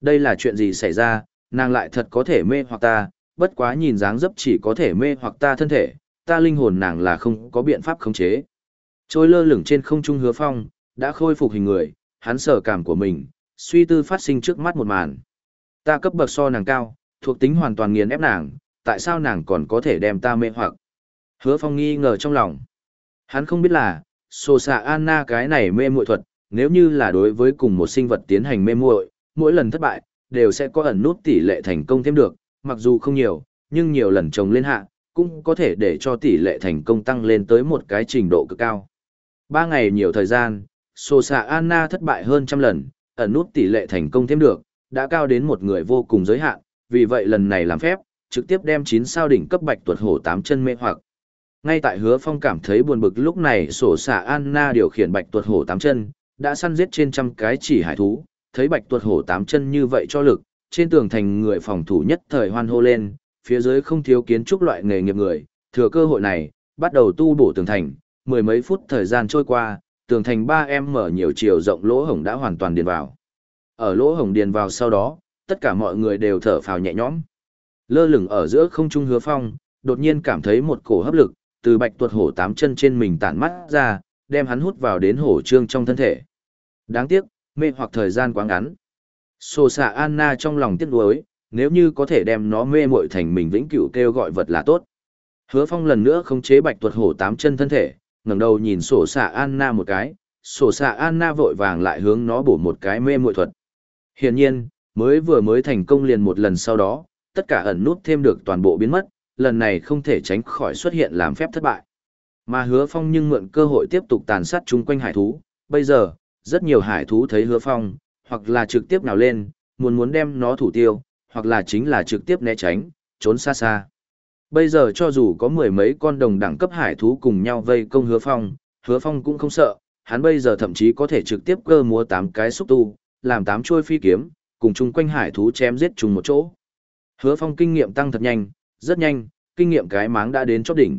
Đây là chuyện gì xảy ra, nàng lại thật có thể mê hoặc ta, bất quá nhìn dáng dấp chỉ có thể mê hoặc ta thân thể, ta linh hồn nàng là không có biện pháp khống chế. Trôi lơ lửng trên không trung hứa phong, đã khôi phục hình người, hắn sở cảm của mình, suy tư phát sinh trước mắt một màn. Ta cấp bậc so nàng cao, thuộc tính hoàn toàn nghiền ép nàng, tại sao nàng còn có thể đem ta mê hoặc? Hứa phong nghi ngờ trong lòng. Hắn không biết là, sổ xạ Anna cái này mê muội thuật, nếu như là đối với cùng một sinh vật tiến hành mê muội, mỗi lần thất bại, đều sẽ có ẩn nút tỷ lệ thành công thêm được, mặc dù không nhiều, nhưng nhiều lần chồng lên hạ, cũng có thể để cho tỷ lệ thành công tăng lên tới một cái trình độ cực cao. Ba ngày nhiều thời gian, Sô Sạ Anna thất bại hơn trăm lần, ẩn nút tỷ lệ thành công thêm được, đã cao đến một người vô cùng giới hạn, vì vậy lần này làm phép, trực tiếp đem 9 sao đỉnh cấp bạch tuột hổ tám chân mê hoặc. Ngay tại hứa phong cảm thấy buồn bực lúc này sổ xạ Anna điều khiển bạch tuột hổ tám chân, đã săn giết trên trăm cái chỉ hải thú, thấy bạch tuột hổ tám chân như vậy cho lực, trên tường thành người phòng thủ nhất thời hoan hô lên, phía dưới không thiếu kiến trúc loại nghề nghiệp người, thừa cơ hội này, bắt đầu tu bổ tường thành, mười mấy phút thời gian trôi qua, tường thành 3 em mở nhiều chiều rộng lỗ hổng đã hoàn toàn điền vào. Ở lỗ hổng điền vào sau đó, tất cả mọi người đều thở phào nhẹ nhõm. Lơ lửng ở giữa không trung hứa phong, đột nhiên cảm thấy một cổ hấp lực, từ bạch tuột hổ tám chân trên mình tản mắt ra, đem hắn hút vào đến hổ trương trong thân thể. Đáng tiếc, mê hoặc thời gian quá ngắn. Sô xạ Anna trong lòng tiếc nuối, nếu như có thể đem nó mê muội thành mình vĩnh cửu kêu gọi vật là tốt. Hứa Phong lần nữa khống chế bạch tuột hổ tám chân thân thể, ngẩng đầu nhìn sổ xạ Anna một cái, sổ xạ Anna vội vàng lại hướng nó bổ một cái mê muội thuật. Hiển nhiên, mới vừa mới thành công liền một lần sau đó, tất cả ẩn nút thêm được toàn bộ biến mất, lần này không thể tránh khỏi xuất hiện làm phép thất bại. Mà hứa phong nhưng mượn cơ hội tiếp tục tàn sát chung quanh hải thú, bây giờ, rất nhiều hải thú thấy hứa phong, hoặc là trực tiếp nào lên, muốn muốn đem nó thủ tiêu, hoặc là chính là trực tiếp né tránh, trốn xa xa. Bây giờ cho dù có mười mấy con đồng đẳng cấp hải thú cùng nhau vây công hứa phong, hứa phong cũng không sợ, hắn bây giờ thậm chí có thể trực tiếp cơ múa tám cái xúc tu, làm tám chuôi phi kiếm, cùng chung quanh hải thú chém giết chung một chỗ. Hứa phong kinh nghiệm tăng thật nhanh, rất nhanh, kinh nghiệm cái máng đã đến chóp đỉnh.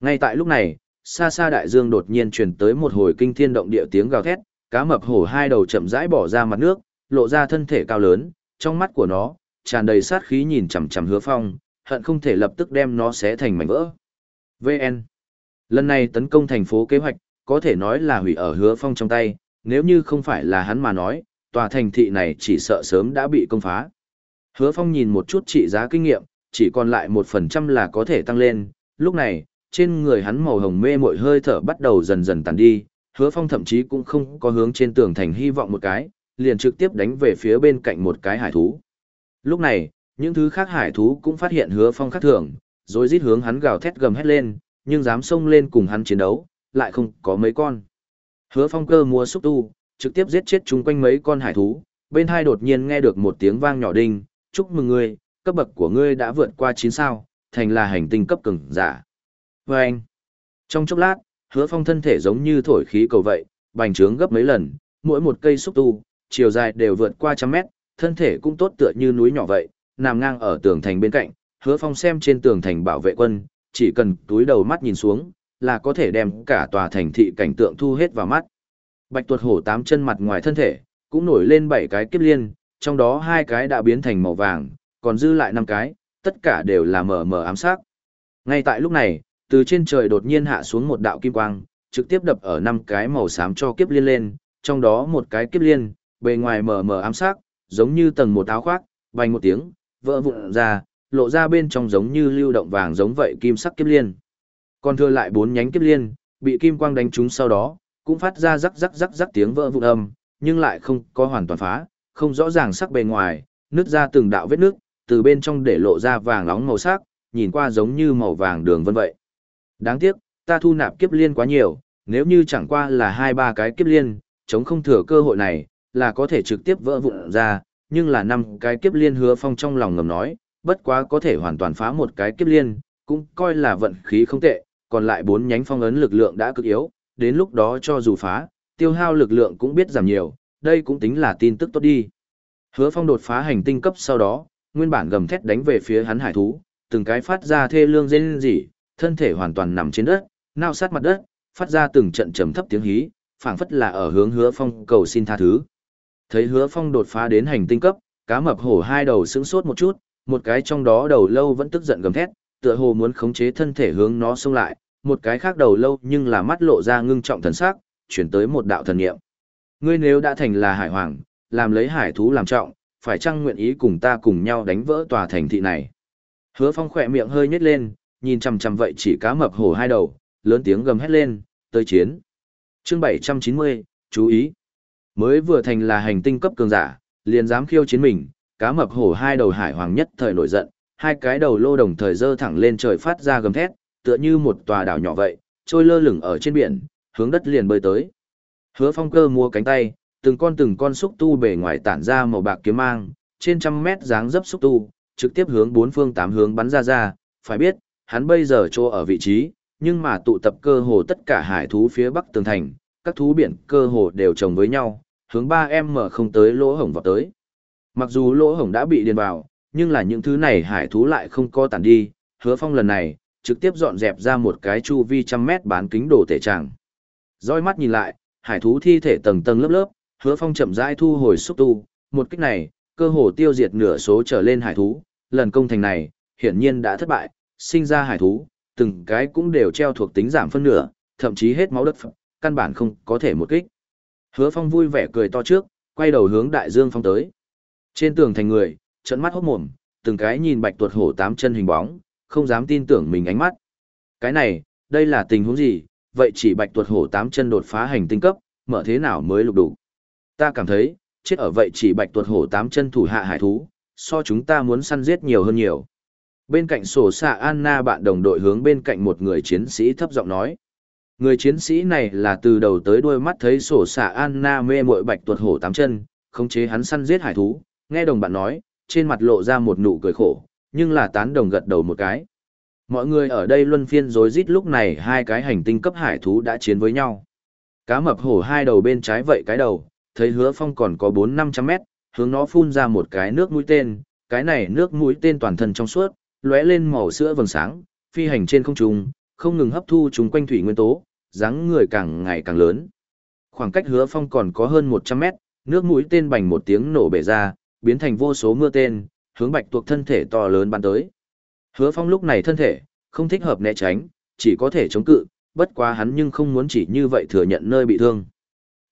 Ngay tại lúc này, xa xa đại dương đột nhiên truyền tới một hồi kinh thiên động địa tiếng gào thét, cá mập hổ hai đầu chậm rãi bỏ ra mặt nước, lộ ra thân thể cao lớn, trong mắt của nó tràn đầy sát khí nhìn chằm chằm Hứa Phong, hận không thể lập tức đem nó xé thành mảnh vỡ. VN. Lần này tấn công thành phố kế hoạch, có thể nói là hủy ở Hứa Phong trong tay, nếu như không phải là hắn mà nói, tòa thành thị này chỉ sợ sớm đã bị công phá. Hứa Phong nhìn một chút trị giá kinh nghiệm, chỉ còn lại một phần trăm là có thể tăng lên, lúc này, trên người hắn màu hồng mê mội hơi thở bắt đầu dần dần tàn đi, hứa phong thậm chí cũng không có hướng trên tường thành hy vọng một cái, liền trực tiếp đánh về phía bên cạnh một cái hải thú. Lúc này, những thứ khác hải thú cũng phát hiện hứa phong khác thường, rồi rít hướng hắn gào thét gầm hét lên, nhưng dám xông lên cùng hắn chiến đấu, lại không có mấy con. Hứa phong cơ mua xúc tu, trực tiếp giết chết chúng quanh mấy con hải thú, bên hai đột nhiên nghe được một tiếng vang nhỏ đinh, chúc mừng ngươi, cấp bậc của ngươi đã vượt qua 9 sao, thành là hành tinh cấp cường giả. Và anh, trong chốc lát, hứa phong thân thể giống như thổi khí cầu vậy, bành trướng gấp mấy lần, mỗi một cây xúc tu, chiều dài đều vượt qua trăm mét, thân thể cũng tốt tựa như núi nhỏ vậy, nằm ngang ở tường thành bên cạnh, hứa phong xem trên tường thành bảo vệ quân, chỉ cần túi đầu mắt nhìn xuống, là có thể đem cả tòa thành thị cảnh tượng thu hết vào mắt. Bạch tuột hổ tám chân mặt ngoài thân thể, cũng nổi lên bảy cái kiếp liên, trong đó hai cái đã biến thành màu vàng, còn dư lại năm cái, tất cả đều là mờ mờ ám sắc. Ngay tại lúc này, từ trên trời đột nhiên hạ xuống một đạo kim quang, trực tiếp đập ở năm cái màu xám cho kiếp liên lên, trong đó một cái kiếp liên, bề ngoài mờ mờ ám sắc, giống như tầng một áo khoác, vang một tiếng, vỡ vụn ra, lộ ra bên trong giống như lưu động vàng giống vậy kim sắc kiếp liên. Còn thừa lại bốn nhánh kiếp liên, bị kim quang đánh trúng sau đó, cũng phát ra rắc rắc rắc rắc tiếng vỡ vụn âm, nhưng lại không có hoàn toàn phá, không rõ ràng sắc bề ngoài, nứt ra từng đạo vết nước, từ bên trong để lộ ra vàng nóng màu sắc, nhìn qua giống như màu vàng đường vân vậy. Đáng tiếc, ta thu nạp kiếp liên quá nhiều, nếu như chẳng qua là hai ba cái kiếp liên, chống không thừa cơ hội này, là có thể trực tiếp vỡ vụn ra, nhưng là năm cái kiếp liên hứa phong trong lòng ngầm nói, bất quá có thể hoàn toàn phá một cái kiếp liên, cũng coi là vận khí không tệ, còn lại bốn nhánh phong ấn lực lượng đã cực yếu, đến lúc đó cho dù phá, tiêu hao lực lượng cũng biết giảm nhiều, đây cũng tính là tin tức tốt đi. Hứa phong đột phá hành tinh cấp sau đó, nguyên bản gầm thét đánh về phía hắn hải thú, từng cái phát ra thê lương rên rỉ, thân thể hoàn toàn nằm trên đất, nao sát mặt đất, phát ra từng trận trầm thấp tiếng hí, phảng phất là ở hướng Hứa Phong cầu xin tha thứ. Thấy Hứa Phong đột phá đến hành tinh cấp, cá mập hổ hai đầu sững sốt một chút, một cái trong đó đầu lâu vẫn tức giận gầm thét, tựa hồ muốn khống chế thân thể hướng nó xông lại, một cái khác đầu lâu nhưng là mắt lộ ra ngưng trọng thần sắc, chuyển tới một đạo thần niệm. Ngươi nếu đã thành là hải hoàng, làm lấy hải thú làm trọng, phải chăng nguyện ý cùng ta cùng nhau đánh vỡ tòa thành thị này? Hứa Phong khỏe miệng hơi nhếch lên, nhìn chằm chằm vậy chỉ cá mập hổ hai đầu, lớn tiếng gầm hét lên, tới chiến. Chương 790, chú ý. Mới vừa thành là hành tinh cấp cường giả, liền dám khiêu chiến mình, cá mập hổ hai đầu hải hoàng nhất thời nổi giận, hai cái đầu lô đồng thời dơ thẳng lên trời phát ra gầm thét, tựa như một tòa đảo nhỏ vậy, trôi lơ lửng ở trên biển, hướng đất liền bơi tới. Hứa Phong cơ mua cánh tay, từng con từng con xúc tu bề ngoài tản ra màu bạc kiếm mang, trên trăm mét dáng dấp xúc tu, trực tiếp hướng bốn phương tám hướng bắn ra ra, phải biết, hắn bây giờ chỗ ở vị trí, nhưng mà tụ tập cơ hồ tất cả hải thú phía bắc tường thành, các thú biển cơ hồ đều chồng với nhau, hướng 3M mở không tới lỗ hổng vào tới. Mặc dù lỗ hổng đã bị điền vào, nhưng là những thứ này hải thú lại không có tản đi, hứa phong lần này, trực tiếp dọn dẹp ra một cái chu vi trăm mét bán kính đồ tể tràng. Rồi mắt nhìn lại, hải thú thi thể tầng tầng lớp lớp, hứa phong chậm rãi thu hồi xúc tu, một kích này, cơ hồ tiêu diệt nửa số trở lên hải thú, lần công thành này, hiển nhiên đã thất bại, sinh ra hải thú, từng cái cũng đều treo thuộc tính giảm phân nửa, thậm chí hết máu đất, căn bản không có thể một kích. Hứa Phong vui vẻ cười to trước, quay đầu hướng Đại Dương Phong tới. Trên tường thành người, trận mắt hốt mồm, từng cái nhìn bạch tuột hổ tám chân hình bóng, không dám tin tưởng mình ánh mắt. Cái này, đây là tình huống gì, vậy chỉ bạch tuột hổ tám chân đột phá hành tinh cấp, mở thế nào mới lục đủ. Ta cảm thấy, chết ở vậy chỉ bạch tuột hổ tám chân thủ hạ hải thú, so chúng ta muốn săn giết nhiều hơn nhiều. Bên cạnh sổ xạ Anna bạn đồng đội hướng bên cạnh một người chiến sĩ thấp giọng nói. Người chiến sĩ này là từ đầu tới đuôi mắt thấy sổ xạ Anna mê mội bạch tuột hổ tám chân, khống chế hắn săn giết hải thú, nghe đồng bạn nói, trên mặt lộ ra một nụ cười khổ, nhưng là tán đồng gật đầu một cái. Mọi người ở đây luân phiên rối rít lúc này hai cái hành tinh cấp hải thú đã chiến với nhau. Cá mập hổ hai đầu bên trái vậy cái đầu, thấy hứa phong còn có 4-500 mét, hướng nó phun ra một cái nước mũi tên, cái này nước mũi tên toàn thân trong suốt, lóe lên màu sữa vầng sáng, phi hành trên không trung, không ngừng hấp thu chúng quanh thủy nguyên tố, dáng người càng ngày càng lớn. Khoảng cách hứa phong còn có hơn 100 mét, nước mũi tên bành một tiếng nổ bể ra, biến thành vô số mưa tên, hướng bạch tuộc thân thể to lớn bắn tới. Hứa phong lúc này thân thể, không thích hợp né tránh, chỉ có thể chống cự, bất quá hắn nhưng không muốn chỉ như vậy thừa nhận nơi bị thương.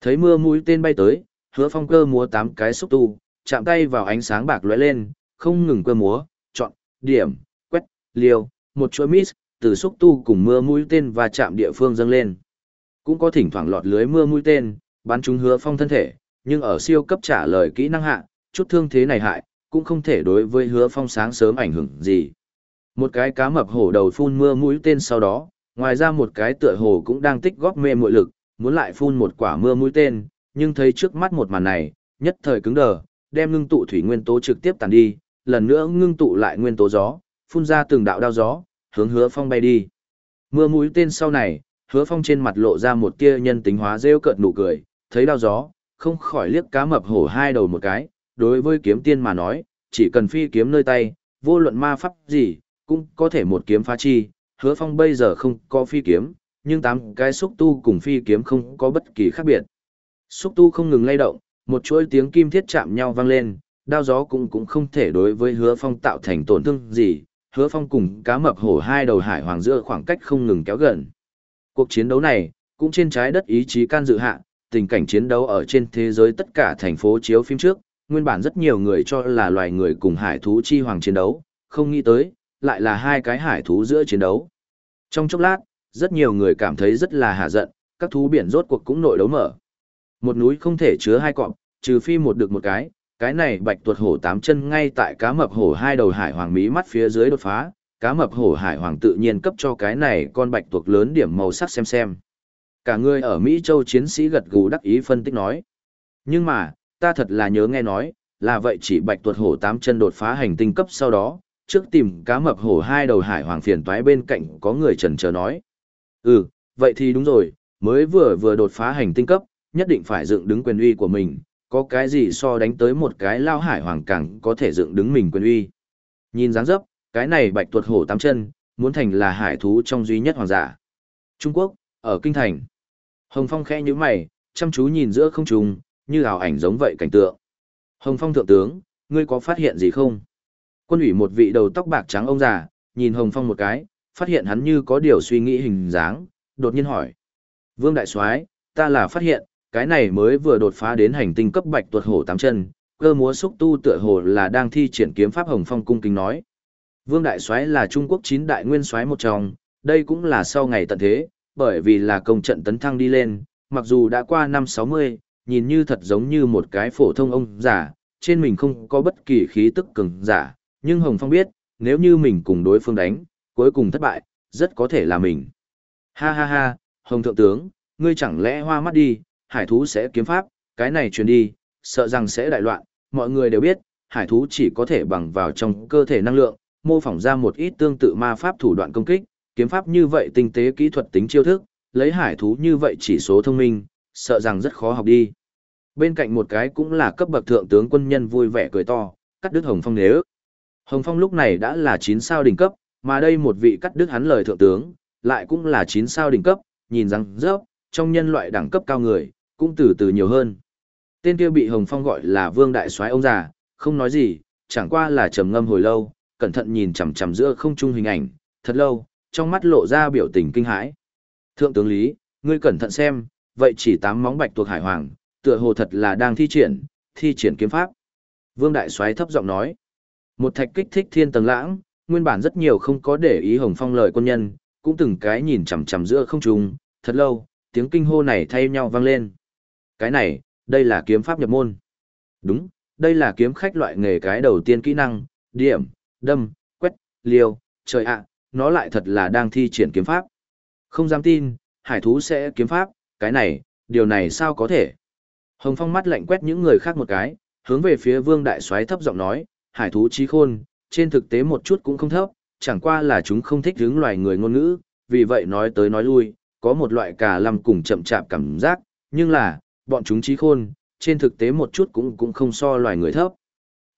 Thấy mưa mũi tên bay tới, hứa phong cơ múa tám cái xúc tu, chạm tay vào ánh sáng bạc lóe lên, không ngừng cơ múa, điểm, quét, liều, một chuỗi miss, từ xúc tu cùng mưa mũi tên và chạm địa phương dâng lên. Cũng có thỉnh thoảng lọt lưới mưa mũi tên, bắn chúng hứa phong thân thể, nhưng ở siêu cấp trả lời kỹ năng hạ, chút thương thế này hại, cũng không thể đối với hứa phong sáng sớm ảnh hưởng gì. Một cái cá mập hổ đầu phun mưa mũi tên sau đó, ngoài ra một cái tựa hồ cũng đang tích góp mê mội lực, muốn lại phun một quả mưa mũi tên, nhưng thấy trước mắt một màn này, nhất thời cứng đờ, đem ngưng tụ thủy nguyên tố trực tiếp tàn đi, lần nữa ngưng tụ lại nguyên tố gió, phun ra từng đạo đao gió, hướng hứa phong bay đi. Mưa mũi tên sau này, hứa phong trên mặt lộ ra một tia nhân tính hóa rêu cợt nụ cười, thấy đao gió, không khỏi liếc cá mập hổ hai đầu một cái, đối với kiếm tiên mà nói, chỉ cần phi kiếm nơi tay, vô luận ma pháp gì, cũng có thể một kiếm phá chi, hứa phong bây giờ không có phi kiếm, nhưng tám cái xúc tu cùng phi kiếm không có bất kỳ khác biệt. Xúc tu không ngừng lay động, một chuỗi tiếng kim thiết chạm nhau vang lên, đao gió cũng cũng không thể đối với hứa phong tạo thành tổn thương gì, hứa phong cùng cá mập hổ hai đầu hải hoàng giữa khoảng cách không ngừng kéo gần. Cuộc chiến đấu này, cũng trên trái đất ý chí can dự hạ, tình cảnh chiến đấu ở trên thế giới tất cả thành phố chiếu phim trước, nguyên bản rất nhiều người cho là loài người cùng hải thú chi hoàng chiến đấu, không nghĩ tới, lại là hai cái hải thú giữa chiến đấu. Trong chốc lát, rất nhiều người cảm thấy rất là hạ giận, các thú biển rốt cuộc cũng nội đấu mở. Một núi không thể chứa hai cọp, trừ phi một được một cái, cái này bạch tuột hổ tám chân ngay tại cá mập hổ hai đầu hải hoàng mí mắt phía dưới đột phá, cá mập hổ hải hoàng tự nhiên cấp cho cái này con bạch tuộc lớn điểm màu sắc xem xem. Cả người ở Mỹ Châu chiến sĩ gật gù đắc ý phân tích nói. Nhưng mà, ta thật là nhớ nghe nói, là vậy chỉ bạch tuột hổ tám chân đột phá hành tinh cấp sau đó, trước tìm cá mập hổ hai đầu hải hoàng phiền toái bên cạnh có người trần chờ nói. Ừ, vậy thì đúng rồi, mới vừa vừa đột phá hành tinh cấp, nhất định phải dựng đứng quyền uy của mình, có cái gì so đánh tới một cái lao hải hoàng cẳng có thể dựng đứng mình quyền uy. Nhìn dáng dấp, cái này bạch tuột hổ tám chân, muốn thành là hải thú trong duy nhất hoàng giả. Trung Quốc, ở Kinh Thành. Hồng Phong khẽ như mày, chăm chú nhìn giữa không trung, như ảo ảnh giống vậy cảnh tượng. Hồng Phong thượng tướng, ngươi có phát hiện gì không? Quân ủy một vị đầu tóc bạc trắng ông già, nhìn Hồng Phong một cái, phát hiện hắn như có điều suy nghĩ hình dáng, đột nhiên hỏi. Vương Đại soái ta là phát hiện, cái này mới vừa đột phá đến hành tinh cấp bạch tuột hổ tám chân, cơ múa xúc tu tựa hồ là đang thi triển kiếm pháp Hồng Phong cung kính nói. Vương Đại soái là Trung Quốc chín đại nguyên soái một trong, đây cũng là sau ngày tận thế, bởi vì là công trận tấn thăng đi lên, mặc dù đã qua năm 60, nhìn như thật giống như một cái phổ thông ông giả, trên mình không có bất kỳ khí tức cường giả, nhưng Hồng Phong biết, nếu như mình cùng đối phương đánh, cuối cùng thất bại, rất có thể là mình. Ha ha ha, Hồng Thượng Tướng, ngươi chẳng lẽ hoa mắt đi, hải thú sẽ kiếm pháp, cái này truyền đi, sợ rằng sẽ đại loạn, mọi người đều biết, hải thú chỉ có thể bằng vào trong cơ thể năng lượng, mô phỏng ra một ít tương tự ma pháp thủ đoạn công kích, kiếm pháp như vậy tinh tế kỹ thuật tính chiêu thức, lấy hải thú như vậy chỉ số thông minh, sợ rằng rất khó học đi. Bên cạnh một cái cũng là cấp bậc thượng tướng quân nhân vui vẻ cười to, cắt đứt Hồng Phong nếu. Hồng Phong lúc này đã là 9 sao đỉnh cấp, mà đây một vị cắt đứt hắn lời thượng tướng, lại cũng là 9 sao đỉnh cấp, nhìn rằng rớp, trong nhân loại đẳng cấp cao người, cũng từ từ nhiều hơn. Tên kia bị Hồng Phong gọi là Vương Đại soái ông già, không nói gì, chẳng qua là trầm ngâm hồi lâu, cẩn thận nhìn chằm chằm giữa không trung hình ảnh, thật lâu, trong mắt lộ ra biểu tình kinh hãi. Thượng tướng Lý, ngươi cẩn thận xem, vậy chỉ tám móng bạch tuộc hải hoàng, tựa hồ thật là đang thi triển, thi triển kiếm pháp. Vương Đại soái thấp giọng nói. Một thạch kích thích thiên tầng lãng, nguyên bản rất nhiều không có để ý Hồng Phong lời quân nhân, cũng từng cái nhìn chằm chằm giữa không trung, thật lâu, tiếng kinh hô này thay nhau vang lên. Cái này, đây là kiếm pháp nhập môn. Đúng, đây là kiếm khách loại nghề cái đầu tiên kỹ năng, điểm, đâm, quét, liều, trời ạ, nó lại thật là đang thi triển kiếm pháp. Không dám tin, hải thú sẽ kiếm pháp, cái này, điều này sao có thể. Hồng Phong mắt lạnh quét những người khác một cái, hướng về phía Vương Đại Soái thấp giọng nói, hải thú trí khôn, trên thực tế một chút cũng không thấp, chẳng qua là chúng không thích hướng loài người ngôn ngữ, vì vậy nói tới nói lui, có một loại cà lăm cùng chậm chạp cảm giác, nhưng là, bọn chúng trí khôn, trên thực tế một chút cũng cũng không so loài người thấp.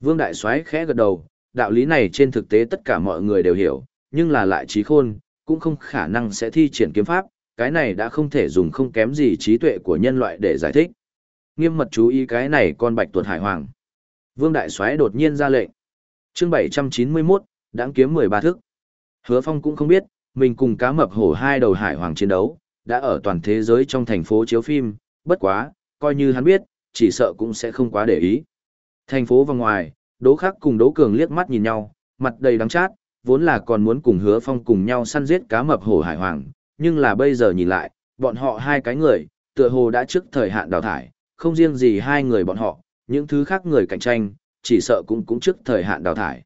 Vương Đại Soái khẽ gật đầu, đạo lý này trên thực tế tất cả mọi người đều hiểu, nhưng là lại trí khôn, cũng không khả năng sẽ thi triển kiếm pháp, cái này đã không thể dùng không kém gì trí tuệ của nhân loại để giải thích. Nghiêm mật chú ý cái này con bạch tuột hải hoàng. Vương Đại Soái đột nhiên ra lệnh. Chương 791, đáng kiếm 13 thức. Hứa Phong cũng không biết, mình cùng cá mập hổ hai đầu hải hoàng chiến đấu, đã ở toàn thế giới trong thành phố chiếu phim, bất quá, coi như hắn biết, chỉ sợ cũng sẽ không quá để ý. Thành phố và ngoài, Đỗ Khắc cùng Đỗ Cường liếc mắt nhìn nhau, mặt đầy đắng chát, vốn là còn muốn cùng Hứa Phong cùng nhau săn giết cá mập hổ hải hoàng, nhưng là bây giờ nhìn lại, bọn họ hai cái người, tựa hồ đã trước thời hạn đào thải, không riêng gì hai người bọn họ, những thứ khác người cạnh tranh, chỉ sợ cũng cũng trước thời hạn đào thải.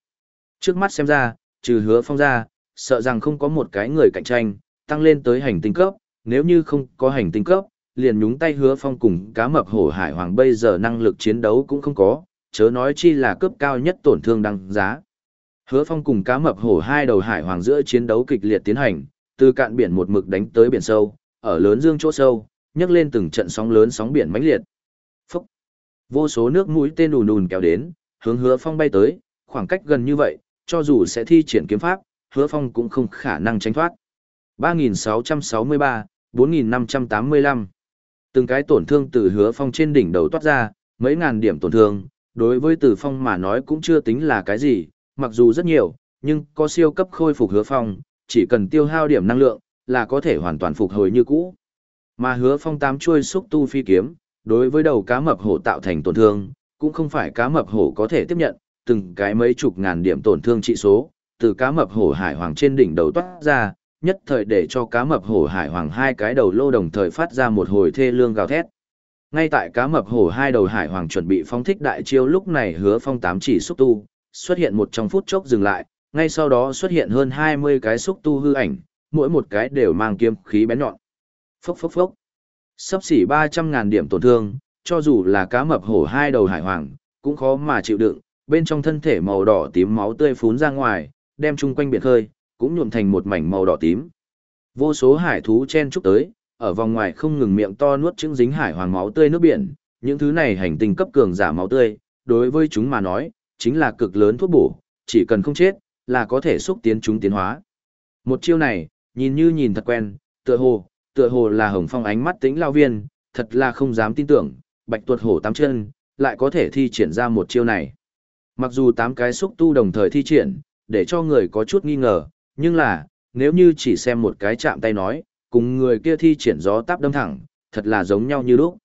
Trước mắt xem ra, trừ hứa phong ra, sợ rằng không có một cái người cạnh tranh, tăng lên tới hành tinh cấp, nếu như không có hành tinh cấp, liền nhúng tay hứa phong cùng cá mập hổ hải hoàng bây giờ năng lực chiến đấu cũng không có, chớ nói chi là cấp cao nhất tổn thương đăng giá. Hứa phong cùng cá mập hổ hai đầu hải hoàng giữa chiến đấu kịch liệt tiến hành, từ cạn biển một mực đánh tới biển sâu, ở lớn dương chỗ sâu, nhấc lên từng trận sóng lớn sóng biển mãnh liệt. Phúc! Vô số nước mũi tên ùn ùn kéo đến, hướng hứa phong bay tới, khoảng cách gần như vậy, cho dù sẽ thi triển kiếm pháp, hứa phong cũng không khả năng tránh thoát. 3663, 4585. Từng cái tổn thương từ hứa phong trên đỉnh đầu toát ra, mấy ngàn điểm tổn thương, đối với từ phong mà nói cũng chưa tính là cái gì, mặc dù rất nhiều, nhưng có siêu cấp khôi phục hứa phong, chỉ cần tiêu hao điểm năng lượng, là có thể hoàn toàn phục hồi như cũ. Mà hứa phong tám chuôi xúc tu phi kiếm, đối với đầu cá mập hổ tạo thành tổn thương, cũng không phải cá mập hổ có thể tiếp nhận, từng cái mấy chục ngàn điểm tổn thương trị số, từ cá mập hổ hải hoàng trên đỉnh đầu toát ra, nhất thời để cho cá mập hổ hải hoàng hai cái đầu lô đồng thời phát ra một hồi thê lương gào thét. Ngay tại cá mập hổ hai đầu hải hoàng chuẩn bị phóng thích đại chiêu lúc này hứa phong tám chỉ xúc tu, xuất hiện một trong phút chốc dừng lại, ngay sau đó xuất hiện hơn 20 cái xúc tu hư ảnh, mỗi một cái đều mang kiếm khí bén nhọn. Phốc phốc phốc. Sắp xỉ 300.000 điểm tổn thương, cho dù là cá mập hổ hai đầu hải hoàng, cũng khó mà chịu đựng, bên trong thân thể màu đỏ tím máu tươi phún ra ngoài, đem chung quanh biển khơi, cũng nhuộm thành một mảnh màu đỏ tím. Vô số hải thú chen chúc tới, ở vòng ngoài không ngừng miệng to nuốt trứng dính hải hoàng máu tươi nước biển, những thứ này hành tinh cấp cường giả máu tươi, đối với chúng mà nói, chính là cực lớn thuốc bổ, chỉ cần không chết, là có thể xúc tiến chúng tiến hóa. Một chiêu này, nhìn như nhìn thật quen, tựa hồ, tựa hồ là hồng phong ánh mắt tĩnh lao viên, thật là không dám tin tưởng, bạch tuột hổ tám chân, lại có thể thi triển ra một chiêu này. Mặc dù tám cái xúc tu đồng thời thi triển, để cho người có chút nghi ngờ, nhưng là, nếu như chỉ xem một cái chạm tay nói, cùng người kia thi triển gió táp đâm thẳng, thật là giống nhau như lúc.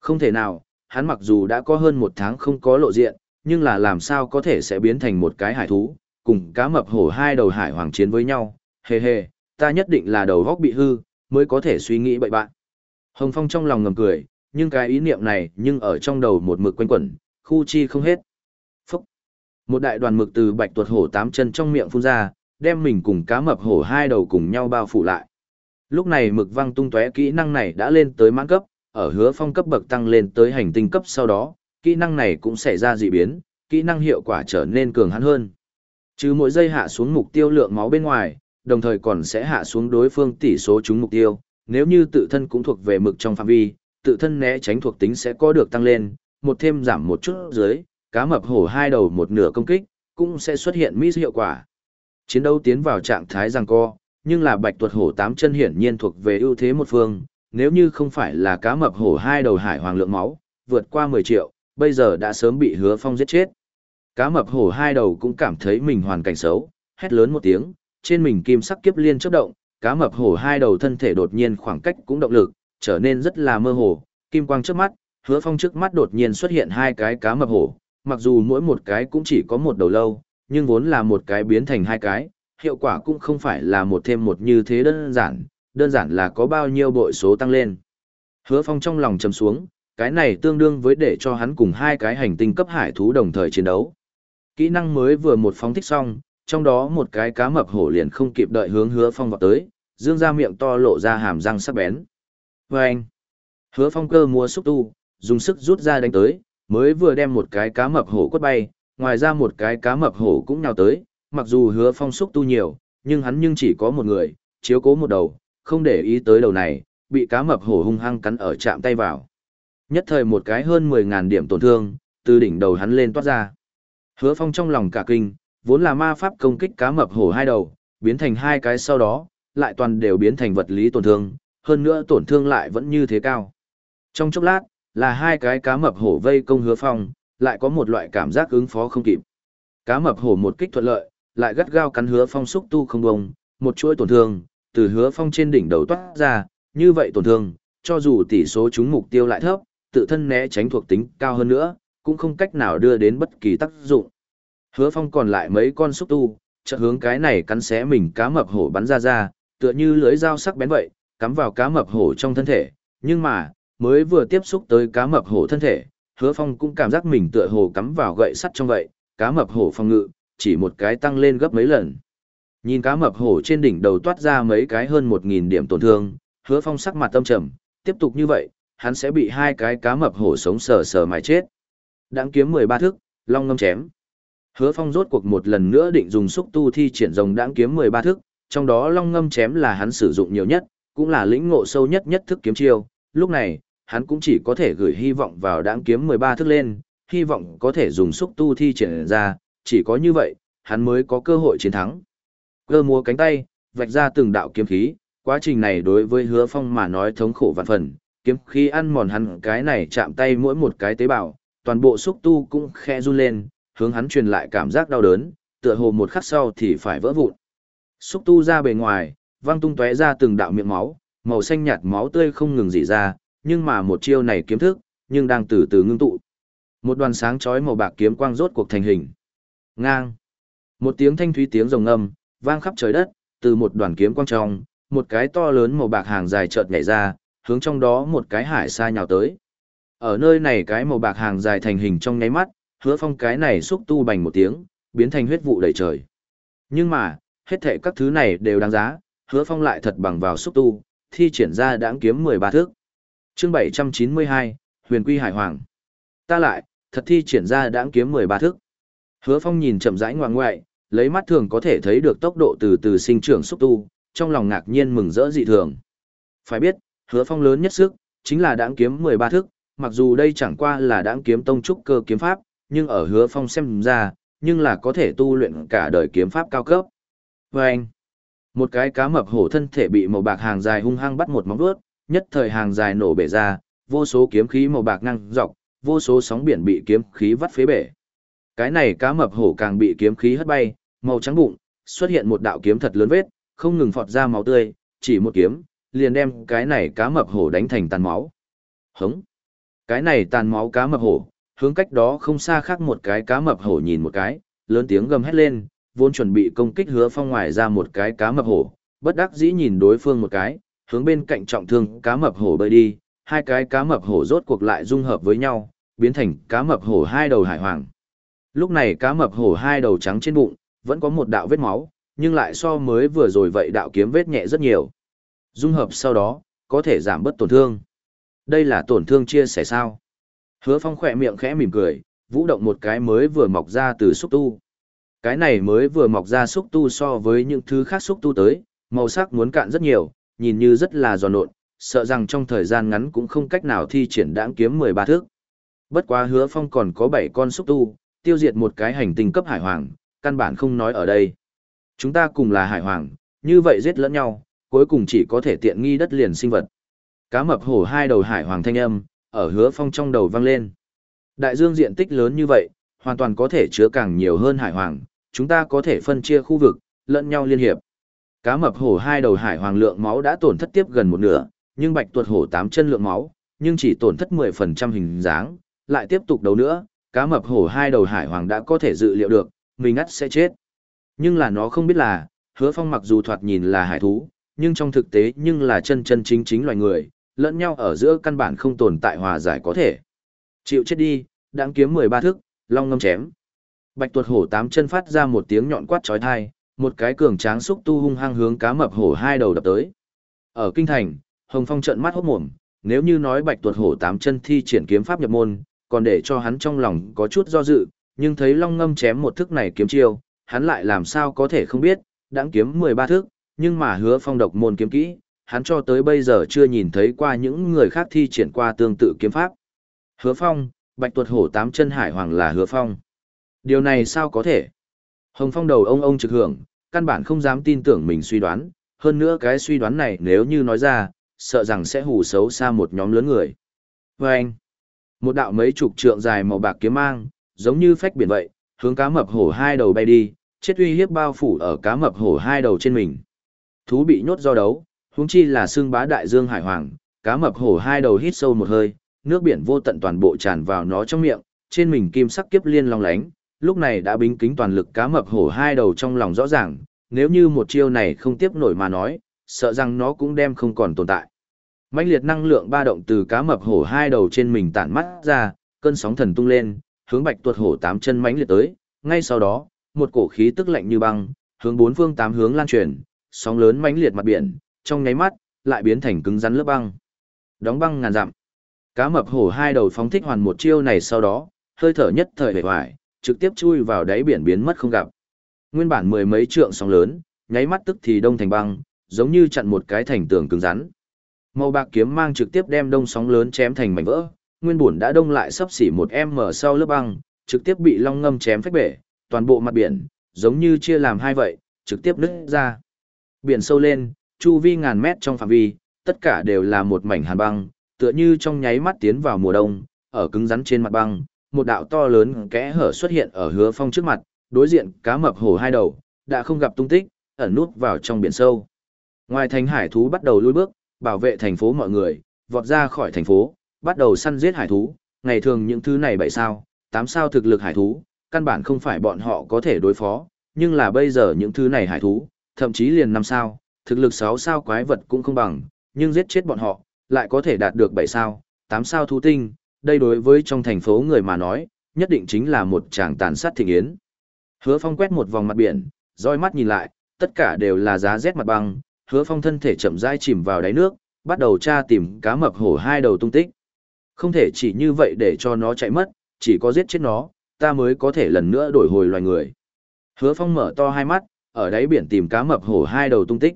Không thể nào, hắn mặc dù đã có hơn một tháng không có lộ diện, nhưng là làm sao có thể sẽ biến thành một cái hải thú, cùng cá mập hổ hai đầu hải hoàng chiến với nhau, hề hề, ta nhất định là đầu góc bị hư, mới có thể suy nghĩ bậy bạn. Hồng Phong trong lòng ngầm cười, nhưng cái ý niệm này nhưng ở trong đầu một mực quanh quẩn, khu chi không hết. Phúc! Một đại đoàn mực từ bạch tuột hổ tám chân trong miệng phun ra, đem mình cùng cá mập hổ hai đầu cùng nhau bao phủ lại. Lúc này mực văng tung tóe kỹ năng này đã lên tới mãn cấp, ở hứa phong cấp bậc tăng lên tới hành tinh cấp sau đó, kỹ năng này cũng xảy ra dị biến, kỹ năng hiệu quả trở nên cường hắn hơn. Chứ mỗi giây hạ xuống mục tiêu lượng máu bên ngoài, đồng thời còn sẽ hạ xuống đối phương tỷ số trúng mục tiêu, nếu như tự thân cũng thuộc về mực trong phạm vi, tự thân né tránh thuộc tính sẽ có được tăng lên, một thêm giảm một chút dưới, cá mập hổ hai đầu một nửa công kích, cũng sẽ xuất hiện miss hiệu quả. Chiến đấu tiến vào trạng thái giằng co, nhưng là bạch tuột hổ tám chân hiển nhiên thuộc về ưu thế một phương, nếu như không phải là cá mập hổ hai đầu hải hoàng lượng máu, vượt qua 10 triệu, bây giờ đã sớm bị hứa phong giết chết. Cá mập hổ hai đầu cũng cảm thấy mình hoàn cảnh xấu, hét lớn một tiếng, trên mình kim sắc kiếp liên chớp động, cá mập hổ hai đầu thân thể đột nhiên khoảng cách cũng động lực, trở nên rất là mơ hồ, kim quang trước mắt, hứa phong trước mắt đột nhiên xuất hiện hai cái cá mập hổ, mặc dù mỗi một cái cũng chỉ có một đầu lâu, nhưng vốn là một cái biến thành hai cái, hiệu quả cũng không phải là một thêm một như thế đơn giản, đơn giản là có bao nhiêu bội số tăng lên. Hứa phong trong lòng trầm xuống, cái này tương đương với để cho hắn cùng hai cái hành tinh cấp hải thú đồng thời chiến đấu. Kỹ năng mới vừa một phóng thích xong, trong đó một cái cá mập hổ liền không kịp đợi hướng hứa phong vào tới, dương ra miệng to lộ ra hàm răng sắc bén. Và anh, hứa phong cơ mua xúc tu, dùng sức rút ra đánh tới, mới vừa đem một cái cá mập hổ quất bay, ngoài ra một cái cá mập hổ cũng nhào tới, mặc dù hứa phong xúc tu nhiều, nhưng hắn nhưng chỉ có một người, chiếu cố một đầu, không để ý tới đầu này, bị cá mập hổ hung hăng cắn ở chạm tay vào. Nhất thời một cái hơn 10.000 điểm tổn thương, từ đỉnh đầu hắn lên toát ra. Hứa phong trong lòng cả kinh, vốn là ma pháp công kích cá mập hổ hai đầu, biến thành hai cái sau đó, lại toàn đều biến thành vật lý tổn thương, hơn nữa tổn thương lại vẫn như thế cao. Trong chốc lát, là hai cái cá mập hổ vây công hứa phong, lại có một loại cảm giác ứng phó không kịp. Cá mập hổ một kích thuận lợi, lại gắt gao cắn hứa phong xúc tu không bông, một chuỗi tổn thương, từ hứa phong trên đỉnh đầu toát ra, như vậy tổn thương, cho dù tỷ số chúng mục tiêu lại thấp, tự thân né tránh thuộc tính cao hơn nữa, cũng không cách nào đưa đến bất kỳ tác dụng. Hứa phong còn lại mấy con xúc tu, chợt hướng cái này cắn xé mình cá mập hổ bắn ra ra, tựa như lưới dao sắc bén vậy, cắm vào cá mập hổ trong thân thể, nhưng mà, mới vừa tiếp xúc tới cá mập hổ thân thể, hứa phong cũng cảm giác mình tựa hồ cắm vào gậy sắt trong vậy, cá mập hổ phong ngự, chỉ một cái tăng lên gấp mấy lần. Nhìn cá mập hổ trên đỉnh đầu toát ra mấy cái hơn một nghìn điểm tổn thương, hứa phong sắc mặt tâm trầm, tiếp tục như vậy, hắn sẽ bị hai cái cá mập hổ sống sờ sờ mài chết. Đãng kiếm mười ba thước, long ngâm chém. Hứa Phong rốt cuộc một lần nữa định dùng xúc tu thi triển rồng đãng kiếm 13 thức, trong đó long ngâm chém là hắn sử dụng nhiều nhất, cũng là lĩnh ngộ sâu nhất nhất thức kiếm chiêu. Lúc này, hắn cũng chỉ có thể gửi hy vọng vào đáng kiếm 13 thức lên, hy vọng có thể dùng xúc tu thi triển ra, chỉ có như vậy, hắn mới có cơ hội chiến thắng. Cơ múa cánh tay, vạch ra từng đạo kiếm khí, Quá trình này đối với hứa phong mà nói thống khổ vạn phần, kiếm khí ăn mòn hắn cái này chạm tay mỗi một cái tế bào, toàn bộ xúc tu cũng khe run lên, hướng hắn truyền lại cảm giác đau đớn, tựa hồ một khắc sau thì phải vỡ vụn. Xúc tu ra bề ngoài, văng tung tóe ra từng đạo miệng máu, màu xanh nhạt máu tươi không ngừng rỉ ra, nhưng mà một chiêu này kiếm thức, nhưng đang từ từ ngưng tụ. Một đoàn sáng chói màu bạc kiếm quang rốt cuộc thành hình. Ngang. Một tiếng thanh thúy tiếng rồng ngâm, vang khắp trời đất, từ một đoàn kiếm quang trong, một cái to lớn màu bạc hàng dài chợt nhảy ra, hướng trong đó một cái hải xa nhào tới. Ở nơi này cái màu bạc hàng dài thành hình trong nháy mắt, hứa phong cái này xúc tu bành một tiếng, biến thành huyết vụ đầy trời. Nhưng mà, hết thệ các thứ này đều đáng giá, hứa phong lại thật bằng vào xúc tu, thi triển ra đáng kiếm 13 thước. Chương 792, Huyền Quy Hải Hoàng. Ta lại, thật thi triển ra đãng kiếm 13 thước. Hứa phong nhìn chậm rãi ngoan ngoại, lấy mắt thường có thể thấy được tốc độ từ từ sinh trưởng xúc tu, trong lòng ngạc nhiên mừng rỡ dị thường. Phải biết, hứa phong lớn nhất sức, chính là đãng kiếm 13 thước, mặc dù đây chẳng qua là đãng kiếm tông trúc cơ kiếm pháp, nhưng ở hứa phong xem ra, nhưng là có thể tu luyện cả đời kiếm pháp cao cấp. Và anh, một cái cá mập hổ thân thể bị màu bạc hàng dài hung hăng bắt một móng vuốt, nhất thời hàng dài nổ bể ra, vô số kiếm khí màu bạc ngang dọc, vô số sóng biển bị kiếm khí vắt phế bể. Cái này cá mập hổ càng bị kiếm khí hất bay, màu trắng bụng, xuất hiện một đạo kiếm thật lớn vết, không ngừng phọt ra máu tươi, chỉ một kiếm, liền đem cái này cá mập hổ đánh thành tàn máu. Hống! Cái này tàn máu cá mập hổ, hướng cách đó không xa khác một cái cá mập hổ nhìn một cái, lớn tiếng gầm hét lên, vốn chuẩn bị công kích hứa phong ngoài ra một cái cá mập hổ, bất đắc dĩ nhìn đối phương một cái, hướng bên cạnh trọng thương cá mập hổ bơi đi, hai cái cá mập hổ rốt cuộc lại dung hợp với nhau, biến thành cá mập hổ hai đầu hải hoàng. Lúc này cá mập hổ hai đầu trắng trên bụng, vẫn có một đạo vết máu, nhưng lại so mới vừa rồi vậy đạo kiếm vết nhẹ rất nhiều. Dung hợp sau đó, có thể giảm bớt tổn thương. Đây là tổn thương chia sẻ sao? Hứa Phong khỏe miệng khẽ mỉm cười, vũ động một cái mới vừa mọc ra từ xúc tu. Cái này mới vừa mọc ra xúc tu so với những thứ khác xúc tu tới, màu sắc muốn cạn rất nhiều, nhìn như rất là giòn nộn, sợ rằng trong thời gian ngắn cũng không cách nào thi triển đãng kiếm 13 thước. Bất quá hứa phong còn có 7 con xúc tu, tiêu diệt một cái hành tinh cấp hải hoàng, căn bản không nói ở đây. Chúng ta cùng là hải hoàng, như vậy giết lẫn nhau, cuối cùng chỉ có thể tiện nghi đất liền sinh vật. Cá mập hổ hai đầu hải hoàng thanh âm, ở hứa phong trong đầu vang lên. Đại dương diện tích lớn như vậy, hoàn toàn có thể chứa càng nhiều hơn hải hoàng, chúng ta có thể phân chia khu vực, lẫn nhau liên hiệp. Cá mập hổ hai đầu hải hoàng lượng máu đã tổn thất tiếp gần một nửa, nhưng bạch tuột hổ tám chân lượng máu, nhưng chỉ tổn thất 10% hình dáng, lại tiếp tục đấu nữa, cá mập hổ hai đầu hải hoàng đã có thể dự liệu được, mình ngắt sẽ chết. Nhưng là nó không biết là, hứa phong mặc dù thoạt nhìn là hải thú, nhưng trong thực tế nhưng là chân chân chính chính loài người, lẫn nhau ở giữa căn bản không tồn tại hòa giải có thể. Chịu chết đi, đáng kiếm 13 thức, long ngâm chém. Bạch tuột hổ tám chân phát ra một tiếng nhọn quát chói tai, một cái cường tráng xúc tu hung hăng hướng cá mập hổ hai đầu đập tới. Ở kinh thành, Hồng Phong trợn mắt hốt mồm, nếu như nói Bạch tuột hổ tám chân thi triển kiếm pháp nhập môn, còn để cho hắn trong lòng có chút do dự, nhưng thấy long ngâm chém một thức này kiếm chiêu, hắn lại làm sao có thể không biết, đãng kiếm 13 thức, nhưng mà hứa phong độc môn kiếm kỹ, hắn cho tới bây giờ chưa nhìn thấy qua những người khác thi triển qua tương tự kiếm pháp. Hứa phong, bạch tuột hổ tám chân hải hoàng là hứa phong. Điều này sao có thể? Hồng phong đầu ông ông trực hưởng, căn bản không dám tin tưởng mình suy đoán, hơn nữa cái suy đoán này nếu như nói ra, sợ rằng sẽ hù xấu xa một nhóm lớn người. Và anh, một đạo mấy chục trượng dài màu bạc kiếm mang, giống như phách biển vậy, hướng cá mập hổ hai đầu bay đi, chết uy hiếp bao phủ ở cá mập hổ hai đầu trên mình. Thú bị nhốt do đấu, huống chi là xương bá đại dương hải hoàng, cá mập hổ hai đầu hít sâu một hơi, nước biển vô tận toàn bộ tràn vào nó trong miệng, trên mình kim sắc kiếp liên long lánh, lúc này đã bính kính toàn lực cá mập hổ hai đầu trong lòng rõ ràng, nếu như một chiêu này không tiếp nổi mà nói, sợ rằng nó cũng đem không còn tồn tại. Mãnh liệt năng lượng ba động từ cá mập hổ hai đầu trên mình tản mắt ra, cơn sóng thần tung lên, hướng bạch tuột hổ tám chân mãnh liệt tới, ngay sau đó, một cổ khí tức lạnh như băng, hướng bốn phương tám hướng lan truyền, sóng lớn mãnh liệt mặt biển, trong nháy mắt, lại biến thành cứng rắn lớp băng. Đóng băng ngàn dặm. Cá mập hổ hai đầu phóng thích hoàn một chiêu này sau đó, hơi thở nhất thời hề hoài, trực tiếp chui vào đáy biển biến mất không gặp. Nguyên bản mười mấy trượng sóng lớn, nháy mắt tức thì đông thành băng, giống như chặn một cái thành tường cứng rắn. Màu bạc kiếm mang trực tiếp đem đông sóng lớn chém thành mảnh vỡ, nguyên bổn đã đông lại sấp xỉ một em mở sau lớp băng, trực tiếp bị long ngâm chém phách bể, toàn bộ mặt biển, giống như chia làm hai vậy, trực tiếp nứt ra. Biển sâu lên, chu vi ngàn mét trong phạm vi, tất cả đều là một mảnh hàn băng, tựa như trong nháy mắt tiến vào mùa đông, ở cứng rắn trên mặt băng, một đạo to lớn kẽ hở xuất hiện ở hứa phong trước mặt, đối diện cá mập hổ hai đầu, đã không gặp tung tích, ẩn nút vào trong biển sâu. Ngoài thành hải thú bắt đầu lui bước, bảo vệ thành phố mọi người, vọt ra khỏi thành phố, bắt đầu săn giết hải thú, ngày thường những thứ này bảy sao, tám sao thực lực hải thú, căn bản không phải bọn họ có thể đối phó, nhưng là bây giờ những thứ này hải thú, thậm chí liền năm sao, thực lực sáu sao quái vật cũng không bằng, nhưng giết chết bọn họ, lại có thể đạt được bảy sao, tám sao thú tinh, đây đối với trong thành phố người mà nói, nhất định chính là một tràng tàn sát thịnh yến. Hứa Phong quét một vòng mặt biển, roi mắt nhìn lại, tất cả đều là giá rét mặt băng, Hứa Phong thân thể chậm rãi chìm vào đáy nước, bắt đầu tra tìm cá mập hổ hai đầu tung tích. Không thể chỉ như vậy để cho nó chạy mất, chỉ có giết chết nó, ta mới có thể lần nữa đổi hồi loài người. Hứa Phong mở to hai mắt, ở đáy biển tìm cá mập hổ hai đầu tung tích.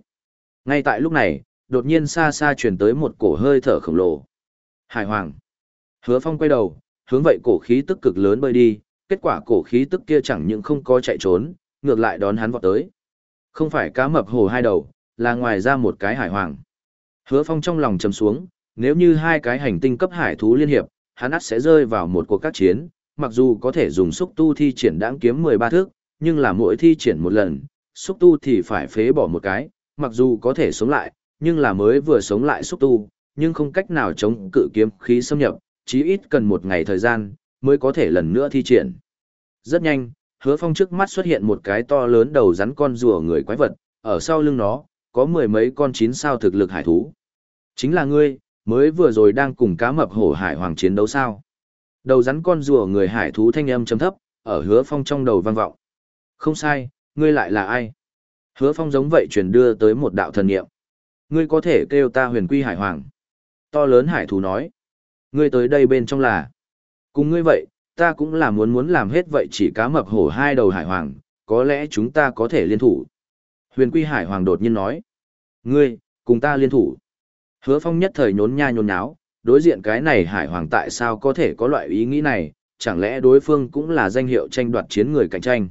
Ngay tại lúc này, đột nhiên xa xa truyền tới một cổ hơi thở khổng lồ. Hải Hoàng. Hứa Phong quay đầu, hướng vậy cổ khí tức cực lớn bơi đi, kết quả cổ khí tức kia chẳng những không có chạy trốn, ngược lại đón hắn vọt tới. Không phải cá mập hổ hai đầu, là ngoài ra một cái hải hoàng. Hứa Phong trong lòng trầm xuống, nếu như hai cái hành tinh cấp hải thú liên hiệp, hắn ắt sẽ rơi vào một cuộc các chiến, mặc dù có thể dùng xúc tu thi triển đãng kiếm 13 thước, nhưng là mỗi thi triển một lần, xúc tu thì phải phế bỏ một cái, mặc dù có thể sống lại, nhưng là mới vừa sống lại xúc tu, nhưng không cách nào chống cự kiếm khí xâm nhập, chí ít cần một ngày thời gian, mới có thể lần nữa thi triển. Rất nhanh, hứa phong trước mắt xuất hiện một cái to lớn đầu rắn con rùa người quái vật, ở sau lưng nó, có mười mấy con chín sao thực lực hải thú. Chính là ngươi, mới vừa rồi đang cùng cá mập hổ hải hoàng chiến đấu sao. Đầu rắn con rùa người hải thú thanh âm chấm thấp, ở hứa phong trong đầu vang vọng. Không sai, ngươi lại là ai? Hứa phong giống vậy truyền đưa tới một đạo thần niệm. Ngươi có thể kêu ta huyền quy hải hoàng. To lớn hải thú nói. Ngươi tới đây bên trong là. Cùng ngươi vậy, ta cũng là muốn muốn làm hết vậy chỉ cá mập hổ hai đầu hải hoàng, có lẽ chúng ta có thể liên thủ. Huyền quy hải hoàng đột nhiên nói. Ngươi, cùng ta liên thủ. Hứa phong nhất thời nhốn nha nhốn nháo, đối diện cái này hải hoàng tại sao có thể có loại ý nghĩ này, chẳng lẽ đối phương cũng là danh hiệu tranh đoạt chiến người cạnh tranh.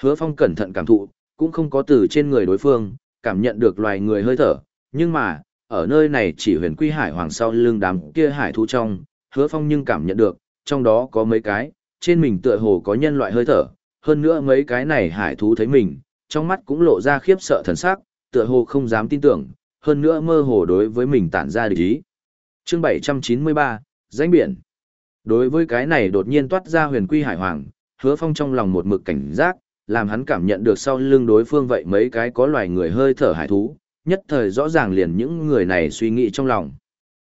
Hứa phong cẩn thận cảm thụ, cũng không có từ trên người đối phương, cảm nhận được loài người hơi thở, nhưng mà, ở nơi này chỉ huyền quy hải hoàng sau lưng đám kia hải thú trong, hứa phong nhưng cảm nhận được, trong đó có mấy cái, trên mình tựa hồ có nhân loại hơi thở, hơn nữa mấy cái này hải thú thấy mình, trong mắt cũng lộ ra khiếp sợ thần sắc, tựa hồ không dám tin tưởng, hơn nữa mơ hồ đối với mình tản ra địch ý. Chương 793, danh biển. Đối với cái này đột nhiên toát ra huyền quy hải hoàng, hứa phong trong lòng một mực cảnh giác, làm hắn cảm nhận được sau lưng đối phương vậy mấy cái có loài người hơi thở hải thú, nhất thời rõ ràng liền những người này suy nghĩ trong lòng.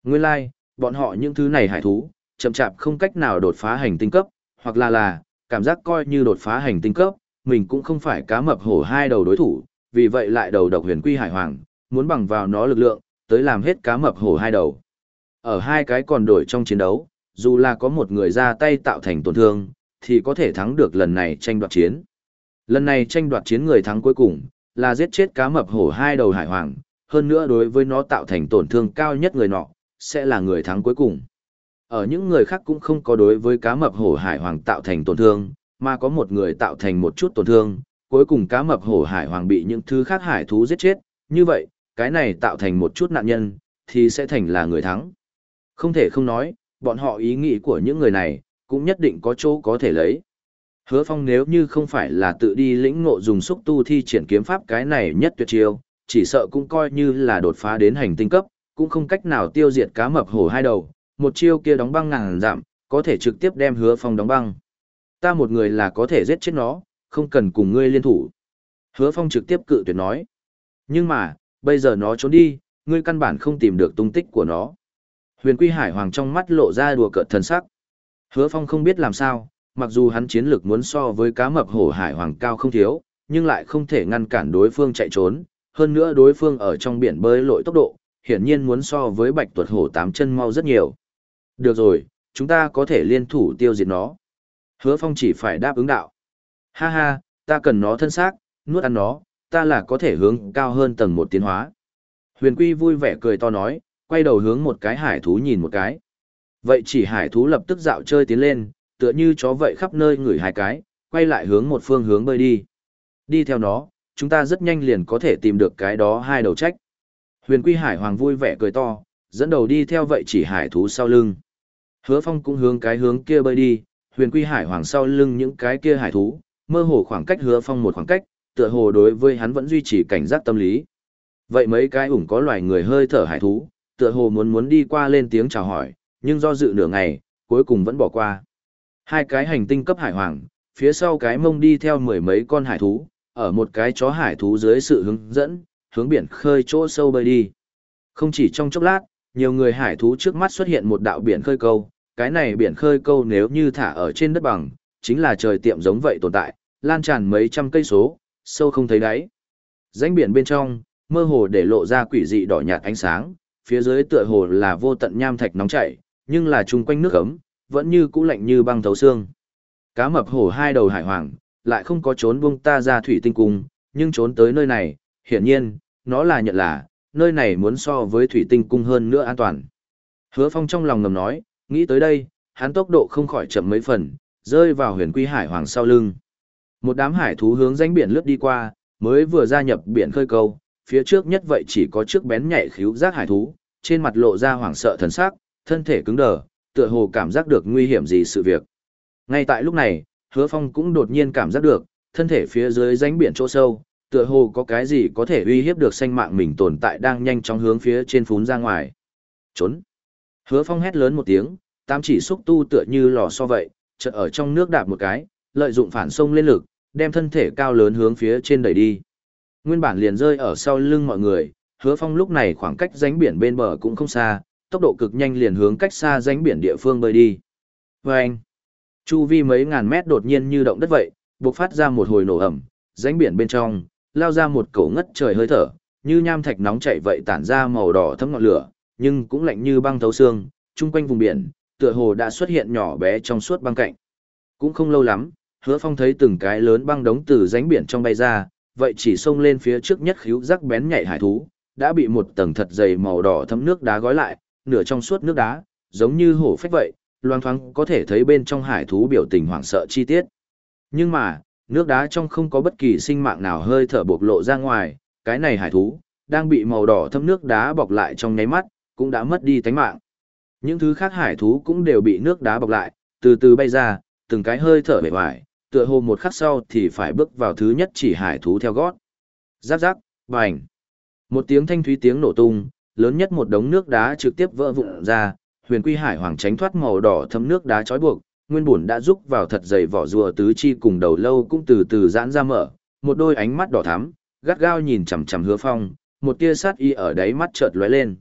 Nguyên lai, like, bọn họ những thứ này hải thú, chậm chạp không cách nào đột phá hành tinh cấp, hoặc là là, cảm giác coi như đột phá hành tinh cấp, mình cũng không phải cá mập hổ hai đầu đối thủ, vì vậy lại đầu độc huyền quy hải hoàng, muốn bằng vào nó lực lượng, tới làm hết cá mập hổ hai đầu. Ở hai cái còn đổi trong chiến đấu, dù là có một người ra tay tạo thành tổn thương, thì có thể thắng được lần này tranh đoạt chiến. Lần này tranh đoạt chiến người thắng cuối cùng, là giết chết cá mập hổ hai đầu hải hoàng, hơn nữa đối với nó tạo thành tổn thương cao nhất người nọ, sẽ là người thắng cuối cùng. Ở những người khác cũng không có đối với cá mập hổ hải hoàng tạo thành tổn thương, mà có một người tạo thành một chút tổn thương, cuối cùng cá mập hổ hải hoàng bị những thứ khác hải thú giết chết, như vậy, cái này tạo thành một chút nạn nhân, thì sẽ thành là người thắng. Không thể không nói, bọn họ ý nghĩ của những người này, cũng nhất định có chỗ có thể lấy. Hứa Phong nếu như không phải là tự đi lĩnh ngộ dùng xúc tu thi triển kiếm pháp cái này nhất tuyệt chiêu, chỉ sợ cũng coi như là đột phá đến hành tinh cấp, cũng không cách nào tiêu diệt cá mập hổ hai đầu, một chiêu kia đóng băng ngàn giảm, có thể trực tiếp đem Hứa Phong đóng băng. Ta một người là có thể giết chết nó, không cần cùng ngươi liên thủ. Hứa Phong trực tiếp cự tuyệt nói. Nhưng mà, bây giờ nó trốn đi, ngươi căn bản không tìm được tung tích của nó. Huyền Quy Hải Hoàng trong mắt lộ ra đùa cợt thần sắc. Hứa Phong không biết làm sao, mặc dù hắn chiến lược muốn so với cá mập hổ hải hoàng cao không thiếu, nhưng lại không thể ngăn cản đối phương chạy trốn, hơn nữa đối phương ở trong biển bơi lội tốc độ, hiển nhiên muốn so với bạch tuột hổ tám chân mau rất nhiều. Được rồi, chúng ta có thể liên thủ tiêu diệt nó. Hứa Phong chỉ phải đáp ứng đạo. Ha ha, ta cần nó thân xác, nuốt ăn nó, ta là có thể hướng cao hơn tầng một tiến hóa. Huyền Quy vui vẻ cười to nói, quay đầu hướng một cái hải thú nhìn một cái. Vậy chỉ hải thú lập tức dạo chơi tiến lên, tựa như chó vậy khắp nơi ngửi hai cái, quay lại hướng một phương hướng bơi đi. Đi theo nó, chúng ta rất nhanh liền có thể tìm được cái đó hai đầu trách. Huyền Quy Hải Hoàng vui vẻ cười to, dẫn đầu đi theo vậy chỉ hải thú sau lưng. Hứa Phong cũng hướng cái hướng kia bơi đi, Huyền Quy Hải Hoàng sau lưng những cái kia hải thú, mơ hồ khoảng cách Hứa Phong một khoảng cách, tựa hồ đối với hắn vẫn duy trì cảnh giác tâm lý. Vậy mấy cái ủng có loài người hơi thở hải thú, tựa hồ muốn muốn đi qua lên tiếng chào hỏi, nhưng do dự nửa ngày, cuối cùng vẫn bỏ qua. Hai cái hành tinh cấp hải hoàng, phía sau cái mông đi theo mười mấy con hải thú, ở một cái chó hải thú dưới sự hướng dẫn, hướng biển khơi chỗ sâu bơi đi. Không chỉ trong chốc lát, nhiều người hải thú trước mắt xuất hiện một đạo biển khơi câu, cái này biển khơi câu nếu như thả ở trên đất bằng, chính là trời tiệm giống vậy tồn tại, lan tràn mấy trăm cây số, sâu không thấy đáy. Danh biển bên trong, mơ hồ để lộ ra quỷ dị đỏ nhạt ánh sáng, phía dưới tựa hồ là vô tận nham thạch nóng chảy, nhưng là chung quanh nước ấm, vẫn như cũ lạnh như băng thấu xương. Cá mập hổ hai đầu hải hoàng, lại không có trốn buông ta ra thủy tinh cung, nhưng trốn tới nơi này, hiển nhiên, nó là nhận là, nơi này muốn so với thủy tinh cung hơn nữa an toàn. Hứa Phong trong lòng ngầm nói, nghĩ tới đây, hắn tốc độ không khỏi chậm mấy phần, rơi vào huyền quy hải hoàng sau lưng. Một đám hải thú hướng danh biển lướt đi qua, mới vừa gia nhập biển khơi câu, phía trước nhất vậy chỉ có trước bén nhạy khíu giác hải thú, trên mặt lộ ra hoảng sợ thần sắc, thân thể cứng đờ, tựa hồ cảm giác được nguy hiểm gì sự việc. Ngay tại lúc này, Hứa Phong cũng đột nhiên cảm giác được, thân thể phía dưới rãnh biển chỗ sâu, tựa hồ có cái gì có thể uy hiếp được sinh mạng mình tồn tại đang nhanh chóng hướng phía trên phún ra ngoài. Trốn. Hứa Phong hét lớn một tiếng, tam chỉ xúc tu tựa như lò so vậy, chợt ở trong nước đạp một cái, lợi dụng phản sông lên lực, đem thân thể cao lớn hướng phía trên đẩy đi. Nguyên bản liền rơi ở sau lưng mọi người, hứa phong lúc này khoảng cách ránh biển bên bờ cũng không xa, tốc độ cực nhanh liền hướng cách xa ránh biển địa phương bơi đi. Và anh, chu vi mấy ngàn mét đột nhiên như động đất vậy, bộc phát ra một hồi nổ ẩm, ránh biển bên trong, lao ra một cổ ngất trời hơi thở, như nham thạch nóng chảy vậy tản ra màu đỏ thấm ngọn lửa, nhưng cũng lạnh như băng thấu xương, chung quanh vùng biển, tựa hồ đã xuất hiện nhỏ bé trong suốt băng cạnh. Cũng không lâu lắm, hứa phong thấy từng cái lớn băng đống từ ránh biển trong bay ra, vậy chỉ xông lên phía trước nhất khíu rắc bén nhạy hải thú, đã bị một tầng thật dày màu đỏ thấm nước đá gói lại, nửa trong suốt nước đá, giống như hổ phách vậy, loang thoáng có thể thấy bên trong hải thú biểu tình hoảng sợ chi tiết. Nhưng mà, nước đá trong không có bất kỳ sinh mạng nào hơi thở bộc lộ ra ngoài, cái này hải thú, đang bị màu đỏ thấm nước đá bọc lại trong nháy mắt, cũng đã mất đi tánh mạng. Những thứ khác hải thú cũng đều bị nước đá bọc lại, từ từ bay ra, từng cái hơi thở bể hoài, tựa hồ một khắc sau thì phải bước vào thứ nhất chỉ hải thú theo gót. Giáp giáp, bành. Một tiếng thanh thúy tiếng nổ tung, lớn nhất một đống nước đá trực tiếp vỡ vụn ra, huyền quy hải hoàng tránh thoát màu đỏ thấm nước đá trói buộc, nguyên Bổn đã rúc vào thật dày vỏ rùa tứ chi cùng đầu lâu cũng từ từ giãn ra mở, một đôi ánh mắt đỏ thắm, gắt gao nhìn chằm chằm hứa phong, một tia sát y ở đáy mắt chợt lóe lên.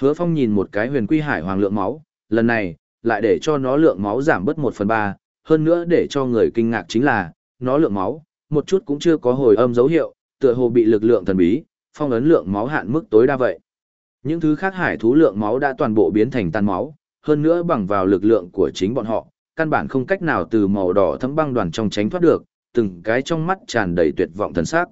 Hứa phong nhìn một cái huyền quy hải hoàng lượng máu, lần này, lại để cho nó lượng máu giảm bớt một phần ba hơn nữa để cho người kinh ngạc chính là, nó lượng máu, một chút cũng chưa có hồi âm dấu hiệu, tựa hồ bị lực lượng thần bí, phong ấn lượng máu hạn mức tối đa vậy. Những thứ khác hải thú lượng máu đã toàn bộ biến thành tan máu, hơn nữa bằng vào lực lượng của chính bọn họ, căn bản không cách nào từ màu đỏ thấm băng đoàn trong tránh thoát được, từng cái trong mắt tràn đầy tuyệt vọng thần sắc.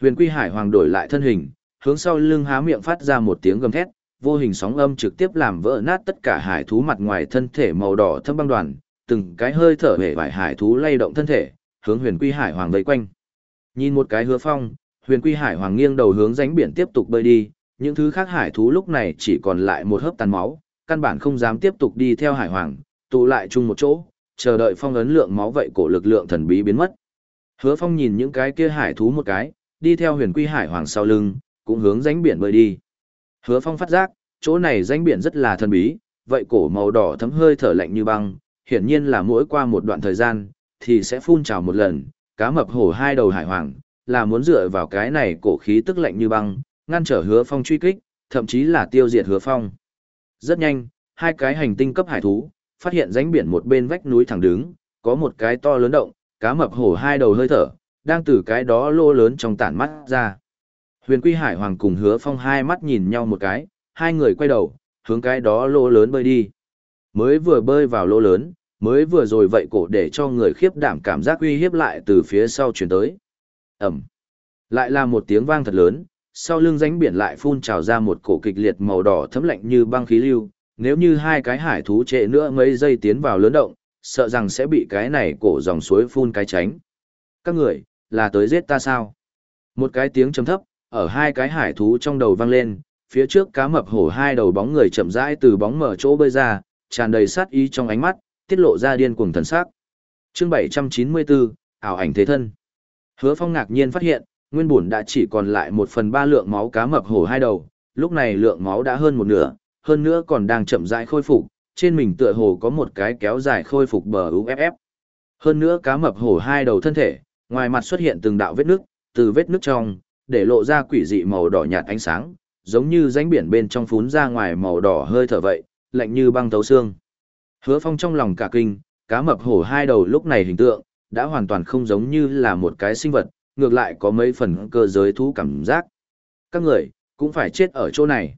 Huyền Quy Hải Hoàng đổi lại thân hình, hướng sau lưng há miệng phát ra một tiếng gầm thét, vô hình sóng âm trực tiếp làm vỡ nát tất cả hải thú mặt ngoài thân thể màu đỏ thâm băng đoàn, từng cái hơi thở hể vải hải thú lay động thân thể, hướng huyền quy hải hoàng vây quanh. Nhìn một cái hứa phong, huyền quy hải hoàng nghiêng đầu hướng rãnh biển tiếp tục bơi đi, những thứ khác hải thú lúc này chỉ còn lại một hớp tàn máu, căn bản không dám tiếp tục đi theo hải hoàng, tụ lại chung một chỗ, chờ đợi phong ấn lượng máu vậy cổ lực lượng thần bí biến mất. Hứa phong nhìn những cái kia hải thú một cái, đi theo huyền quy hải hoàng sau lưng, cũng hướng ránh biển bơi đi. Hứa phong phát giác, chỗ này ránh biển rất là thần bí, vậy cổ màu đỏ thấm hơi thở lạnh như băng, hiển nhiên là mỗi qua một đoạn thời gian, thì sẽ phun trào một lần, cá mập hổ hai đầu hải hoàng, là muốn dựa vào cái này cổ khí tức lạnh như băng, ngăn trở hứa phong truy kích, thậm chí là tiêu diệt hứa phong. Rất nhanh, hai cái hành tinh cấp hải thú, phát hiện rãnh biển một bên vách núi thẳng đứng, có một cái to lớn động, cá mập hổ hai đầu hơi thở, đang từ cái đó lô lớn trong tản mắt ra. Huyền Quy Hải Hoàng cùng Hứa Phong hai mắt nhìn nhau một cái, hai người quay đầu, hướng cái đó lô lớn bơi đi. Mới vừa bơi vào lô lớn, mới vừa rồi vậy cổ để cho người khiếp đảm cảm giác uy hiếp lại từ phía sau chuyển tới. Ẩm. Lại là một tiếng vang thật lớn, sau lưng ránh biển lại phun trào ra một cổ kịch liệt màu đỏ thấm lạnh như băng khí lưu, nếu như hai cái hải thú trệ nữa mấy giây tiến vào lớn động, sợ rằng sẽ bị cái này cổ dòng suối phun cái tránh. Các người, là tới giết ta sao? Một cái tiếng trầm thấp, ở hai cái hải thú trong đầu vang lên, phía trước cá mập hổ hai đầu bóng người chậm rãi từ bóng mở chỗ bơi ra, tràn đầy sát ý trong ánh mắt, tiết lộ ra điên cuồng thần sắc. Chương 794, ảo ảnh thế thân. Hứa Phong ngạc nhiên phát hiện, nguyên bổn đã chỉ còn lại một phần ba lượng máu cá mập hổ hai đầu, lúc này lượng máu đã hơn một nửa, hơn nữa còn đang chậm rãi khôi phục, trên mình tựa hồ có một cái kéo dài khôi phục bờ UFF. Hơn nữa cá mập hổ hai đầu thân thể, ngoài mặt xuất hiện từng đạo vết nước, từ vết nước trong, để lộ ra quỷ dị màu đỏ nhạt ánh sáng, giống như rãnh biển bên trong phún ra ngoài màu đỏ hơi thở vậy, lạnh như băng thấu xương. Hứa Phong trong lòng cả kinh, cá mập hổ hai đầu lúc này hình tượng, đã hoàn toàn không giống như là một cái sinh vật, ngược lại có mấy phần cơ giới thú cảm giác. Các người, cũng phải chết ở chỗ này.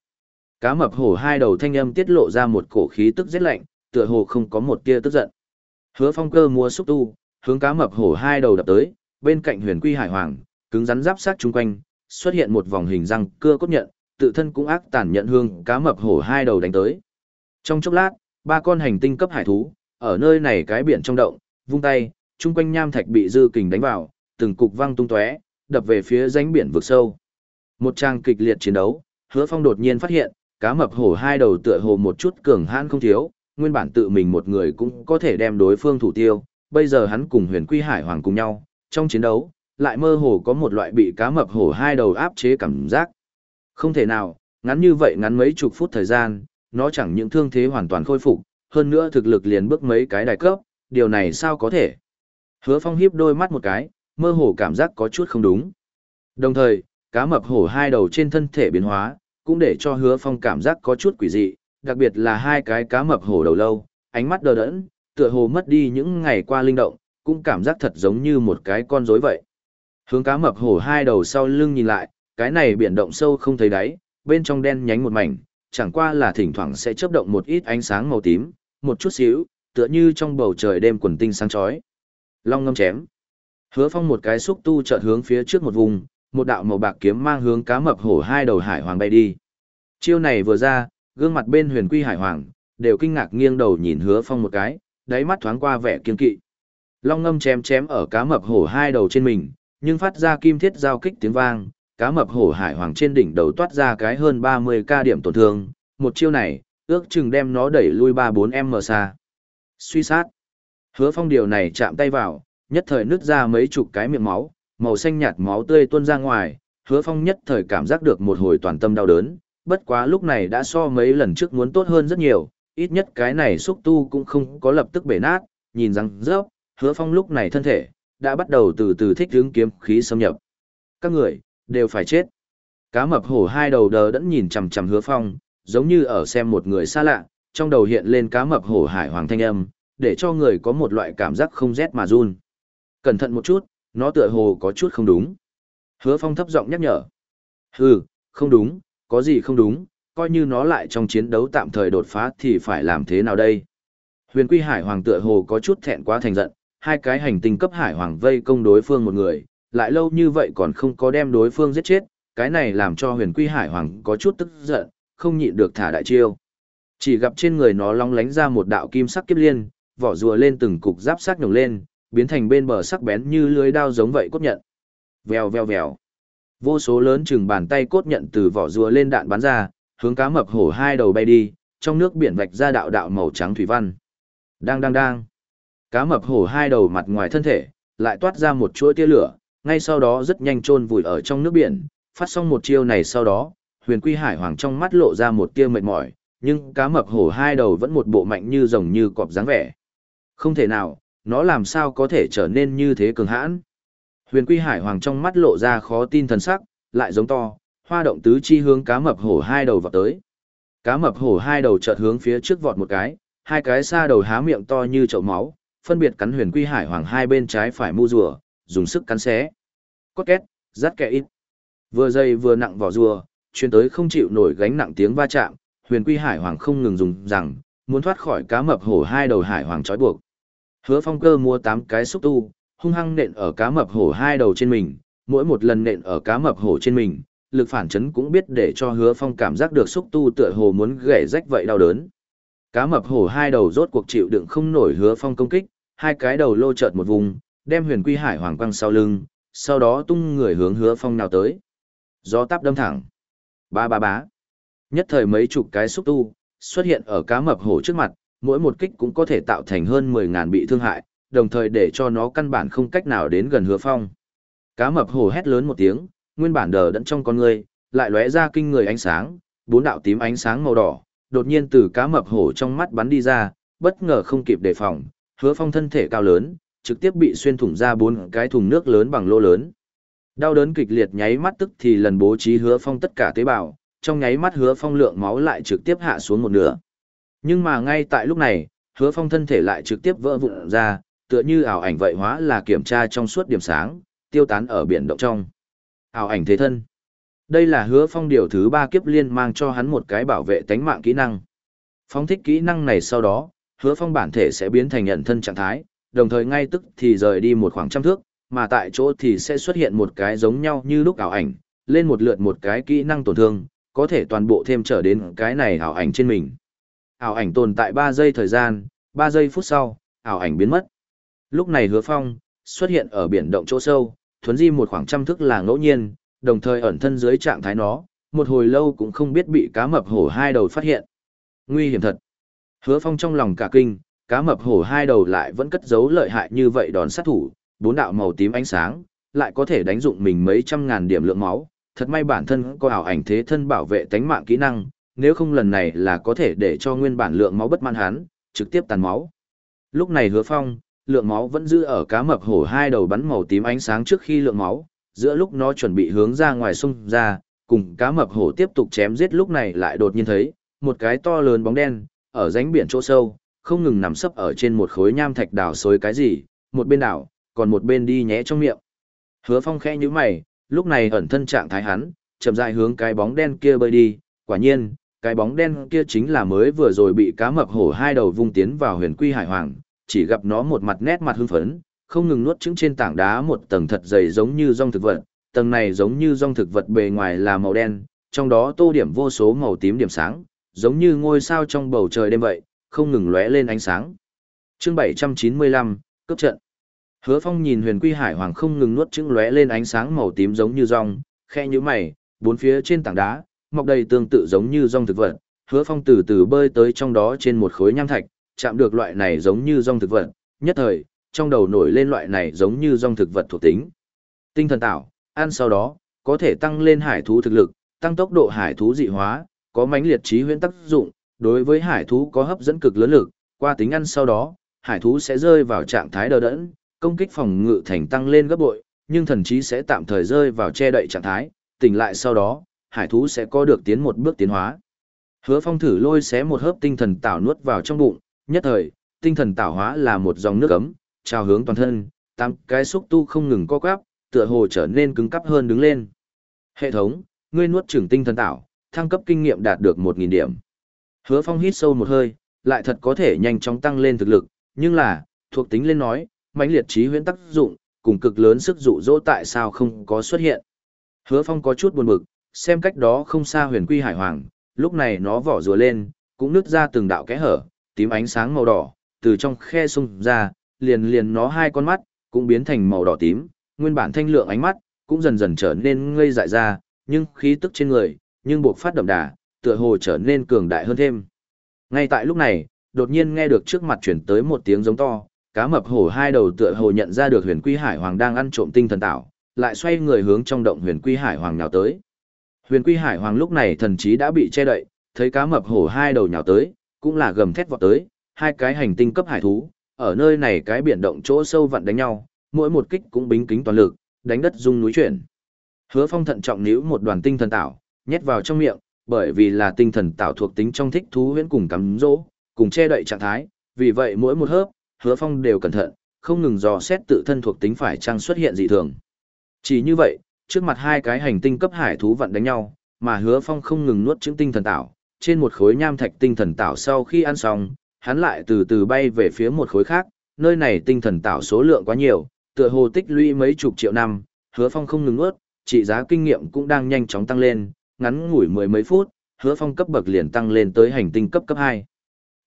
Cá mập hổ hai đầu thanh âm tiết lộ ra một cổ khí tức rét lạnh, tựa hồ không có một tia tức giận. Hứa Phong cơ mua xúc tu, hướng cá mập hổ hai đầu đập tới, bên cạnh Huyền Quy Hải Hoàng, cứng rắn giáp sát chung quanh, xuất hiện một vòng hình răng cưa cốt nhận, tự thân cũng ác tàn nhận hương cá mập hổ hai đầu đánh tới. Trong chốc lát, ba con hành tinh cấp hải thú, ở nơi này cái biển trong động, vung tay, chung quanh nham thạch bị dư kình đánh vào, từng cục văng tung tóe, đập về phía rãnh biển vực sâu. Một trang kịch liệt chiến đấu, Hứa Phong đột nhiên phát hiện, cá mập hổ hai đầu tựa hồ một chút cường hãn không thiếu, nguyên bản tự mình một người cũng có thể đem đối phương thủ tiêu, bây giờ hắn cùng Huyền Quy Hải Hoàng cùng nhau, trong chiến đấu, lại mơ hồ có một loại bị cá mập hổ hai đầu áp chế cảm giác. Không thể nào, ngắn như vậy ngắn mấy chục phút thời gian, nó chẳng những thương thế hoàn toàn khôi phục, hơn nữa thực lực liền bước mấy cái đại cấp, điều này sao có thể. Hứa Phong hiếp đôi mắt một cái, mơ hồ cảm giác có chút không đúng. Đồng thời, cá mập hổ hai đầu trên thân thể biến hóa, cũng để cho hứa phong cảm giác có chút quỷ dị, đặc biệt là hai cái cá mập hổ đầu lâu, ánh mắt đờ đẫn, tựa hồ mất đi những ngày qua linh động, cũng cảm giác thật giống như một cái con rối vậy. Hướng cá mập hổ hai đầu sau lưng nhìn lại, cái này biển động sâu không thấy đáy, bên trong đen nhánh một mảnh, chẳng qua là thỉnh thoảng sẽ chớp động một ít ánh sáng màu tím, một chút xíu, tựa như trong bầu trời đêm quần tinh sáng chói. Long ngâm chém. Hứa Phong một cái xúc tu chợt hướng phía trước một vùng, một đạo màu bạc kiếm mang hướng cá mập hổ hai đầu hải hoàng bay đi. Chiêu này vừa ra, gương mặt bên huyền quy hải hoàng, đều kinh ngạc nghiêng đầu nhìn hứa phong một cái, đáy mắt thoáng qua vẻ kiên kỵ. Long ngâm chém chém ở cá mập hổ hai đầu trên mình, nhưng phát ra kim thiết giao kích tiếng vang, cá mập hổ hải hoàng trên đỉnh đầu toát ra cái hơn 30 ca điểm tổn thương, một chiêu này, ước chừng đem nó đẩy lui 3-4 m xa. Suy sát. Hứa phong điều này chạm tay vào, nhất thời nứt ra mấy chục cái miệng máu, màu xanh nhạt máu tươi tuôn ra ngoài, hứa phong nhất thời cảm giác được một hồi toàn tâm đau đớn, bất quá lúc này đã so mấy lần trước muốn tốt hơn rất nhiều, ít nhất cái này xúc tu cũng không có lập tức bể nát, nhìn rằng rớp, hứa phong lúc này thân thể, đã bắt đầu từ từ thích hướng kiếm khí xâm nhập. Các người, đều phải chết. Cá mập hổ hai đầu đờ đẫn nhìn chằm chằm hứa phong, giống như ở xem một người xa lạ, trong đầu hiện lên cá mập hổ hải hoàng thanh âm, để cho người có một loại cảm giác không rét mà run. Cẩn thận một chút, nó tựa hồ có chút không đúng. Hứa Phong thấp giọng nhắc nhở. Hừ, không đúng, có gì không đúng, coi như nó lại trong chiến đấu tạm thời đột phá thì phải làm thế nào đây? Huyền Quy Hải Hoàng tựa hồ có chút thẹn quá thành giận, hai cái hành tinh cấp Hải Hoàng vây công đối phương một người, lại lâu như vậy còn không có đem đối phương giết chết, cái này làm cho Huyền Quy Hải Hoàng có chút tức giận, không nhịn được thả đại chiêu. Chỉ gặp trên người nó long lánh ra một đạo kim sắc kiếp liên, vỏ rùa lên từng cục giáp sắc nhổng lên, biến thành bên bờ sắc bén như lưới đao giống vậy cốt nhận. Vèo vèo vèo. Vô số lớn chừng bàn tay cốt nhận từ vỏ rùa lên đạn bắn ra, hướng cá mập hổ hai đầu bay đi, trong nước biển vạch ra đạo đạo màu trắng thủy văn. Đang đang đang. Cá mập hổ hai đầu mặt ngoài thân thể, lại toát ra một chuỗi tia lửa, ngay sau đó rất nhanh chôn vùi ở trong nước biển, phát xong một chiêu này sau đó, huyền quy hải hoàng trong mắt lộ ra một tia mệt mỏi, nhưng cá mập hổ hai đầu vẫn một bộ mạnh như rồng như cọp dáng vẻ. Không thể nào, nó làm sao có thể trở nên như thế cường hãn. Huyền Quy Hải Hoàng trong mắt lộ ra khó tin thần sắc, lại giống to, hoa động tứ chi hướng cá mập hổ hai đầu vọt tới. Cá mập hổ hai đầu chợt hướng phía trước vọt một cái, hai cái xa đầu há miệng to như chậu máu, phân biệt cắn Huyền Quy Hải Hoàng hai bên trái phải mu rùa, dùng sức cắn xé. Cốt két, rát kẻ ít. Vừa dày vừa nặng vỏ rùa, chuyên tới không chịu nổi gánh nặng tiếng va chạm, Huyền Quy Hải Hoàng không ngừng dùng rằng, muốn thoát khỏi cá mập hổ hai đầu hải hoàng trói buộc. Hứa phong cơ mua 8 cái xúc tu, hung hăng nện ở cá mập hổ hai đầu trên mình, mỗi một lần nện ở cá mập hổ trên mình, lực phản chấn cũng biết để cho hứa phong cảm giác được xúc tu tựa hồ muốn gãy rách vậy đau đớn. Cá mập hổ hai đầu rốt cuộc chịu đựng không nổi hứa phong công kích, hai cái đầu lô chợt một vùng, đem huyền quy hải hoàng quăng sau lưng, sau đó tung người hướng hứa phong nào tới. Gió táp đâm thẳng. Ba ba bá. Nhất thời mấy chục cái xúc tu, xuất hiện ở cá mập hổ trước mặt, mỗi một kích cũng có thể tạo thành hơn 10.000 bị thương hại, đồng thời để cho nó căn bản không cách nào đến gần hứa phong. Cá mập hổ hét lớn một tiếng, nguyên bản đờ đẫn trong con người, lại lóe ra kinh người ánh sáng, bốn đạo tím ánh sáng màu đỏ, đột nhiên từ cá mập hổ trong mắt bắn đi ra, bất ngờ không kịp đề phòng, hứa phong thân thể cao lớn, trực tiếp bị xuyên thủng ra bốn cái thùng nước lớn bằng lô lớn. Đau đớn kịch liệt nháy mắt tức thì lần bố trí hứa phong tất cả tế bào, trong nháy mắt hứa phong lượng máu lại trực tiếp hạ xuống một nửa. Nhưng mà ngay tại lúc này, hứa phong thân thể lại trực tiếp vỡ vụn ra, tựa như ảo ảnh vậy hóa là kiểm tra trong suốt điểm sáng, tiêu tán ở biển động trong. Ảo ảnh thế thân. Đây là hứa phong điều thứ ba kiếp liên mang cho hắn một cái bảo vệ tánh mạng kỹ năng. Phong thích kỹ năng này sau đó, hứa phong bản thể sẽ biến thành nhận thân trạng thái, đồng thời ngay tức thì rời đi một khoảng trăm thước, mà tại chỗ thì sẽ xuất hiện một cái giống nhau như lúc ảo ảnh, lên một lượt một cái kỹ năng tổn thương, có thể toàn bộ thêm trở đến cái này ảo ảnh trên mình. Ảo ảnh tồn tại 3 giây thời gian, 3 giây phút sau, ảo ảnh biến mất. Lúc này hứa phong, xuất hiện ở biển động chỗ sâu, thuấn di một khoảng trăm thước là ngẫu nhiên, đồng thời ẩn thân dưới trạng thái nó, một hồi lâu cũng không biết bị cá mập hổ hai đầu phát hiện. Nguy hiểm thật. Hứa phong trong lòng cả kinh, cá mập hổ hai đầu lại vẫn cất giấu lợi hại như vậy đòn sát thủ, bốn đạo màu tím ánh sáng, lại có thể đánh dụng mình mấy trăm ngàn điểm lượng máu, thật may bản thân có ảo ảnh thế thân bảo vệ tánh mạng kỹ năng, nếu không lần này là có thể để cho nguyên bản lượng máu bất mãn hắn, trực tiếp tàn máu. Lúc này hứa phong, lượng máu vẫn giữ ở cá mập hổ hai đầu bắn màu tím ánh sáng trước khi lượng máu, giữa lúc nó chuẩn bị hướng ra ngoài sông ra, cùng cá mập hổ tiếp tục chém giết lúc này lại đột nhiên thấy, một cái to lớn bóng đen, ở rãnh biển chỗ sâu, không ngừng nằm sấp ở trên một khối nham thạch đào xối cái gì, một bên đảo, còn một bên đi nhé trong miệng. Hứa phong khẽ như mày, lúc này ẩn thân trạng thái hắn, chậm rãi hướng cái bóng đen kia bơi đi, quả nhiên, cái bóng đen kia chính là mới vừa rồi bị cá mập hổ hai đầu vung tiến vào huyền quy hải hoàng, chỉ gặp nó một mặt nét mặt hưng phấn, không ngừng nuốt trứng trên tảng đá một tầng thật dày giống như rong thực vật, tầng này giống như rong thực vật bề ngoài là màu đen, trong đó tô điểm vô số màu tím điểm sáng, giống như ngôi sao trong bầu trời đêm vậy, không ngừng lóe lên ánh sáng. Chương 795, cấp trận. Hứa Phong nhìn Huyền Quy Hải Hoàng không ngừng nuốt trứng lóe lên ánh sáng màu tím giống như rong, khe như mày, bốn phía trên tảng đá, mọc đầy tương tự giống như rong thực vật. Hứa Phong từ từ bơi tới trong đó trên một khối nham thạch, chạm được loại này giống như rong thực vật, nhất thời, trong đầu nổi lên loại này giống như rong thực vật thuộc tính. Tinh thần tạo, ăn sau đó, có thể tăng lên hải thú thực lực, tăng tốc độ hải thú dị hóa, có mãnh liệt trí huyễn tác dụng, đối với hải thú có hấp dẫn cực lớn lực, qua tính ăn sau đó, hải thú sẽ rơi vào trạng thái đờ đẫn, công kích phòng ngự thành tăng lên gấp bội, nhưng thần trí sẽ tạm thời rơi vào che đậy trạng thái, tỉnh lại sau đó, hải thú sẽ có được tiến một bước tiến hóa. Hứa Phong thử lôi xé một hớp tinh thần tảo nuốt vào trong bụng, nhất thời, tinh thần tảo hóa là một dòng nước ấm, trào hướng toàn thân, tám cái xúc tu không ngừng co quắp, tựa hồ trở nên cứng cắp hơn đứng lên. Hệ thống, ngươi nuốt trưởng tinh thần tảo, thăng cấp kinh nghiệm đạt được 1000 điểm. Hứa Phong hít sâu một hơi, lại thật có thể nhanh chóng tăng lên thực lực, nhưng là, thuộc tính lên nói, mãnh liệt trí huyễn tác dụng, cùng cực lớn sức dụ dỗ tại sao không có xuất hiện. Hứa Phong có chút buồn bực, xem cách đó không xa huyền quy hải hoàng, lúc này nó vỏ rùa lên, cũng nứt ra từng đạo kẽ hở, tím ánh sáng màu đỏ, từ trong khe sung ra, liền liền nó hai con mắt, cũng biến thành màu đỏ tím, nguyên bản thanh lượng ánh mắt, cũng dần dần trở nên ngây dại ra, nhưng khí tức trên người, nhưng buộc phát đậm đà, tựa hồ trở nên cường đại hơn thêm. Ngay tại lúc này, đột nhiên nghe được trước mặt chuyển tới một tiếng giống to, cá mập hổ hai đầu tựa hồ nhận ra được huyền quy hải hoàng đang ăn trộm tinh thần tảo, lại xoay người hướng trong động huyền quy hải hoàng nào tới. Huyền quy hải hoàng lúc này thần trí đã bị che đậy, thấy cá mập hổ hai đầu nhào tới, cũng là gầm thét vọt tới, hai cái hành tinh cấp hải thú, ở nơi này cái biển động chỗ sâu vặn đánh nhau, mỗi một kích cũng bính kính toàn lực, đánh đất rung núi chuyển. Hứa Phong thận trọng níu một đoàn tinh thần tảo, nhét vào trong miệng, bởi vì là tinh thần tảo thuộc tính trong thích thú huyễn cùng cắm dỗ, cùng che đậy trạng thái, vì vậy mỗi một hớp, Hứa Phong đều cẩn thận, không ngừng dò xét tự thân thuộc tính phải trang xuất hiện dị thường. Chỉ như vậy, trước mặt hai cái hành tinh cấp hải thú vận đánh nhau, mà Hứa Phong không ngừng nuốt chứng tinh thần tạo. trên một khối nham thạch tinh thần tạo sau khi ăn xong, hắn lại từ từ bay về phía một khối khác, nơi này tinh thần tạo số lượng quá nhiều, tựa hồ tích lũy mấy chục triệu năm, hứa phong không ngừng nuốt, trị giá kinh nghiệm cũng đang nhanh chóng tăng lên, ngắn ngủi mười mấy phút, hứa phong cấp bậc liền tăng lên tới hành tinh cấp cấp 2.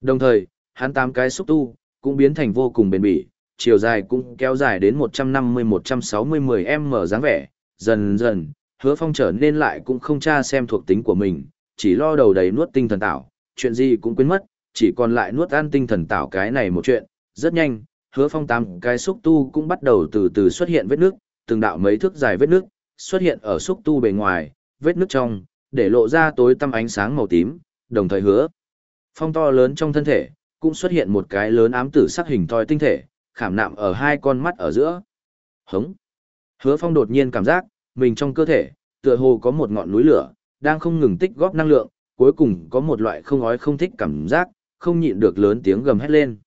Đồng thời, hắn tám cái xúc tu, cũng biến thành vô cùng bền bỉ, chiều dài cũng kéo dài đến 150-160-10m dáng vẻ, dần dần, hứa phong trở nên lại cũng không tra xem thuộc tính của mình, chỉ lo đầu đầy nuốt tinh thần tảo, chuyện gì cũng quên mất, chỉ còn lại nuốt ăn tinh thần tảo cái này một chuyện, rất nhanh, hứa phong tám cái xúc tu cũng bắt đầu từ từ xuất hiện vết nước, từng đạo mấy thước dài vết nước, xuất hiện ở xúc tu bề ngoài, vết nước trong, để lộ ra tối tăm ánh sáng màu tím, đồng thời hứa. Phong to lớn trong thân thể, cũng xuất hiện một cái lớn ám tử sắc hình thoi tinh thể, khảm nạm ở hai con mắt ở giữa. Hống. Hứa phong đột nhiên cảm giác, mình trong cơ thể, tựa hồ có một ngọn núi lửa, đang không ngừng tích góp năng lượng, cuối cùng có một loại không ói không thích cảm giác, không nhịn được lớn tiếng gầm hét lên.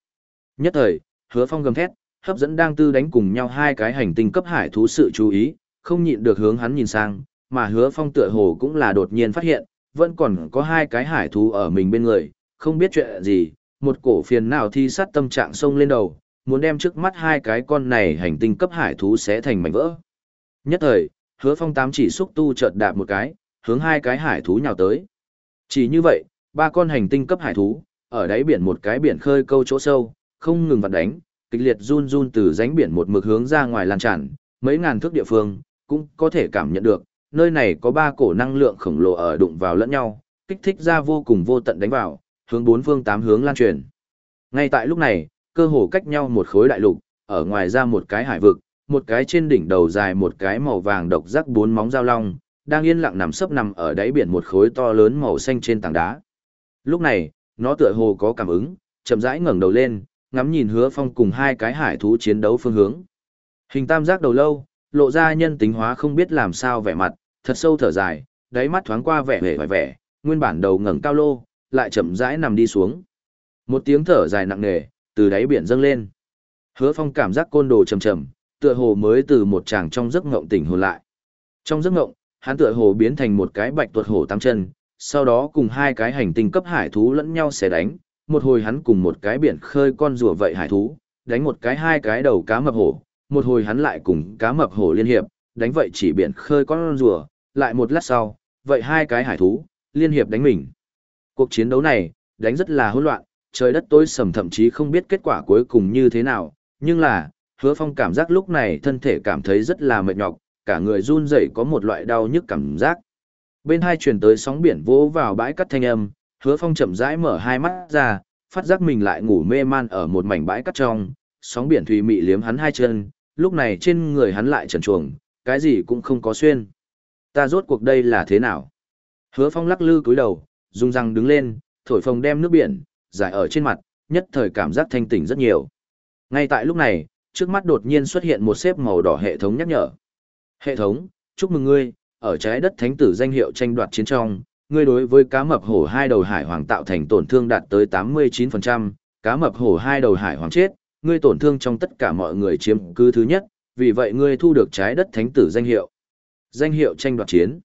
Nhất thời, hứa phong gầm thét, hấp dẫn đang tư đánh cùng nhau hai cái hành tinh cấp hải thú sự chú ý, không nhịn được hướng hắn nhìn sang, mà hứa phong tựa hồ cũng là đột nhiên phát hiện, vẫn còn có hai cái hải thú ở mình bên người, không biết chuyện gì, một cổ phiền nào thi sát tâm trạng sông lên đầu, muốn đem trước mắt hai cái con này hành tinh cấp hải thú sẽ thành mảnh vỡ. Nhất thời, hứa phong tám chỉ xúc tu chợt đạp một cái, hướng hai cái hải thú nhào tới. Chỉ như vậy, ba con hành tinh cấp hải thú, ở đáy biển một cái biển khơi câu chỗ sâu, không ngừng vặn đánh, kịch liệt run run từ rãnh biển một mực hướng ra ngoài lan tràn, mấy ngàn thước địa phương, cũng có thể cảm nhận được, nơi này có ba cổ năng lượng khổng lồ ở đụng vào lẫn nhau, kích thích ra vô cùng vô tận đánh vào, hướng bốn phương tám hướng lan truyền. Ngay tại lúc này, cơ hồ cách nhau một khối đại lục, ở ngoài ra một cái hải vực, một cái trên đỉnh đầu dài một cái màu vàng độc giác bốn móng dao long, đang yên lặng nằm sấp nằm ở đáy biển một khối to lớn màu xanh trên tảng đá. Lúc này, nó tựa hồ có cảm ứng, chậm rãi ngẩng đầu lên, ngắm nhìn Hứa Phong cùng hai cái hải thú chiến đấu phương hướng. Hình tam giác đầu lâu, lộ ra nhân tính hóa không biết làm sao vẻ mặt, thật sâu thở dài, đáy mắt thoáng qua vẻ vẻ vẻ vẻ, nguyên bản đầu ngẩng cao lô, lại chậm rãi nằm đi xuống. Một tiếng thở dài nặng nề, từ đáy biển dâng lên. Hứa Phong cảm giác côn đồ trầm trầm, tựa hồ mới từ một tràng trong giấc ngộng tỉnh hồn lại. Trong giấc ngộng, hắn tựa hồ biến thành một cái bạch tuột hổ tam chân, sau đó cùng hai cái hành tinh cấp hải thú lẫn nhau xé đánh, một hồi hắn cùng một cái biển khơi con rùa vậy hải thú, đánh một cái hai cái đầu cá mập hổ, một hồi hắn lại cùng cá mập hổ liên hiệp, đánh vậy chỉ biển khơi con rùa, lại một lát sau, vậy hai cái hải thú, liên hiệp đánh mình. Cuộc chiến đấu này, đánh rất là hỗn loạn, trời đất tối sầm thậm chí không biết kết quả cuối cùng như thế nào, nhưng là, hứa phong cảm giác lúc này thân thể cảm thấy rất là mệt nhọc, cả người run rẩy có một loại đau nhức cảm giác. Bên hai truyền tới sóng biển vỗ vào bãi cắt thanh âm, hứa phong chậm rãi mở hai mắt ra, phát giác mình lại ngủ mê man ở một mảnh bãi cắt trong, sóng biển thùy mị liếm hắn hai chân, lúc này trên người hắn lại trần chuồng, cái gì cũng không có xuyên. Ta rốt cuộc đây là thế nào? Hứa phong lắc lư cúi đầu, dùng răng đứng lên, thổi phồng đem nước biển, giải ở trên mặt, nhất thời cảm giác thanh tỉnh rất nhiều. Ngay tại lúc này, trước mắt đột nhiên xuất hiện một xếp màu đỏ hệ thống nhắc nhở. Hệ thống, chúc mừng ngươi, ở trái đất thánh tử danh hiệu tranh đoạt chiến trong, ngươi đối với cá mập hổ hai đầu hải hoàng tạo thành tổn thương đạt tới 89%, cá mập hổ hai đầu hải hoàng chết, ngươi tổn thương trong tất cả mọi người chiếm cứ thứ nhất, vì vậy ngươi thu được trái đất thánh tử danh hiệu. Danh hiệu tranh đoạt chiến.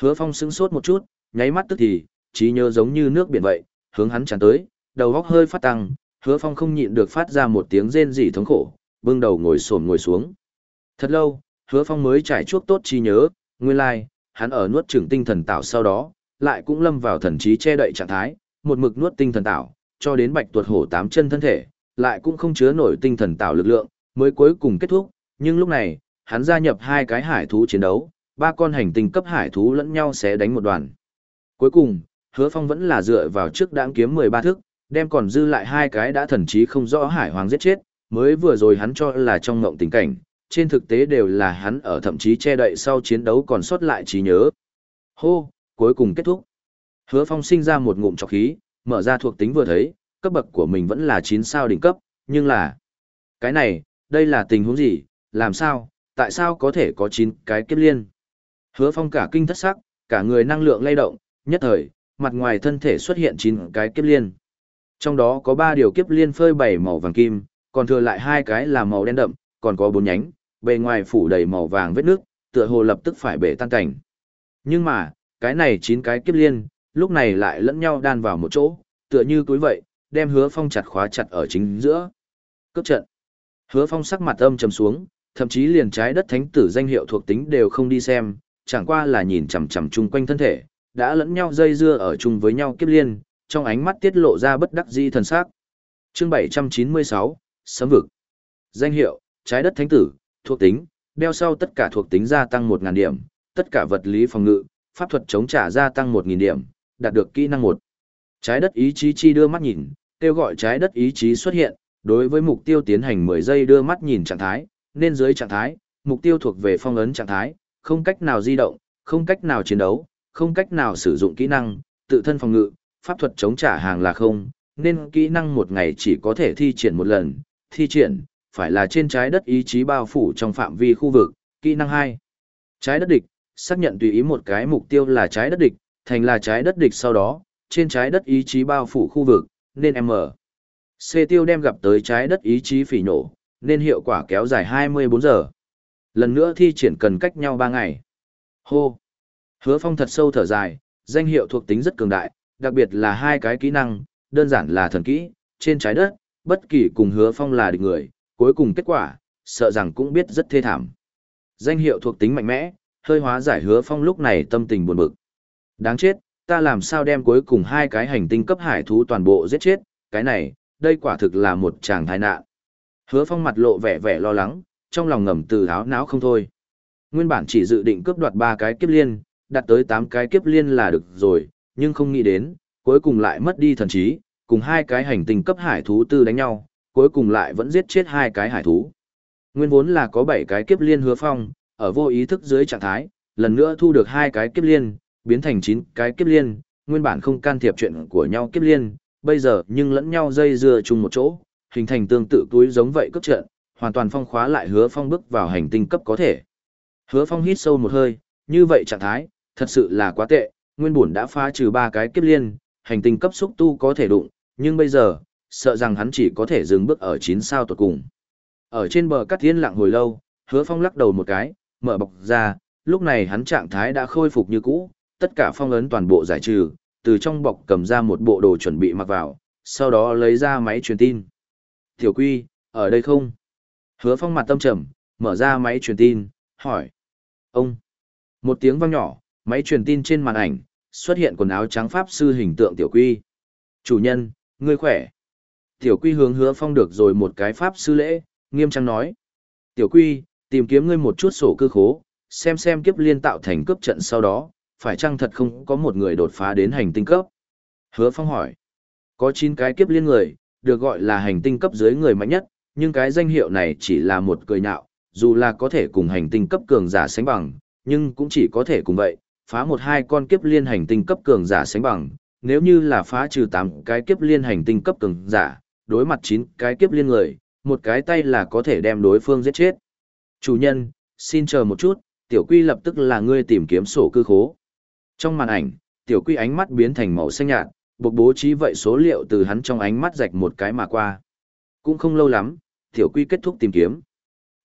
Hứa Phong sững sốt một chút, nháy mắt tức thì, trí nhớ giống như nước biển vậy, hướng hắn tràn tới, đầu óc hơi phát tăng, Hứa Phong không nhịn được phát ra một tiếng rên rỉ thống khổ, bưng đầu ngồi xổm ngồi xuống. Thật lâu, Hứa Phong mới trải chuốc tốt trí nhớ, nguyên lai, like, hắn ở nuốt trưởng tinh thần tạo sau đó, lại cũng lâm vào thần trí che đậy trạng thái, một mực nuốt tinh thần tạo, cho đến bạch tuột hổ tám chân thân thể, lại cũng không chứa nổi tinh thần tạo lực lượng, mới cuối cùng kết thúc, nhưng lúc này, hắn gia nhập hai cái hải thú chiến đấu, ba con hành tinh cấp hải thú lẫn nhau sẽ đánh một đoàn. Cuối cùng, Hứa Phong vẫn là dựa vào trước đãng kiếm 13 thước, đem còn dư lại hai cái đã thần trí không rõ hải hoàng giết chết, mới vừa rồi hắn cho là trong ngộng tình cảnh, trên thực tế đều là hắn ở thậm chí che đậy sau chiến đấu còn sót lại trí nhớ. Hô, cuối cùng kết thúc. Hứa Phong sinh ra một ngụm trọc khí, mở ra thuộc tính vừa thấy, cấp bậc của mình vẫn là 9 sao đỉnh cấp, nhưng là... Cái này, đây là tình huống gì, làm sao, tại sao có thể có 9 cái kiếp liên? Hứa Phong cả kinh thất sắc, cả người năng lượng lay động, nhất thời, mặt ngoài thân thể xuất hiện 9 cái kiếp liên. Trong đó có 3 điều kiếp liên phơi bảy màu vàng kim, còn thừa lại hai cái là màu đen đậm, còn có bốn nhánh, bề ngoài phủ đầy màu vàng vết nước, tựa hồ lập tức phải bể tan cảnh. Nhưng mà, cái này chín cái kiếp liên, lúc này lại lẫn nhau đan vào một chỗ, tựa như túi vậy, đem hứa phong chặt khóa chặt ở chính giữa. Cấp trận. Hứa phong sắc mặt âm trầm xuống, thậm chí liền trái đất thánh tử danh hiệu thuộc tính đều không đi xem, chẳng qua là nhìn chằm chằm chung quanh thân thể, đã lẫn nhau dây dưa ở chung với nhau kiếp liên, trong ánh mắt tiết lộ ra bất đắc dĩ thần sắc. Chương 796, Sấm vực. Danh hiệu, trái đất thánh tử, thuộc tính, đeo sau tất cả thuộc tính gia tăng 1000 điểm, tất cả vật lý phòng ngự, pháp thuật chống trả gia tăng 1000 điểm, đạt được kỹ năng một. Trái đất ý chí chi đưa mắt nhìn, kêu gọi trái đất ý chí xuất hiện, đối với mục tiêu tiến hành 10 giây đưa mắt nhìn trạng thái, nên dưới trạng thái, mục tiêu thuộc về phong ấn trạng thái, không cách nào di động, không cách nào chiến đấu, không cách nào sử dụng kỹ năng, tự thân phòng ngự, pháp thuật chống trả hàng là không, nên kỹ năng một ngày chỉ có thể thi triển một lần, thi triển, phải là trên trái đất ý chí bao phủ trong phạm vi khu vực, kỹ năng 2. Trái đất địch, xác nhận tùy ý một cái mục tiêu là trái đất địch, thành là trái đất địch sau đó, trên trái đất ý chí bao phủ khu vực, nên M. C tiêu đem gặp tới trái đất ý chí phỉ nổ, nên hiệu quả kéo dài 24 giờ. Lần nữa thi triển cần cách nhau 3 ngày. Hô! Hứa phong thật sâu thở dài, danh hiệu thuộc tính rất cường đại, đặc biệt là hai cái kỹ năng, đơn giản là thần kỹ, trên trái đất, bất kỳ cùng hứa phong là địch người, cuối cùng kết quả, sợ rằng cũng biết rất thê thảm. Danh hiệu thuộc tính mạnh mẽ, hơi hóa giải hứa phong lúc này tâm tình buồn bực. Đáng chết, ta làm sao đem cuối cùng hai cái hành tinh cấp hải thú toàn bộ giết chết, cái này, đây quả thực là một chàng tai nạn. Hứa phong mặt lộ vẻ vẻ lo lắng, trong lòng ngầm từ áo não không thôi. Nguyên bản chỉ dự định cướp đoạt ba cái kiếp liên, đặt tới tám cái kiếp liên là được rồi, nhưng không nghĩ đến, cuối cùng lại mất đi thần trí, cùng hai cái hành tinh cấp hải thú tư đánh nhau, cuối cùng lại vẫn giết chết hai cái hải thú. Nguyên vốn là có bảy cái kiếp liên hứa phong, ở vô ý thức dưới trạng thái, lần nữa thu được hai cái kiếp liên, biến thành chín cái kiếp liên, nguyên bản không can thiệp chuyện của nhau kiếp liên, bây giờ nhưng lẫn nhau dây dưa chung một chỗ, hình thành tương tự túi giống vậy cấp trận, hoàn toàn phong khóa lại hứa phong bước vào hành tinh cấp có thể. Hứa phong hít sâu một hơi, như vậy trạng thái, thật sự là quá tệ, nguyên bổn đã phá trừ ba cái kiếp liên, hành tinh cấp xúc tu có thể đụng, nhưng bây giờ, sợ rằng hắn chỉ có thể dừng bước ở 9 sao tuột cùng. Ở trên bờ cắt thiên lặng hồi lâu, hứa phong lắc đầu một cái, mở bọc ra, lúc này hắn trạng thái đã khôi phục như cũ, tất cả phong ấn toàn bộ giải trừ, từ trong bọc cầm ra một bộ đồ chuẩn bị mặc vào, sau đó lấy ra máy truyền tin. Tiểu Quy, ở đây không? Hứa phong mặt tâm trầm, mở ra máy truyền tin, hỏi. Ông. Một tiếng vang nhỏ, máy truyền tin trên màn ảnh, xuất hiện quần áo trắng pháp sư hình tượng Tiểu Quy. Chủ nhân, ngươi khỏe. Tiểu Quy hướng hứa phong được rồi một cái pháp sư lễ, nghiêm trang nói. Tiểu Quy, tìm kiếm ngươi một chút sổ cư khố, xem xem kiếp liên tạo thành cướp trận sau đó, phải chăng thật không có một người đột phá đến hành tinh cấp? Hứa Phong hỏi. Có 9 cái kiếp liên người, được gọi là hành tinh cấp dưới người mạnh nhất, nhưng cái danh hiệu này chỉ là một cười nhạo, dù là có thể cùng hành tinh cấp cường giả sánh bằng, nhưng cũng chỉ có thể cùng vậy, phá một hai con kiếp liên hành tinh cấp cường giả sánh bằng, nếu như là phá trừ 8 cái kiếp liên hành tinh cấp cường giả, đối mặt 9 cái kiếp liên người, một cái tay là có thể đem đối phương giết chết. Chủ nhân, xin chờ một chút, tiểu quy lập tức là ngươi tìm kiếm sổ cư khố. Trong màn ảnh, tiểu quy ánh mắt biến thành màu xanh nhạt, buộc bố trí vậy số liệu từ hắn trong ánh mắt rạch một cái mà qua. Cũng không lâu lắm, tiểu quy kết thúc tìm kiếm.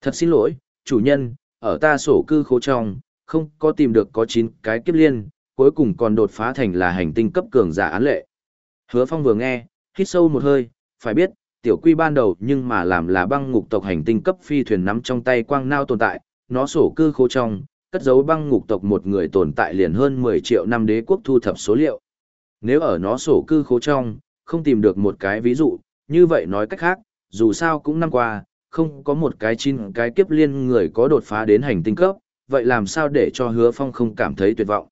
Thật xin lỗi, chủ nhân, ở ta sổ cư khố trong, không có tìm được có 9 cái kiếp liên, cuối cùng còn đột phá thành là hành tinh cấp cường giả án lệ. Hứa Phong vừa nghe, hít sâu một hơi, phải biết, tiểu quy ban đầu nhưng mà làm là băng ngục tộc hành tinh cấp phi thuyền nắm trong tay quang nao tồn tại, nó sổ cư khố trong, cất giấu băng ngục tộc một người tồn tại liền hơn 10 triệu năm đế quốc thu thập số liệu. Nếu ở nó sổ cư khố trong, không tìm được một cái ví dụ, như vậy nói cách khác, dù sao cũng năm qua, không có một cái chín cái kiếp liên người có đột phá đến hành tinh cấp, vậy làm sao để cho hứa phong không cảm thấy tuyệt vọng.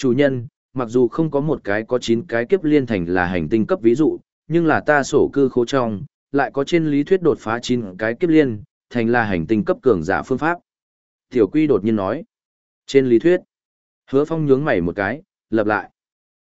Chủ nhân, mặc dù không có một cái có 9 cái kiếp liên thành là hành tinh cấp ví dụ, nhưng là ta sổ cư khố trong, lại có trên lý thuyết đột phá 9 cái kiếp liên, thành là hành tinh cấp cường giả phương pháp. Tiểu Quy đột nhiên nói. Trên lý thuyết, hứa phong nhướng mày một cái, lập lại.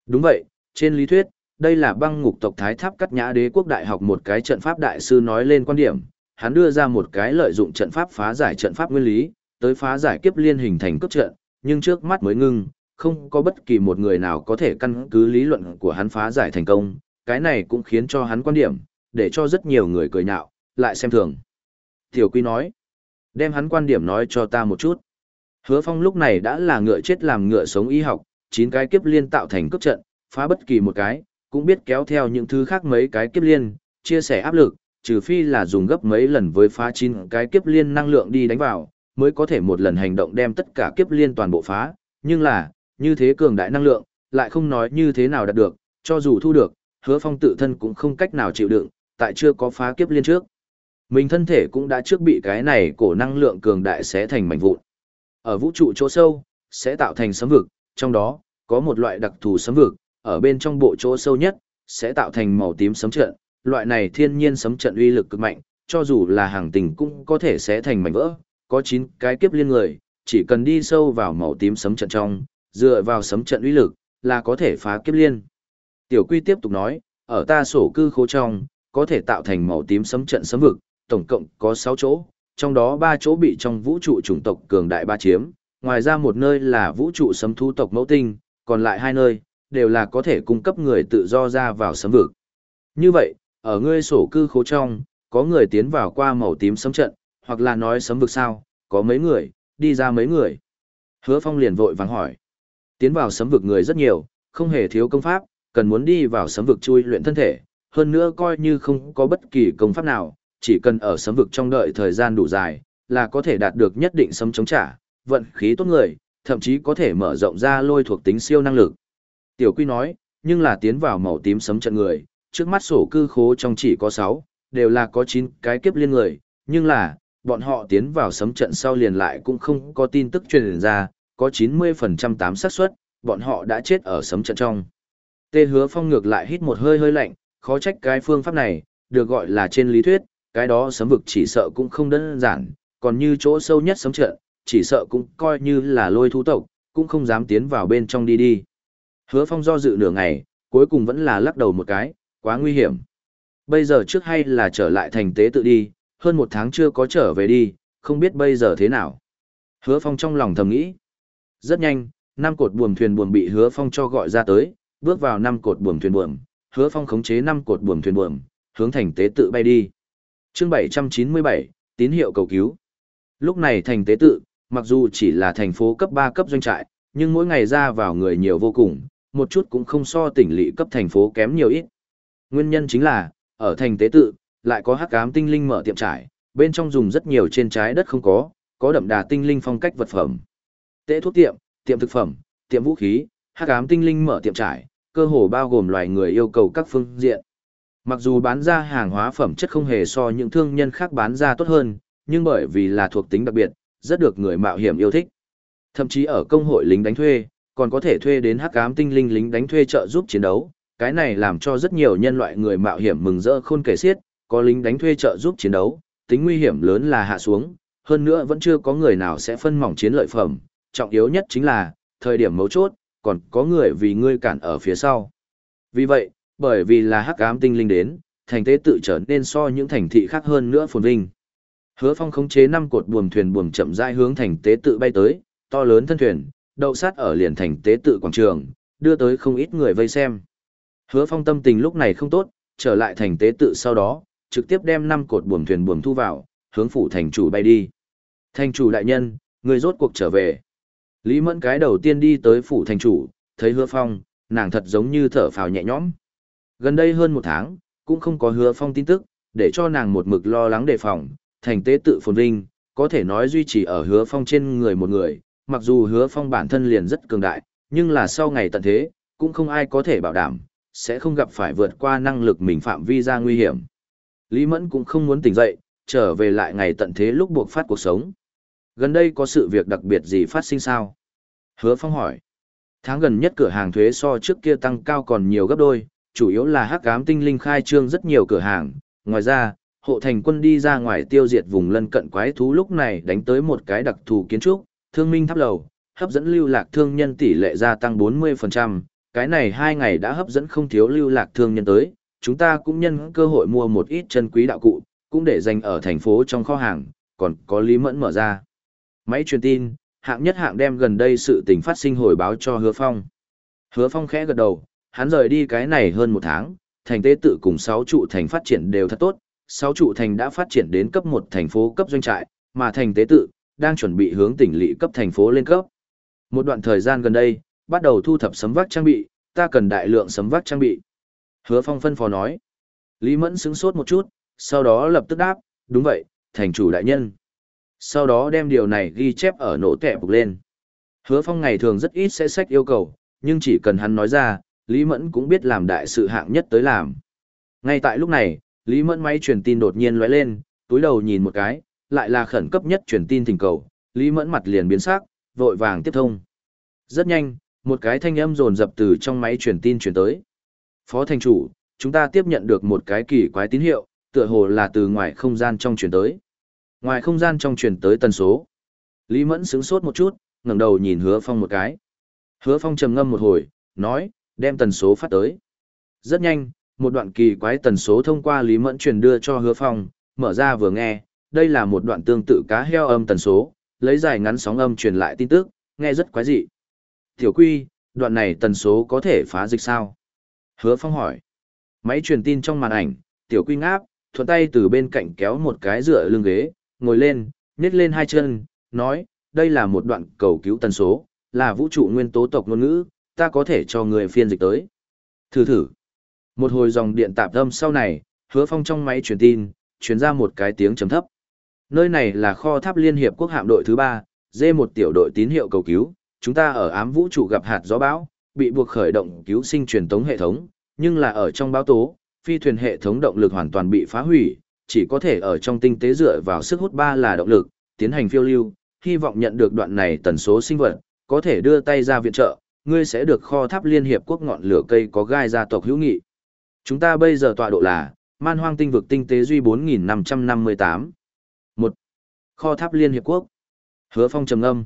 Đúng vậy, trên lý thuyết, đây là băng ngục tộc Thái Tháp Cắt Nhã Đế quốc đại học một cái trận pháp đại sư nói lên quan điểm, hắn đưa ra một cái lợi dụng trận pháp phá giải trận pháp nguyên lý, tới phá giải kiếp liên hình thành cấp trận, nhưng trước mắt mới ngưng, không có bất kỳ một người nào có thể căn cứ lý luận của hắn phá giải thành công, cái này cũng khiến cho hắn quan điểm, để cho rất nhiều người cười nhạo, lại xem thường. Tiểu Quy nói, đem hắn quan điểm nói cho ta một chút. Hứa Phong lúc này đã là ngựa chết làm ngựa sống y học, chín cái kiếp liên tạo thành cấp trận, phá bất kỳ một cái, cũng biết kéo theo những thứ khác mấy cái kiếp liên, chia sẻ áp lực, trừ phi là dùng gấp mấy lần với phá chín cái kiếp liên năng lượng đi đánh vào, mới có thể một lần hành động đem tất cả kiếp liên toàn bộ phá, nhưng là, như thế cường đại năng lượng, lại không nói như thế nào đạt được, cho dù thu được, hứa phong tự thân cũng không cách nào chịu đựng, tại chưa có phá kiếp liên trước. Mình thân thể cũng đã trước bị cái này cổ năng lượng cường đại sẽ thành mảnh vụn. Ở vũ trụ chỗ sâu, sẽ tạo thành sấm vực, trong đó, có một loại đặc thù sấm vực, ở bên trong bộ chỗ sâu nhất, sẽ tạo thành màu tím sấm trận. Loại này thiên nhiên sấm trận uy lực cực mạnh, cho dù là hàng tình cũng có thể sẽ thành mảnh vỡ, có 9 cái kiếp liên người, chỉ cần đi sâu vào màu tím sấm trận trong, dựa vào sấm trận uy lực, là có thể phá kiếp liên. Tiểu Quy tiếp tục nói, ở ta sổ cư khố trong, có thể tạo thành màu tím sấm trận sấm vực, tổng cộng có 6 chỗ, trong đó 3 chỗ bị trong vũ trụ chủng tộc cường đại ba chiếm, ngoài ra một nơi là vũ trụ sấm thu tộc mẫu tinh, còn lại hai nơi, đều là có thể cung cấp người tự do ra vào sấm vực. Như vậy, ở ngươi sổ cư khố trong, có người tiến vào qua màu tím sấm trận, hoặc là nói sấm vực sao, có mấy người, đi ra mấy người. Hứa Phong liền vội vàng hỏi. Tiến vào sấm vực người rất nhiều, không hề thiếu công pháp, cần muốn đi vào sấm vực chui luyện thân thể, hơn nữa coi như không có bất kỳ công pháp nào, chỉ cần ở sấm vực trong đợi thời gian đủ dài, là có thể đạt được nhất định sấm chống trả, vận khí tốt người, thậm chí có thể mở rộng ra lôi thuộc tính siêu năng lực. Tiểu Quy nói, nhưng là tiến vào màu tím sấm trận người, trước mắt sổ cư khố trong chỉ có 6, đều là có 9 cái kiếp liên người, nhưng là, bọn họ tiến vào sấm trận sau liền lại cũng không có tin tức truyền ra, có 90% tám xác suất, bọn họ đã chết ở sấm trận trong. Tê hứa phong ngược lại hít một hơi hơi lạnh, khó trách cái phương pháp này, được gọi là trên lý thuyết, cái đó sấm vực chỉ sợ cũng không đơn giản, còn như chỗ sâu nhất sấm trận, chỉ sợ cũng coi như là lôi thú tộc, cũng không dám tiến vào bên trong đi đi. Hứa phong do dự nửa ngày, cuối cùng vẫn là lắc đầu một cái, quá nguy hiểm. Bây giờ trước hay là trở lại thành tế tự đi, hơn một tháng chưa có trở về đi, không biết bây giờ thế nào. Hứa phong trong lòng thầm nghĩ. Rất nhanh, năm cột buồm thuyền buồm bị hứa phong cho gọi ra tới, bước vào năm cột buồm thuyền buồm, hứa phong khống chế năm cột buồm thuyền buồm, hướng thành tế tự bay đi. Chương 797, tín hiệu cầu cứu. Lúc này thành tế tự, mặc dù chỉ là thành phố cấp 3 cấp doanh trại, nhưng mỗi ngày ra vào người nhiều vô cùng, một chút cũng không so tỉnh lỵ cấp thành phố kém nhiều ít. Nguyên nhân chính là, ở thành tế tự, lại có hắc ám tinh linh mở tiệm trải, bên trong dùng rất nhiều trên trái đất không có, có đậm đà tinh linh phong cách vật phẩm. Tế thuốc tiệm, tiệm thực phẩm, tiệm vũ khí, hắc ám tinh linh mở tiệm trải, cơ hồ bao gồm loài người yêu cầu các phương diện. Mặc dù bán ra hàng hóa phẩm chất không hề so những thương nhân khác bán ra tốt hơn, nhưng bởi vì là thuộc tính đặc biệt, rất được người mạo hiểm yêu thích. Thậm chí ở công hội lính đánh thuê, còn có thể thuê đến hắc ám tinh linh lính đánh thuê trợ giúp chiến đấu. Cái này làm cho rất nhiều nhân loại người mạo hiểm mừng rỡ khôn kể xiết, có lính đánh thuê trợ giúp chiến đấu, tính nguy hiểm lớn là hạ xuống, hơn nữa vẫn chưa có người nào sẽ phân mỏng chiến lợi phẩm, trọng yếu nhất chính là, thời điểm mấu chốt, còn có người vì ngươi cản ở phía sau. Vì vậy, bởi vì là hắc ám tinh linh đến, thành tế tự trở nên so những thành thị khác hơn nữa phồn vinh. Hứa Phong khống chế năm cột buồm thuyền buồm chậm rãi hướng thành tế tự bay tới, to lớn thân thuyền, đậu sát ở liền thành tế tự quảng trường, đưa tới không ít người vây xem. Hứa Phong tâm tình lúc này không tốt, trở lại thành tế tự sau đó, trực tiếp đem năm cột buồm thuyền buồm thu vào, hướng phủ thành chủ bay đi. Thành chủ đại nhân, người rốt cuộc trở về. Lý Mẫn cái đầu tiên đi tới phủ thành chủ, thấy hứa phong, nàng thật giống như thở phào nhẹ nhõm. Gần đây hơn một tháng, cũng không có hứa phong tin tức, để cho nàng một mực lo lắng đề phòng, thành tế tự phồn vinh, có thể nói duy trì ở hứa phong trên người một người, mặc dù hứa phong bản thân liền rất cường đại, nhưng là sau ngày tận thế, cũng không ai có thể bảo đảm, sẽ không gặp phải vượt qua năng lực mình phạm vi ra nguy hiểm. Lý Mẫn cũng không muốn tỉnh dậy, trở về lại ngày tận thế lúc buộc phát cuộc sống. Gần đây có sự việc đặc biệt gì phát sinh sao? Hứa Phong hỏi. Tháng gần nhất cửa hàng thuế so trước kia tăng cao còn nhiều gấp đôi, chủ yếu là hắc ám tinh linh khai trương rất nhiều cửa hàng. Ngoài ra, hộ thành quân đi ra ngoài tiêu diệt vùng lân cận quái thú lúc này đánh tới một cái đặc thù kiến trúc, thương minh tháp lầu, hấp dẫn lưu lạc thương nhân tỷ lệ gia tăng 40%, cái này hai ngày đã hấp dẫn không thiếu lưu lạc thương nhân tới, chúng ta cũng nhân cơ hội mua một ít chân quý đạo cụ, cũng để dành ở thành phố trong kho hàng, còn có Lý Mẫn mở ra. Máy truyền tin, hạng nhất hạng đem gần đây sự tình phát sinh hồi báo cho Hứa Phong. Hứa Phong khẽ gật đầu, hắn rời đi cái này hơn một tháng, thành tế tự cùng 6 trụ thành phát triển đều thật tốt, 6 trụ thành đã phát triển đến cấp 1 thành phố cấp doanh trại, mà thành tế tự đang chuẩn bị hướng tỉnh lỵ cấp thành phố lên cấp. Một đoạn thời gian gần đây, bắt đầu thu thập sấm vác trang bị, ta cần đại lượng sấm vác trang bị. Hứa Phong phân phó nói. Lý Mẫn sững sốt một chút, sau đó lập tức đáp, đúng vậy, thành chủ đại nhân. Sau đó đem điều này ghi chép ở nổ tẹp bục lên. Hứa Phong ngày thường rất ít sẽ sách yêu cầu, nhưng chỉ cần hắn nói ra, Lý Mẫn cũng biết làm đại sự hạng nhất tới làm. Ngay tại lúc này, Lý Mẫn máy truyền tin đột nhiên lóe lên, túi đầu nhìn một cái, lại là khẩn cấp nhất truyền tin thỉnh cầu, Lý Mẫn mặt liền biến sắc, vội vàng tiếp thông. Rất nhanh, một cái thanh âm rồn rập từ trong máy truyền tin truyền tới. Phó thành chủ, chúng ta tiếp nhận được một cái kỳ quái tín hiệu, tựa hồ là từ ngoài không gian trong truyền tới. Ngoài không gian trong truyền tới tần số. Lý Mẫn sướng sốt một chút, ngẩng đầu nhìn Hứa Phong một cái. Hứa Phong trầm ngâm một hồi, nói, đem tần số phát tới. Rất nhanh, một đoạn kỳ quái tần số thông qua Lý Mẫn truyền đưa cho Hứa Phong, mở ra vừa nghe, đây là một đoạn tương tự cá heo âm tần số, lấy dài ngắn sóng âm truyền lại tin tức, nghe rất quái dị. Tiểu Quy, đoạn này tần số có thể phá dịch sao? Hứa Phong hỏi. Máy truyền tin trong màn ảnh, Tiểu Quy ngáp, thuận tay từ bên cạnh kéo một cái dựa lưng ghế, ngồi lên, nhét lên hai chân, nói, đây là một đoạn cầu cứu tần số, là vũ trụ nguyên tố tộc ngôn ngữ, ta có thể cho người phiên dịch tới. Thử thử. Một hồi dòng điện tạp âm sau này, hứa phong trong máy truyền tin, truyền ra một cái tiếng trầm thấp. Nơi này là kho tháp Liên Hiệp Quốc hạm đội thứ ba, dê một tiểu đội tín hiệu cầu cứu, chúng ta ở ám vũ trụ gặp hạt gió bão, bị buộc khởi động cứu sinh truyền tống hệ thống, nhưng là ở trong báo tố, phi thuyền hệ thống động lực hoàn toàn bị phá hủy, chỉ có thể ở trong tinh tế dựa vào sức hút ba là động lực, tiến hành phiêu lưu, hy vọng nhận được đoạn này tần số sinh vật, có thể đưa tay ra viện trợ, ngươi sẽ được kho tháp liên hiệp quốc ngọn lửa cây có gai gia tộc hữu nghị. Chúng ta bây giờ tọa độ là Man Hoang tinh vực tinh tế duy 4558. 1. Kho tháp liên hiệp quốc. Hứa Phong trầm ngâm.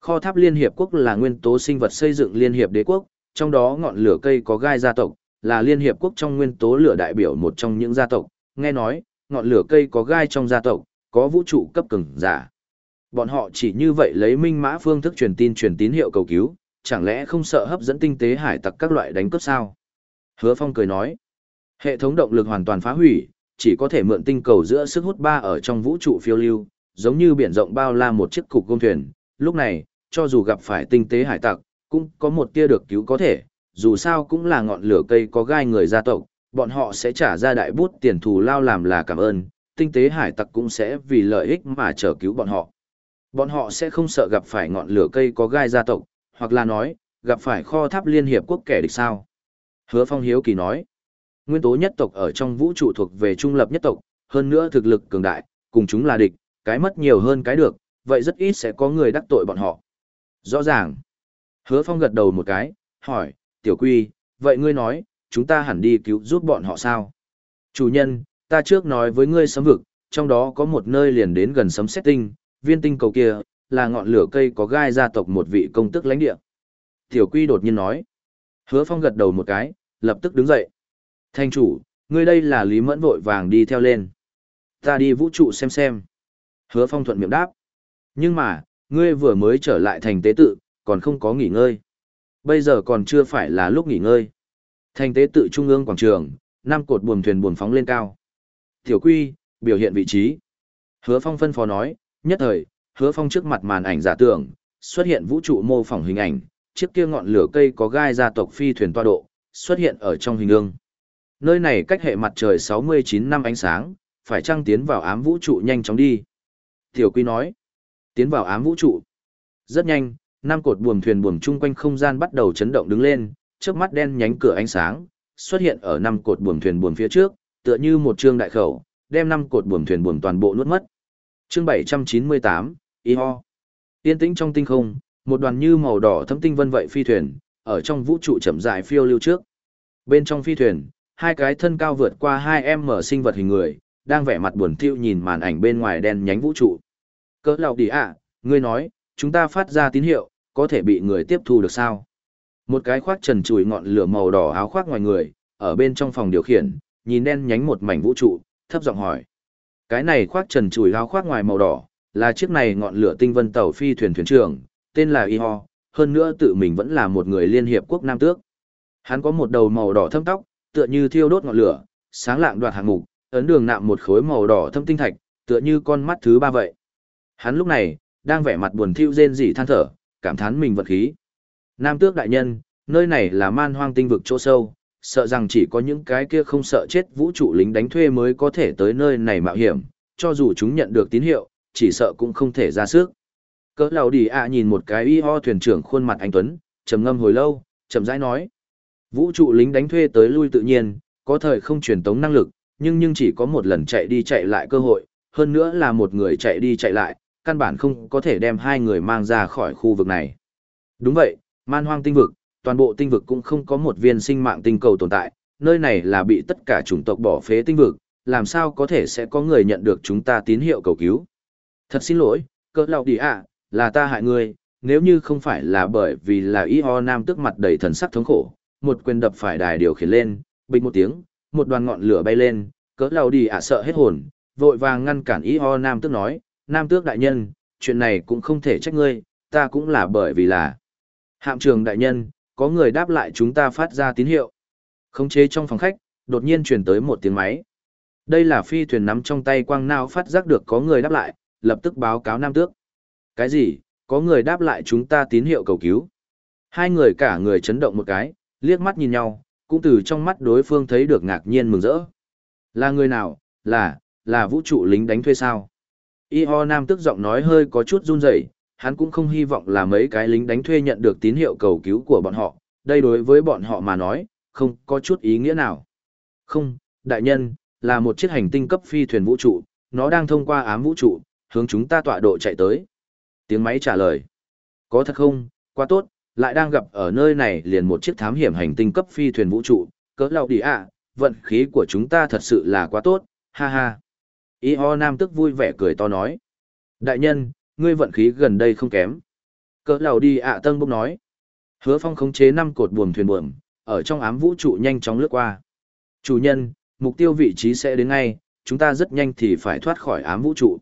Kho tháp liên hiệp quốc là nguyên tố sinh vật xây dựng liên hiệp đế quốc, trong đó ngọn lửa cây có gai gia tộc là liên hiệp quốc trong nguyên tố lửa đại biểu một trong những gia tộc, nghe nói, ngọn lửa cây có gai trong gia tộc, có vũ trụ cấp cường giả. Bọn họ chỉ như vậy lấy minh mã phương thức truyền tin truyền tín hiệu cầu cứu, chẳng lẽ không sợ hấp dẫn tinh tế hải tặc các loại đánh cướp sao? Hứa Phong cười nói, hệ thống động lực hoàn toàn phá hủy, chỉ có thể mượn tinh cầu giữa sức hút ba ở trong vũ trụ phiêu lưu, giống như biển rộng bao la một chiếc cục công thuyền. Lúc này, cho dù gặp phải tinh tế hải tặc, cũng có một tia được cứu có thể, dù sao cũng là ngọn lửa cây có gai người gia tộc, bọn họ sẽ trả ra đại bút tiền thù lao làm là cảm ơn, tinh tế hải tặc cũng sẽ vì lợi ích mà trở cứu bọn họ. Bọn họ sẽ không sợ gặp phải ngọn lửa cây có gai gia tộc, hoặc là nói, gặp phải kho tháp liên hiệp quốc kẻ địch sao. Hứa Phong Hiếu Kỳ nói, nguyên tố nhất tộc ở trong vũ trụ thuộc về trung lập nhất tộc, hơn nữa thực lực cường đại, cùng chúng là địch, cái mất nhiều hơn cái được, vậy rất ít sẽ có người đắc tội bọn họ. Rõ ràng. Hứa Phong gật đầu một cái, hỏi, tiểu quy, vậy ngươi nói, chúng ta hẳn đi cứu giúp bọn họ sao? Chủ nhân, ta trước nói với ngươi sấm vực, trong đó có một nơi liền đến gần sấm xét tinh, viên tinh cầu kia, là ngọn lửa cây có gai gia tộc một vị công tức lãnh địa. Tiểu quy đột nhiên nói. Hứa phong gật đầu một cái, lập tức đứng dậy. Thanh chủ, ngươi đây là lý mẫn vội vàng đi theo lên. Ta đi vũ trụ xem xem. Hứa phong thuận miệng đáp. Nhưng mà, ngươi vừa mới trở lại thành tế tự, còn không có nghỉ ngơi. Bây giờ còn chưa phải là lúc nghỉ ngơi. Thành tế tự trung ương quảng trường, năm cột buồm thuyền buồm phóng lên cao. Tiểu quy, biểu hiện vị trí. Hứa Phong phân phó nói, nhất thời, Hứa Phong trước mặt màn ảnh giả tưởng, xuất hiện vũ trụ mô phỏng hình ảnh, chiếc kia ngọn lửa cây có gai gia tộc phi thuyền toa độ, xuất hiện ở trong hình ương. Nơi này cách hệ mặt trời 69 năm ánh sáng, phải trăng tiến vào ám vũ trụ nhanh chóng đi. Tiểu Quy nói, tiến vào ám vũ trụ. Rất nhanh, năm cột buồm thuyền buồm chung quanh không gian bắt đầu chấn động đứng lên, trước mắt đen nhánh cửa ánh sáng xuất hiện ở năm cột buồm thuyền buồm phía trước, tựa như một trương đại khẩu, đem năm cột buồm thuyền buồm toàn bộ nuốt mất. Chương 798, ho Tiên tĩnh trong tinh không, một đoàn như màu đỏ thâm tinh vân vậy phi thuyền, ở trong vũ trụ chậm rãi phiêu lưu trước. Bên trong phi thuyền, hai cái thân cao vượt qua hai em mở sinh vật hình người, đang vẻ mặt buồn tiêu nhìn màn ảnh bên ngoài đen nhánh vũ trụ. Cỡ lão đi ạ, ngươi nói, chúng ta phát ra tín hiệu, có thể bị người tiếp thu được sao? Một cái khoác trần trùi ngọn lửa màu đỏ áo khoác ngoài người, ở bên trong phòng điều khiển, nhìn đen nhánh một mảnh vũ trụ, thấp giọng hỏi. Cái này khoác trần trùi áo khoác ngoài màu đỏ, là chiếc này ngọn lửa tinh vân tàu phi thuyền thuyền trưởng, tên là Y Ho, hơn nữa tự mình vẫn là một người liên hiệp quốc nam tước. Hắn có một đầu màu đỏ thâm tóc, tựa như thiêu đốt ngọn lửa, sáng lạng đoạt hạng mục, ấn đường nạm một khối màu đỏ thâm tinh thạch, tựa như con mắt thứ ba vậy. Hắn lúc này, đang vẻ mặt buồn thiu rên rỉ than thở, cảm thán mình vật khí. Nam tước đại nhân, nơi này là man hoang tinh vực chỗ sâu, sợ rằng chỉ có những cái kia không sợ chết vũ trụ lính đánh thuê mới có thể tới nơi này mạo hiểm, cho dù chúng nhận được tín hiệu, chỉ sợ cũng không thể ra sức. Cỡ lầu đi ạ nhìn một cái y ho thuyền trưởng khuôn mặt anh Tuấn, trầm ngâm hồi lâu, chậm rãi nói. Vũ trụ lính đánh thuê tới lui tự nhiên, có thời không truyền tống năng lực, nhưng nhưng chỉ có một lần chạy đi chạy lại cơ hội, hơn nữa là một người chạy đi chạy lại, căn bản không có thể đem hai người mang ra khỏi khu vực này. Đúng vậy, Man hoang tinh vực, toàn bộ tinh vực cũng không có một viên sinh mạng tinh cầu tồn tại, nơi này là bị tất cả chủng tộc bỏ phế tinh vực, làm sao có thể sẽ có người nhận được chúng ta tín hiệu cầu cứu. Thật xin lỗi, cỡ lão đi ạ, là ta hại ngươi, nếu như không phải là bởi vì là y ho nam tức mặt đầy thần sắc thống khổ, một quyền đập phải đài điều khiển lên, bình một tiếng, một đoàn ngọn lửa bay lên, cỡ lão đi ạ sợ hết hồn, vội vàng ngăn cản y ho nam tức nói, nam tước đại nhân, chuyện này cũng không thể trách ngươi, ta cũng là bởi vì là hạm trường đại nhân, có người đáp lại chúng ta phát ra tín hiệu. Khống chế trong phòng khách, đột nhiên truyền tới một tiếng máy. Đây là phi thuyền nắm trong tay quang nao phát giác được có người đáp lại, lập tức báo cáo nam tước. Cái gì? Có người đáp lại chúng ta tín hiệu cầu cứu. Hai người cả người chấn động một cái, liếc mắt nhìn nhau, cũng từ trong mắt đối phương thấy được ngạc nhiên mừng rỡ. Là người nào? Là, là vũ trụ lính đánh thuê sao? Y ho nam tức giọng nói hơi có chút run rẩy, hắn cũng không hy vọng là mấy cái lính đánh thuê nhận được tín hiệu cầu cứu của bọn họ, đây đối với bọn họ mà nói, không có chút ý nghĩa nào. Không, đại nhân, là một chiếc hành tinh cấp phi thuyền vũ trụ, nó đang thông qua ám vũ trụ, hướng chúng ta tọa độ chạy tới. Tiếng máy trả lời. Có thật không, quá tốt, lại đang gặp ở nơi này liền một chiếc thám hiểm hành tinh cấp phi thuyền vũ trụ, cỡ lão đi ạ, vận khí của chúng ta thật sự là quá tốt, ha ha. Y ho nam tức vui vẻ cười to nói. Đại nhân, ngươi vận khí gần đây không kém. Cỡ lão đi ạ tân bốc nói. Hứa phong khống chế năm cột buồm thuyền buồm, ở trong ám vũ trụ nhanh chóng lướt qua. Chủ nhân, mục tiêu vị trí sẽ đến ngay, chúng ta rất nhanh thì phải thoát khỏi ám vũ trụ.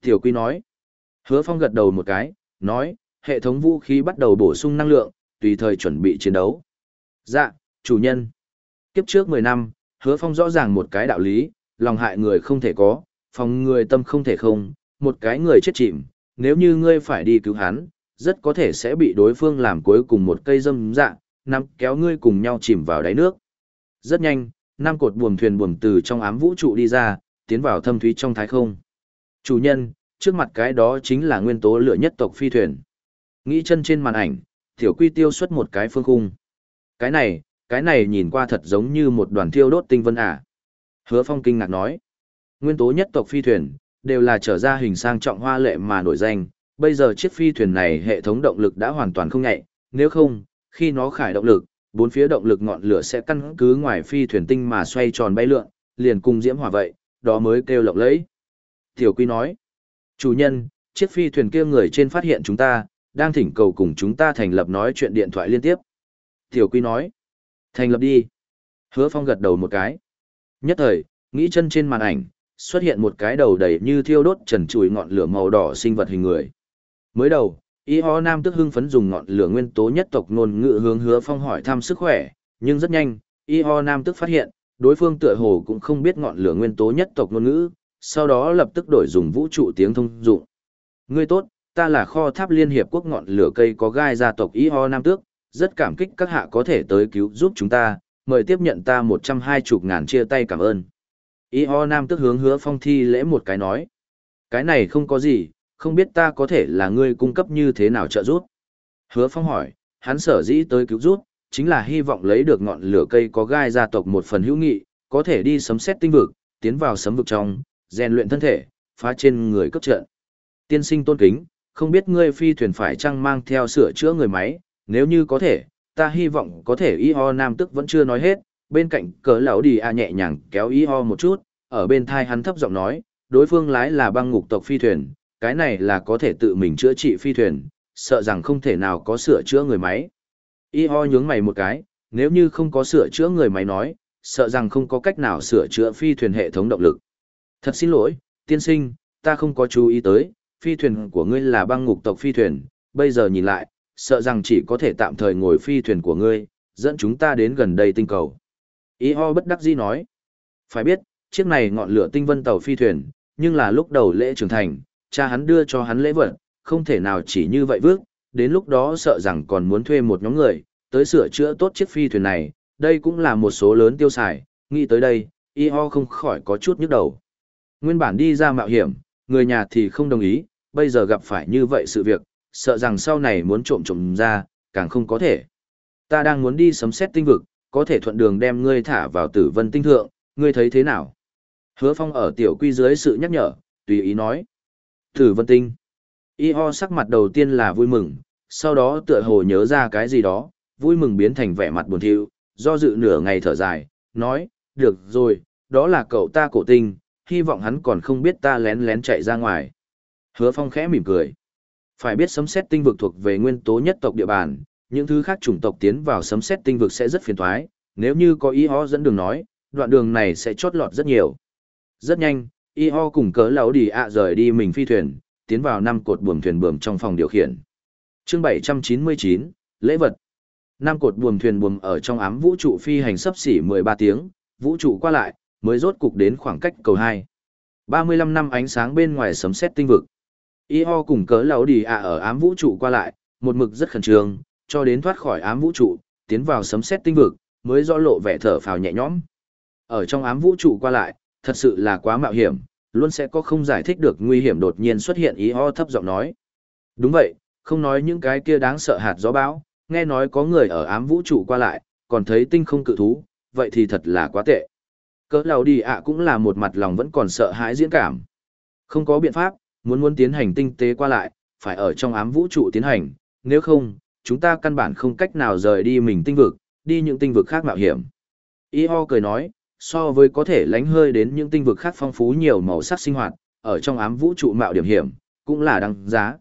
Tiểu Quy nói. Hứa Phong gật đầu một cái, nói, hệ thống vũ khí bắt đầu bổ sung năng lượng, tùy thời chuẩn bị chiến đấu. Dạ, chủ nhân. Kiếp trước 10 năm, Hứa Phong rõ ràng một cái đạo lý, lòng hại người không thể có, phòng người tâm không thể không, một cái người chết chìm, nếu như ngươi phải đi cứu hắn, rất có thể sẽ bị đối phương làm cuối cùng một cây dâm dạ, nắm kéo ngươi cùng nhau chìm vào đáy nước. Rất nhanh, năm cột buồm thuyền buồm từ trong ám vũ trụ đi ra, tiến vào thâm thúy trong thái không. Chủ nhân, trước mặt cái đó chính là nguyên tố lửa nhất tộc phi thuyền. Nghĩ chân trên màn ảnh, tiểu quy tiêu xuất một cái phương khung. Cái này, cái này nhìn qua thật giống như một đoàn thiêu đốt tinh vân à. Hứa phong kinh ngạc nói. Nguyên tố nhất tộc phi thuyền, đều là trở ra hình sang trọng hoa lệ mà nổi danh. Bây giờ chiếc phi thuyền này hệ thống động lực đã hoàn toàn không nhạy, nếu không, khi nó khải động lực, bốn phía động lực ngọn lửa sẽ căn cứ ngoài phi thuyền tinh mà xoay tròn bay lượn, liền cùng diễm hỏa vậy, đó mới kêu lộng lẫy. Tiểu Quy nói, chủ nhân, chiếc phi thuyền kia người trên phát hiện chúng ta, đang thỉnh cầu cùng chúng ta thành lập nói chuyện điện thoại liên tiếp. Tiểu Quy nói, thành lập đi. Hứa Phong gật đầu một cái. Nhất thời, nghĩ chân trên màn ảnh, xuất hiện một cái đầu đầy như thiêu đốt trần trụi ngọn lửa màu đỏ sinh vật hình người. Mới đầu, Y ho nam tức hưng phấn dùng ngọn lửa nguyên tố nhất tộc ngôn ngữ hướng hứa phong hỏi thăm sức khỏe, nhưng rất nhanh, y ho nam tức phát hiện, đối phương tựa hồ cũng không biết ngọn lửa nguyên tố nhất tộc ngôn ngữ, sau đó lập tức đổi dùng vũ trụ tiếng thông dụng. Ngươi tốt, ta là kho tháp liên hiệp quốc ngọn lửa cây có gai gia tộc y ho nam tước, rất cảm kích các hạ có thể tới cứu giúp chúng ta, mời tiếp nhận ta một trăm hai chục ngàn chia tay cảm ơn. Y ho nam tức hướng hứa phong thi lễ một cái nói. Cái này không có gì, không biết ta có thể là ngươi cung cấp như thế nào trợ giúp. Hứa Phong hỏi, hắn sở dĩ tới cứu giúp, chính là hy vọng lấy được ngọn lửa cây có gai gia tộc một phần hữu nghị, có thể đi sấm xét tinh vực, tiến vào sấm vực trong, rèn luyện thân thể, phá trên người cấp trận. Tiên sinh tôn kính, không biết ngươi phi thuyền phải chăng mang theo sửa chữa người máy, nếu như có thể, ta hy vọng có thể y ho nam tức vẫn chưa nói hết, bên cạnh cỡ lão đi a nhẹ nhàng kéo y ho một chút, ở bên thai hắn thấp giọng nói, đối phương lái là băng ngục tộc phi thuyền, cái này là có thể tự mình chữa trị phi thuyền, sợ rằng không thể nào có sửa chữa người máy. Y ho nhướng mày một cái, nếu như không có sửa chữa người máy nói, sợ rằng không có cách nào sửa chữa phi thuyền hệ thống động lực. Thật xin lỗi, tiên sinh, ta không có chú ý tới, phi thuyền của ngươi là băng ngục tộc phi thuyền, bây giờ nhìn lại, sợ rằng chỉ có thể tạm thời ngồi phi thuyền của ngươi, dẫn chúng ta đến gần đây tinh cầu. Y ho bất đắc dĩ nói, phải biết, chiếc này ngọn lửa tinh vân tàu phi thuyền, nhưng là lúc đầu lễ trưởng thành, cha hắn đưa cho hắn lễ vật, không thể nào chỉ như vậy vước, đến lúc đó sợ rằng còn muốn thuê một nhóm người, tới sửa chữa tốt chiếc phi thuyền này, đây cũng là một số lớn tiêu xài, nghĩ tới đây, y ho không khỏi có chút nhức đầu. Nguyên bản đi ra mạo hiểm, người nhà thì không đồng ý, bây giờ gặp phải như vậy sự việc, sợ rằng sau này muốn trộm trộm ra, càng không có thể. Ta đang muốn đi sấm xét tinh vực, có thể thuận đường đem ngươi thả vào tử vân tinh thượng, ngươi thấy thế nào? Hứa phong ở tiểu quy dưới sự nhắc nhở, tùy ý nói. Tử vân tinh. Y ho sắc mặt đầu tiên là vui mừng, sau đó tựa hồ nhớ ra cái gì đó, vui mừng biến thành vẻ mặt buồn thiu, do dự nửa ngày thở dài, nói, được rồi, đó là cậu ta cổ tinh, hy vọng hắn còn không biết ta lén lén chạy ra ngoài. Hứa Phong khẽ mỉm cười. Phải biết sấm xét tinh vực thuộc về nguyên tố nhất tộc địa bàn, những thứ khác chủng tộc tiến vào sấm xét tinh vực sẽ rất phiền toái, nếu như có y ho dẫn đường nói, đoạn đường này sẽ chót lọt rất nhiều. Rất nhanh, y ho cùng cớ lão đi ạ rời đi mình phi thuyền, tiến vào năm cột buồm thuyền buồm trong phòng điều khiển. Chương 799, lễ vật. Năm cột buồm thuyền buồm ở trong ám vũ trụ phi hành sấp xỉ 13 tiếng, vũ trụ qua lại, mới rốt cục đến khoảng cách cầu 2. 35 năm ánh sáng bên ngoài sấm xét tinh vực. Y ho cùng cớ lão đi ạ ở ám vũ trụ qua lại, một mực rất khẩn trương, cho đến thoát khỏi ám vũ trụ, tiến vào sấm sét tinh vực, mới rõ lộ vẻ thở phào nhẹ nhõm. Ở trong ám vũ trụ qua lại, thật sự là quá mạo hiểm, luôn sẽ có không giải thích được nguy hiểm đột nhiên xuất hiện ý ho thấp giọng nói. Đúng vậy, không nói những cái kia đáng sợ hạt gió bão, nghe nói có người ở ám vũ trụ qua lại, còn thấy tinh không cự thú, vậy thì thật là quá tệ. Cỡ lầu đi ạ cũng là một mặt lòng vẫn còn sợ hãi diễn cảm. Không có biện pháp, muốn muốn tiến hành tinh tế qua lại, phải ở trong ám vũ trụ tiến hành, nếu không, chúng ta căn bản không cách nào rời đi mình tinh vực, đi những tinh vực khác mạo hiểm. Y ho cười nói, so với có thể lánh hơi đến những tinh vực khác phong phú nhiều màu sắc sinh hoạt, ở trong ám vũ trụ mạo điểm hiểm, cũng là đăng giá.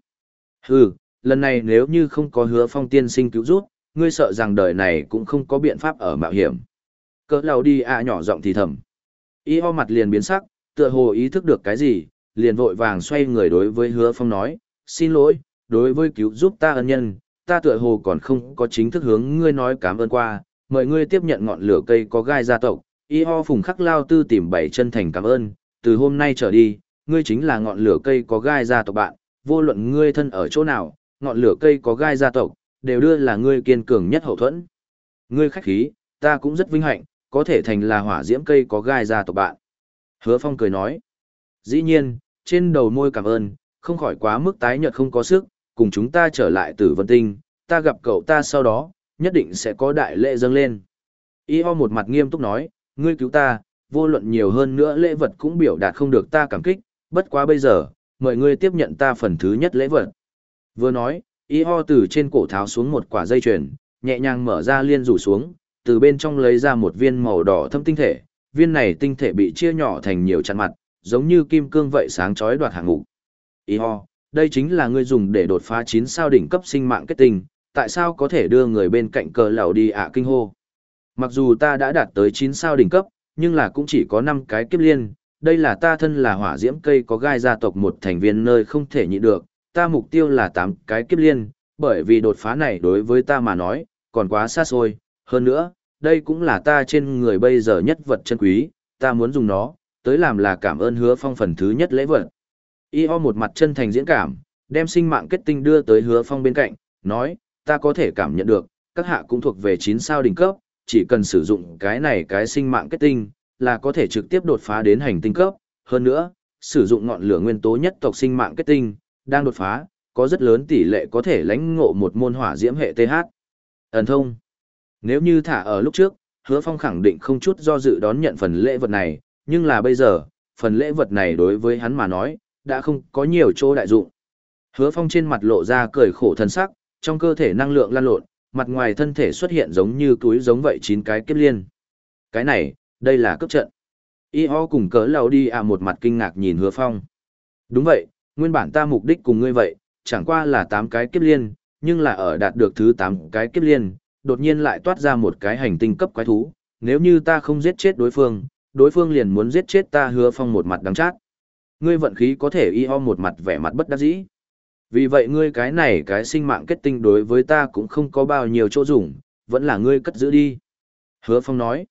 Hừ, lần này nếu như không có hứa phong tiên sinh cứu rút, ngươi sợ rằng đời này cũng không có biện pháp ở mạo hiểm. Cỡ lầu đi ạ nhỏ giọng thì thầm. Y ho mặt liền biến sắc, tựa hồ ý thức được cái gì, liền vội vàng xoay người đối với hứa phong nói, xin lỗi, đối với cứu giúp ta ân nhân, ta tựa hồ còn không có chính thức hướng ngươi nói cảm ơn qua, mời ngươi tiếp nhận ngọn lửa cây có gai gia tộc, y ho phùng khắc lao tư tìm bảy chân thành cảm ơn, từ hôm nay trở đi, ngươi chính là ngọn lửa cây có gai gia tộc bạn, vô luận ngươi thân ở chỗ nào, ngọn lửa cây có gai gia tộc, đều đưa là ngươi kiên cường nhất hậu thuẫn. Ngươi khách khí, ta cũng rất vinh hạnh, có thể thành là hỏa diễm cây có gai gia tộc bạn. Hứa Phong cười nói, dĩ nhiên, trên đầu môi cảm ơn, không khỏi quá mức tái nhợt không có sức, cùng chúng ta trở lại tử vân tinh, ta gặp cậu ta sau đó, nhất định sẽ có đại lễ dâng lên. Y ho một mặt nghiêm túc nói, ngươi cứu ta, vô luận nhiều hơn nữa lễ vật cũng biểu đạt không được ta cảm kích, bất quá bây giờ, mời ngươi tiếp nhận ta phần thứ nhất lễ vật. Vừa nói, y ho từ trên cổ tháo xuống một quả dây chuyền, nhẹ nhàng mở ra liên rủ xuống, từ bên trong lấy ra một viên màu đỏ thâm tinh thể, viên này tinh thể bị chia nhỏ thành nhiều chặn mặt, giống như kim cương vậy sáng chói đoạt hàng ngũ. Y ho, đây chính là ngươi dùng để đột phá 9 sao đỉnh cấp sinh mạng kết tinh, tại sao có thể đưa người bên cạnh cờ lão đi ạ kinh hô. Mặc dù ta đã đạt tới 9 sao đỉnh cấp, nhưng là cũng chỉ có 5 cái kiếp liên, đây là ta thân là hỏa diễm cây có gai gia tộc một thành viên nơi không thể nhịn được, ta mục tiêu là 8 cái kiếp liên, bởi vì đột phá này đối với ta mà nói, còn quá xa xôi, hơn nữa, đây cũng là ta trên người bây giờ nhất vật chân quý, ta muốn dùng nó, tới làm là cảm ơn hứa phong phần thứ nhất lễ vật. Y ho một mặt chân thành diễn cảm, đem sinh mạng kết tinh đưa tới hứa phong bên cạnh, nói, ta có thể cảm nhận được, các hạ cũng thuộc về 9 sao đỉnh cấp, chỉ cần sử dụng cái này cái sinh mạng kết tinh, là có thể trực tiếp đột phá đến hành tinh cấp. Hơn nữa, sử dụng ngọn lửa nguyên tố nhất tộc sinh mạng kết tinh, đang đột phá, có rất lớn tỷ lệ có thể lãnh ngộ một môn hỏa diễm hệ TH. Ẩn thông. Nếu như thả ở lúc trước, hứa phong khẳng định không chút do dự đón nhận phần lễ vật này, nhưng là bây giờ, phần lễ vật này đối với hắn mà nói, đã không có nhiều chỗ đại dụng. Hứa phong trên mặt lộ ra cười khổ thân sắc, trong cơ thể năng lượng lan lộn, mặt ngoài thân thể xuất hiện giống như túi giống vậy chín cái kiếp liên. Cái này, đây là cấp trận. Y ho cùng cỡ lầu đi à một mặt kinh ngạc nhìn hứa phong. Đúng vậy, nguyên bản ta mục đích cùng ngươi vậy, chẳng qua là 8 cái kiếp liên, nhưng là ở đạt được thứ 8 cái kiếp liên, đột nhiên lại toát ra một cái hành tinh cấp quái thú. Nếu như ta không giết chết đối phương, đối phương liền muốn giết chết ta hứa phong một mặt đắng chát. Ngươi vận khí có thể y ho một mặt vẻ mặt bất đắc dĩ. Vì vậy ngươi cái này cái sinh mạng kết tinh đối với ta cũng không có bao nhiêu chỗ dùng, vẫn là ngươi cất giữ đi. Hứa Phong nói,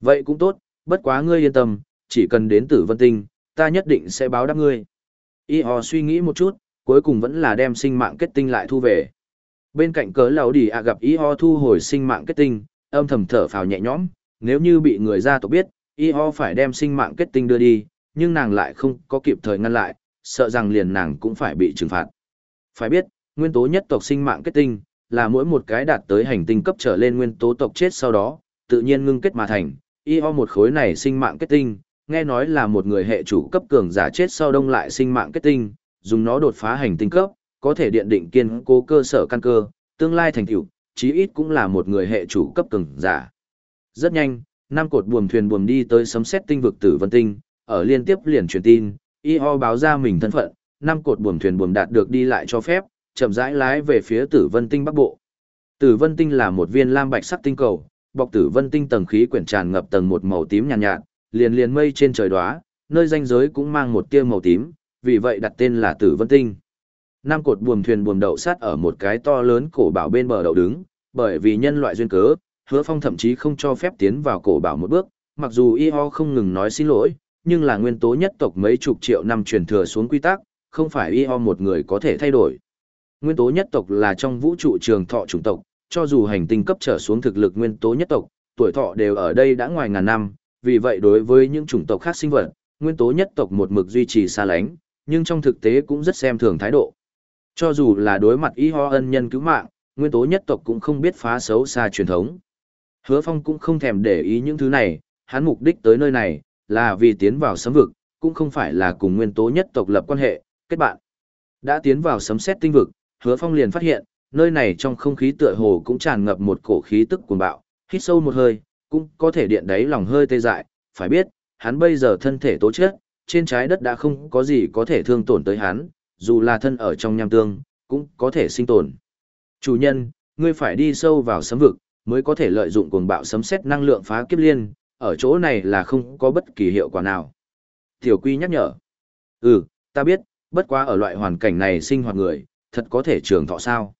vậy cũng tốt, bất quá ngươi yên tâm, chỉ cần đến tử vân tinh, ta nhất định sẽ báo đáp ngươi. Y ho suy nghĩ một chút, cuối cùng vẫn là đem sinh mạng kết tinh lại thu về. Bên cạnh cớ lão đi ạ gặp Y ho thu hồi sinh mạng kết tinh, âm thầm thở phào nhẹ nhõm, nếu như bị người ra tộc biết, Y ho phải đem sinh mạng kết tinh đưa đi, nhưng nàng lại không có kịp thời ngăn lại, sợ rằng liền nàng cũng phải bị trừng phạt. Phải biết, nguyên tố nhất tộc sinh mạng kết tinh, là mỗi một cái đạt tới hành tinh cấp trở lên nguyên tố tộc chết sau đó, tự nhiên ngưng kết mà thành. Y ho một khối này sinh mạng kết tinh, nghe nói là một người hệ chủ cấp cường giả chết sau đông lại sinh mạng kết tinh, dùng nó đột phá hành tinh cấp, có thể điện định kiên cố cơ sở căn cơ, tương lai thành tựu, chí ít cũng là một người hệ chủ cấp cường giả. Rất nhanh, năm cột buồm thuyền buồm đi tới sấm xét tinh vực tử vân tinh, ở liên tiếp liền truyền tin, y ho báo ra mình thân phận, năm cột buồm thuyền buồm đạt được đi lại cho phép, chậm rãi lái về phía tử vân tinh bắc bộ. Tử vân tinh là một viên lam bạch sắc tinh cầu, bọc tử vân tinh tầng khí quyển tràn ngập tầng một màu tím nhàn nhạt, nhạt, liền liền mây trên trời đóa, nơi danh giới cũng mang một tia màu tím, vì vậy đặt tên là tử vân tinh. Năm cột buồm thuyền buồm đậu sát ở một cái to lớn cổ bảo bên bờ đậu đứng, bởi vì nhân loại duyên cớ, hứa phong thậm chí không cho phép tiến vào cổ bảo một bước, mặc dù y ho không ngừng nói xin lỗi, nhưng là nguyên tố nhất tộc mấy chục triệu năm truyền thừa xuống quy tắc, không phải y ho một người có thể thay đổi. Nguyên tố nhất tộc là trong vũ trụ trường thọ chủng tộc, cho dù hành tinh cấp trở xuống thực lực nguyên tố nhất tộc, tuổi thọ đều ở đây đã ngoài ngàn năm, vì vậy đối với những chủng tộc khác sinh vật, nguyên tố nhất tộc một mực duy trì xa lánh, nhưng trong thực tế cũng rất xem thường thái độ. Cho dù là đối mặt y ho ân nhân cứu mạng, nguyên tố nhất tộc cũng không biết phá xấu xa truyền thống. Hứa Phong cũng không thèm để ý những thứ này, hắn mục đích tới nơi này, là vì tiến vào sấm vực, cũng không phải là cùng nguyên tố nhất tộc lập quan hệ, kết bạn. Đã tiến vào sấm xét tinh vực, Hứa Phong liền phát hiện, nơi này trong không khí tựa hồ cũng tràn ngập một cổ khí tức cuồng bạo, hít sâu một hơi, cũng có thể điện đáy lòng hơi tê dại, phải biết, hắn bây giờ thân thể tố chết trên trái đất đã không có gì có thể thương tổn tới hắn, dù là thân ở trong nham tương, cũng có thể sinh tồn. Chủ nhân, ngươi phải đi sâu vào sấm vực, mới có thể lợi dụng cuồng bạo sấm xét năng lượng phá kiếp liên, ở chỗ này là không có bất kỳ hiệu quả nào. Tiểu Quy nhắc nhở. Ừ, ta biết, bất quá ở loại hoàn cảnh này sinh hoạt người, thật có thể trường thọ sao.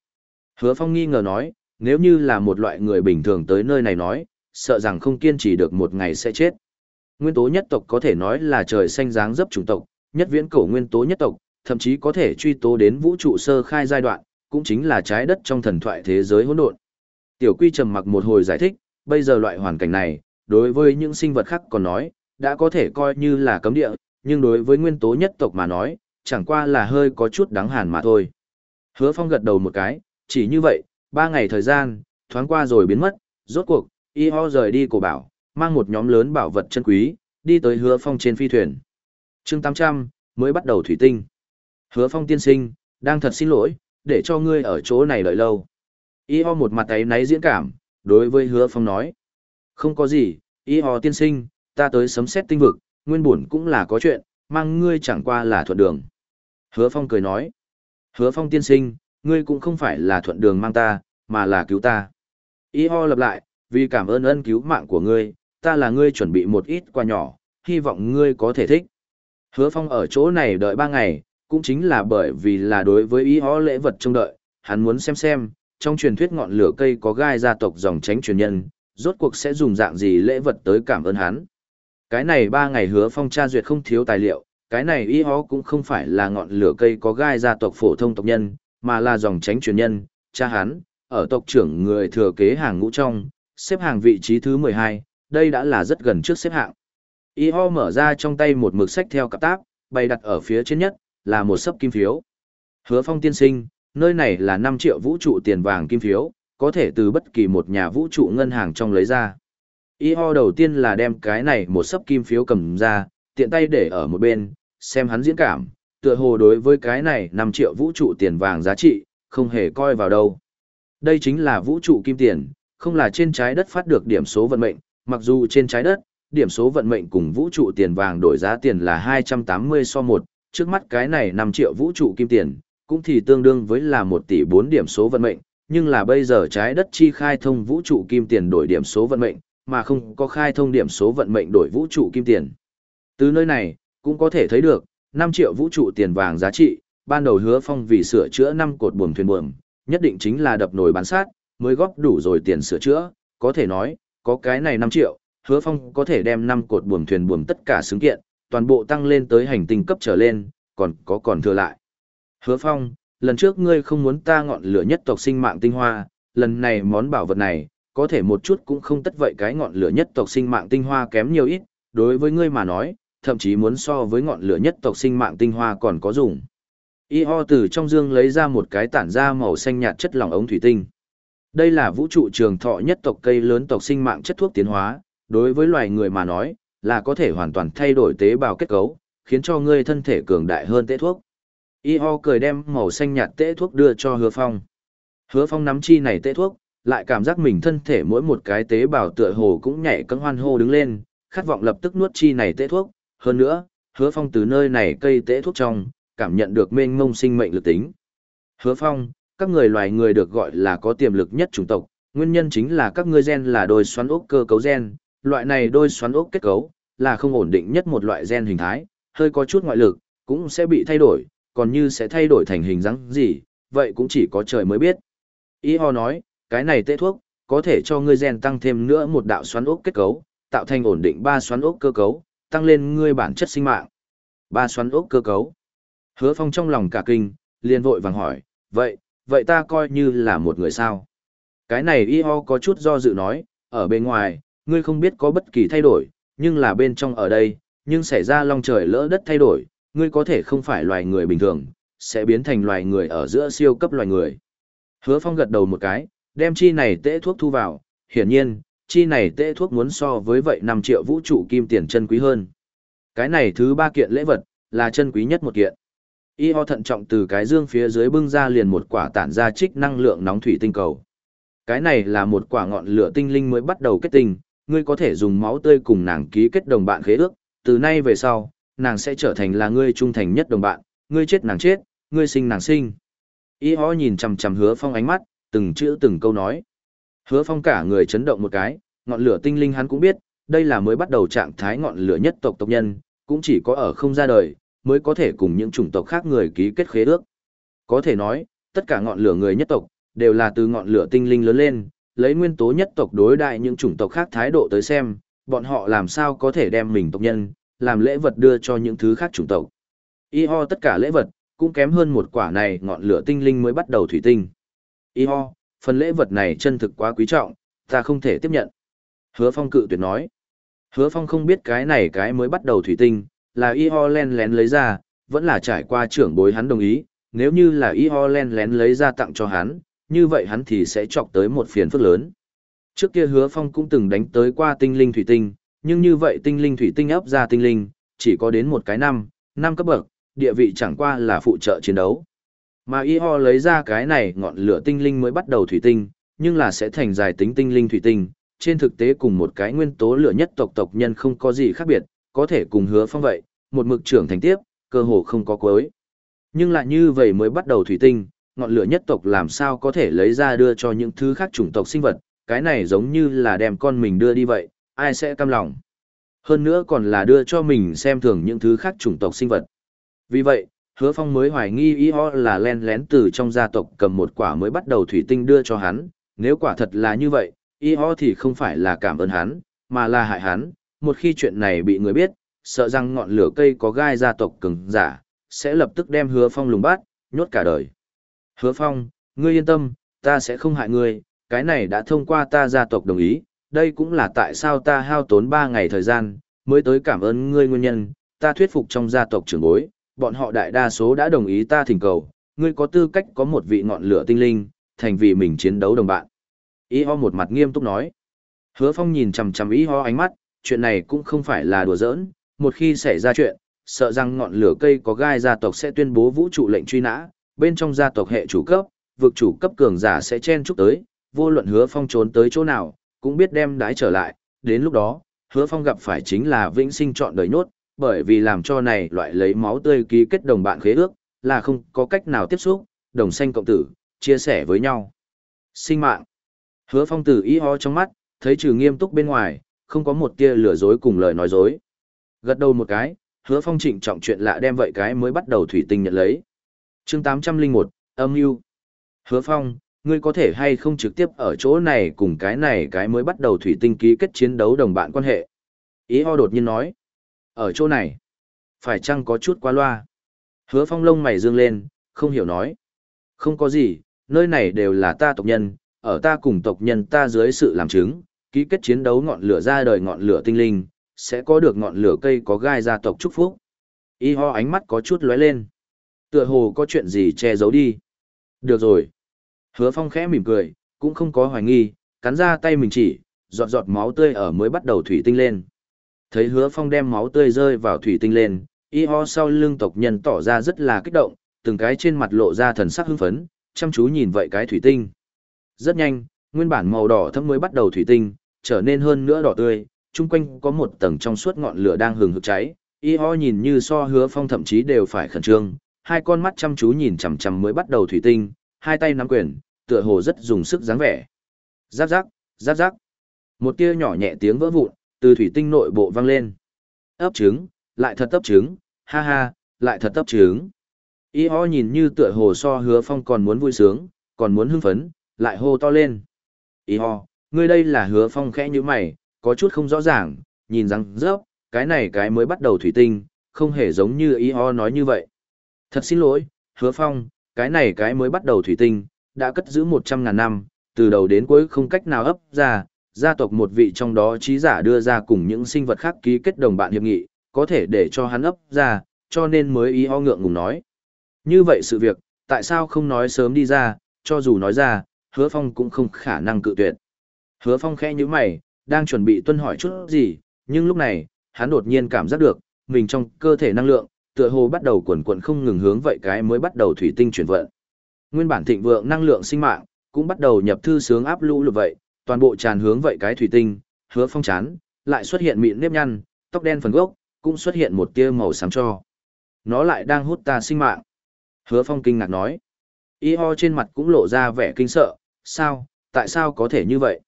Hứa Phong nghi ngờ nói, nếu như là một loại người bình thường tới nơi này nói, sợ rằng không kiên trì được một ngày sẽ chết. Nguyên tố nhất tộc có thể nói là trời xanh dáng dấp chủng tộc, nhất viễn cổ nguyên tố nhất tộc, thậm chí có thể truy tố đến vũ trụ sơ khai giai đoạn, cũng chính là trái đất trong thần thoại thế giới hỗn độn. Tiểu Quy trầm mặc một hồi giải thích, bây giờ loại hoàn cảnh này, đối với những sinh vật khác còn nói, đã có thể coi như là cấm địa, nhưng đối với nguyên tố nhất tộc mà nói, chẳng qua là hơi có chút đáng hàn mà thôi. Hứa Phong gật đầu một cái, chỉ như vậy, ba ngày thời gian, thoáng qua rồi biến mất, rốt cuộc, y ho rời đi cổ bảo, mang một nhóm lớn bảo vật chân quý, đi tới hứa phong trên phi thuyền. chương 800, mới bắt đầu thủy tinh. Hứa phong tiên sinh, đang thật xin lỗi, để cho ngươi ở chỗ này đợi lâu. Y ho một mặt ấy náy diễn cảm, đối với hứa phong nói. Không có gì, y ho tiên sinh, ta tới sấm xét tinh vực, nguyên bổn cũng là có chuyện, mang ngươi chẳng qua là thuận đường. Hứa phong cười nói. Hứa phong tiên sinh, ngươi cũng không phải là thuận đường mang ta, mà là cứu ta. Y ho lập lại, vì cảm ơn ân cứu mạng của ngươi, ta là ngươi chuẩn bị một ít quà nhỏ, hy vọng ngươi có thể thích. Hứa phong ở chỗ này đợi ba ngày, cũng chính là bởi vì là đối với Y ho lễ vật trông đợi, hắn muốn xem xem, trong truyền thuyết ngọn lửa cây có gai gia tộc dòng tránh truyền nhân, rốt cuộc sẽ dùng dạng gì lễ vật tới cảm ơn hắn. Cái này ba ngày hứa phong tra duyệt không thiếu tài liệu, cái này y ho cũng không phải là ngọn lửa cây có gai gia tộc phổ thông tộc nhân, mà là dòng tránh truyền nhân, cha hắn, ở tộc trưởng người thừa kế hàng ngũ trong, xếp hàng vị trí thứ 12, đây đã là rất gần trước xếp hạng. Y ho mở ra trong tay một mực sách theo cặp táp, bày đặt ở phía trên nhất, là một sấp kim phiếu. Hứa phong tiên sinh, nơi này là 5 triệu vũ trụ tiền vàng kim phiếu, có thể từ bất kỳ một nhà vũ trụ ngân hàng trong lấy ra. Y ho đầu tiên là đem cái này một sấp kim phiếu cầm ra, tiện tay để ở một bên, xem hắn diễn cảm, tựa hồ đối với cái này 5 triệu vũ trụ tiền vàng giá trị, không hề coi vào đâu. Đây chính là vũ trụ kim tiền, không là trên trái đất phát được điểm số vận mệnh, mặc dù trên trái đất, điểm số vận mệnh cùng vũ trụ tiền vàng đổi giá tiền là 280 so 1, trước mắt cái này 5 triệu vũ trụ kim tiền, cũng thì tương đương với là 1 tỷ 4 điểm số vận mệnh, nhưng là bây giờ trái đất chi khai thông vũ trụ kim tiền đổi điểm số vận mệnh, mà không có khai thông điểm số vận mệnh đổi vũ trụ kim tiền. Từ nơi này, cũng có thể thấy được, 5 triệu vũ trụ tiền vàng giá trị, ban đầu hứa phong vì sửa chữa năm cột buồm thuyền buồm, nhất định chính là đập nồi bán sát, mới góp đủ rồi tiền sửa chữa, có thể nói, có cái này 5 triệu, hứa phong có thể đem năm cột buồm thuyền buồm tất cả xứng kiện, toàn bộ tăng lên tới hành tinh cấp trở lên, còn có còn thừa lại. Hứa phong, lần trước ngươi không muốn ta ngọn lửa nhất tộc sinh mạng tinh hoa, lần này món bảo vật này, có thể một chút cũng không tất vậy cái ngọn lửa nhất tộc sinh mạng tinh hoa kém nhiều ít, đối với ngươi mà nói, thậm chí muốn so với ngọn lửa nhất tộc sinh mạng tinh hoa còn có dùng. Y ho từ trong dương lấy ra một cái tản ra màu xanh nhạt chất lỏng ống thủy tinh. Đây là vũ trụ trường thọ nhất tộc cây lớn tộc sinh mạng chất thuốc tiến hóa, đối với loài người mà nói, là có thể hoàn toàn thay đổi tế bào kết cấu, khiến cho ngươi thân thể cường đại hơn tế thuốc. Y ho cười đem màu xanh nhạt tễ thuốc đưa cho hứa phong. Hứa phong nắm chi này tễ thuốc, lại cảm giác mình thân thể mỗi một cái tế bào tựa hồ cũng nhảy cẫng hoan hô đứng lên, khát vọng lập tức nuốt chi này tễ thuốc. Hơn nữa, hứa phong từ nơi này cây tễ thuốc trong, cảm nhận được mênh mông sinh mệnh lực tính. Hứa phong, các người loài người được gọi là có tiềm lực nhất chủng tộc, nguyên nhân chính là các ngươi gen là đôi xoắn ốc cơ cấu gen, loại này đôi xoắn ốc kết cấu, là không ổn định nhất một loại gen hình thái, hơi có chút ngoại lực, cũng sẽ bị thay đổi, còn như sẽ thay đổi thành hình dáng gì, vậy cũng chỉ có trời mới biết. Y ho nói, cái này tê thuốc, có thể cho ngươi gen tăng thêm nữa một đạo xoắn ốc kết cấu, tạo thành ổn định ba xoắn ốc cơ cấu, tăng lên ngươi bản chất sinh mạng. Ba xoắn ốc cơ cấu. Hứa Phong trong lòng cả kinh, liền vội vàng hỏi, vậy, vậy ta coi như là một người sao? Cái này y ho có chút do dự nói, ở bên ngoài, ngươi không biết có bất kỳ thay đổi, nhưng là bên trong ở đây, nhưng xảy ra long trời lỡ đất thay đổi, ngươi có thể không phải loài người bình thường, sẽ biến thành loài người ở giữa siêu cấp loài người. Hứa Phong gật đầu một cái, đem chi này tễ thuốc thu vào, hiển nhiên, chi này tễ thuốc muốn so với vậy 5 triệu vũ trụ kim tiền chân quý hơn. Cái này thứ ba kiện lễ vật, là chân quý nhất một kiện. Y ho thận trọng từ cái dương phía dưới bưng ra liền một quả tản ra trích năng lượng nóng thủy tinh cầu. Cái này là một quả ngọn lửa tinh linh mới bắt đầu kết tinh, ngươi có thể dùng máu tươi cùng nàng ký kết đồng bạn khế ước, từ nay về sau, nàng sẽ trở thành là ngươi trung thành nhất đồng bạn, ngươi chết nàng chết, ngươi sinh nàng sinh. Y ho nhìn chằm chằm hứa phong ánh mắt, từng chữ từng câu nói. Hứa phong cả người chấn động một cái, ngọn lửa tinh linh hắn cũng biết, đây là mới bắt đầu trạng thái ngọn lửa nhất tộc tộc nhân, cũng chỉ có ở không ra đời, mới có thể cùng những chủng tộc khác người ký kết khế ước. Có thể nói, tất cả ngọn lửa người nhất tộc, đều là từ ngọn lửa tinh linh lớn lên, lấy nguyên tố nhất tộc đối đại những chủng tộc khác thái độ tới xem, bọn họ làm sao có thể đem mình tộc nhân, làm lễ vật đưa cho những thứ khác chủng tộc. Y ho tất cả lễ vật, cũng kém hơn một quả này ngọn lửa tinh linh mới bắt đầu thủy tinh. Y ho, phần lễ vật này chân thực quá quý trọng, ta không thể tiếp nhận. Hứa phong cự tuyệt nói. Hứa phong không biết cái này cái mới bắt đầu thủy tinh, là y ho len lén lấy ra, vẫn là trải qua trưởng bối hắn đồng ý, nếu như là y ho len lén lấy ra tặng cho hắn, như vậy hắn thì sẽ chọc tới một phiền phức lớn. Trước kia hứa phong cũng từng đánh tới qua tinh linh thủy tinh, nhưng như vậy tinh linh thủy tinh ấp ra tinh linh, chỉ có đến một cái năm, năm cấp bậc, địa vị chẳng qua là phụ trợ chiến đấu. Mà y ho lấy ra cái này ngọn lửa tinh linh mới bắt đầu thủy tinh, nhưng là sẽ thành dài tính tinh linh thủy tinh, trên thực tế cùng một cái nguyên tố lửa nhất tộc tộc nhân không có gì khác biệt, có thể cùng hứa phong vậy, một mực trưởng thành tiếp, cơ hồ không có cuối. Nhưng lại như vậy mới bắt đầu thủy tinh, ngọn lửa nhất tộc làm sao có thể lấy ra đưa cho những thứ khác chủng tộc sinh vật, cái này giống như là đem con mình đưa đi vậy, ai sẽ cam lòng. Hơn nữa còn là đưa cho mình xem thường những thứ khác chủng tộc sinh vật. Vì vậy, hứa phong mới hoài nghi ý ho là len lén từ trong gia tộc cầm một quả mới bắt đầu thủy tinh đưa cho hắn, nếu quả thật là như vậy, ý ho thì không phải là cảm ơn hắn, mà là hại hắn, một khi chuyện này bị người biết, sợ rằng ngọn lửa cây có gai gia tộc cứng giả, sẽ lập tức đem hứa phong lùng bát, nhốt cả đời. Hứa phong, ngươi yên tâm, ta sẽ không hại ngươi, cái này đã thông qua ta gia tộc đồng ý, đây cũng là tại sao ta hao tốn 3 ngày thời gian, mới tới cảm ơn ngươi nguyên nhân, ta thuyết phục trong gia tộc trưởng bối, bọn họ đại đa số đã đồng ý ta thỉnh cầu, ngươi có tư cách có một vị ngọn lửa tinh linh, thành vì mình chiến đấu đồng bạn. Y ho một mặt nghiêm túc nói. Hứa phong nhìn chằm chằm y ho ánh mắt, chuyện này cũng không phải là đùa giỡn, một khi xảy ra chuyện, sợ rằng ngọn lửa cây có gai gia tộc sẽ tuyên bố vũ trụ lệnh truy nã, bên trong gia tộc hệ chủ cấp, vực chủ cấp cường giả sẽ chen chúc tới, vô luận hứa phong trốn tới chỗ nào, cũng biết đem đái trở lại, đến lúc đó, hứa phong gặp phải chính là vĩnh sinh chọn đời nhốt, bởi vì làm cho này loại lấy máu tươi ký kết đồng bạn khế ước, là không có cách nào tiếp xúc, đồng sanh cộng tử, chia sẻ với nhau. Sinh mạng. Hứa phong tử ý ho trong mắt, thấy trừ nghiêm túc bên ngoài, không có một tia lừa dối cùng lời nói dối. Gật đầu một cái, hứa phong trịnh trọng chuyện lạ đem vậy cái mới bắt đầu thủy tinh nhận lấy. chương tám trăm linh một âm mưu Hứa phong, ngươi có thể hay không trực tiếp ở chỗ này cùng cái này cái mới bắt đầu thủy tinh ký kết chiến đấu đồng bạn quan hệ. Ý ho đột nhiên nói. Ở chỗ này, phải chăng có chút quá loa? Hứa phong lông mày dương lên, không hiểu nói. Không có gì, nơi này đều là ta tộc nhân, ở ta cùng tộc nhân ta dưới sự làm chứng, ký kết chiến đấu ngọn lửa ra đời ngọn lửa tinh linh, sẽ có được ngọn lửa cây có gai gia tộc chúc phúc. Y ho ánh mắt có chút lóe lên. Tựa hồ có chuyện gì che giấu đi. Được rồi. Hứa phong khẽ mỉm cười, cũng không có hoài nghi, cắn ra tay mình chỉ, giọt giọt máu tươi ở mới bắt đầu thủy tinh lên. Thấy hứa phong đem máu tươi rơi vào thủy tinh lên, y ho sau lưng tộc nhân tỏ ra rất là kích động, từng cái trên mặt lộ ra thần sắc hưng phấn, chăm chú nhìn vậy cái thủy tinh. Rất nhanh, nguyên bản màu đỏ thẫm mới bắt đầu thủy tinh, trở nên hơn nữa đỏ tươi, chung quanh có một tầng trong suốt ngọn lửa đang hừng hực cháy, y ho nhìn như so hứa phong thậm chí đều phải khẩn trương, hai con mắt chăm chú nhìn chằm chằm mới bắt đầu thủy tinh, hai tay nắm quyền, tựa hồ rất dùng sức dáng vẻ. Giáp giáp, giáp giáp. Một tia nhỏ nhẹ tiếng vỡ vụn, từ thủy tinh nội bộ vang lên. Ấp trứng, lại thật ấp trứng, ha ha, lại thật ấp trứng. Y ho nhìn như tựa hồ so hứa phong còn muốn vui sướng, còn muốn hưng phấn, lại hô to lên. Y ho, ngươi đây là hứa phong khẽ như mày, có chút không rõ ràng, nhìn rằng rớp, cái này cái mới bắt đầu thủy tinh, không hề giống như Y ho nói như vậy. Thật xin lỗi, hứa phong, cái này cái mới bắt đầu thủy tinh, đã cất giữ một trăm ngàn năm, từ đầu đến cuối không cách nào ấp ra, gia tộc một vị trong đó trí giả đưa ra cùng những sinh vật khác ký kết đồng bạn hiệp nghị, có thể để cho hắn ấp ra, cho nên mới ý ho ngượng ngùng nói. Như vậy sự việc, tại sao không nói sớm đi ra, cho dù nói ra, hứa phong cũng không khả năng cự tuyệt. Hứa phong khẽ như mày, đang chuẩn bị tuân hỏi chút gì, nhưng lúc này, hắn đột nhiên cảm giác được, mình trong cơ thể năng lượng, tựa hồ bắt đầu quần quần không ngừng hướng vậy cái mới bắt đầu thủy tinh chuyển vận. Nguyên bản thịnh vượng năng lượng sinh mạng, cũng bắt đầu nhập thư sướng áp lũ lụt vậy, toàn bộ tràn hướng vậy cái thủy tinh, hứa phong chán, lại xuất hiện mịn nếp nhăn, tóc đen phần gốc, cũng xuất hiện một tia màu xám cho. Nó lại đang hút ta sinh mạng. Hứa phong kinh ngạc nói. Y ho trên mặt cũng lộ ra vẻ kinh sợ, sao, tại sao có thể như vậy?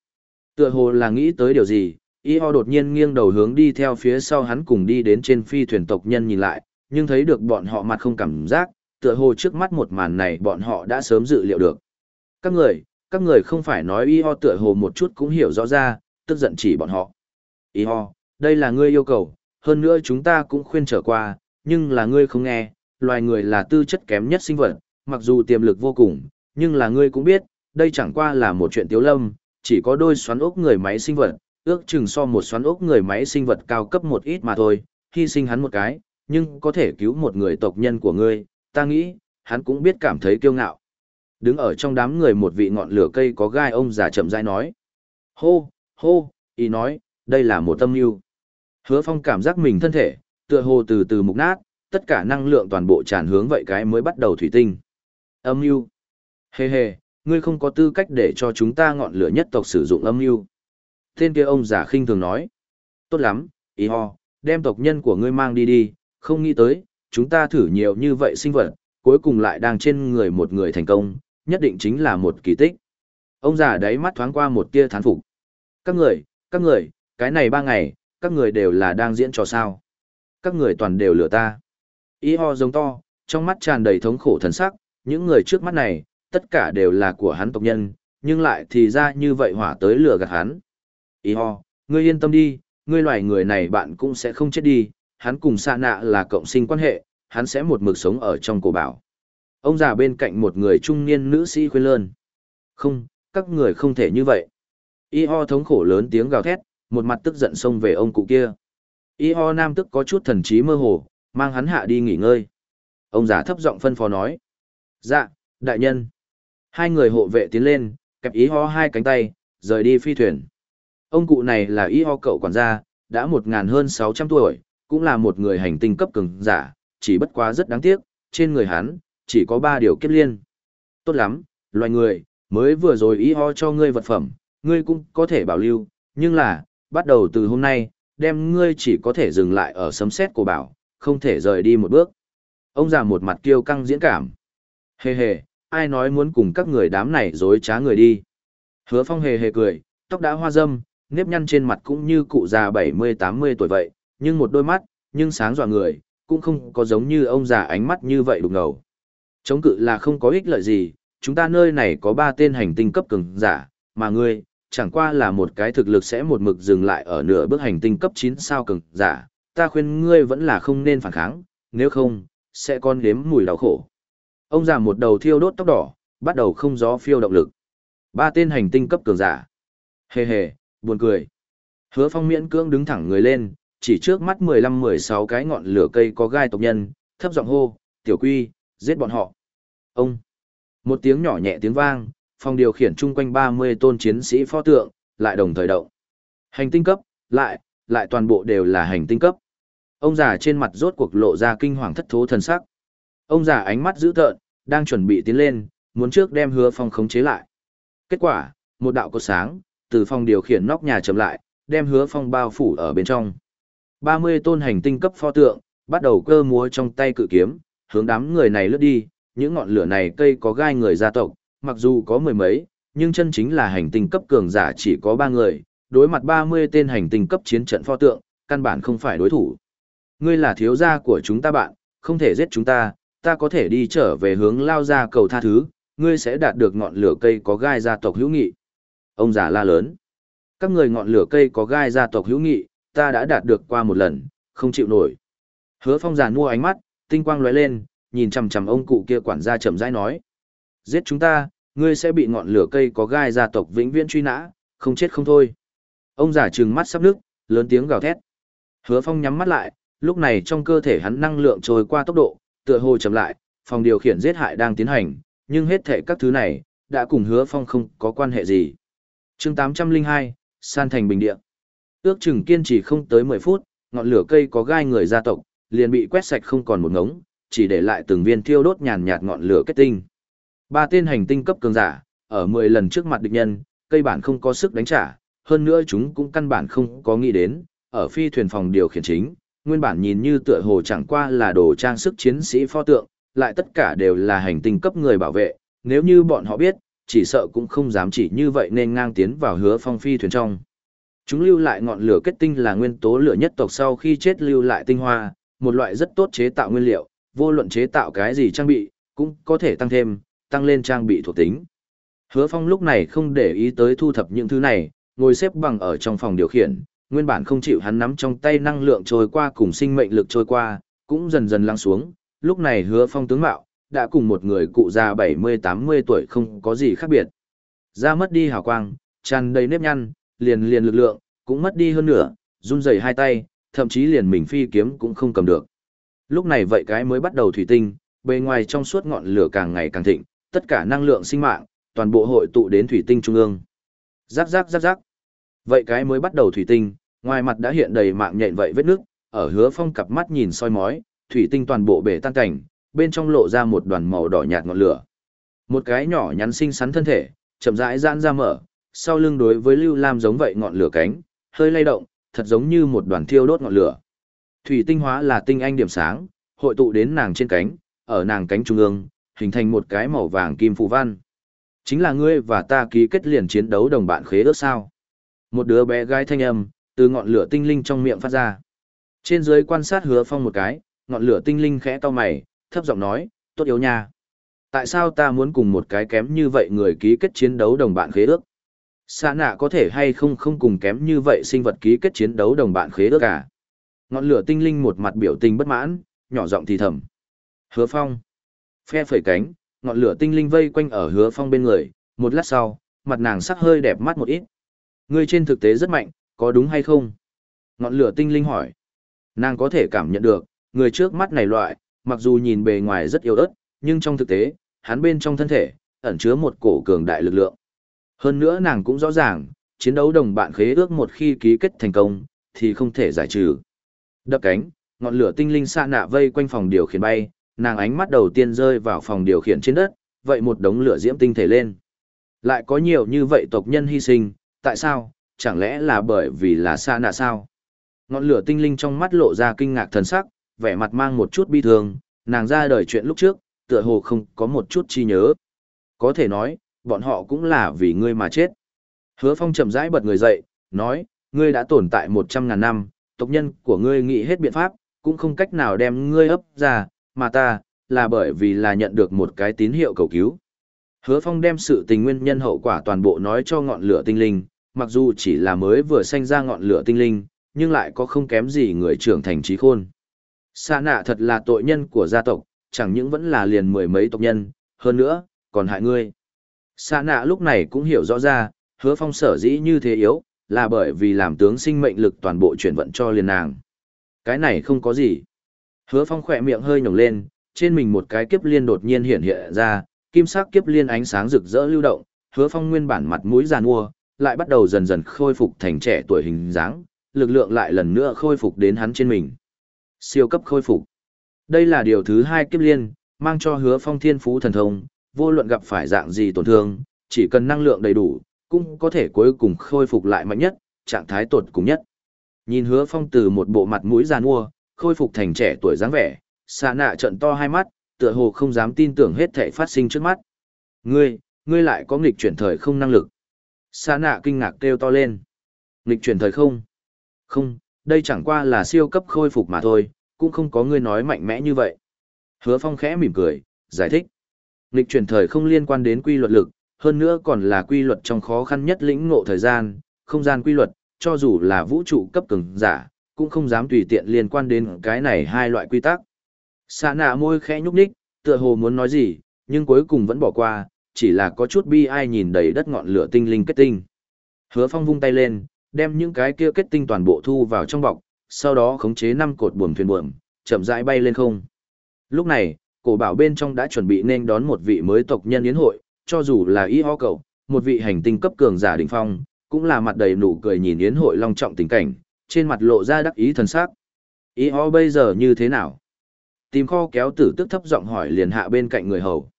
Tựa hồ là nghĩ tới điều gì, Y ho đột nhiên nghiêng đầu hướng đi theo phía sau hắn cùng đi đến trên phi thuyền tộc nhân nhìn lại, nhưng thấy được bọn họ mặt không cảm giác, tựa hồ trước mắt một màn này bọn họ đã sớm dự liệu được. Các người, các người không phải nói y ho tựa hồ một chút cũng hiểu rõ ra, tức giận chỉ bọn họ. Y ho, đây là ngươi yêu cầu, hơn nữa chúng ta cũng khuyên trở qua, nhưng là ngươi không nghe, loài người là tư chất kém nhất sinh vật, mặc dù tiềm lực vô cùng, nhưng là ngươi cũng biết, đây chẳng qua là một chuyện tiếu lâm, chỉ có đôi xoắn ốc người máy sinh vật, ước chừng so một xoắn ốc người máy sinh vật cao cấp một ít mà thôi, hy sinh hắn một cái, nhưng có thể cứu một người tộc nhân của ngươi, ta nghĩ, hắn cũng biết cảm thấy kiêu ngạo. Đứng ở trong đám người một vị ngọn lửa cây có gai ông già chậm rãi nói. Hô, hô, ý nói, đây là một tâm lưu. Hứa phong cảm giác mình thân thể, tựa hồ từ từ mục nát, tất cả năng lượng toàn bộ tràn hướng vậy cái mới bắt đầu thủy tinh. Âm lưu. Hê hê, ngươi không có tư cách để cho chúng ta ngọn lửa nhất tộc sử dụng âm lưu. Tên kia ông già khinh thường nói. Tốt lắm, ý ho, đem tộc nhân của ngươi mang đi đi, không nghĩ tới, chúng ta thử nhiều như vậy sinh vật, cuối cùng lại đang trên người một người thành công, nhất định chính là một kỳ tích. Ông già đấy mắt thoáng qua một tia thán phục. Các người, các người, cái này ba ngày, các người đều là đang diễn trò sao. Các người toàn đều lừa ta. Ý ho giống to, trong mắt tràn đầy thống khổ thần sắc, những người trước mắt này, tất cả đều là của hắn tộc nhân, nhưng lại thì ra như vậy hỏa tới lừa gạt hắn. Ý ho, ngươi yên tâm đi, ngươi loài người này bạn cũng sẽ không chết đi, hắn cùng xa nạ là cộng sinh quan hệ, hắn sẽ một mực sống ở trong cổ bảo. Ông già bên cạnh một người trung niên nữ sĩ khuyên lơn. Không, các người không thể như vậy. Y ho thống khổ lớn tiếng gào thét, một mặt tức giận xông về ông cụ kia. Y ho nam tức có chút thần trí mơ hồ, mang hắn hạ đi nghỉ ngơi. Ông già thấp giọng phân phó nói. Dạ, đại nhân. Hai người hộ vệ tiến lên, kẹp Y ho hai cánh tay, rời đi phi thuyền. Ông cụ này là y ho cậu quản gia, đã một ngàn hơn sáu trăm tuổi, cũng là một người hành tinh cấp cường giả, chỉ bất quá rất đáng tiếc, trên người hắn, chỉ có ba điều kết liên. Tốt lắm, loài người, mới vừa rồi y ho cho ngươi vật phẩm, ngươi cũng có thể bảo lưu, nhưng là, bắt đầu từ hôm nay, đem ngươi chỉ có thể dừng lại ở sấm xét của bảo, không thể rời đi một bước. Ông già một mặt kiêu căng diễn cảm. Hề hề, ai nói muốn cùng các người đám này dối trá người đi. Hứa phong hề hề cười, tóc đã hoa dâm, nếp nhăn trên mặt cũng như cụ già 70-80 tuổi vậy, nhưng một đôi mắt, nhưng sáng dọa người, cũng không có giống như ông già ánh mắt như vậy đục ngầu. Chống cự là không có ích lợi gì, chúng ta nơi này có ba tên hành tinh cấp cường giả, mà ngươi, chẳng qua là một cái thực lực sẽ một mực dừng lại ở nửa bước hành tinh cấp 9 sao cường giả, ta khuyên ngươi vẫn là không nên phản kháng, nếu không, sẽ con đếm mùi đau khổ. Ông già một đầu thiêu đốt tóc đỏ, bắt đầu không gió phiêu động lực. Ba tên hành tinh cấp cường giả. Hề hề, buồn cười. Hứa phong miễn cưỡng đứng thẳng người lên, chỉ trước mắt 15-16 cái ngọn lửa cây có gai tộc nhân, thấp giọng hô, tiểu quy, giết bọn họ. Ông. Một tiếng nhỏ nhẹ tiếng vang, phòng điều khiển chung quanh 30 tôn chiến sĩ pho tượng, lại đồng thời động. Hành tinh cấp, lại, lại toàn bộ đều là hành tinh cấp. Ông già trên mặt rốt cuộc lộ ra kinh hoàng thất thố thần sắc. Ông già ánh mắt dữ tợn, đang chuẩn bị tiến lên, muốn trước đem hứa phong khống chế lại. Kết quả, một đạo cột sáng, từ phòng điều khiển nóc nhà chậm lại, đem hứa phong bao phủ ở bên trong. 30 tôn hành tinh cấp pho tượng, bắt đầu cơ múa trong tay cự kiếm, hướng đám người này lướt đi, những ngọn lửa này cây có gai người gia tộc, mặc dù có mười mấy, nhưng chân chính là hành tinh cấp cường giả chỉ có ba người, đối mặt 30 tên hành tinh cấp chiến trận pho tượng, căn bản không phải đối thủ. Ngươi là thiếu gia của chúng ta bạn, không thể giết chúng ta, ta có thể đi trở về hướng lao ra cầu tha thứ, ngươi sẽ đạt được ngọn lửa cây có gai gia tộc hữu nghị. Ông già la lớn. Các người ngọn lửa cây có gai gia tộc hữu nghị, ta đã đạt được qua một lần, không chịu nổi. Hứa phong giàn mua ánh mắt, tinh quang lóe lên, nhìn chằm chằm ông cụ kia quản gia chậm rãi nói. Giết chúng ta, ngươi sẽ bị ngọn lửa cây có gai gia tộc vĩnh viễn truy nã, không chết không thôi. Ông giả trừng mắt sắp nước, lớn tiếng gào thét. Hứa phong nhắm mắt lại, lúc này trong cơ thể hắn năng lượng trôi qua tốc độ, tựa hồ chậm lại, phòng điều khiển giết hại đang tiến hành, nhưng hết thể các thứ này, đã cùng hứa phong không có quan hệ gì. chương 802, San Thành Bình Địa. Ước chừng kiên trì không tới 10 phút, ngọn lửa cây có gai người gia tộc, liền bị quét sạch không còn một ngống, chỉ để lại từng viên thiêu đốt nhàn nhạt ngọn lửa kết tinh. Ba tên hành tinh cấp cường giả, ở 10 lần trước mặt địch nhân, cây bản không có sức đánh trả, hơn nữa chúng cũng căn bản không có nghĩ đến, ở phi thuyền phòng điều khiển chính, nguyên bản nhìn như tựa hồ chẳng qua là đồ trang sức chiến sĩ pho tượng, lại tất cả đều là hành tinh cấp người bảo vệ, nếu như bọn họ biết, chỉ sợ cũng không dám chỉ như vậy nên ngang tiến vào hứa phong phi thuyền trong. Chúng lưu lại ngọn lửa kết tinh là nguyên tố lửa nhất tộc sau khi chết lưu lại tinh hoa, một loại rất tốt chế tạo nguyên liệu, vô luận chế tạo cái gì trang bị, cũng có thể tăng thêm, tăng lên trang bị thuộc tính. Hứa Phong lúc này không để ý tới thu thập những thứ này, ngồi xếp bằng ở trong phòng điều khiển, nguyên bản không chịu hắn nắm trong tay năng lượng trôi qua cùng sinh mệnh lực trôi qua, cũng dần dần lắng xuống, lúc này Hứa Phong tướng mạo đã cùng một người cụ già 70-80 tuổi không có gì khác biệt. Da mất đi hào quang, tràn đầy nếp nhăn, liền liền lực lượng, cũng mất đi hơn nửa, run rẩy hai tay, thậm chí liền mình phi kiếm cũng không cầm được. Lúc này vậy cái mới bắt đầu thủy tinh, bề ngoài trong suốt ngọn lửa càng ngày càng thịnh, tất cả năng lượng sinh mạng, toàn bộ hội tụ đến thủy tinh trung ương. Rắc rắc rắc rắc. Vậy cái mới bắt đầu thủy tinh, ngoài mặt đã hiện đầy mạng nhện vậy vết nước, ở hứa phong cặp mắt nhìn soi mói, thủy tinh toàn bộ bể tan cảnh, bên trong lộ ra một đoàn màu đỏ nhạt ngọn lửa. Một cái nhỏ nhắn xinh xắn thân thể, chậm rãi giãn ra mở, sau lưng đối với lưu lam giống vậy ngọn lửa cánh, hơi lay động, thật giống như một đoàn thiêu đốt ngọn lửa. Thủy tinh hóa là tinh anh điểm sáng, hội tụ đến nàng trên cánh, ở nàng cánh trung ương, hình thành một cái màu vàng kim phù văn. Chính là ngươi và ta ký kết liền chiến đấu đồng bạn khế ước sao? Một đứa bé gái thanh âm, từ ngọn lửa tinh linh trong miệng phát ra. Trên dưới quan sát hứa phong một cái, ngọn lửa tinh linh khẽ to mày, thấp giọng nói, tốt yếu nha. Tại sao ta muốn cùng một cái kém như vậy người ký kết chiến đấu đồng bạn khế ước? Xa nạ có thể hay không không cùng kém như vậy sinh vật ký kết chiến đấu đồng bạn khế ước cả. Ngọn lửa tinh linh một mặt biểu tình bất mãn, nhỏ giọng thì thầm. Hứa phong. Phe phẩy cánh, ngọn lửa tinh linh vây quanh ở hứa phong bên người, một lát sau, mặt nàng sắc hơi đẹp mắt một ít. Ngươi trên thực tế rất mạnh, có đúng hay không? Ngọn lửa tinh linh hỏi. Nàng có thể cảm nhận được, người trước mắt này loại, mặc dù nhìn bề ngoài rất yếu ớt, nhưng trong thực tế, hắn bên trong thân thể, ẩn chứa một cổ cường đại lực lượng. Hơn nữa nàng cũng rõ ràng, chiến đấu đồng bạn khế ước một khi ký kết thành công, thì không thể giải trừ. Đập cánh, ngọn lửa tinh linh xa nạ vây quanh phòng điều khiển bay, nàng ánh mắt đầu tiên rơi vào phòng điều khiển trên đất, vậy một đống lửa diễm tinh thể lên. Lại có nhiều như vậy tộc nhân hy sinh, tại sao, chẳng lẽ là bởi vì là xa nạ sao? Ngọn lửa tinh linh trong mắt lộ ra kinh ngạc thần sắc, vẻ mặt mang một chút bi thương, nàng ra đời chuyện lúc trước, tựa hồ không có một chút chi nhớ. Có thể nói, bọn họ cũng là vì ngươi mà chết. Hứa Phong chậm rãi bật người dậy, nói, ngươi đã tồn tại một trăm ngàn năm, tộc nhân của ngươi nghĩ hết biện pháp, cũng không cách nào đem ngươi ấp ra, mà ta, là bởi vì là nhận được một cái tín hiệu cầu cứu. Hứa Phong đem sự tình nguyên nhân hậu quả toàn bộ nói cho ngọn lửa tinh linh, mặc dù chỉ là mới vừa sanh ra ngọn lửa tinh linh, nhưng lại có không kém gì người trưởng thành trí khôn. Sa nạ thật là tội nhân của gia tộc, chẳng những vẫn là liền mười mấy tộc nhân, hơn nữa, còn hại ngươi. Sa nạ lúc này cũng hiểu rõ ra, hứa phong sở dĩ như thế yếu, là bởi vì làm tướng sinh mệnh lực toàn bộ chuyển vận cho liền nàng. Cái này không có gì. Hứa phong khỏe miệng hơi nhổng lên, trên mình một cái kiếp liên đột nhiên hiện hiện ra, kim sắc kiếp liên ánh sáng rực rỡ lưu động, hứa phong nguyên bản mặt mũi giàn mua, lại bắt đầu dần dần khôi phục thành trẻ tuổi hình dáng, lực lượng lại lần nữa khôi phục đến hắn trên mình. Siêu cấp khôi phục. Đây là điều thứ hai kiếp liên, mang cho hứa phong thiên phú thần thông, vô luận gặp phải dạng gì tổn thương, chỉ cần năng lượng đầy đủ, cũng có thể cuối cùng khôi phục lại mạnh nhất, trạng thái tột cùng nhất. Nhìn hứa phong từ một bộ mặt mũi già nua khôi phục thành trẻ tuổi dáng vẻ, xa nạ trận to hai mắt, tựa hồ không dám tin tưởng hết thể phát sinh trước mắt. Ngươi, ngươi lại có nghịch chuyển thời không năng lực. Xa nạ kinh ngạc kêu to lên. Nghịch chuyển thời không? Không, đây chẳng qua là siêu cấp khôi phục mà thôi, cũng không có ngươi nói mạnh mẽ như vậy. Hứa phong khẽ mỉm cười, giải thích. Nghịch chuyển thời không liên quan đến quy luật lực, hơn nữa còn là quy luật trong khó khăn nhất lĩnh ngộ thời gian, không gian quy luật, cho dù là vũ trụ cấp cường giả, cũng không dám tùy tiện liên quan đến cái này hai loại quy tắc. Xa nạ môi khẽ nhúc nhích, tựa hồ muốn nói gì, nhưng cuối cùng vẫn bỏ qua, chỉ là có chút bi ai nhìn đầy đất ngọn lửa tinh linh kết tinh. Hứa Phong vung tay lên, đem những cái kia kết tinh toàn bộ thu vào trong bọc, sau đó khống chế năm cột buồm thuyền buồm, chậm rãi bay lên không. Lúc này, cổ bảo bên trong đã chuẩn bị nên đón một vị mới tộc nhân yến hội, cho dù là y ho cậu, một vị hành tinh cấp cường giả đỉnh phong, cũng là mặt đầy nụ cười nhìn yến hội long trọng tình cảnh, trên mặt lộ ra đắc ý thần sắc. Y ho bây giờ như thế nào? Tìm kho kéo tử tức thấp giọng hỏi liền hạ bên cạnh người hầu.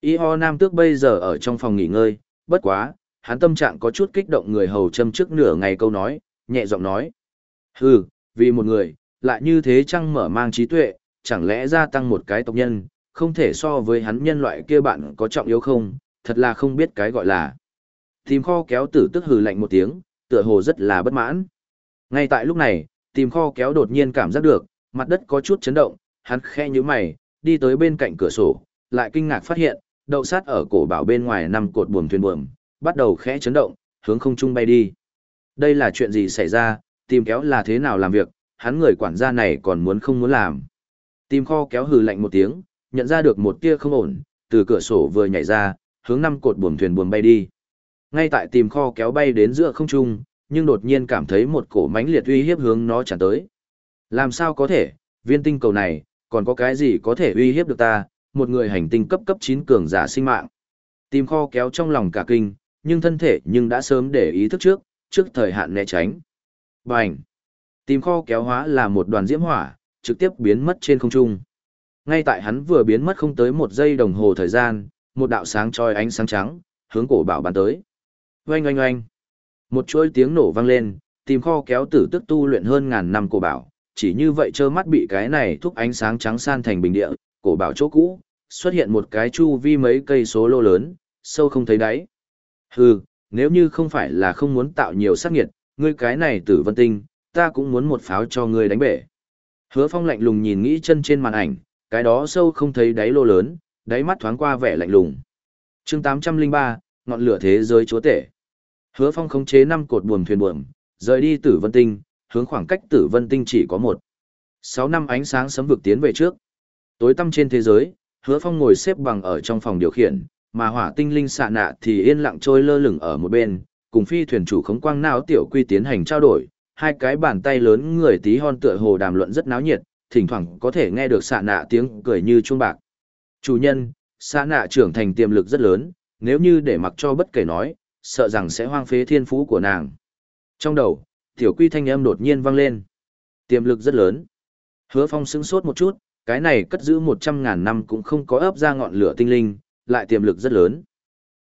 Y ho nam tước bây giờ ở trong phòng nghỉ ngơi, bất quá, hắn tâm trạng có chút kích động người hầu châm trước nửa ngày câu nói, nhẹ giọng nói. Hừ, vì một người, lại như thế chăng mở mang trí tuệ, chẳng lẽ gia tăng một cái tộc nhân, không thể so với hắn nhân loại kia bạn có trọng yếu không, thật là không biết cái gọi là. Tìm kho kéo tử tức hừ lạnh một tiếng, tựa hồ rất là bất mãn. Ngay tại lúc này, tìm kho kéo đột nhiên cảm giác được, mặt đất có chút chấn động, hắn khe như mày, đi tới bên cạnh cửa sổ, lại kinh ngạc phát hiện, đậu sát ở cổ bảo bên ngoài nằm cột buồm thuyền buồm, bắt đầu khẽ chấn động, hướng không trung bay đi. Đây là chuyện gì xảy ra, tìm kéo là thế nào làm việc, hắn người quản gia này còn muốn không muốn làm. Tìm kho kéo hừ lạnh một tiếng, nhận ra được một tia không ổn, từ cửa sổ vừa nhảy ra, hướng năm cột buồm thuyền buồm bay đi. Ngay tại tìm kho kéo bay đến giữa không trung, nhưng đột nhiên cảm thấy một cổ mãnh liệt uy hiếp hướng nó tràn tới. Làm sao có thể, viên tinh cầu này, còn có cái gì có thể uy hiếp được ta, một người hành tinh cấp cấp 9 cường giả sinh mạng. Tìm kho kéo trong lòng cả kinh, nhưng thân thể nhưng đã sớm để ý thức trước, trước thời hạn né tránh. Bành! Tìm kho kéo hóa là một đoàn diễm hỏa, trực tiếp biến mất trên không trung. Ngay tại hắn vừa biến mất không tới một giây đồng hồ thời gian, một đạo sáng chói ánh sáng trắng, hướng cổ bảo bắn tới. Oanh oanh oanh! Một chuỗi tiếng nổ vang lên, tìm kho kéo tử tức tu luyện hơn ngàn năm cổ bảo, chỉ như vậy trơ mắt bị cái này thúc ánh sáng trắng san thành bình địa, cổ bảo chỗ cũ, xuất hiện một cái chu vi mấy cây số lô lớn, sâu không thấy đáy. Hừ, nếu như không phải là không muốn tạo nhiều sát nghiệt, ngươi cái này tử vân tinh, ta cũng muốn một pháo cho ngươi đánh bể. Hứa phong lạnh lùng nhìn nghĩ chân trên màn ảnh, cái đó sâu không thấy đáy lô lớn, đáy mắt thoáng qua vẻ lạnh lùng. chương 803, ngọn lửa thế giới chúa tể. Hứa phong khống chế năm cột buồm thuyền buồm, rời đi tử vân tinh, hướng khoảng cách tử vân tinh chỉ có một. Sáu năm ánh sáng sấm vực tiến về trước. Tối tăm trên thế giới, hứa phong ngồi xếp bằng ở trong phòng điều khiển, mà hỏa tinh linh xạ nạ thì yên lặng trôi lơ lửng ở một bên, cùng phi thuyền chủ khống quang não tiểu quy tiến hành trao đổi, hai cái bàn tay lớn người tí hon tựa hồ đàm luận rất náo nhiệt, thỉnh thoảng có thể nghe được xạ nạ tiếng cười như chuông bạc. Chủ nhân, xạ nạ trưởng thành tiềm lực rất lớn, nếu như để mặc cho bất kể nói, sợ rằng sẽ hoang phế thiên phú của nàng. Trong đầu, tiểu quy thanh âm đột nhiên vang lên. Tiềm lực rất lớn. Hứa phong sững sốt một chút, cái này cất giữ một trăm ngàn năm cũng không có ấp ra ngọn lửa tinh linh, lại tiềm lực rất lớn.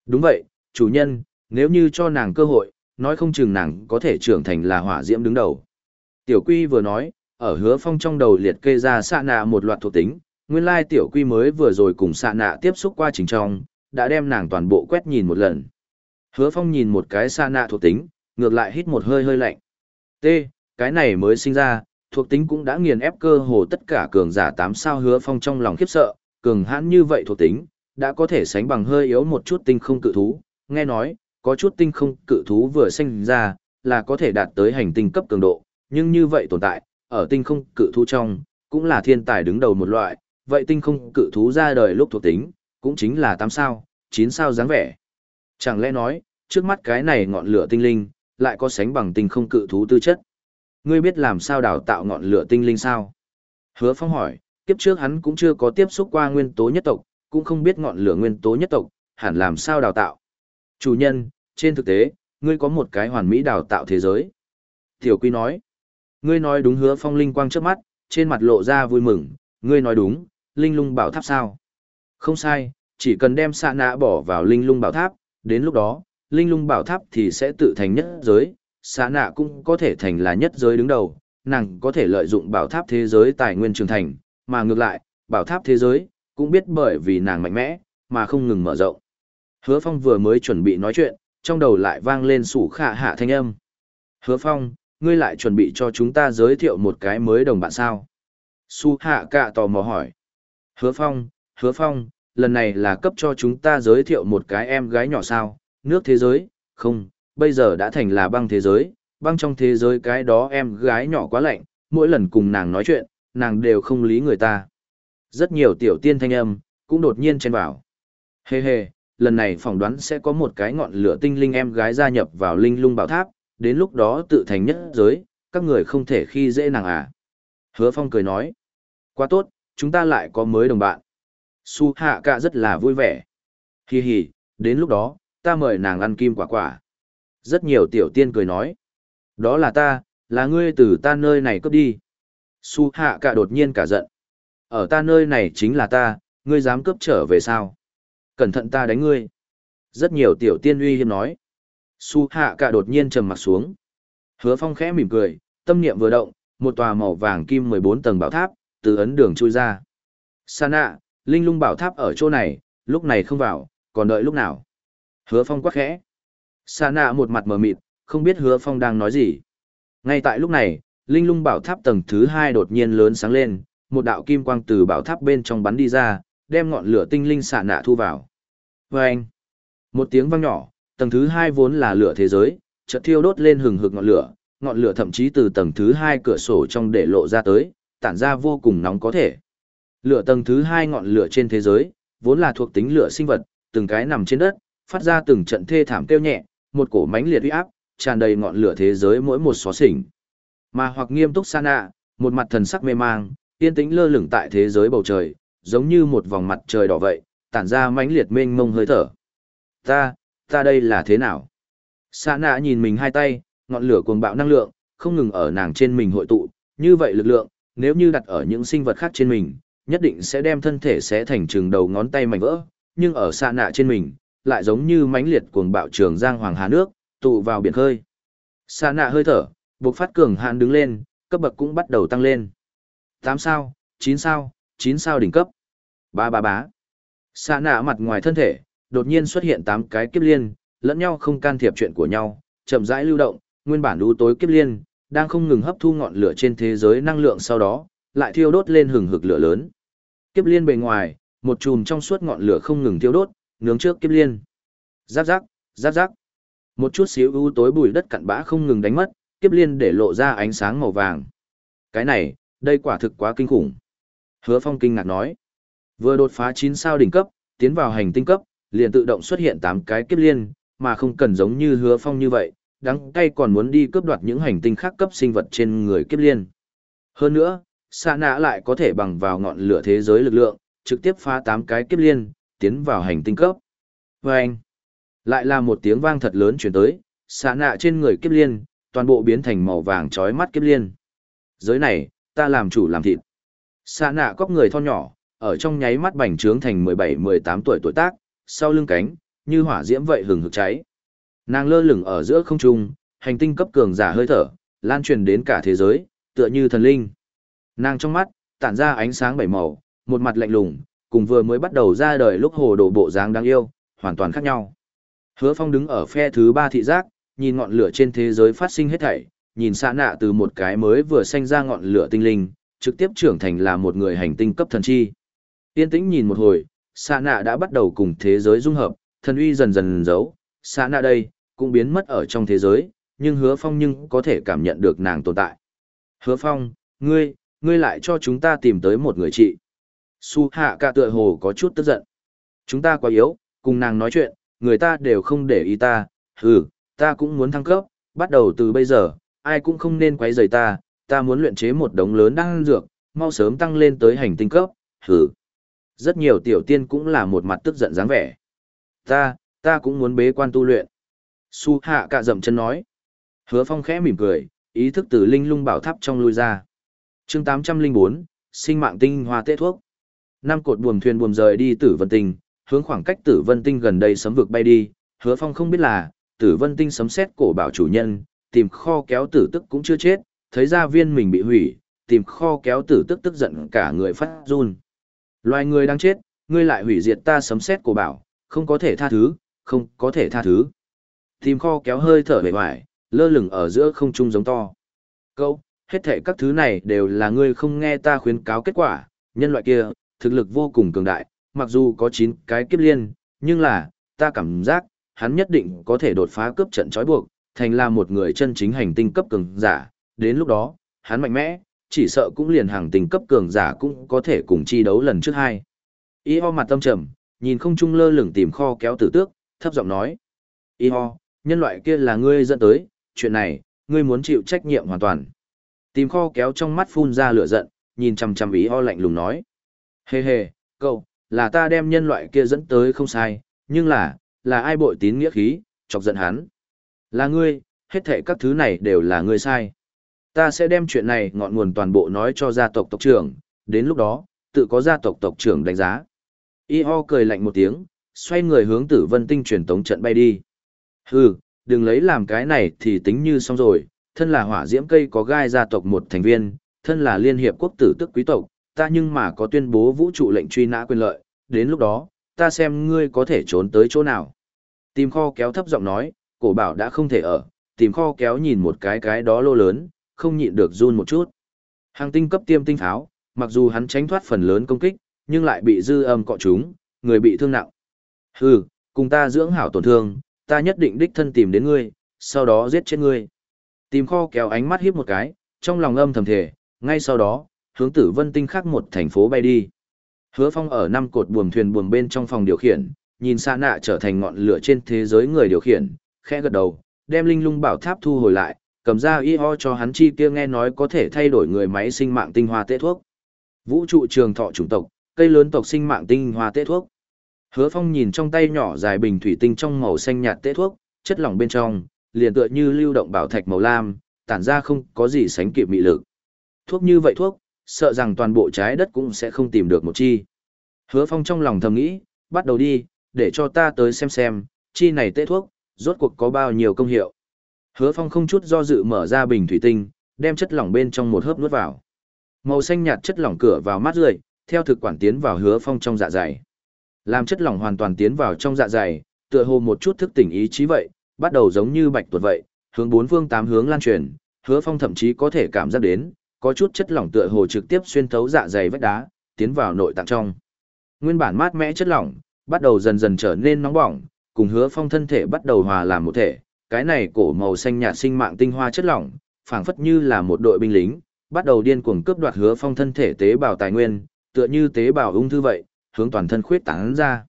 Đúng vậy, chủ nhân, nếu như cho nàng cơ hội, nói không chừng nàng có thể trưởng thành là hỏa diễm đứng đầu. Tiểu quy vừa nói, ở hứa phong trong đầu liệt kê ra xạ nạ một loạt thuộc tính, nguyên lai tiểu quy mới vừa rồi cùng xạ nạ tiếp xúc qua trình trong, đã đem nàng toàn bộ quét nhìn một lần. Hứa phong nhìn một cái xạ nạ thuộc tính, ngược lại hít một hơi hơi lạnh. T, cái này mới sinh ra, thuộc tính cũng đã nghiền ép cơ hồ tất cả cường giả tám sao hứa phong trong lòng khiếp sợ, cường hãn như vậy thuộc tính, đã có thể sánh bằng hơi yếu một chút tinh không cự thú, nghe nói, có chút tinh không cự thú vừa sinh ra, là có thể đạt tới hành tinh cấp cường độ, nhưng như vậy tồn tại, ở tinh không cự thú trong, cũng là thiên tài đứng đầu một loại, vậy tinh không cự thú ra đời lúc thuộc tính, cũng chính là 8 sao, 9 sao dáng vẻ. Chẳng lẽ nói, trước mắt cái này ngọn lửa tinh linh, lại có sánh bằng tinh không cự thú tư chất. Ngươi biết làm sao đào tạo ngọn lửa tinh linh sao? Hứa Phong hỏi, kiếp trước hắn cũng chưa có tiếp xúc qua nguyên tố nhất tộc, cũng không biết ngọn lửa nguyên tố nhất tộc, hẳn làm sao đào tạo. Chủ nhân, trên thực tế, ngươi có một cái hoàn mỹ đào tạo thế giới. Tiểu Quy nói, ngươi nói đúng hứa phong linh quang trước mắt, trên mặt lộ ra vui mừng, ngươi nói đúng, linh lung bảo tháp sao. Không sai, chỉ cần đem xạ nạ bỏ vào linh lung bảo tháp, đến lúc đó, linh lung bảo tháp thì sẽ tự thành nhất giới, xạ nạ cũng có thể thành là nhất giới đứng đầu, nàng có thể lợi dụng bảo tháp thế giới tài nguyên trường thành, mà ngược lại, bảo tháp thế giới, cũng biết bởi vì nàng mạnh mẽ, mà không ngừng mở rộng. Hứa Phong vừa mới chuẩn bị nói chuyện, trong đầu lại vang lên sủ khả hạ thanh âm. Hứa Phong, ngươi lại chuẩn bị cho chúng ta giới thiệu một cái mới đồng bạn sao? Su hạ cạ tò mò hỏi. Hứa Phong, Hứa Phong, lần này là cấp cho chúng ta giới thiệu một cái em gái nhỏ sao? Nước thế giới, không, bây giờ đã thành là băng thế giới, băng trong thế giới cái đó em gái nhỏ quá lạnh, mỗi lần cùng nàng nói chuyện, nàng đều không lý người ta. Rất nhiều tiểu tiên thanh âm, cũng đột nhiên chen vào. Hê hê, lần này phỏng đoán sẽ có một cái ngọn lửa tinh linh em gái gia nhập vào linh lung bảo tháp, đến lúc đó tự thành nhất giới, các người không thể khi dễ nàng à. Hứa Phong cười nói, quá tốt, chúng ta lại có mới đồng bạn. Su Hạ cạ rất là vui vẻ. Hi hi, đến lúc đó, ta mời nàng ăn kim quả quả. Rất nhiều tiểu tiên cười nói, đó là ta, là ngươi từ ta nơi này cướp đi. Su Hạ cạ đột nhiên cả giận. Ở ta nơi này chính là ta, ngươi dám cướp trở về sao? Cẩn thận ta đánh ngươi. Rất nhiều tiểu tiên uy hiếm nói. Su hạ cả đột nhiên trầm mặt xuống. Hứa phong khẽ mỉm cười, tâm niệm vừa động, một tòa màu vàng kim 14 tầng bảo tháp, từ ấn đường chui ra. Sana, linh lung bảo tháp ở chỗ này, lúc này không vào, còn đợi lúc nào. Hứa phong quắc khẽ. Sana một mặt mờ mịt, không biết hứa phong đang nói gì. Ngay tại lúc này, linh lung bảo tháp tầng thứ hai đột nhiên lớn sáng lên, một đạo kim quang từ bảo tháp bên trong bắn đi ra, đem ngọn lửa tinh linh xạ nạ thu vào. Và anh, một tiếng vang nhỏ, tầng thứ hai vốn là lửa thế giới, chợt thiêu đốt lên hừng hực ngọn lửa, ngọn lửa thậm chí từ tầng thứ hai cửa sổ trong để lộ ra tới, tản ra vô cùng nóng có thể. Lửa tầng thứ hai ngọn lửa trên thế giới, vốn là thuộc tính lửa sinh vật, từng cái nằm trên đất, phát ra từng trận thê thảm kêu nhẹ, một cổ mãnh liệt uy áp, tràn đầy ngọn lửa thế giới mỗi một xó xỉnh. Mà hoặc nghiêm túc Sana, một mặt thần sắc mê mang, yên tĩnh lơ lửng tại thế giới bầu trời, giống như một vòng mặt trời đỏ vậy, tản ra mãnh liệt mênh mông hơi thở. Ta, ta đây là thế nào? Sa nạ nhìn mình hai tay, ngọn lửa cuồng bạo năng lượng, không ngừng ở nàng trên mình hội tụ, như vậy lực lượng, nếu như đặt ở những sinh vật khác trên mình, nhất định sẽ đem thân thể sẽ thành chừng đầu ngón tay mảnh vỡ, nhưng ở sa nạ trên mình, lại giống như mãnh liệt cuồng bạo trường giang hoàng hà nước, tụ vào biển khơi. Sa nạ hơi thở, buộc phát cường hạn đứng lên, cấp bậc cũng bắt đầu tăng lên. 8 sao, 9 sao, 9 sao đỉnh cấp. Ba ba bá. xa nạ mặt ngoài thân thể, đột nhiên xuất hiện tám cái kiếp liên, lẫn nhau không can thiệp chuyện của nhau, chậm rãi lưu động, nguyên bản u tối kiếp liên, đang không ngừng hấp thu ngọn lửa trên thế giới năng lượng sau đó, lại thiêu đốt lên hừng hực lửa lớn. Kiếp liên bề ngoài, một chùm trong suốt ngọn lửa không ngừng thiêu đốt, nướng trước kiếp liên. Giáp giáp, giáp giáp. Một chút xíu u tối bụi đất cặn bã không ngừng đánh mất, kiếp liên để lộ ra ánh sáng màu vàng. Cái này, đây quả thực quá kinh khủng. Hứa Phong kinh ngạc nói. Vừa đột phá 9 sao đỉnh cấp, tiến vào hành tinh cấp, liền tự động xuất hiện 8 cái kiếp liên, mà không cần giống như Hứa Phong như vậy, đắng cay còn muốn đi cướp đoạt những hành tinh khác cấp sinh vật trên người kiếp liên. Hơn nữa, xa Nã lại có thể bằng vào ngọn lửa thế giới lực lượng, trực tiếp phá 8 cái kiếp liên, tiến vào hành tinh cấp. Và anh, lại là một tiếng vang thật lớn chuyển tới, xa Nã trên người kiếp liên, toàn bộ biến thành màu vàng chói mắt kiếp liên. Giới này, ta làm chủ làm thịt. Xa Nã cóc người thon nhỏ, ở trong nháy mắt bành trướng thành 17-18 tuổi tuổi tác, sau lưng cánh, như hỏa diễm vậy hừng hực cháy. Nàng lơ lửng ở giữa không trung, hành tinh cấp cường giả hơi thở, lan truyền đến cả thế giới, tựa như thần linh. Nàng trong mắt, tản ra ánh sáng bảy màu, một mặt lạnh lùng, cùng vừa mới bắt đầu ra đời lúc hồ đồ bộ dáng đáng yêu, hoàn toàn khác nhau. Hứa Phong đứng ở phe thứ ba thị giác, nhìn ngọn lửa trên thế giới phát sinh hết thảy, nhìn xa nạ từ một cái mới vừa sinh ra ngọn lửa tinh linh, trực tiếp trưởng thành là một người hành tinh cấp thần chi. Yên tĩnh nhìn một hồi, xa nạ đã bắt đầu cùng thế giới dung hợp, thần uy dần dần giấu, xa nạ đây, cũng biến mất ở trong thế giới, nhưng hứa phong nhưng có thể cảm nhận được nàng tồn tại. Hứa phong, ngươi, ngươi lại cho chúng ta tìm tới một người chị. Su hạ cả tựa hồ có chút tức giận. Chúng ta quá yếu, cùng nàng nói chuyện, người ta đều không để ý ta, Ừ, ta cũng muốn thăng cấp, bắt đầu từ bây giờ, ai cũng không nên quấy rầy ta, ta muốn luyện chế một đống lớn đan dược, mau sớm tăng lên tới hành tinh cấp, hừ. Rất nhiều tiểu tiên cũng là một mặt tức giận dáng vẻ. Ta, ta cũng muốn bế quan tu luyện. Su hạ cạ dậm chân nói. Hứa phong khẽ mỉm cười, ý thức từ linh lung bảo tháp trong lui ra. chương 804, sinh mạng tinh hoa tê thuốc. năm cột buồm thuyền buồm rời đi Tử Vân Tinh, hướng khoảng cách Tử Vân Tinh gần đây sấm vực bay đi, Hứa Phong không biết là, Tử Vân Tinh sấm xét cổ bảo chủ nhân, tìm kho kéo tử tức cũng chưa chết, thấy ra viên mình bị hủy, tìm kho kéo tử tức tức giận cả người phát run. Loài người đang chết, ngươi lại hủy diệt ta sấm xét cổ bảo, không có thể tha thứ, không có thể tha thứ. Tìm kho kéo hơi thở bề ngoài, lơ lửng ở giữa không trung giống to. Câu, hết thể các thứ này đều là ngươi không nghe ta khuyến cáo kết quả, nhân loại kia, thực lực vô cùng cường đại, mặc dù có 9 cái kiếp liên, nhưng là, ta cảm giác, hắn nhất định có thể đột phá cướp trận trói buộc, thành là một người chân chính hành tinh cấp cường giả, đến lúc đó, hắn mạnh mẽ, chỉ sợ cũng liền hàng tình cấp cường giả cũng có thể cùng chi đấu lần trước hai. Y ho mặt tâm trầm, nhìn không trung lơ lửng tìm kho kéo tử tước, thấp giọng nói. Y ho, nhân loại kia là ngươi dẫn tới, chuyện này, ngươi muốn chịu trách nhiệm hoàn toàn. Tìm kho kéo trong mắt phun ra lửa giận, nhìn chằm chằm ý ho lạnh lùng nói. Hề hề, cậu, là ta đem nhân loại kia dẫn tới không sai, nhưng là, là ai bội tín nghĩa khí, chọc giận hắn. Là ngươi, hết thệ các thứ này đều là ngươi sai. Ta sẽ đem chuyện này ngọn nguồn toàn bộ nói cho gia tộc tộc trưởng, đến lúc đó, tự có gia tộc tộc trưởng đánh giá. Y ho cười lạnh một tiếng, xoay người hướng tử vân tinh truyền tống trận bay đi. Hừ, đừng lấy làm cái này thì tính như xong rồi, thân là hỏa diễm cây có gai gia tộc một thành viên, thân là liên hiệp quốc tử tức quý tộc, ta nhưng mà có tuyên bố vũ trụ lệnh truy nã quyền lợi, đến lúc đó, ta xem ngươi có thể trốn tới chỗ nào. Tìm kho kéo thấp giọng nói, cổ bảo đã không thể ở, tìm kho kéo nhìn một cái cái đó lô lớn, không nhịn được run một chút. Hàng tinh cấp tiêm tinh pháo, mặc dù hắn tránh thoát phần lớn công kích, nhưng lại bị dư âm cọ chúng, người bị thương nặng. Hừ, cùng ta dưỡng hảo tổn thương, ta nhất định đích thân tìm đến ngươi, sau đó giết chết ngươi. Tìm kho kéo ánh mắt hiếp một cái, trong lòng âm thầm thể, ngay sau đó, hướng tử vân tinh khác một thành phố bay đi. Hứa phong ở năm cột buồm thuyền buồm bên trong phòng điều khiển, nhìn xa nạ trở thành ngọn lửa trên thế giới người điều khiển, khẽ gật đầu, đem linh lung bảo tháp thu hồi lại, cầm ra y ho cho hắn chi kia nghe nói có thể thay đổi người máy sinh mạng tinh hoa tế thuốc. Vũ trụ trường thọ chủng tộc, cây lớn tộc sinh mạng tinh hoa tế thuốc. Hứa Phong nhìn trong tay nhỏ dài bình thủy tinh trong màu xanh nhạt tế thuốc, chất lỏng bên trong, liền tựa như lưu động bảo thạch màu lam, tản ra không có gì sánh kịp mị lực. Thuốc như vậy thuốc, sợ rằng toàn bộ trái đất cũng sẽ không tìm được một chi. Hứa Phong trong lòng thầm nghĩ, bắt đầu đi, để cho ta tới xem xem, chi này tế thuốc, rốt cuộc có bao nhiêu công hiệu. Hứa Phong không chút do dự mở ra bình thủy tinh, đem chất lỏng bên trong một hớp nuốt vào. Màu xanh nhạt chất lỏng cửa vào mắt rượi, theo thực quản tiến vào Hứa Phong trong dạ dày. Làm chất lỏng hoàn toàn tiến vào trong dạ dày, tựa hồ một chút thức tỉnh ý chí vậy, bắt đầu giống như bạch tuột vậy, hướng bốn phương tám hướng lan truyền, Hứa Phong thậm chí có thể cảm giác đến, có chút chất lỏng tựa hồ trực tiếp xuyên thấu dạ dày vách đá, tiến vào nội tạng trong. Nguyên bản mát mẽ chất lỏng, bắt đầu dần dần trở nên nóng bỏng, cùng Hứa Phong thân thể bắt đầu hòa làm một thể, cái này cổ màu xanh nhạt sinh mạng tinh hoa chất lỏng, phảng phất như là một đội binh lính, bắt đầu điên cuồng cướp đoạt Hứa Phong thân thể tế bào tài nguyên, tựa như tế bào ung thư vậy, hướng toàn thân khuyết tán ra.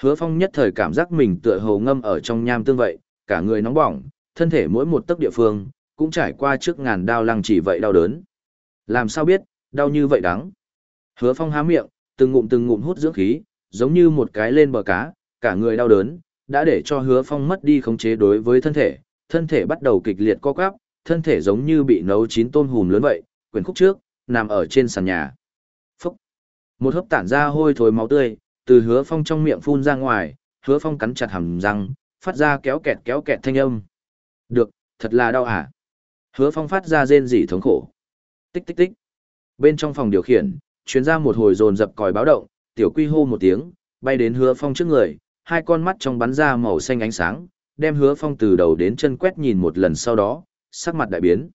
Hứa Phong nhất thời cảm giác mình tựa hồ ngâm ở trong nham tương vậy, cả người nóng bỏng, thân thể mỗi một tấc địa phương, cũng trải qua trước ngàn đao lăng chỉ vậy đau đớn. Làm sao biết, đau như vậy đắng. Hứa Phong há miệng, từng ngụm từng ngụm hút dưỡng khí, giống như một cái lên bờ cá, cả người đau đớn, đã để cho Hứa Phong mất đi khống chế đối với thân thể, thân thể bắt đầu kịch liệt co quắp, thân thể giống như bị nấu chín tôm hùm lớn vậy, quyền khúc trước, nằm ở trên sàn nhà. Phúc! Một hớp tản ra hôi thối máu tươi, từ Hứa Phong trong miệng phun ra ngoài, Hứa Phong cắn chặt hàm răng, phát ra kéo kẹt kéo kẹt thanh âm. Được, thật là đau hả? Hứa Phong phát ra rên rỉ thống khổ. Tích tích tích. Bên trong phòng điều khiển, chuyến ra một hồi dồn dập còi báo động, tiểu quy hô một tiếng, bay đến hứa phong trước người, hai con mắt trong bắn ra màu xanh ánh sáng, đem hứa phong từ đầu đến chân quét nhìn một lần sau đó, sắc mặt đại biến.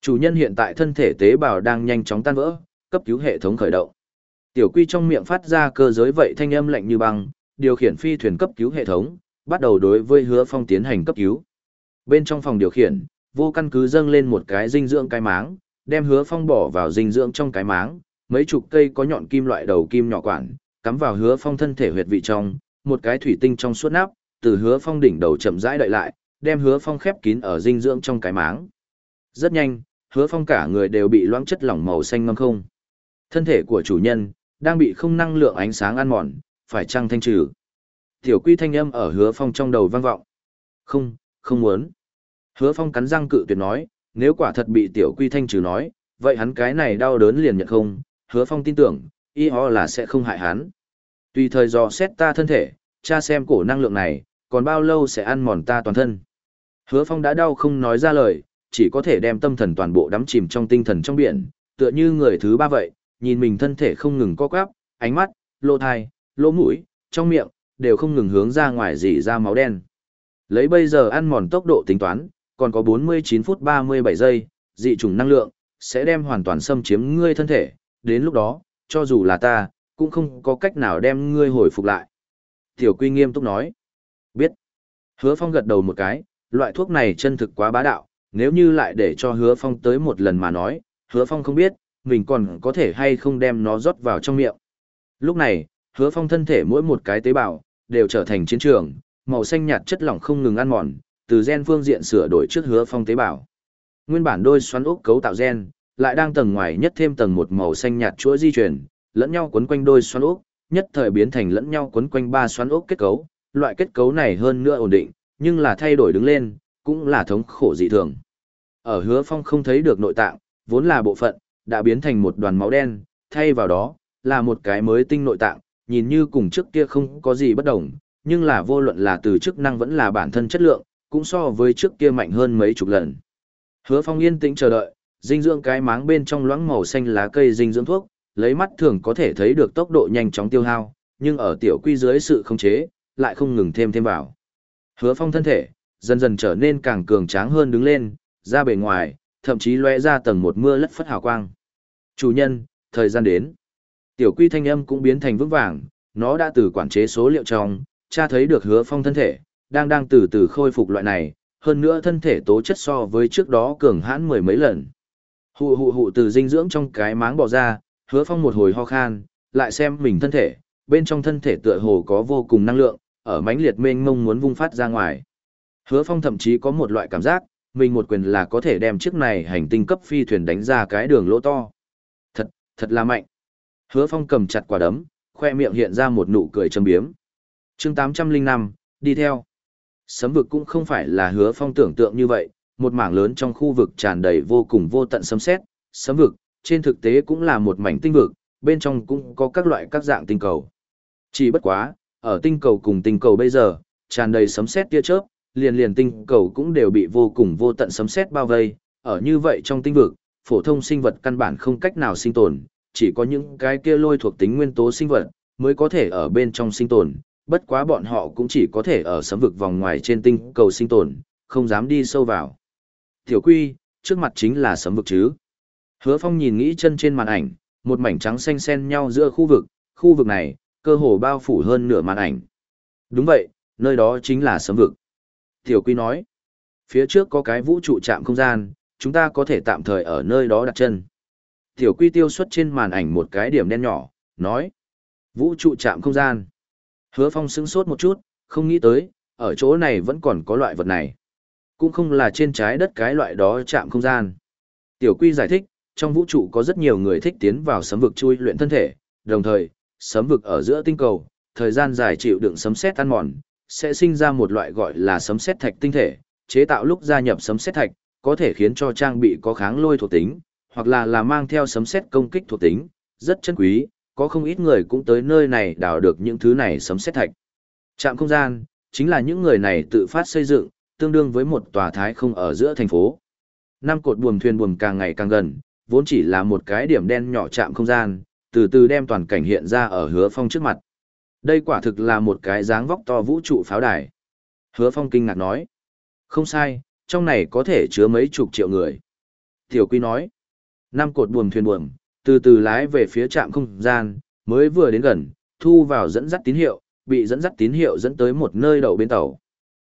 Chủ nhân hiện tại thân thể tế bào đang nhanh chóng tan vỡ, cấp cứu hệ thống khởi động. Tiểu quy trong miệng phát ra cơ giới vậy thanh âm lạnh như băng, điều khiển phi thuyền cấp cứu hệ thống, bắt đầu đối với hứa phong tiến hành cấp cứu. Bên trong phòng điều khiển, vô căn cứ dâng lên một cái dinh dưỡng cái máng, đem hứa phong bỏ vào dinh dưỡng trong cái máng, mấy chục cây có nhọn kim loại đầu kim nhỏ quản, cắm vào hứa phong thân thể huyệt vị trong, một cái thủy tinh trong suốt nắp, từ hứa phong đỉnh đầu chậm rãi đợi lại, đem hứa phong khép kín ở dinh dưỡng trong cái máng. Rất nhanh, hứa phong cả người đều bị loãng chất lỏng màu xanh ngâm không. Thân thể của chủ nhân, đang bị không năng lượng ánh sáng ăn mòn, phải chăng thanh trừ. Tiểu quy thanh âm ở hứa phong trong đầu vang vọng. Không, không muốn. Hứa phong cắn răng cự tuyệt nói, nếu quả thật bị tiểu quy thanh trừ nói, vậy hắn cái này đau đớn liền nhận không, hứa phong tin tưởng, y ho là sẽ không hại hắn. Tùy thời dò xét ta thân thể, cha xem cổ năng lượng này, còn bao lâu sẽ ăn mòn ta toàn thân. Hứa phong đã đau không nói ra lời, chỉ có thể đem tâm thần toàn bộ đắm chìm trong tinh thần trong biển, tựa như người thứ ba vậy, nhìn mình thân thể không ngừng co quắp, ánh mắt, lỗ thai, lỗ mũi, trong miệng, đều không ngừng hướng ra ngoài dỉ ra máu đen. Lấy bây giờ ăn mòn tốc độ tính toán, còn có 49 phút 37 giây, dị trùng năng lượng, sẽ đem hoàn toàn xâm chiếm ngươi thân thể, đến lúc đó, cho dù là ta, cũng không có cách nào đem ngươi hồi phục lại. Tiểu Quy nghiêm túc nói. Biết. Hứa Phong gật đầu một cái, loại thuốc này chân thực quá bá đạo, nếu như lại để cho Hứa Phong tới một lần mà nói, Hứa Phong không biết, mình còn có thể hay không đem nó rót vào trong miệng. Lúc này, Hứa Phong thân thể mỗi một cái tế bào, đều trở thành chiến trường, màu xanh nhạt chất lỏng không ngừng ăn mòn, từ gen phương diện sửa đổi trước Hứa Phong tế bào. Nguyên bản đôi xoắn ốc cấu tạo gen, lại đang tầng ngoài nhất thêm tầng một màu xanh nhạt chuỗi di truyền, lẫn nhau quấn quanh đôi xoắn ốc, nhất thời biến thành lẫn nhau quấn quanh ba xoắn ốc kết cấu, loại kết cấu này hơn nữa ổn định, nhưng là thay đổi đứng lên, cũng là thống khổ dị thường. Ở hứa phong không thấy được nội tạng, vốn là bộ phận, đã biến thành một đoàn máu đen, thay vào đó, là một cái mới tinh nội tạng, nhìn như cùng trước kia không có gì bất đồng, nhưng là vô luận là từ chức năng vẫn là bản thân chất lượng, cũng so với trước kia mạnh hơn mấy chục lần. Hứa phong yên tĩnh chờ đợi, dinh dưỡng cái máng bên trong loãng màu xanh lá cây dinh dưỡng thuốc, lấy mắt thường có thể thấy được tốc độ nhanh chóng tiêu hao, nhưng ở tiểu quy dưới sự khống chế, lại không ngừng thêm thêm vào. Hứa phong thân thể, dần dần trở nên càng cường tráng hơn đứng lên, ra bề ngoài, thậm chí lóe ra tầng một mưa lất phất hào quang. Chủ nhân, thời gian đến. Tiểu quy thanh âm cũng biến thành vững vàng, nó đã từ quản chế số liệu trong, cha thấy được hứa phong thân thể, đang đang từ từ khôi phục loại này, hơn nữa thân thể tố chất so với trước đó cường hãn mười mấy lần. Hụ hụ hụ từ dinh dưỡng trong cái máng bỏ ra, hứa phong một hồi ho khan, lại xem mình thân thể, bên trong thân thể tựa hồ có vô cùng năng lượng, ở mãnh liệt mênh mông muốn vung phát ra ngoài. Hứa phong thậm chí có một loại cảm giác, mình một quyền là có thể đem chiếc này hành tinh cấp phi thuyền đánh ra cái đường lỗ to. Thật, thật là mạnh. Hứa phong cầm chặt quả đấm, khoe miệng hiện ra một nụ cười châm biếm. chương 805, đi theo. Sấm vực cũng không phải là hứa phong tưởng tượng như vậy, một mảng lớn trong khu vực tràn đầy vô cùng vô tận sấm sét, sấm vực, trên thực tế cũng là một mảnh tinh vực, bên trong cũng có các loại các dạng tinh cầu. Chỉ bất quá, ở tinh cầu cùng tinh cầu bây giờ, tràn đầy sấm sét tia chớp, liền liền tinh cầu cũng đều bị vô cùng vô tận sấm sét bao vây, ở như vậy trong tinh vực, phổ thông sinh vật căn bản không cách nào sinh tồn, chỉ có những cái kia lôi thuộc tính nguyên tố sinh vật mới có thể ở bên trong sinh tồn, bất quá bọn họ cũng chỉ có thể ở sấm vực vòng ngoài trên tinh cầu sinh tồn, không dám đi sâu vào. Tiểu quy, trước mặt chính là sấm vực chứ. Hứa Phong nhìn nghĩ chân trên màn ảnh, một mảnh trắng xanh xen nhau giữa khu vực, khu vực này, cơ hồ bao phủ hơn nửa màn ảnh. Đúng vậy, nơi đó chính là sấm vực. Tiểu Quy nói, phía trước có cái vũ trụ trạm không gian, chúng ta có thể tạm thời ở nơi đó đặt chân. Tiểu Quy tiêu xuất trên màn ảnh một cái điểm đen nhỏ, nói, vũ trụ trạm không gian. Hứa Phong sững sốt một chút, không nghĩ tới, ở chỗ này vẫn còn có loại vật này. Cũng không là trên trái đất cái loại đó chạm không gian. Tiểu Quy giải thích, trong vũ trụ có rất nhiều người thích tiến vào sấm vực chui luyện thân thể, đồng thời, sấm vực ở giữa tinh cầu, thời gian dài chịu đựng sấm sét ăn mòn, sẽ sinh ra một loại gọi là sấm sét thạch tinh thể, chế tạo lúc gia nhập sấm sét thạch, có thể khiến cho trang bị có kháng lôi thuộc tính, hoặc là là mang theo sấm sét công kích thuộc tính, rất chân quý, có không ít người cũng tới nơi này đào được những thứ này sấm sét thạch. Trạm không gian, chính là những người này tự phát xây dựng, tương đương với một tòa thái không ở giữa thành phố. Năm cột buồm thuyền buồm càng ngày càng gần, vốn chỉ là một cái điểm đen nhỏ chạm không gian, từ từ đem toàn cảnh hiện ra ở hứa phong trước mặt. Đây quả thực là một cái dáng vóc to vũ trụ pháo đài. Hứa phong kinh ngạc nói. Không sai, trong này có thể chứa mấy chục triệu người. Tiểu quy nói. Năm cột buồm thuyền buồm, từ từ lái về phía trạm không gian, mới vừa đến gần, thu vào dẫn dắt tín hiệu, bị dẫn dắt tín hiệu dẫn tới một nơi đậu bên tàu.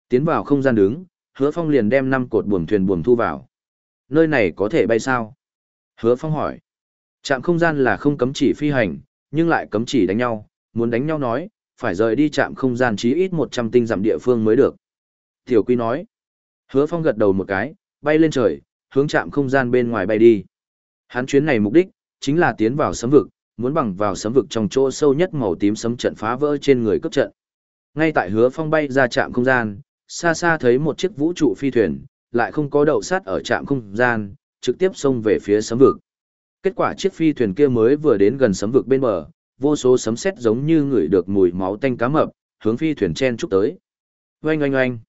Tiến vào không gian đứng, hứa phong liền đem năm cột buồm thuyền buồm thu vào. Nơi này có thể bay sao? Hứa Phong hỏi. Trạm không gian là không cấm chỉ phi hành, nhưng lại cấm chỉ đánh nhau, muốn đánh nhau nói, phải rời đi trạm không gian chí ít 100 tinh giảm địa phương mới được. Tiểu Quy nói. Hứa Phong gật đầu một cái, bay lên trời, hướng trạm không gian bên ngoài bay đi. Hắn chuyến này mục đích, chính là tiến vào sấm vực, muốn bằng vào sấm vực trong chỗ sâu nhất màu tím sấm trận phá vỡ trên người cấp trận. Ngay tại Hứa Phong bay ra trạm không gian, xa xa thấy một chiếc vũ trụ phi thuyền, lại không có đậu sát ở trạm không gian, trực tiếp xông về phía sấm vực. Kết quả chiếc phi thuyền kia mới vừa đến gần sấm vực bên bờ, vô số sấm sét giống như ngửi được mùi máu tanh cá mập, hướng phi thuyền chen chúc tới. Oanh oanh oanh.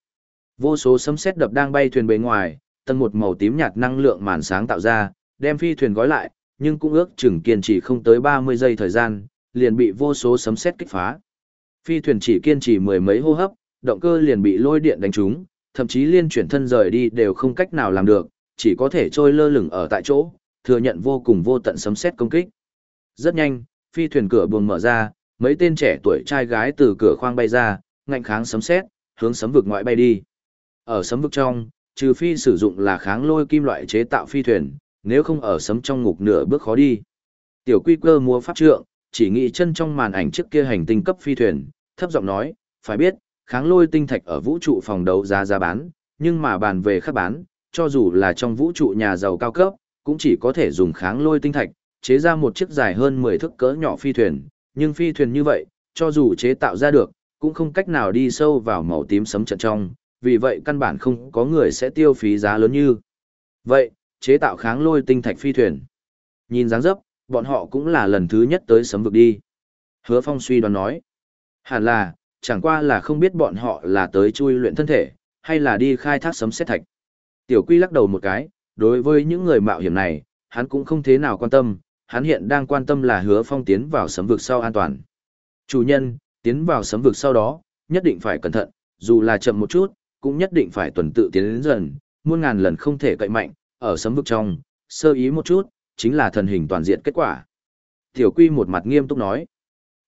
Vô số sấm sét đập đang bay thuyền bề ngoài, tầng một màu tím nhạt năng lượng màn sáng tạo ra, đem phi thuyền gói lại, nhưng cũng ước chừng kiên trì không tới 30 giây thời gian, liền bị vô số sấm sét kích phá. Phi thuyền chỉ kiên trì mười mấy hô hấp, động cơ liền bị lôi điện đánh trúng, thậm chí liên chuyển thân rời đi đều không cách nào làm được, chỉ có thể trôi lơ lửng ở tại chỗ, thừa nhận vô cùng vô tận sấm sét công kích. Rất nhanh, phi thuyền cửa buồng mở ra, mấy tên trẻ tuổi trai gái từ cửa khoang bay ra, ngạnh kháng sấm sét, hướng sấm vực ngoại bay đi. Ở sấm vực trong, trừ phi sử dụng là kháng lôi kim loại chế tạo phi thuyền, nếu không ở sấm trong ngục nửa bước khó đi. Tiểu quy cơ mua pháp trượng, chỉ nghĩ chân trong màn ảnh trước kia hành tinh cấp phi thuyền, thấp giọng nói, phải biết, kháng lôi tinh thạch ở vũ trụ phòng đấu giá giá bán, nhưng mà bàn về khác bán, cho dù là trong vũ trụ nhà giàu cao cấp, cũng chỉ có thể dùng kháng lôi tinh thạch, chế ra một chiếc dài hơn 10 thước cỡ nhỏ phi thuyền, nhưng phi thuyền như vậy, cho dù chế tạo ra được, cũng không cách nào đi sâu vào màu tím sấm trận trong, vì vậy căn bản không có người sẽ tiêu phí giá lớn như. Vậy, chế tạo kháng lôi tinh thạch phi thuyền. Nhìn dáng dấp, bọn họ cũng là lần thứ nhất tới sấm vực đi. Hứa Phong suy đoán nói. Hẳn là, chẳng qua là không biết bọn họ là tới chui luyện thân thể, hay là đi khai thác sấm xét thạch. Tiểu Quy lắc đầu một cái, đối với những người mạo hiểm này, hắn cũng không thế nào quan tâm, hắn hiện đang quan tâm là hứa phong tiến vào sấm vực sau an toàn. Chủ nhân, tiến vào sấm vực sau đó, nhất định phải cẩn thận, dù là chậm một chút, cũng nhất định phải tuần tự tiến đến dần, muôn ngàn lần không thể cậy mạnh, ở sấm vực trong, sơ ý một chút, chính là thần hình toàn diện kết quả. Tiểu Quy một mặt nghiêm túc nói.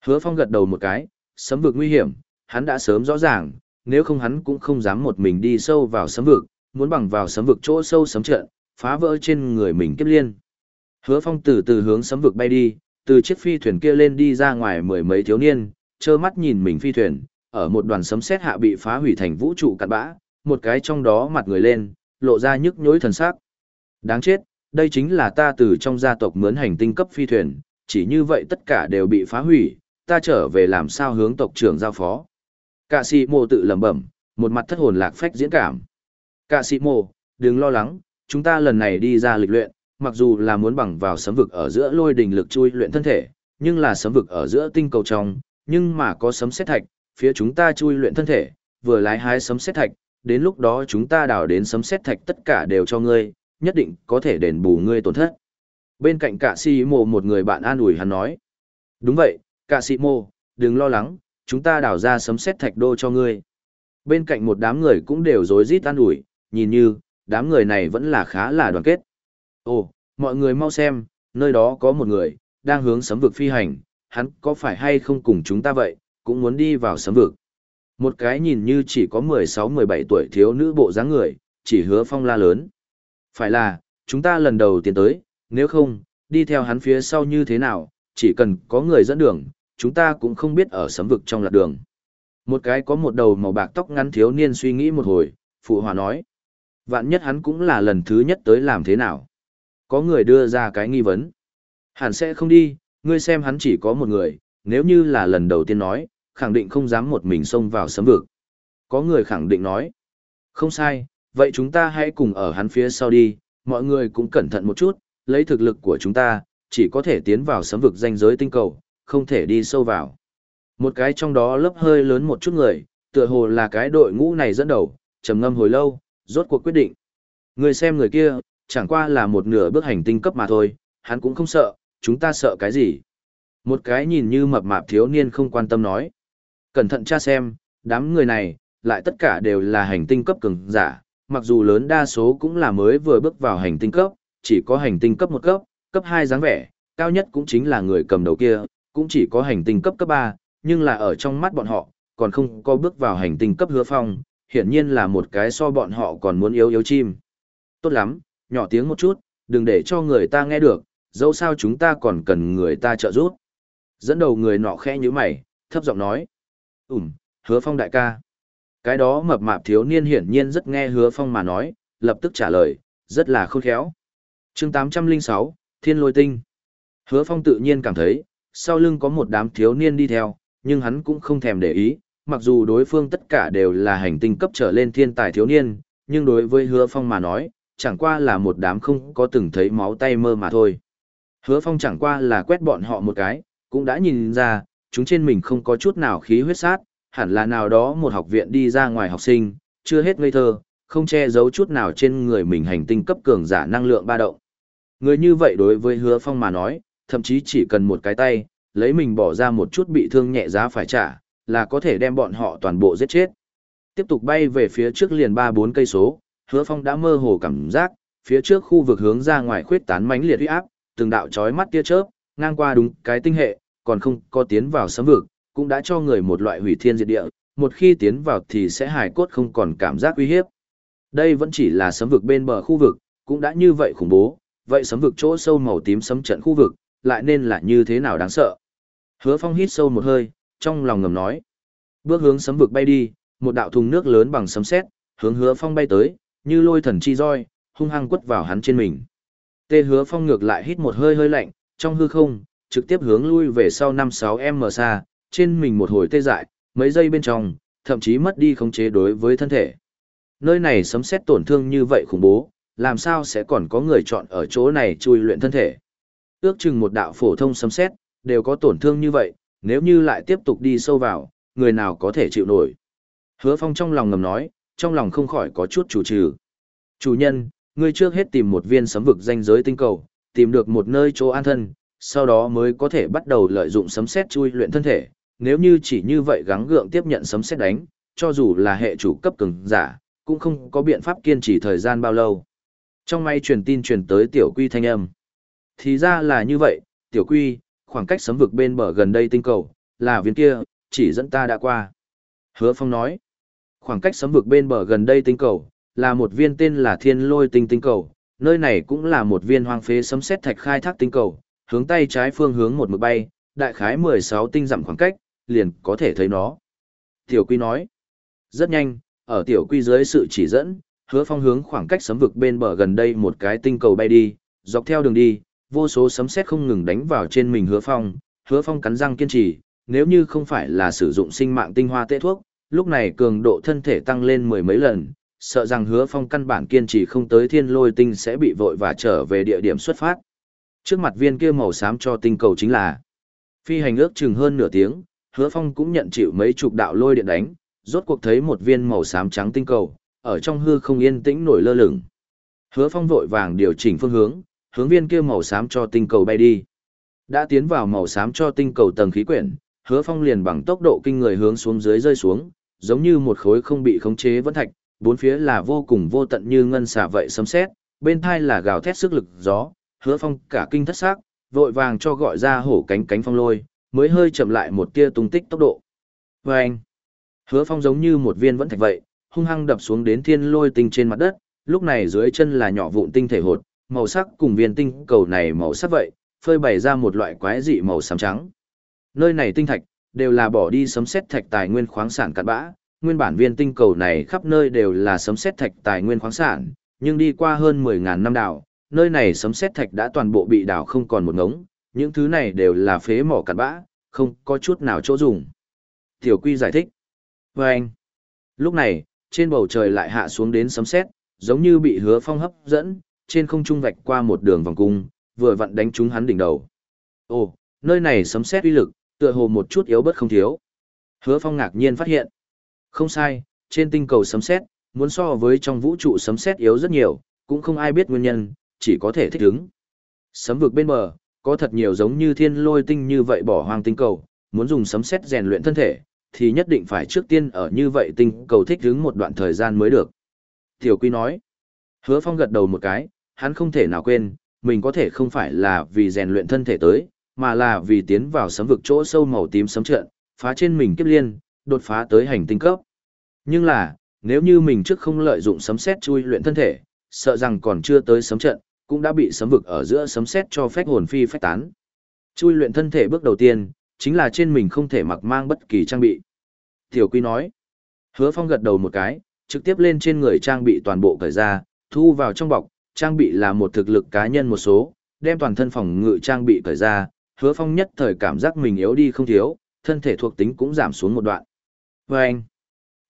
Hứa Phong gật đầu một cái, sấm vực nguy hiểm, hắn đã sớm rõ ràng, nếu không hắn cũng không dám một mình đi sâu vào sấm vực, muốn bằng vào sấm vực chỗ sâu sấm trận, phá vỡ trên người mình kiếp liên. Hứa Phong từ từ hướng sấm vực bay đi, từ chiếc phi thuyền kia lên đi ra ngoài mười mấy thiếu niên, trơ mắt nhìn mình phi thuyền, ở một đoàn sấm sét hạ bị phá hủy thành vũ trụ cặn bã, một cái trong đó mặt người lên, lộ ra nhức nhối thần sắc. Đáng chết, đây chính là ta từ trong gia tộc mướn hành tinh cấp phi thuyền, chỉ như vậy tất cả đều bị phá hủy, ta trở về làm sao hướng tộc trưởng giao phó. cả sĩ mộ tự lẩm bẩm, một mặt thất hồn lạc phách diễn cảm. Cả sĩ mồ, đừng lo lắng, chúng ta lần này đi ra lịch luyện, mặc dù là muốn bằng vào sấm vực ở giữa lôi đình lực chui luyện thân thể, nhưng là sấm vực ở giữa tinh cầu trong, nhưng mà có sấm xét thạch, phía chúng ta chui luyện thân thể, vừa lái hai sấm xét thạch, đến lúc đó chúng ta đào đến sấm xét thạch tất cả đều cho ngươi, nhất định có thể đền bù ngươi tổn thất. Bên cạnh cả Sĩ mồ một người bạn an ủi hắn nói. Đúng vậy, cả Sĩ mồ, đừng lo lắng, chúng ta đào ra sấm xét thạch đô cho ngươi. Bên cạnh một đám người cũng đều rối rít an ủi, nhìn như, đám người này vẫn là khá là đoàn kết. Ồ, mọi người mau xem, nơi đó có một người, đang hướng sấm vực phi hành, hắn có phải hay không cùng chúng ta vậy, cũng muốn đi vào sấm vực. Một cái nhìn như chỉ có 16-17 tuổi thiếu nữ bộ dáng người, chỉ hứa phong la lớn. Phải là, chúng ta lần đầu tiến tới, nếu không, đi theo hắn phía sau như thế nào, chỉ cần có người dẫn đường, chúng ta cũng không biết ở sấm vực trong lạc đường. Một cái có một đầu màu bạc tóc ngắn thiếu niên suy nghĩ một hồi, phụ hòa nói. Vạn nhất hắn cũng là lần thứ nhất tới làm thế nào. Có người đưa ra cái nghi vấn. Hẳn sẽ không đi, ngươi xem hắn chỉ có một người, nếu như là lần đầu tiên nói, khẳng định không dám một mình xông vào sấm vực. Có người khẳng định nói. Không sai, vậy chúng ta hãy cùng ở hắn phía sau đi, mọi người cũng cẩn thận một chút, lấy thực lực của chúng ta, chỉ có thể tiến vào sấm vực danh giới tinh cầu, không thể đi sâu vào. Một cái trong đó lớp hơi lớn một chút người, tựa hồ là cái đội ngũ này dẫn đầu, trầm ngâm hồi lâu, rốt cuộc quyết định. Người xem người kia, chẳng qua là một nửa bước hành tinh cấp mà thôi, hắn cũng không sợ, chúng ta sợ cái gì. Một cái nhìn như mập mạp thiếu niên không quan tâm nói. Cẩn thận tra xem, đám người này, lại tất cả đều là hành tinh cấp cường giả, mặc dù lớn đa số cũng là mới vừa bước vào hành tinh cấp, chỉ có hành tinh cấp một cấp, cấp 2 dáng vẻ, cao nhất cũng chính là người cầm đầu kia, cũng chỉ có hành tinh cấp cấp 3, nhưng là ở trong mắt bọn họ, còn không có bước vào hành tinh cấp hứa phong, hiển nhiên là một cái so bọn họ còn muốn yếu yếu chim. Tốt lắm, nhỏ tiếng một chút, đừng để cho người ta nghe được, dẫu sao chúng ta còn cần người ta trợ giúp. Dẫn đầu người nọ khẽ như mày, thấp giọng nói. Ừm, hứa phong đại ca. Cái đó mập mạp thiếu niên hiển nhiên rất nghe hứa phong mà nói, lập tức trả lời, rất là khôn khéo. chương 806, Thiên Lôi Tinh. Hứa phong tự nhiên cảm thấy, sau lưng có một đám thiếu niên đi theo, nhưng hắn cũng không thèm để ý, mặc dù đối phương tất cả đều là hành tinh cấp trở lên thiên tài thiếu niên, nhưng đối với hứa phong mà nói, chẳng qua là một đám không có từng thấy máu tay mơ mà thôi. Hứa phong chẳng qua là quét bọn họ một cái, cũng đã nhìn ra, chúng trên mình không có chút nào khí huyết sát, hẳn là nào đó một học viện đi ra ngoài học sinh, chưa hết ngây thơ, không che giấu chút nào trên người mình hành tinh cấp cường giả năng lượng ba động. Người như vậy đối với hứa phong mà nói, thậm chí chỉ cần một cái tay, lấy mình bỏ ra một chút bị thương nhẹ giá phải trả, là có thể đem bọn họ toàn bộ giết chết. Tiếp tục bay về phía trước liền 3-4 cây số, hứa phong đã mơ hồ cảm giác, phía trước khu vực hướng ra ngoài khuyết tán mãnh liệt uy áp, từng đạo chói mắt tia chớp, ngang qua đúng cái tinh hệ, còn không có tiến vào sấm vực, cũng đã cho người một loại hủy thiên diệt địa, một khi tiến vào thì sẽ hài cốt không còn cảm giác uy hiếp. Đây vẫn chỉ là sấm vực bên bờ khu vực, cũng đã như vậy khủng bố, vậy sấm vực chỗ sâu màu tím sấm trận khu vực, lại nên là như thế nào đáng sợ. Hứa Phong hít sâu một hơi, trong lòng ngầm nói. Bước hướng sấm vực bay đi, một đạo thùng nước lớn bằng sấm sét, hướng Hứa Phong bay tới, như lôi thần chi roi, hung hăng quất vào hắn trên mình. Tê Hứa Phong ngược lại hít một hơi hơi lạnh, trong hư không, trực tiếp hướng lui về sau 5-6m xa, trên mình một hồi tê dại, mấy giây bên trong, thậm chí mất đi khống chế đối với thân thể. Nơi này sấm xét tổn thương như vậy khủng bố, làm sao sẽ còn có người chọn ở chỗ này chui luyện thân thể. Ước chừng một đạo phổ thông sấm xét, đều có tổn thương như vậy, nếu như lại tiếp tục đi sâu vào, người nào có thể chịu nổi. Hứa Phong trong lòng ngầm nói, trong lòng không khỏi có chút chủ trừ. Chủ nhân, ngươi trước hết tìm một viên sấm vực danh giới tinh cầu, tìm được một nơi chỗ an thân, sau đó mới có thể bắt đầu lợi dụng sấm xét chui luyện thân thể. Nếu như chỉ như vậy gắng gượng tiếp nhận sấm xét đánh, cho dù là hệ chủ cấp cường giả, cũng không có biện pháp kiên trì thời gian bao lâu. Trong may truyền tin truyền tới tiểu quy thanh âm. Thì ra là như vậy, tiểu quy, khoảng cách sấm vực bên bờ gần đây tinh cầu, là viên kia, chỉ dẫn ta đã qua. Hứa Phong nói, khoảng cách sấm vực bên bờ gần đây tinh cầu, là một viên tên là thiên lôi tinh tinh cầu, nơi này cũng là một viên hoang phế sấm xét thạch khai thác tinh cầu, hướng tay trái phương hướng một mực bay, đại khái 16 tinh dặm khoảng cách, liền có thể thấy nó. Tiểu Quy nói, rất nhanh, ở Tiểu Quy dưới sự chỉ dẫn, hứa phong hướng khoảng cách sấm vực bên bờ gần đây một cái tinh cầu bay đi, dọc theo đường đi, vô số sấm sét không ngừng đánh vào trên mình hứa phong, hứa phong cắn răng kiên trì, nếu như không phải là sử dụng sinh mạng tinh hoa tê thuốc, lúc này cường độ thân thể tăng lên mười mấy lần, sợ rằng hứa phong căn bản kiên trì không tới thiên lôi tinh sẽ bị vội và trở về địa điểm xuất phát. Trước mặt viên kia màu xám cho tinh cầu chính là phi hành ước chừng hơn nửa tiếng, hứa phong cũng nhận chịu mấy chục đạo lôi điện đánh, rốt cuộc thấy một viên màu xám trắng tinh cầu, ở trong hư không yên tĩnh nổi lơ lửng. Hứa phong vội vàng điều chỉnh phương hướng, hướng viên kia màu xám cho tinh cầu bay đi. Đã tiến vào màu xám cho tinh cầu tầng khí quyển, hứa phong liền bằng tốc độ kinh người hướng xuống dưới rơi xuống, giống như một khối không bị khống chế vẫn thạch, bốn phía là vô cùng vô tận như ngân xà vậy sấm sét, bên thai là gào thét sức lực gió, hứa phong cả kinh thất xác, vội vàng cho gọi ra hổ cánh cánh phong lôi, mới hơi chậm lại một tia tung tích tốc độ. Và anh, hứa phong giống như một viên vẫn thạch vậy, hung hăng đập xuống đến thiên lôi tinh trên mặt đất, lúc này dưới chân là nhỏ vụn tinh thể hột, màu sắc cùng viên tinh cầu này màu sắc vậy, phơi bày ra một loại quái dị màu xám trắng. Nơi này tinh thạch, đều là bỏ đi sấm sét thạch tài nguyên khoáng sản cặn bã, nguyên bản viên tinh cầu này khắp nơi đều là sấm sét thạch tài nguyên khoáng sản, nhưng đi qua hơn 10.000 năm đào, nơi này sấm sét thạch đã toàn bộ bị đào không còn một ngống, những thứ này đều là phế mỏ cặn bã, không có chút nào chỗ dùng. Tiểu Quy giải thích. Và anh, lúc này, trên bầu trời lại hạ xuống đến sấm sét, giống như bị hứa phong hấp dẫn, trên không trung vạch qua một đường vòng cung, vừa vặn đánh trúng hắn đỉnh đầu. Ồ, nơi này sấm sét uy lực, tựa hồ một chút yếu bất không thiếu. Hứa Phong ngạc nhiên phát hiện. Không sai, trên tinh cầu sấm sét, muốn so với trong vũ trụ sấm sét yếu rất nhiều, cũng không ai biết nguyên nhân, chỉ có thể thích ứng. Sấm vực bên bờ, có thật nhiều giống như thiên lôi tinh như vậy bỏ hoang tinh cầu, muốn dùng sấm sét rèn luyện thân thể, thì nhất định phải trước tiên ở như vậy tinh cầu thích ứng một đoạn thời gian mới được. Tiểu Quy nói. Hứa Phong gật đầu một cái, hắn không thể nào quên, mình có thể không phải là vì rèn luyện thân thể tới, mà là vì tiến vào sấm vực chỗ sâu màu tím sấm trận, phá trên mình kiếp liên, đột phá tới hành tinh cấp. Nhưng là, nếu như mình trước không lợi dụng sấm xét chui luyện thân thể, sợ rằng còn chưa tới sấm trận, cũng đã bị sấm vực ở giữa sấm xét cho phách hồn phi phách tán. Chui luyện thân thể bước đầu tiên, chính là trên mình không thể mặc mang bất kỳ trang bị. Tiểu Quy nói, hứa phong gật đầu một cái, trực tiếp lên trên người trang bị toàn bộ cởi ra, thu vào trong bọc, trang bị là một thực lực cá nhân một số, đem toàn thân phòng ngự trang bị cởi ra, hứa phong nhất thời cảm giác mình yếu đi không thiếu, thân thể thuộc tính cũng giảm xuống một đoạn. Và anh,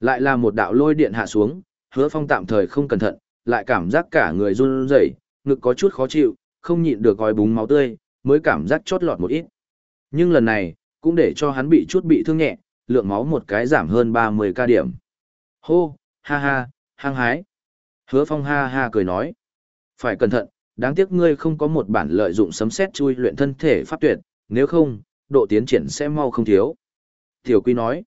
lại là một đạo lôi điện hạ xuống, hứa phong tạm thời không cẩn thận, lại cảm giác cả người run rẩy, ngực có chút khó chịu, không nhịn được gói búng máu tươi, mới cảm giác chót lọt một ít. Nhưng lần này, cũng để cho hắn bị chút bị thương nhẹ, lượng máu một cái giảm hơn 30 ca điểm. Hô, ha ha, hăng hái. Hứa phong ha ha cười nói. Phải cẩn thận, đáng tiếc ngươi không có một bản lợi dụng sấm xét chui luyện thân thể pháp tuyệt, nếu không, độ tiến triển sẽ mau không thiếu. Tiểu Quy nói,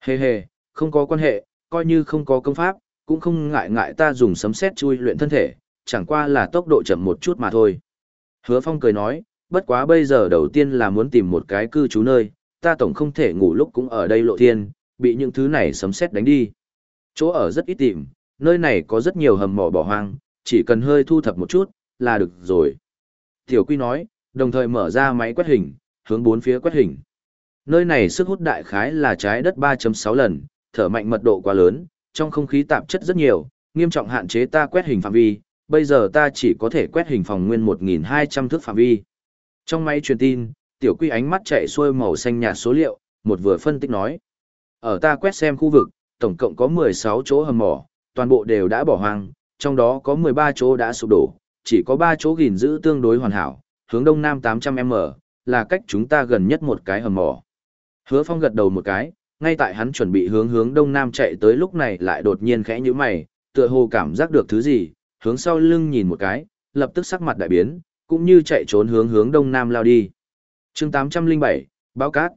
hề hề, không có quan hệ, coi như không có công pháp, cũng không ngại ngại ta dùng sấm xét chui luyện thân thể, chẳng qua là tốc độ chậm một chút mà thôi. Hứa Phong cười nói, bất quá bây giờ đầu tiên là muốn tìm một cái cư trú nơi, ta tổng không thể ngủ lúc cũng ở đây lộ thiên, bị những thứ này sấm xét đánh đi. Chỗ ở rất ít tìm, nơi này có rất nhiều hầm mỏ bỏ hoang, chỉ cần hơi thu thập một chút, là được rồi. Tiểu Quy nói, đồng thời mở ra máy quét hình, hướng bốn phía quét hình. Nơi này sức hút đại khái là trái đất 3.6 lần, thở mạnh mật độ quá lớn, trong không khí tạp chất rất nhiều, nghiêm trọng hạn chế ta quét hình phạm vi, bây giờ ta chỉ có thể quét hình phòng nguyên 1.200 thước phạm vi. Trong máy truyền tin, tiểu quy ánh mắt chạy xuôi màu xanh nhạt số liệu, một vừa phân tích nói. Ở ta quét xem khu vực, tổng cộng có 16 chỗ hầm mỏ, toàn bộ đều đã bỏ hoang, trong đó có 13 chỗ đã sụp đổ, chỉ có 3 chỗ gìn giữ tương đối hoàn hảo, hướng đông nam 800m, là cách chúng ta gần nhất một cái hầm mỏ. Hứa Phong gật đầu một cái, ngay tại hắn chuẩn bị hướng hướng đông nam chạy tới lúc này lại đột nhiên khẽ nhíu mày, tựa hồ cảm giác được thứ gì, hướng sau lưng nhìn một cái, lập tức sắc mặt đại biến, cũng như chạy trốn hướng hướng đông nam lao đi. chương 807, báo cát.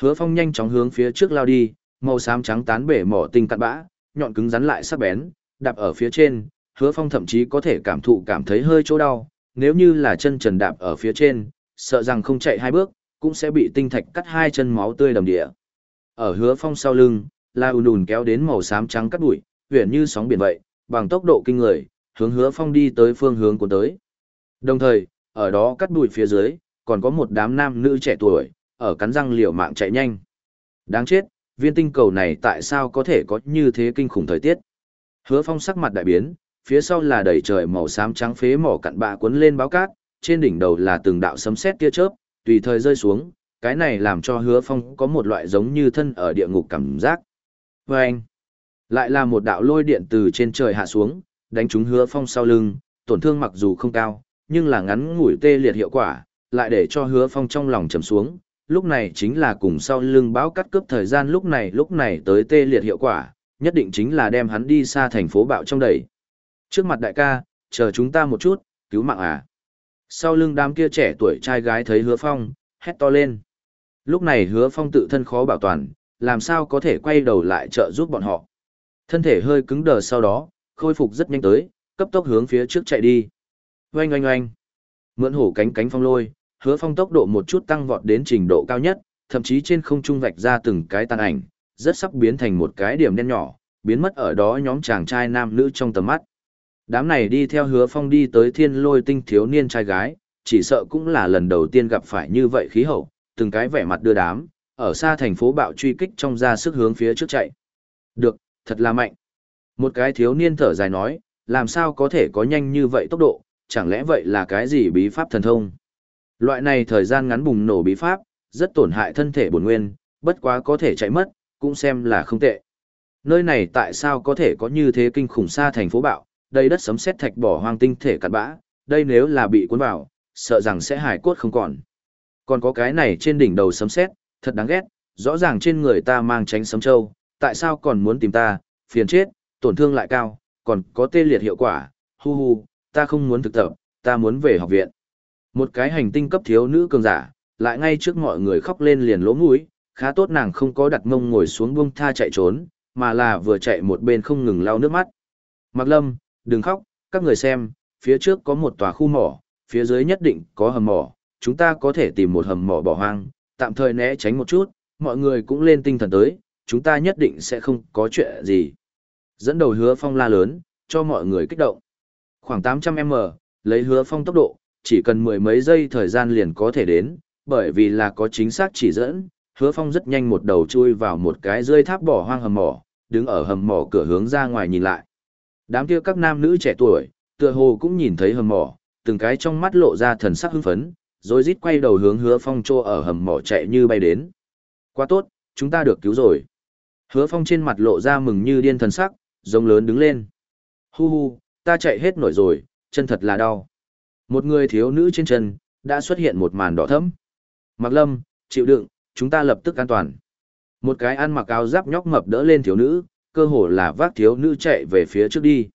Hứa Phong nhanh chóng hướng phía trước lao đi, màu xám trắng tán bể mỏ tinh cặn bã, nhọn cứng rắn lại sắc bén, đạp ở phía trên, Hứa Phong thậm chí có thể cảm thụ cảm thấy hơi chỗ đau, nếu như là chân trần đạp ở phía trên, sợ rằng không chạy hai bước, cũng sẽ bị tinh thạch cắt hai chân máu tươi đầm địa. Ở Hứa Phong sau lưng, La ùn ùn kéo đến màu xám trắng cắt bụi, huyền như sóng biển vậy, bằng tốc độ kinh người, hướng Hứa Phong đi tới phương hướng của tới. Đồng thời, ở đó cắt bụi phía dưới, còn có một đám nam nữ trẻ tuổi, ở cắn răng liều mạng chạy nhanh. Đáng chết, viên tinh cầu này tại sao có thể có như thế kinh khủng thời tiết? Hứa Phong sắc mặt đại biến, phía sau là đầy trời màu xám trắng phế mỏ cặn bạ cuốn lên báo cát, trên đỉnh đầu là từng đạo sấm sét tia chớp, tùy thời rơi xuống, cái này làm cho Hứa Phong có một loại giống như thân ở địa ngục cảm giác. Và anh, lại là một đạo lôi điện từ trên trời hạ xuống, đánh trúng Hứa Phong sau lưng, tổn thương mặc dù không cao, nhưng là ngắn ngủi tê liệt hiệu quả, lại để cho Hứa Phong trong lòng trầm xuống. Lúc này chính là cùng sau lưng báo cắt cướp thời gian lúc này lúc này tới tê liệt hiệu quả, nhất định chính là đem hắn đi xa thành phố bạo trong đẩy. Trước mặt đại ca, chờ chúng ta một chút, cứu mạng à. Sau lưng đám kia trẻ tuổi trai gái thấy hứa phong, hét to lên. Lúc này hứa phong tự thân khó bảo toàn, làm sao có thể quay đầu lại trợ giúp bọn họ. Thân thể hơi cứng đờ sau đó, khôi phục rất nhanh tới, cấp tốc hướng phía trước chạy đi. Oanh oanh oanh. Mượn hổ cánh cánh phong lôi, hứa phong tốc độ một chút tăng vọt đến trình độ cao nhất, thậm chí trên không trung vạch ra từng cái tàn ảnh, rất sắp biến thành một cái điểm đen nhỏ, biến mất ở đó nhóm chàng trai nam nữ trong tầm mắt. Đám này đi theo hứa phong đi tới thiên lôi tinh thiếu niên trai gái, chỉ sợ cũng là lần đầu tiên gặp phải như vậy khí hậu, từng cái vẻ mặt đưa đám, ở xa thành phố bạo truy kích trong ra sức hướng phía trước chạy. Được, thật là mạnh. Một cái thiếu niên thở dài nói, làm sao có thể có nhanh như vậy tốc độ, chẳng lẽ vậy là cái gì bí pháp thần thông? Loại này thời gian ngắn bùng nổ bí pháp, rất tổn hại thân thể bổn nguyên, bất quá có thể chạy mất, cũng xem là không tệ. Nơi này tại sao có thể có như thế kinh khủng xa thành phố bạo, đây đất sấm sét thạch bỏ hoang tinh thể cặn bã, đây nếu là bị cuốn vào, sợ rằng sẽ hài cốt không còn. Còn có cái này trên đỉnh đầu sấm sét, thật đáng ghét, rõ ràng trên người ta mang tránh sấm châu, tại sao còn muốn tìm ta, phiền chết, tổn thương lại cao, còn có tê liệt hiệu quả, hu hu, ta không muốn thực tập, ta muốn về học viện. Một cái hành tinh cấp thiếu nữ cường giả, lại ngay trước mọi người khóc lên liền lỗ mũi, khá tốt nàng không có đặt mông ngồi xuống buông tha chạy trốn, mà là vừa chạy một bên không ngừng lau nước mắt. Mạc Lâm, đừng khóc, các người xem, phía trước có một tòa khu mỏ, phía dưới nhất định có hầm mỏ, chúng ta có thể tìm một hầm mỏ bỏ hoang, tạm thời né tránh một chút, mọi người cũng lên tinh thần tới, chúng ta nhất định sẽ không có chuyện gì. Dẫn đầu hứa phong la lớn, cho mọi người kích động. Khoảng 800m, lấy hứa phong tốc độ, chỉ cần mười mấy giây thời gian liền có thể đến, bởi vì là có chính xác chỉ dẫn, hứa phong rất nhanh một đầu chui vào một cái rơi tháp bỏ hoang hầm mỏ, đứng ở hầm mỏ cửa hướng ra ngoài nhìn lại. Đám kia các nam nữ trẻ tuổi, tựa hồ cũng nhìn thấy hầm mỏ, từng cái trong mắt lộ ra thần sắc hưng phấn, rồi rít quay đầu hướng hứa phong trô ở hầm mỏ chạy như bay đến. Quá tốt, chúng ta được cứu rồi. Hứa phong trên mặt lộ ra mừng như điên thần sắc, rồng lớn đứng lên. Hu hu, ta chạy hết nổi rồi, chân thật là đau. Một người thiếu nữ trên chân, đã xuất hiện một màn đỏ thẫm. Mặc Lâm, chịu đựng, chúng ta lập tức an toàn. Một cái ăn mặc áo giáp nhóc mập đỡ lên thiếu nữ, cơ hồ là vác thiếu nữ chạy về phía trước đi.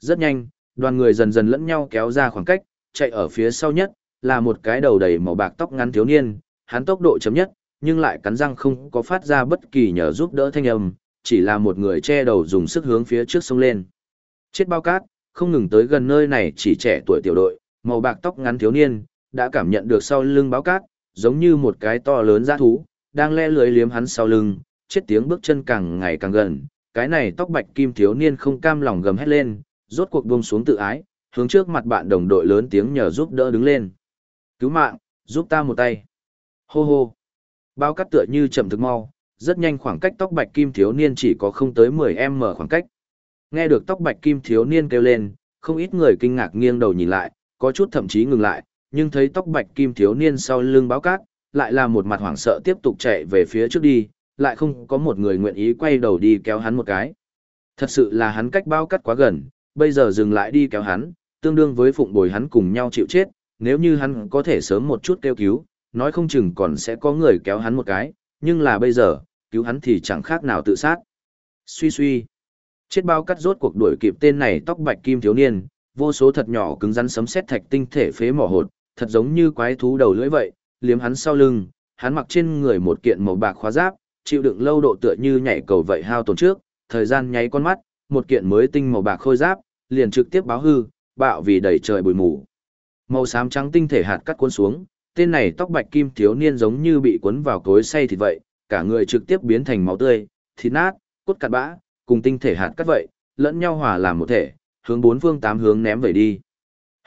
Rất nhanh, đoàn người dần dần lẫn nhau kéo ra khoảng cách, chạy ở phía sau nhất, là một cái đầu đầy màu bạc tóc ngắn thiếu niên, hắn tốc độ chấm nhất, nhưng lại cắn răng không có phát ra bất kỳ nhờ giúp đỡ thanh âm, chỉ là một người che đầu dùng sức hướng phía trước sông lên. Chết bao cát, không ngừng tới gần nơi này chỉ trẻ tuổi tiểu đội, màu bạc tóc ngắn thiếu niên, đã cảm nhận được sau lưng báo cát, giống như một cái to lớn giã thú, đang le lưới liếm hắn sau lưng, chết tiếng bước chân càng ngày càng gần, cái này tóc bạch kim thiếu niên không cam lòng gầm hét lên, rốt cuộc buông xuống tự ái, hướng trước mặt bạn đồng đội lớn tiếng nhờ giúp đỡ đứng lên. Cứu mạng, giúp ta một tay. Hô hô. Bao cắt tựa như chậm thực mau, rất nhanh khoảng cách tóc bạch kim thiếu niên chỉ có không tới 10m khoảng cách. Nghe được tóc bạch kim thiếu niên kêu lên, không ít người kinh ngạc nghiêng đầu nhìn lại, có chút thậm chí ngừng lại, nhưng thấy tóc bạch kim thiếu niên sau lưng báo cát, lại là một mặt hoảng sợ tiếp tục chạy về phía trước đi, lại không có một người nguyện ý quay đầu đi kéo hắn một cái. Thật sự là hắn cách bao cát quá gần, bây giờ dừng lại đi kéo hắn, tương đương với phụng bồi hắn cùng nhau chịu chết, nếu như hắn có thể sớm một chút kêu cứu, nói không chừng còn sẽ có người kéo hắn một cái, nhưng là bây giờ, cứu hắn thì chẳng khác nào tự sát. Suy suy. Chết bao cắt rốt cuộc đuổi kịp tên này tóc bạch kim thiếu niên, vô số thật nhỏ cứng rắn sấm sét thạch tinh thể phế mỏ hột, thật giống như quái thú đầu lưỡi vậy, liếm hắn sau lưng, hắn mặc trên người một kiện màu bạc khóa giáp, chịu đựng lâu độ tựa như nhảy cầu vậy hao tổn trước, thời gian nháy con mắt, một kiện mới tinh màu bạc khôi giáp, liền trực tiếp báo hư, bạo vì đầy trời bụi mù. Màu xám trắng tinh thể hạt cắt cuốn xuống, tên này tóc bạch kim thiếu niên giống như bị cuốn vào cối xay thịt vậy, cả người trực tiếp biến thành máu tươi, thịt nát, cốt cặn bã, cùng tinh thể hạt cắt vậy, lẫn nhau hòa làm một thể, hướng bốn phương tám hướng ném về đi.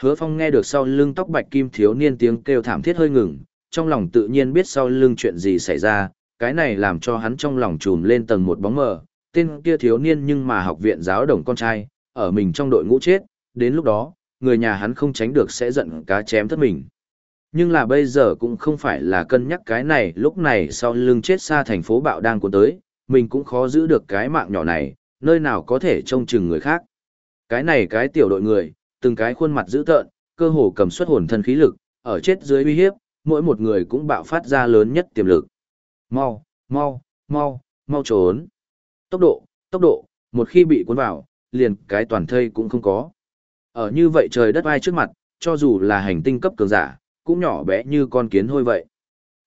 Hứa Phong nghe được sau lưng tóc bạch kim thiếu niên tiếng kêu thảm thiết hơi ngừng, trong lòng tự nhiên biết sau lưng chuyện gì xảy ra, cái này làm cho hắn trong lòng trùm lên tầng một bóng mờ, tên kia thiếu niên nhưng mà học viện giáo đồng con trai, ở mình trong đội ngũ chết, đến lúc đó, người nhà hắn không tránh được sẽ giận cá chém thất mình. Nhưng là bây giờ cũng không phải là cân nhắc cái này, lúc này sau lưng chết xa thành phố bạo đang cuốn tới, mình cũng khó giữ được cái mạng nhỏ này, nơi nào có thể trông chừng người khác. Cái này cái tiểu đội người, từng cái khuôn mặt dữ tợn, cơ hồ cầm xuất hồn thân khí lực, ở chết dưới uy hiếp, mỗi một người cũng bạo phát ra lớn nhất tiềm lực. Mau, mau, mau, mau trốn. Tốc độ, tốc độ, một khi bị cuốn vào, liền cái toàn thây cũng không có. Ở như vậy trời đất ai trước mặt, cho dù là hành tinh cấp cường giả, cũng nhỏ bé như con kiến hôi vậy.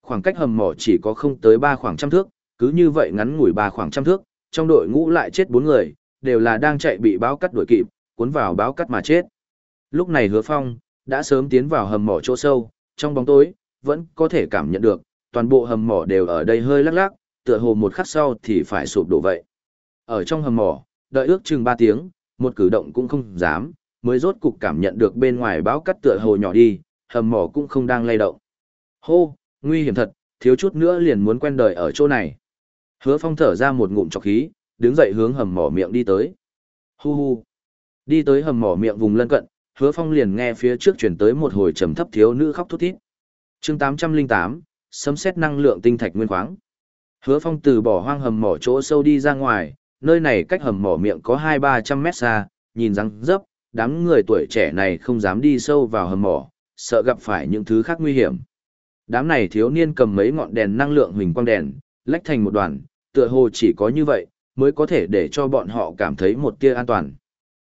Khoảng cách hầm mỏ chỉ có không tới ba khoảng trăm thước, cứ như vậy ngắn ngủi ba khoảng trăm thước, trong đội ngũ lại chết bốn người, đều là đang chạy bị báo cắt đuổi kịp, cuốn vào báo cắt mà chết. Lúc này hứa phong, đã sớm tiến vào hầm mỏ chỗ sâu, trong bóng tối, vẫn có thể cảm nhận được, toàn bộ hầm mỏ đều ở đây hơi lắc lắc, tựa hồ một khắc sau thì phải sụp đổ vậy. Ở trong hầm mỏ, đợi ước chừng 3 tiếng, một cử động cũng không dám, mới rốt cục cảm nhận được bên ngoài báo cắt tựa hồ nhỏ đi, hầm mỏ cũng không đang lay động. Hô, nguy hiểm thật, thiếu chút nữa liền muốn quen đời ở chỗ này. Hứa phong thở ra một ngụm trọc khí, đứng dậy hướng hầm mỏ miệng đi tới. Hu hu. Đi tới hầm mỏ miệng vùng lân cận, hứa phong liền nghe phía trước chuyển tới một hồi trầm thấp thiếu nữ khóc thút thít. chương 808, sấm xét năng lượng tinh thạch nguyên khoáng. Hứa phong từ bỏ hoang hầm mỏ chỗ sâu đi ra ngoài, nơi này cách hầm mỏ miệng có hai ba trăm mét xa, nhìn răng dấp, đám người tuổi trẻ này không dám đi sâu vào hầm mỏ, sợ gặp phải những thứ khác nguy hiểm. Đám này thiếu niên cầm mấy ngọn đèn năng lượng huỳnh quang đèn, lách thành một đoàn, tựa hồ chỉ có như vậy, mới có thể để cho bọn họ cảm thấy một tia an toàn.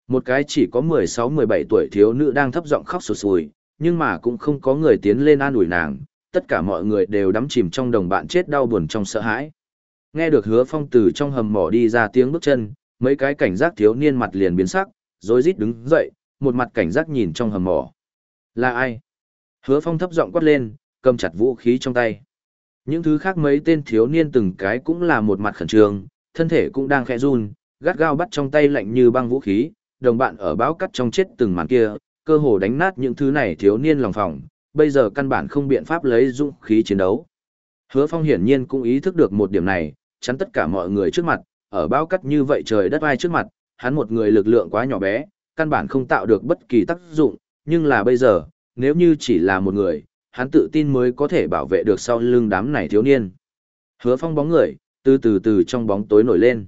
Một cái chỉ có 16-17 tuổi thiếu nữ đang thấp giọng khóc sụt sùi, nhưng mà cũng không có người tiến lên an ủi nàng, tất cả mọi người đều đắm chìm trong đồng bạn chết đau buồn trong sợ hãi. Nghe được hứa phong từ trong hầm mỏ đi ra tiếng bước chân, mấy cái cảnh giác thiếu niên mặt liền biến sắc, rối rít đứng dậy, một mặt cảnh giác nhìn trong hầm mỏ. Là ai? Hứa phong thấp giọng quát lên, cầm chặt vũ khí trong tay. Những thứ khác mấy tên thiếu niên từng cái cũng là một mặt khẩn trương, thân thể cũng đang khẽ run, gắt gao bắt trong tay lạnh như băng vũ khí, đồng bạn ở báo cắt trong chết từng màn kia, cơ hồ đánh nát những thứ này thiếu niên lòng phòng, bây giờ căn bản không biện pháp lấy dũng khí chiến đấu. Hứa Phong hiển nhiên cũng ý thức được một điểm này, chắn tất cả mọi người trước mặt, ở báo cắt như vậy trời đất ai trước mặt, hắn một người lực lượng quá nhỏ bé, căn bản không tạo được bất kỳ tác dụng, nhưng là bây giờ, nếu như chỉ là một người, hắn tự tin mới có thể bảo vệ được sau lưng đám này thiếu niên. Hứa Phong bóng người, từ từ từ trong bóng tối nổi lên.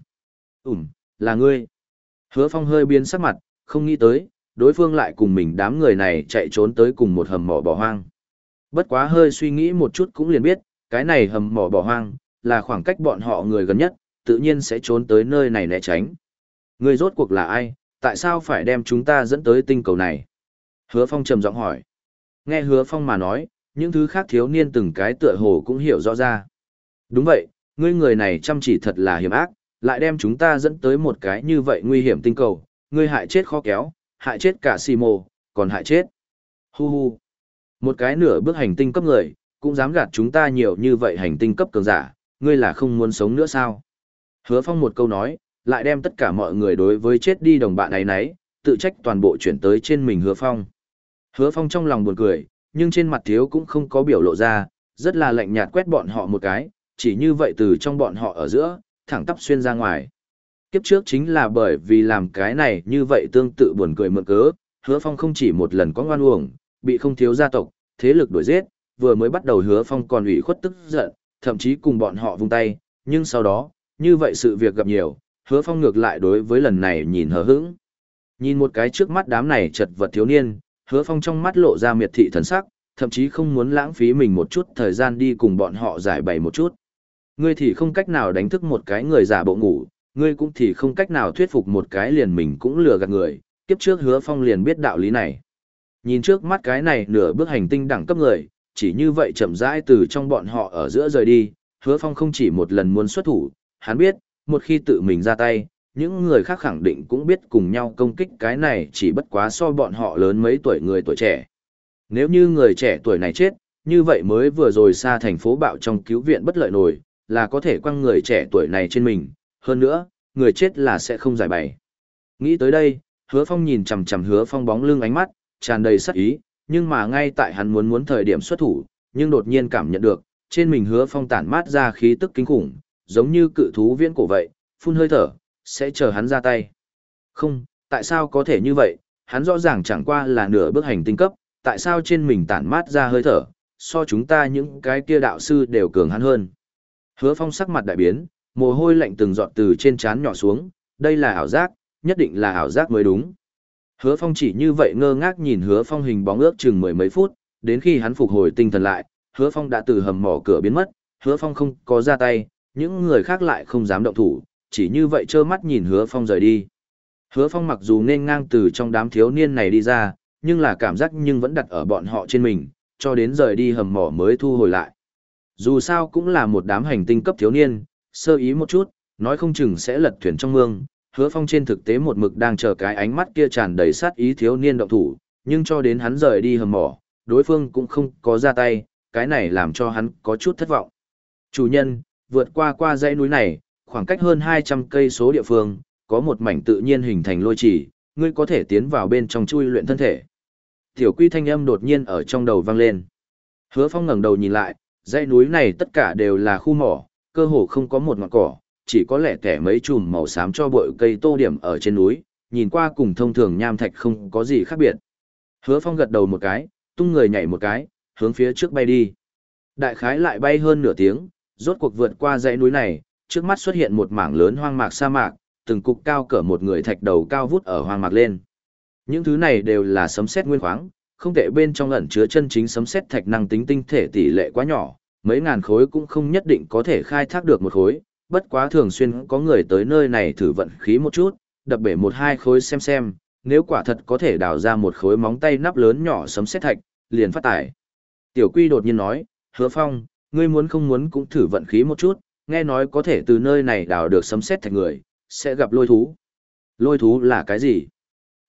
Ừm, là ngươi. Hứa Phong hơi biến sắc mặt, không nghĩ tới, đối phương lại cùng mình đám người này chạy trốn tới cùng một hầm mỏ bỏ hoang. Bất quá hơi suy nghĩ một chút cũng liền biết, cái này hầm mỏ bỏ hoang, là khoảng cách bọn họ người gần nhất, tự nhiên sẽ trốn tới nơi này né tránh. Người rốt cuộc là ai, tại sao phải đem chúng ta dẫn tới tinh cầu này? Hứa Phong trầm giọng hỏi. Nghe Hứa Phong mà nói, những thứ khác thiếu niên từng cái tựa hồ cũng hiểu rõ ra. Đúng vậy, ngươi người này chăm chỉ thật là hiểm ác, lại đem chúng ta dẫn tới một cái như vậy nguy hiểm tinh cầu, ngươi hại chết khó kéo, hại chết cả xì mồ, còn hại chết. Hu hu. Một cái nửa bước hành tinh cấp người, cũng dám gạt chúng ta nhiều như vậy hành tinh cấp cường giả, ngươi là không muốn sống nữa sao? Hứa Phong một câu nói, lại đem tất cả mọi người đối với chết đi đồng bạn ấy nấy, tự trách toàn bộ chuyển tới trên mình Hứa Phong. Hứa Phong trong lòng buồn cười, nhưng trên mặt thiếu cũng không có biểu lộ ra, rất là lạnh nhạt quét bọn họ một cái, chỉ như vậy từ trong bọn họ ở giữa, thẳng tắp xuyên ra ngoài. Kiếp trước chính là bởi vì làm cái này như vậy tương tự buồn cười mượn cớ, hứa phong không chỉ một lần có ngoan uổng, bị không thiếu gia tộc, thế lực đuổi giết, vừa mới bắt đầu hứa phong còn ủy khuất tức giận, thậm chí cùng bọn họ vung tay, nhưng sau đó, như vậy sự việc gặp nhiều, hứa phong ngược lại đối với lần này nhìn hờ hững. Nhìn một cái trước mắt đám này chật vật thiếu niên, hứa phong trong mắt lộ ra miệt thị thần sắc, thậm chí không muốn lãng phí mình một chút thời gian đi cùng bọn họ giải bày một chút. Ngươi thì không cách nào đánh thức một cái người giả bộ ngủ, ngươi cũng thì không cách nào thuyết phục một cái liền mình cũng lừa gạt người, kiếp trước hứa phong liền biết đạo lý này. Nhìn trước mắt cái này nửa bước hành tinh đẳng cấp người, chỉ như vậy chậm rãi từ trong bọn họ ở giữa rời đi, hứa phong không chỉ một lần muốn xuất thủ, hắn biết, một khi tự mình ra tay, những người khác khẳng định cũng biết cùng nhau công kích cái này chỉ bất quá so bọn họ lớn mấy tuổi người tuổi trẻ. Nếu như người trẻ tuổi này chết, như vậy mới vừa rồi xa thành phố bạo trong cứu viện bất lợi nổi, là có thể quăng người trẻ tuổi này trên mình, hơn nữa, người chết là sẽ không giải bày. Nghĩ tới đây, hứa phong nhìn chằm chằm hứa phong bóng lưng ánh mắt, tràn đầy sắc ý, nhưng mà ngay tại hắn muốn muốn thời điểm xuất thủ, nhưng đột nhiên cảm nhận được, trên mình hứa phong tản mát ra khí tức kinh khủng, giống như cự thú viễn cổ vậy, phun hơi thở, sẽ chờ hắn ra tay. Không, tại sao có thể như vậy, hắn rõ ràng chẳng qua là nửa bước hành tinh cấp, tại sao trên mình tản mát ra hơi thở, so chúng ta những cái kia đạo sư đều cường hắn hơn. Hứa phong sắc mặt đại biến, mồ hôi lạnh từng giọt từ trên trán nhỏ xuống, đây là ảo giác, nhất định là ảo giác mới đúng. Hứa phong chỉ như vậy ngơ ngác nhìn hứa phong hình bóng ước chừng mười mấy phút, đến khi hắn phục hồi tinh thần lại, hứa phong đã từ hầm mỏ cửa biến mất, hứa phong không có ra tay, những người khác lại không dám động thủ, chỉ như vậy trơ mắt nhìn hứa phong rời đi. Hứa phong mặc dù nên ngang từ trong đám thiếu niên này đi ra, nhưng là cảm giác nhưng vẫn đặt ở bọn họ trên mình, cho đến rời đi hầm mỏ mới thu hồi lại. Dù sao cũng là một đám hành tinh cấp thiếu niên, sơ ý một chút, nói không chừng sẽ lật thuyền trong mương. Hứa Phong trên thực tế một mực đang chờ cái ánh mắt kia tràn đầy sát ý thiếu niên động thủ, nhưng cho đến hắn rời đi hầm mỏ, đối phương cũng không có ra tay, cái này làm cho hắn có chút thất vọng. Chủ nhân, vượt qua qua dãy núi này, khoảng cách hơn 200 cây số địa phương, có một mảnh tự nhiên hình thành lôi chỉ, ngươi có thể tiến vào bên trong chui luyện thân thể. Tiểu quy thanh âm đột nhiên ở trong đầu vang lên. Hứa Phong ngẩng đầu nhìn lại, dãy núi này tất cả đều là khu mỏ, cơ hồ không có một ngọn cỏ, chỉ có lẻ tẻ mấy chùm màu xám cho bụi cây tô điểm ở trên núi, nhìn qua cùng thông thường nham thạch không có gì khác biệt. Hứa Phong gật đầu một cái, tung người nhảy một cái, hướng phía trước bay đi. Đại khái lại bay hơn nửa tiếng, rốt cuộc vượt qua dãy núi này, trước mắt xuất hiện một mảng lớn hoang mạc sa mạc, từng cục cao cỡ một người thạch đầu cao vút ở hoang mạc lên. Những thứ này đều là sấm sét nguyên khoáng, không thể bên trong ẩn chứa chân chính sấm sét thạch năng tính tinh thể tỷ lệ quá nhỏ, mấy ngàn khối cũng không nhất định có thể khai thác được một khối, bất quá thường xuyên có người tới nơi này thử vận khí một chút, đập bể một hai khối xem xem, nếu quả thật có thể đào ra một khối móng tay nắp lớn nhỏ sấm sét thạch, liền phát tải. Tiểu Quy đột nhiên nói, hứa phong, ngươi muốn không muốn cũng thử vận khí một chút, nghe nói có thể từ nơi này đào được sấm sét thạch người, sẽ gặp lôi thú. Lôi thú là cái gì?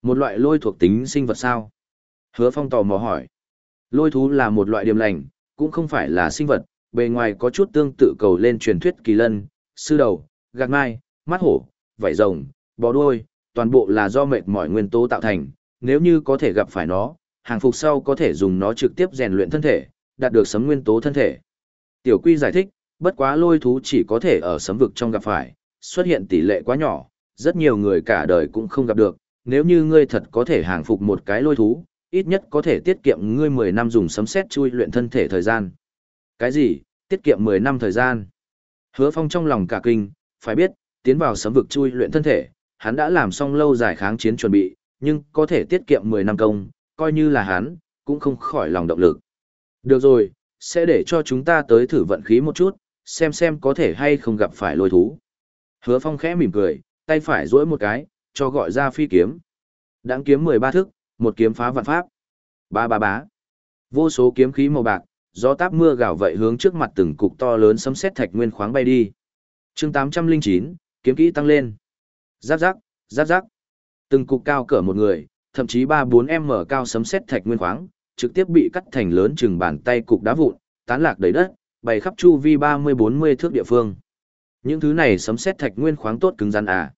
Một loại lôi thuộc tính sinh vật sao? Hứa phong tò mò hỏi. Lôi thú là một loại điềm lành, cũng không phải là sinh vật, bề ngoài có chút tương tự cầu lên truyền thuyết kỳ lân, sư đầu, gạc mai, mắt hổ, vảy rồng, bò đuôi, toàn bộ là do mệt mỏi nguyên tố tạo thành, nếu như có thể gặp phải nó, hàng phục sau có thể dùng nó trực tiếp rèn luyện thân thể, đạt được sấm nguyên tố thân thể. Tiểu Quy giải thích, bất quá lôi thú chỉ có thể ở sấm vực trong gặp phải, xuất hiện tỷ lệ quá nhỏ, rất nhiều người cả đời cũng không gặp được, nếu như ngươi thật có thể hàng phục một cái lôi thú, ít nhất có thể tiết kiệm ngươi 10 năm dùng sấm sét chui luyện thân thể thời gian. Cái gì? Tiết kiệm 10 năm thời gian? Hứa Phong trong lòng cả kinh, phải biết, tiến vào sấm vực chui luyện thân thể, hắn đã làm xong lâu dài kháng chiến chuẩn bị, nhưng có thể tiết kiệm 10 năm công, coi như là hắn, cũng không khỏi lòng động lực. Được rồi, sẽ để cho chúng ta tới thử vận khí một chút, xem xem có thể hay không gặp phải lôi thú. Hứa Phong khẽ mỉm cười, tay phải duỗi một cái, cho gọi ra phi kiếm. Đáng kiếm 13 thức, một kiếm phá vạn pháp. Ba ba bá. Vô số kiếm khí màu bạc, gió táp mưa gào vậy hướng trước mặt từng cục to lớn sấm sét thạch nguyên khoáng bay đi. Chương 809, kiếm kỹ tăng lên. Giáp giáp, giáp giáp. Từng cục cao cỡ một người, thậm chí 3-4m cao sấm sét thạch nguyên khoáng, trực tiếp bị cắt thành lớn chừng bàn tay cục đá vụn, tán lạc đầy đất, bày khắp chu vi 30-40 thước địa phương. Những thứ này sấm sét thạch nguyên khoáng tốt cứng rắn à.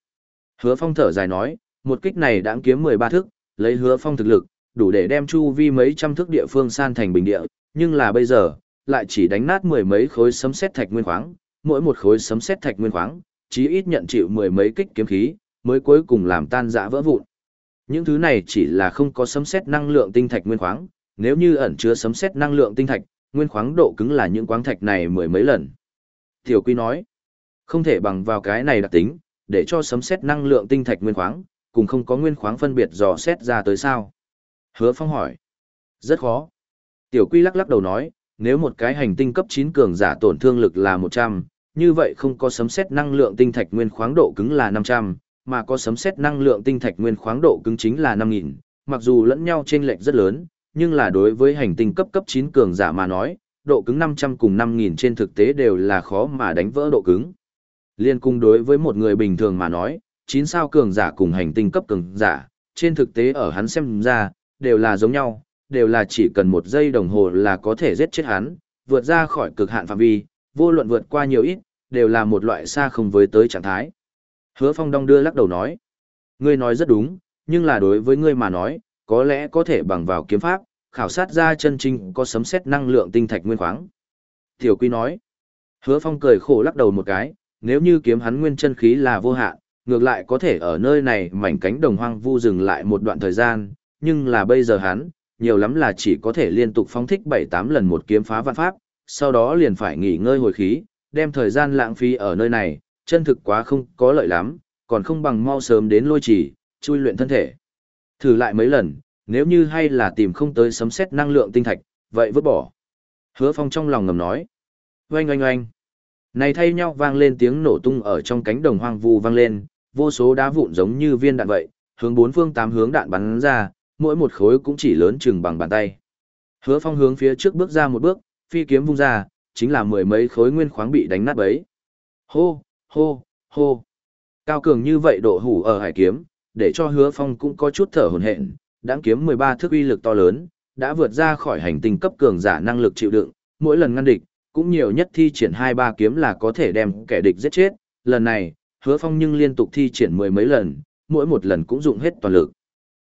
Hứa Phong thở dài nói, một kích này đã kiếm 13 thước, lấy Hứa Phong thực lực, đủ để đem chu vi mấy trăm thước địa phương san thành bình địa, nhưng là bây giờ, lại chỉ đánh nát mười mấy khối sấm sét thạch nguyên khoáng, mỗi một khối sấm sét thạch nguyên khoáng, chí ít nhận chịu mười mấy kích kiếm khí, mới cuối cùng làm tan rã vỡ vụn. Những thứ này chỉ là không có sấm sét năng lượng tinh thạch nguyên khoáng, nếu như ẩn chứa sấm sét năng lượng tinh thạch, nguyên khoáng độ cứng là những quáng thạch này mười mấy lần. Tiểu Quy nói, không thể bằng vào cái này đặc tính, để cho sấm sét năng lượng tinh thạch nguyên khoáng, cùng không có nguyên khoáng phân biệt dò xét ra tới sao. Hứa Phong hỏi, rất khó. Tiểu Quy lắc lắc đầu nói, nếu một cái hành tinh cấp 9 cường giả tổn thương lực là 100, như vậy không có sấm sét năng lượng tinh thạch nguyên khoáng độ cứng là 500, mà có sấm sét năng lượng tinh thạch nguyên khoáng độ cứng chính là 5000, mặc dù lẫn nhau chênh lệch rất lớn, nhưng là đối với hành tinh cấp cấp 9 cường giả mà nói, độ cứng 500 cùng 5000 trên thực tế đều là khó mà đánh vỡ độ cứng. Liên cung đối với một người bình thường mà nói, chín sao cường giả cùng hành tinh cấp cường giả, trên thực tế ở hắn xem ra, đều là giống nhau, đều là chỉ cần một giây đồng hồ là có thể giết chết hắn, vượt ra khỏi cực hạn phạm vi, vô luận vượt qua nhiều ít, đều là một loại xa không với tới trạng thái. Hứa Phong đong đưa lắc đầu nói, ngươi nói rất đúng, nhưng là đối với ngươi mà nói, có lẽ có thể bằng vào kiếm pháp, khảo sát ra chân trinh có sấm xét năng lượng tinh thạch nguyên khoáng. Tiểu Quy nói, Hứa Phong cười khổ lắc đầu một cái, nếu như kiếm hắn nguyên chân khí là vô hạn, ngược lại có thể ở nơi này mảnh cánh đồng hoang vu dừng lại một đoạn thời gian, nhưng là bây giờ hắn, nhiều lắm là chỉ có thể liên tục phóng thích 7-8 lần một kiếm phá vạn pháp, sau đó liền phải nghỉ ngơi hồi khí, đem thời gian lãng phí ở nơi này, chân thực quá không có lợi lắm, còn không bằng mau sớm đến lôi chỉ, chui luyện thân thể. Thử lại mấy lần, nếu như hay là tìm không tới sấm xét năng lượng tinh thạch, vậy vứt bỏ. Hứa Phong trong lòng ngầm nói. Oanh oanh oanh. Này thay nhau vang lên tiếng nổ tung ở trong cánh đồng hoang vu vang lên, vô số đá vụn giống như viên đạn vậy, hướng bốn phương tám hướng đạn bắn ra, mỗi một khối cũng chỉ lớn chừng bằng bàn tay. Hứa Phong hướng phía trước bước ra một bước, phi kiếm vung ra, chính là mười mấy khối nguyên khoáng bị đánh nát bấy. Hô, hô, hô. Cao cường như vậy độ hủ ở hải kiếm, để cho Hứa Phong cũng có chút thở hổn hển, đãng kiếm 13 thước uy lực to lớn, đã vượt ra khỏi hành tinh cấp cường giả năng lực chịu đựng, mỗi lần ngăn địch, cũng nhiều nhất thi triển hai ba kiếm là có thể đem kẻ địch giết chết, lần này, Hứa Phong nhưng liên tục thi triển mười mấy lần, mỗi một lần cũng dụng hết toàn lực.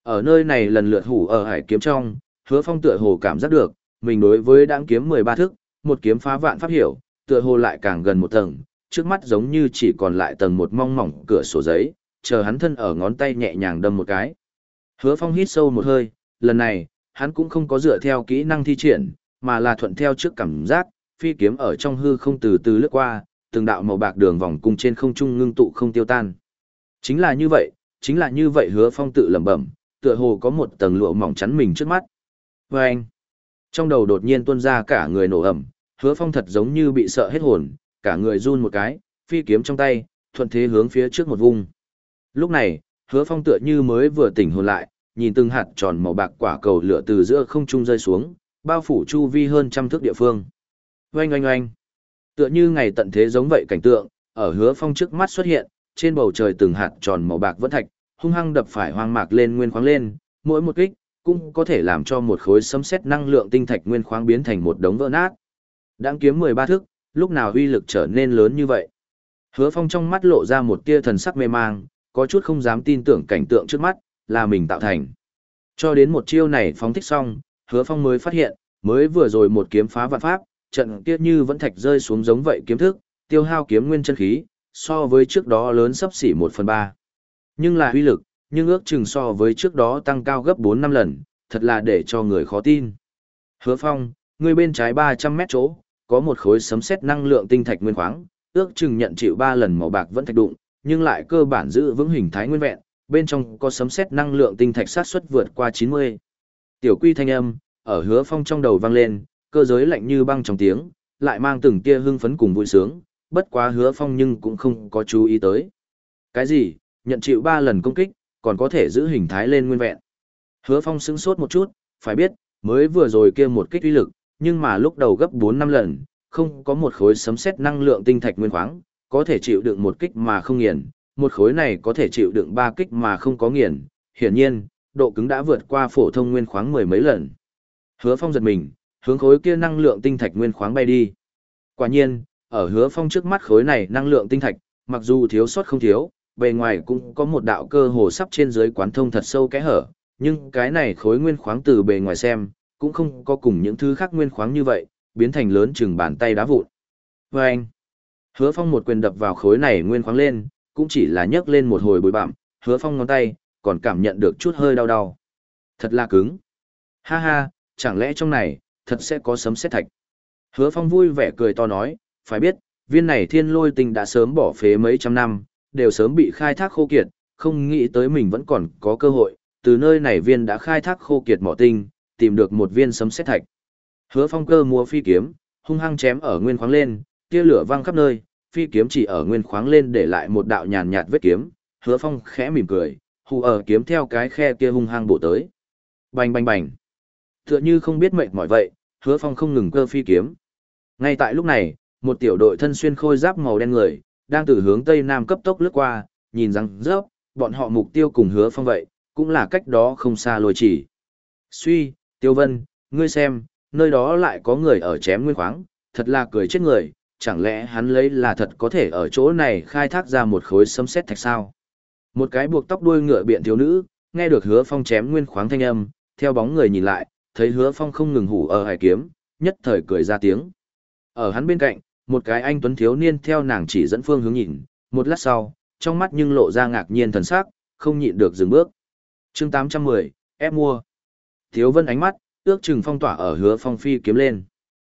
Ở nơi này lần lượt hủ ở hải kiếm trong, hứa phong tựa hồ cảm giác được, mình đối với đáng kiếm 13 thức, một kiếm phá vạn pháp hiểu, tựa hồ lại càng gần một tầng, trước mắt giống như chỉ còn lại tầng một mong mỏng cửa sổ giấy, chờ hắn thân ở ngón tay nhẹ nhàng đâm một cái. Hứa phong hít sâu một hơi, lần này, hắn cũng không có dựa theo kỹ năng thi triển, mà là thuận theo trước cảm giác, phi kiếm ở trong hư không từ từ lướt qua, từng đạo màu bạc đường vòng cung trên không trung ngưng tụ không tiêu tan. Chính là như vậy, chính là như vậy hứa phong tự lẩm bẩm, tựa hồ có một tầng lụa mỏng chắn mình trước mắt. Và anh, trong đầu đột nhiên tuôn ra cả người nổ ẩm, hứa phong thật giống như bị sợ hết hồn, cả người run một cái, phi kiếm trong tay, thuận thế hướng phía trước một vùng. Lúc này, hứa phong tựa như mới vừa tỉnh hồn lại, nhìn từng hạt tròn màu bạc quả cầu lửa từ giữa không trung rơi xuống, bao phủ chu vi hơn trăm thước địa phương. Oanh oanh oanh. Tựa như ngày tận thế giống vậy cảnh tượng, ở hứa phong trước mắt xuất hiện, trên bầu trời từng hạt tròn màu bạc vẫn thạch, hung hăng đập phải hoang mạc lên nguyên khoáng lên, mỗi một kích cũng có thể làm cho một khối sấm sét năng lượng tinh thạch nguyên khoáng biến thành một đống vỡ nát. Đang kiếm 13 thước, lúc nào uy lực trở nên lớn như vậy? Hứa Phong trong mắt lộ ra một tia thần sắc mê mang, có chút không dám tin tưởng cảnh tượng trước mắt là mình tạo thành. Cho đến một chiêu này phóng thích xong, Hứa Phong mới phát hiện, mới vừa rồi một kiếm phá vạn pháp, trận kia như vẫn thạch rơi xuống giống vậy kiếm thức, tiêu hao kiếm nguyên chân khí, so với trước đó lớn sấp xỉ 1 phần 3. Nhưng là uy lực, nhưng ước chừng so với trước đó tăng cao gấp 4 năm lần, thật là để cho người khó tin. Hứa Phong, người bên trái 300 mét chỗ, có một khối sấm sét năng lượng tinh thạch nguyên khoáng, ước chừng nhận chịu 3 lần màu bạc vẫn thạch đụng, nhưng lại cơ bản giữ vững hình thái nguyên vẹn, bên trong có sấm sét năng lượng tinh thạch sát suất vượt qua 90. Tiểu quy thanh âm, ở hứa phong trong đầu vang lên, cơ giới lạnh như băng trong tiếng, lại mang từng tia hưng phấn cùng vui sướng, bất quá hứa phong nhưng cũng không có chú ý tới. Cái gì, nhận chịu ba lần công kích, còn có thể giữ hình thái lên nguyên vẹn. Hứa phong sững sốt một chút, phải biết, mới vừa rồi kia một kích uy lực, nhưng mà lúc đầu gấp 4 năm lần, không có một khối sấm sét năng lượng tinh thạch nguyên khoáng, có thể chịu đựng một kích mà không nghiền, một khối này có thể chịu đựng ba kích mà không có nghiền, hiển nhiên, độ cứng đã vượt qua phổ thông nguyên khoáng mười mấy lần. Hứa Phong giật mình, hướng khối kia năng lượng tinh thạch nguyên khoáng bay đi. Quả nhiên, ở Hứa Phong trước mắt khối này năng lượng tinh thạch, mặc dù thiếu sót không thiếu, bề ngoài cũng có một đạo cơ hồ sắp trên dưới quán thông thật sâu kẽ hở, nhưng cái này khối nguyên khoáng từ bề ngoài xem, cũng không có cùng những thứ khác nguyên khoáng như vậy, biến thành lớn chừng bàn tay đá vụn. Và anh, hứa phong một quyền đập vào khối này nguyên khoáng lên, cũng chỉ là nhấc lên một hồi bụi bặm, hứa phong ngón tay, còn cảm nhận được chút hơi đau đau. Thật là cứng. Ha ha, chẳng lẽ trong này, thật sẽ có sấm xét thạch. Hứa phong vui vẻ cười to nói, phải biết, viên này thiên lôi tinh đã sớm bỏ phế mấy trăm năm, đều sớm bị khai thác khô kiệt, không nghĩ tới mình vẫn còn có cơ hội, từ nơi này viên đã khai thác khô kiệt mỏ tinh, tìm được một viên sấm xét thạch. Hứa Phong cơ múa phi kiếm, hung hăng chém ở nguyên khoáng lên, tia lửa văng khắp nơi, phi kiếm chỉ ở nguyên khoáng lên để lại một đạo nhàn nhạt vết kiếm. Hứa Phong khẽ mỉm cười, hù ở kiếm theo cái khe kia hung hăng bổ tới. Bành bành bành. Tựa như không biết mệt mỏi vậy, Hứa Phong không ngừng cơ phi kiếm. Ngay tại lúc này, một tiểu đội thân xuyên khôi giáp màu đen người, đang từ hướng tây nam cấp tốc lướt qua, nhìn rằng rớp, bọn họ mục tiêu cùng Hứa Phong vậy, cũng là cách đó không xa lôi chỉ. Suy, Tiêu Vân, ngươi xem, nơi đó lại có người ở chém nguyên khoáng, thật là cười chết người, chẳng lẽ hắn lấy là thật có thể ở chỗ này khai thác ra một khối sấm sét thạch sao? Một cái buộc tóc đuôi ngựa biện thiếu nữ, nghe được hứa phong chém nguyên khoáng thanh âm, theo bóng người nhìn lại, thấy hứa phong không ngừng hủ ở hải kiếm, nhất thời cười ra tiếng. Ở hắn bên cạnh, một cái anh tuấn thiếu niên theo nàng chỉ dẫn phương hướng nhìn, một lát sau, trong mắt nhưng lộ ra ngạc nhiên thần sắc, không nhịn được dừng bước. Chương 810, ép mua. Thiếu Vân ánh mắt, ước chừng phong tỏa ở hứa phong phi kiếm lên.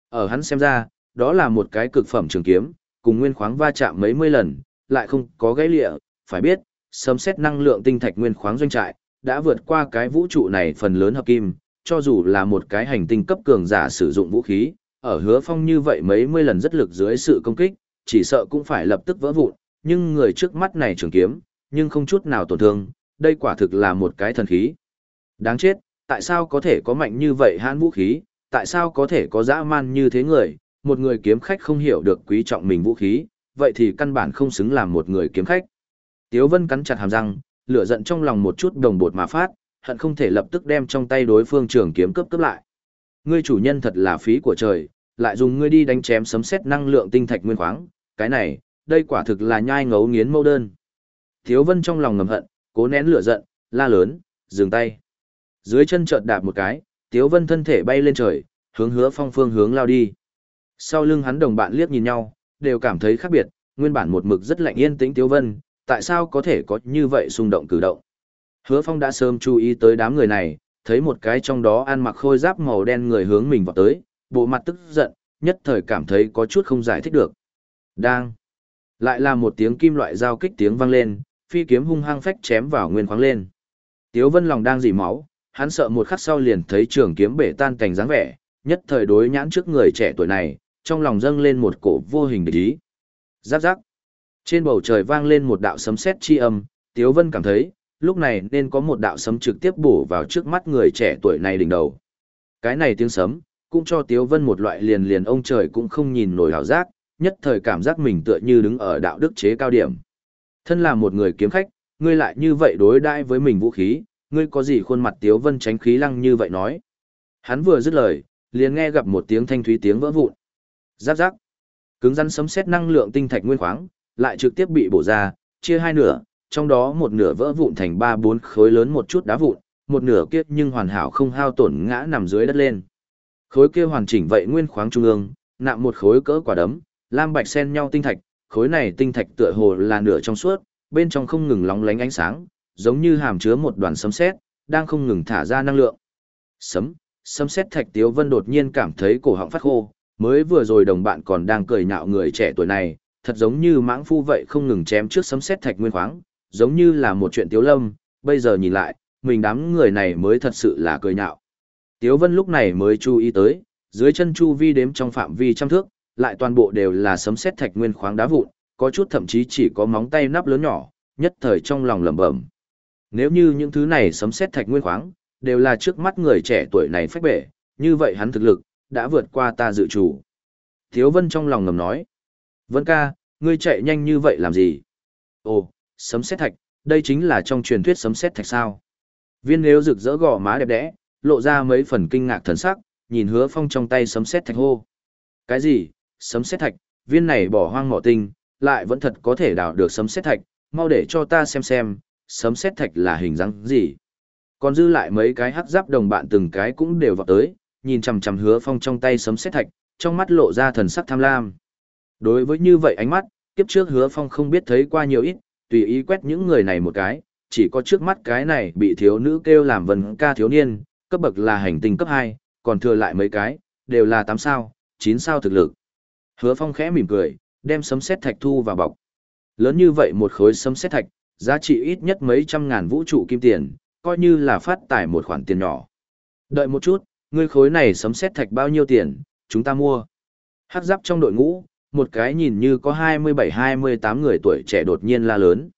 Ở hắn xem ra, đó là một cái cực phẩm trường kiếm, cùng nguyên khoáng va chạm mấy mươi lần, lại không có gãy lịa, phải biết, sấm xét năng lượng tinh thạch nguyên khoáng doanh trại, đã vượt qua cái vũ trụ này phần lớn hợp kim, cho dù là một cái hành tinh cấp cường giả sử dụng vũ khí, ở hứa phong như vậy mấy mươi lần rất lực dưới sự công kích, chỉ sợ cũng phải lập tức vỡ vụn, nhưng người trước mắt này trường kiếm, nhưng không chút nào tổn thương, đây quả thực là một cái thần khí. Đáng chết, tại sao có thể có mạnh như vậy hãn vũ khí, tại sao có thể có dã man như thế người, một người kiếm khách không hiểu được quý trọng mình vũ khí, vậy thì căn bản không xứng làm một người kiếm khách. Tiếu Vân cắn chặt hàm răng, lửa giận trong lòng một chút đồng bột mà phát, hận không thể lập tức đem trong tay đối phương trường kiếm cướp cướp lại. Ngươi chủ nhân thật là phí của trời, lại dùng ngươi đi đánh chém sấm sét năng lượng tinh thạch nguyên khoáng, cái này, đây quả thực là nhai ngấu nghiến mâu đơn. Thiếu Vân trong lòng ngầm hận, cố nén lửa giận, la lớn, dừng tay. Dưới chân chợt đạp một cái, Tiếu Vân thân thể bay lên trời, hướng hứa phong phương hướng lao đi. Sau lưng hắn đồng bạn liếc nhìn nhau, đều cảm thấy khác biệt, nguyên bản một mực rất lạnh yên tĩnh Tiếu Vân, tại sao có thể có như vậy xung động cử động. Hứa phong đã sớm chú ý tới đám người này, thấy một cái trong đó ăn mặc khôi giáp màu đen người hướng mình vào tới, bộ mặt tức giận, nhất thời cảm thấy có chút không giải thích được. Đang. Lại là một tiếng kim loại giao kích tiếng vang lên, phi kiếm hung hăng phách chém vào nguyên khoáng lên. Tiếu Vân lòng đang dỉ máu, hắn sợ một khắc sau liền thấy trường kiếm bể tan cảnh dáng vẻ, nhất thời đối nhãn trước người trẻ tuổi này, trong lòng dâng lên một cổ vô hình địch ý. Giáp giáp. Trên bầu trời vang lên một đạo sấm sét chi âm, Tiếu Vân cảm thấy, lúc này nên có một đạo sấm trực tiếp bổ vào trước mắt người trẻ tuổi này đỉnh đầu. Cái này tiếng sấm, cũng cho Tiếu Vân một loại liền liền ông trời cũng không nhìn nổi hào giác, nhất thời cảm giác mình tựa như đứng ở đạo đức chế cao điểm. Thân là một người kiếm khách, ngươi lại như vậy đối đãi với mình vũ khí, ngươi có gì khuôn mặt Tiếu Vân tránh khí lăng như vậy nói. Hắn vừa dứt lời, liền nghe gặp một tiếng thanh thúy tiếng vỡ vụn. Giáp giáp. Cứng rắn sấm sét năng lượng tinh thạch nguyên khoáng, lại trực tiếp bị bổ ra, chia hai nửa, trong đó một nửa vỡ vụn thành ba bốn khối lớn một chút đá vụn, một nửa kiếp nhưng hoàn hảo không hao tổn ngã nằm dưới đất lên. Khối kia hoàn chỉnh vậy nguyên khoáng trung ương, nạm một khối cỡ quả đấm, lam bạch xen nhau tinh thạch, khối này tinh thạch tựa hồ là nửa trong suốt, bên trong không ngừng lóng lánh ánh sáng, giống như hàm chứa một đoàn sấm sét, đang không ngừng thả ra năng lượng. Sấm, sấm sét Thạch Tiếu Vân đột nhiên cảm thấy cổ họng phát khô, mới vừa rồi đồng bạn còn đang cười nhạo người trẻ tuổi này, thật giống như mãng phu vậy không ngừng chém trước sấm sét thạch nguyên khoáng, giống như là một chuyện tiếu lâm, bây giờ nhìn lại, mình đám người này mới thật sự là cười nhạo. Tiếu Vân lúc này mới chú ý tới, dưới chân chu vi đếm trong phạm vi trăm thước, lại toàn bộ đều là sấm sét thạch nguyên khoáng đá vụn, có chút thậm chí chỉ có móng tay nắp lớn nhỏ, nhất thời trong lòng lẩm bẩm. Nếu như những thứ này sấm sét thạch nguyên khoáng đều là trước mắt người trẻ tuổi này phách bể, như vậy hắn thực lực đã vượt qua ta dự chủ. Thiếu Vân trong lòng ngầm nói, Vân ca, ngươi chạy nhanh như vậy làm gì? Ồ, sấm xét thạch, đây chính là trong truyền thuyết sấm xét thạch sao? Viên nếu rực rỡ gò má đẹp đẽ, lộ ra mấy phần kinh ngạc thần sắc, nhìn hứa phong trong tay sấm xét thạch hô. Cái gì? Sấm xét thạch, viên này bỏ hoang mỏ tinh, lại vẫn thật có thể đào được sấm xét thạch, mau để cho ta xem xem, sấm xét thạch là hình dáng gì. Còn dư lại mấy cái hắc giáp đồng bạn từng cái cũng đều vào tới, nhìn chằm chằm hứa phong trong tay sấm xét thạch, trong mắt lộ ra thần sắc tham lam. Đối với như vậy ánh mắt, kiếp trước hứa phong không biết thấy qua nhiều ít, tùy ý quét những người này một cái, chỉ có trước mắt cái này bị thiếu nữ kêu làm vần ca thiếu niên, cấp bậc là hành tinh cấp 2, còn thừa lại mấy cái, đều là 8 sao, 9 sao thực lực. Hứa phong khẽ mỉm cười, đem sấm sét thạch thu vào bọc. Lớn như vậy một khối sấm sét thạch, giá trị ít nhất mấy trăm ngàn vũ trụ kim tiền, coi như là phát tài một khoản tiền nhỏ. Đợi một chút, ngươi khối này sấm sét thạch bao nhiêu tiền, chúng ta mua. Hắc giáp trong đội ngũ, một cái nhìn như có 27-28 người tuổi trẻ đột nhiên la lớn.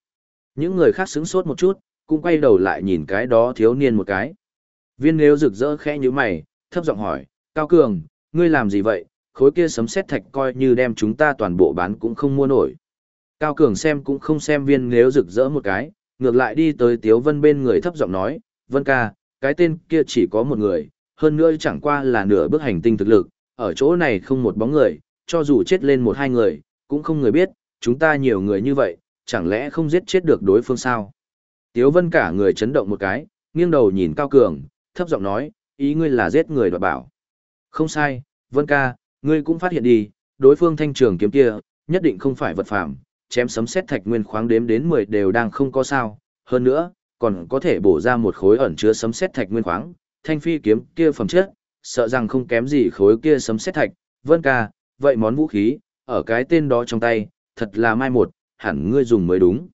Những người khác sững sốt một chút, cũng quay đầu lại nhìn cái đó thiếu niên một cái. Viên nếu rực rỡ khẽ như mày, thấp giọng hỏi, Cao Cường, ngươi làm gì vậy, khối kia sấm sét thạch coi như đem chúng ta toàn bộ bán cũng không mua nổi. Cao Cường xem cũng không xem viên nếu rực rỡ một cái, ngược lại đi tới Tiếu Vân bên người thấp giọng nói, Vân ca, cái tên kia chỉ có một người, hơn nữa chẳng qua là nửa bước hành tinh thực lực, ở chỗ này không một bóng người, cho dù chết lên một hai người, cũng không người biết, chúng ta nhiều người như vậy, chẳng lẽ không giết chết được đối phương sao? Tiếu Vân cả người chấn động một cái, nghiêng đầu nhìn Cao Cường, thấp giọng nói, ý ngươi là giết người đoạt bảo. Không sai, Vân ca, ngươi cũng phát hiện đi, đối phương thanh trường kiếm kia, nhất định không phải vật phạm, chém sấm xét thạch nguyên khoáng đếm đến 10 đều đang không có sao, hơn nữa, còn có thể bổ ra một khối ẩn chứa sấm xét thạch nguyên khoáng, thanh phi kiếm kia phẩm chất, sợ rằng không kém gì khối kia sấm xét thạch, Vân ca, vậy món vũ khí, ở cái tên đó trong tay, thật là mai một, hẳn ngươi dùng mới đúng.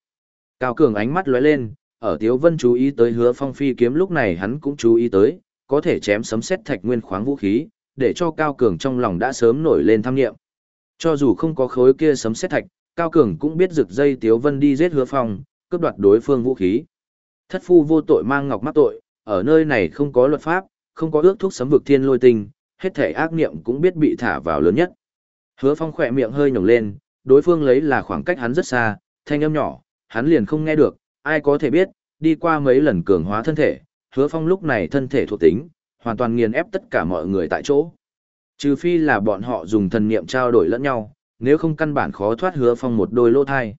Cao Cường ánh mắt lóe lên, ở Tiếu Vân chú ý tới hứa phong phi kiếm lúc này hắn cũng chú ý tới, có thể chém sấm xét thạch nguyên khoáng vũ khí, để cho Cao Cường trong lòng đã sớm nổi lên tham nghiệm. Cho dù không có khối kia sấm xét thạch, Cao Cường cũng biết rực dây Tiếu Vân đi giết hứa phong, cướp đoạt đối phương vũ khí. Thất phu vô tội mang ngọc mắc tội, ở nơi này không có luật pháp, không có ước thúc sấm vực thiên lôi tinh, hết thể ác niệm cũng biết bị thả vào lớn nhất. Hứa Phong khỏe miệng hơi nhổng lên, đối phương lấy là khoảng cách hắn rất xa, thanh âm nhỏ, hắn liền không nghe được, ai có thể biết, đi qua mấy lần cường hóa thân thể, Hứa Phong lúc này thân thể thuộc tính, hoàn toàn nghiền ép tất cả mọi người tại chỗ. Trừ phi là bọn họ dùng thần niệm trao đổi lẫn nhau, nếu không căn bản khó thoát Hứa Phong một đôi lỗ thai.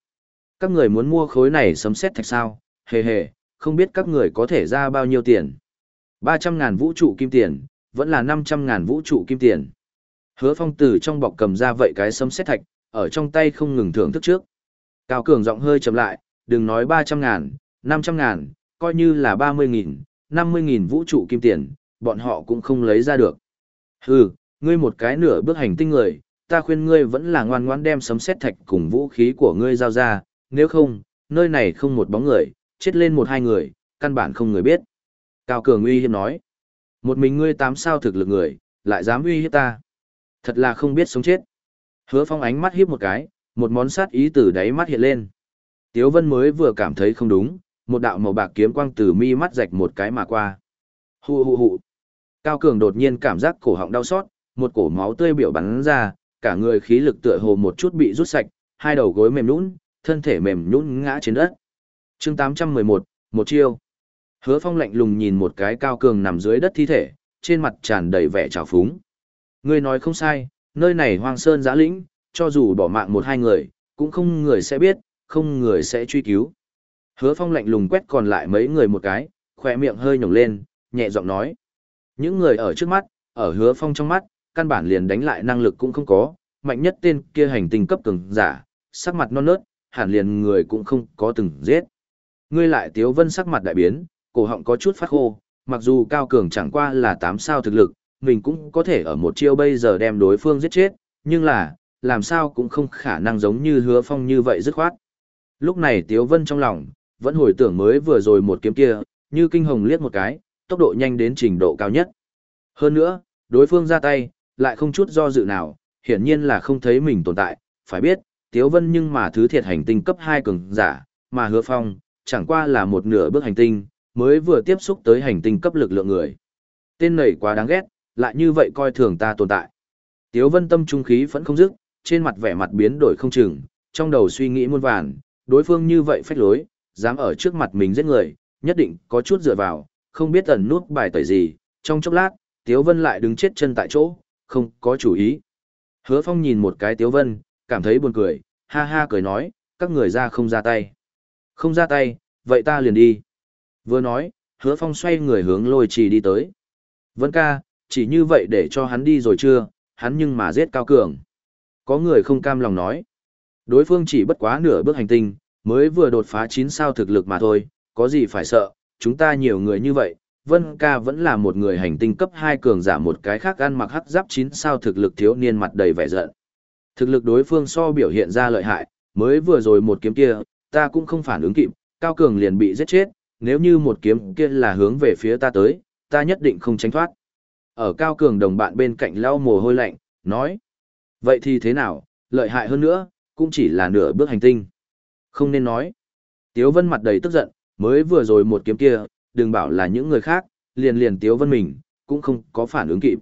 Các người muốn mua khối này sấm xét thạch sao, hề hề, không biết các người có thể ra bao nhiêu tiền. 300 ngàn vũ trụ kim tiền, vẫn là 500 ngàn vũ trụ kim tiền. Hứa phong từ trong bọc cầm ra vậy cái sấm sét thạch, ở trong tay không ngừng thưởng thức trước. Cao Cường giọng hơi chậm lại, đừng nói 300 ngàn, 500 ngàn, coi như là 30 nghìn, 50 nghìn vũ trụ kim tiền, bọn họ cũng không lấy ra được. Hừ, ngươi một cái nửa bước hành tinh người, ta khuyên ngươi vẫn là ngoan ngoãn đem sấm sét thạch cùng vũ khí của ngươi giao ra, nếu không, nơi này không một bóng người, chết lên một hai người, căn bản không người biết. Cao Cường uy hiếp nói, một mình ngươi tám sao thực lực người, lại dám uy hiếp ta. Thật là không biết sống chết. Hứa phong ánh mắt hiếp một cái, một món sát ý từ đáy mắt hiện lên. Tiếu vân mới vừa cảm thấy không đúng, một đạo màu bạc kiếm quang từ mi mắt rạch một cái mà qua. Hụ hụ hụ. Cao Cường đột nhiên cảm giác cổ họng đau xót, một cổ máu tươi biểu bắn ra, cả người khí lực tựa hồ một chút bị rút sạch, hai đầu gối mềm nhũn, thân thể mềm nhũn ngã trên đất. Chương 811, một chiêu. Hứa Phong lạnh lùng nhìn một cái Cao Cường nằm dưới đất thi thể, trên mặt tràn đầy vẻ trào phúng. Ngươi nói không sai, nơi này hoang sơn giã lĩnh, cho dù bỏ mạng một hai người, cũng không người sẽ biết, không người sẽ truy cứu. Hứa phong lạnh lùng quét còn lại mấy người một cái, khỏe miệng hơi nhổng lên, nhẹ giọng nói. Những người ở trước mắt, ở hứa phong trong mắt, căn bản liền đánh lại năng lực cũng không có, mạnh nhất tên kia hành tinh cấp cường giả, sắc mặt non nớt, hẳn liền người cũng không có từng giết. Ngươi lại tiếu vân sắc mặt đại biến, cổ họng có chút phát khô, mặc dù cao cường chẳng qua là 8 sao thực lực, mình cũng có thể ở một chiêu bây giờ đem đối phương giết chết, nhưng là, làm sao cũng không khả năng giống như hứa phong như vậy dứt khoát. Lúc này Tiếu Vân trong lòng, vẫn hồi tưởng mới vừa rồi một kiếm kia, như kinh hồng liếc một cái, tốc độ nhanh đến trình độ cao nhất. Hơn nữa, đối phương ra tay, lại không chút do dự nào, hiển nhiên là không thấy mình tồn tại, phải biết, Tiếu Vân nhưng mà thứ thiệt hành tinh cấp 2 cường giả, mà hứa phong, chẳng qua là một nửa bước hành tinh, mới vừa tiếp xúc tới hành tinh cấp lực lượng người. Tên này quá đáng ghét, lại như vậy coi thường ta tồn tại. Tiếu Vân tâm trung khí vẫn không dứt, trên mặt vẻ mặt biến đổi không chừng, trong đầu suy nghĩ muôn vàn, đối phương như vậy phách lối, dám ở trước mặt mình giết người, nhất định có chút dựa vào, không biết ẩn nút bài tẩy gì, trong chốc lát, Tiếu Vân lại đứng chết chân tại chỗ, không có chủ ý. Hứa Phong nhìn một cái Tiếu Vân, cảm thấy buồn cười, ha ha cười nói, các người ra không ra tay. Không ra tay, vậy ta liền đi. Vừa nói, Hứa Phong xoay người hướng lôi trì đi tới. Vân ca, chỉ như vậy để cho hắn đi rồi chưa, hắn nhưng mà giết cao cường. Có người không cam lòng nói. Đối phương chỉ bất quá nửa bước hành tinh, mới vừa đột phá 9 sao thực lực mà thôi, có gì phải sợ, chúng ta nhiều người như vậy, Vân ca vẫn là một người hành tinh cấp 2 cường giả một cái khác ăn mặc hắc giáp 9 sao thực lực thiếu niên mặt đầy vẻ giận. Thực lực đối phương so biểu hiện ra lợi hại, mới vừa rồi một kiếm kia, ta cũng không phản ứng kịp, cao cường liền bị giết chết, nếu như một kiếm kia là hướng về phía ta tới, ta nhất định không tránh thoát. Ở cao cường đồng bạn bên cạnh lau mồ hôi lạnh, nói. Vậy thì thế nào, lợi hại hơn nữa, cũng chỉ là nửa bước hành tinh. Không nên nói. Tiếu Vân mặt đầy tức giận, mới vừa rồi một kiếm kia, đừng bảo là những người khác, liền liền Tiếu Vân mình, cũng không có phản ứng kịp.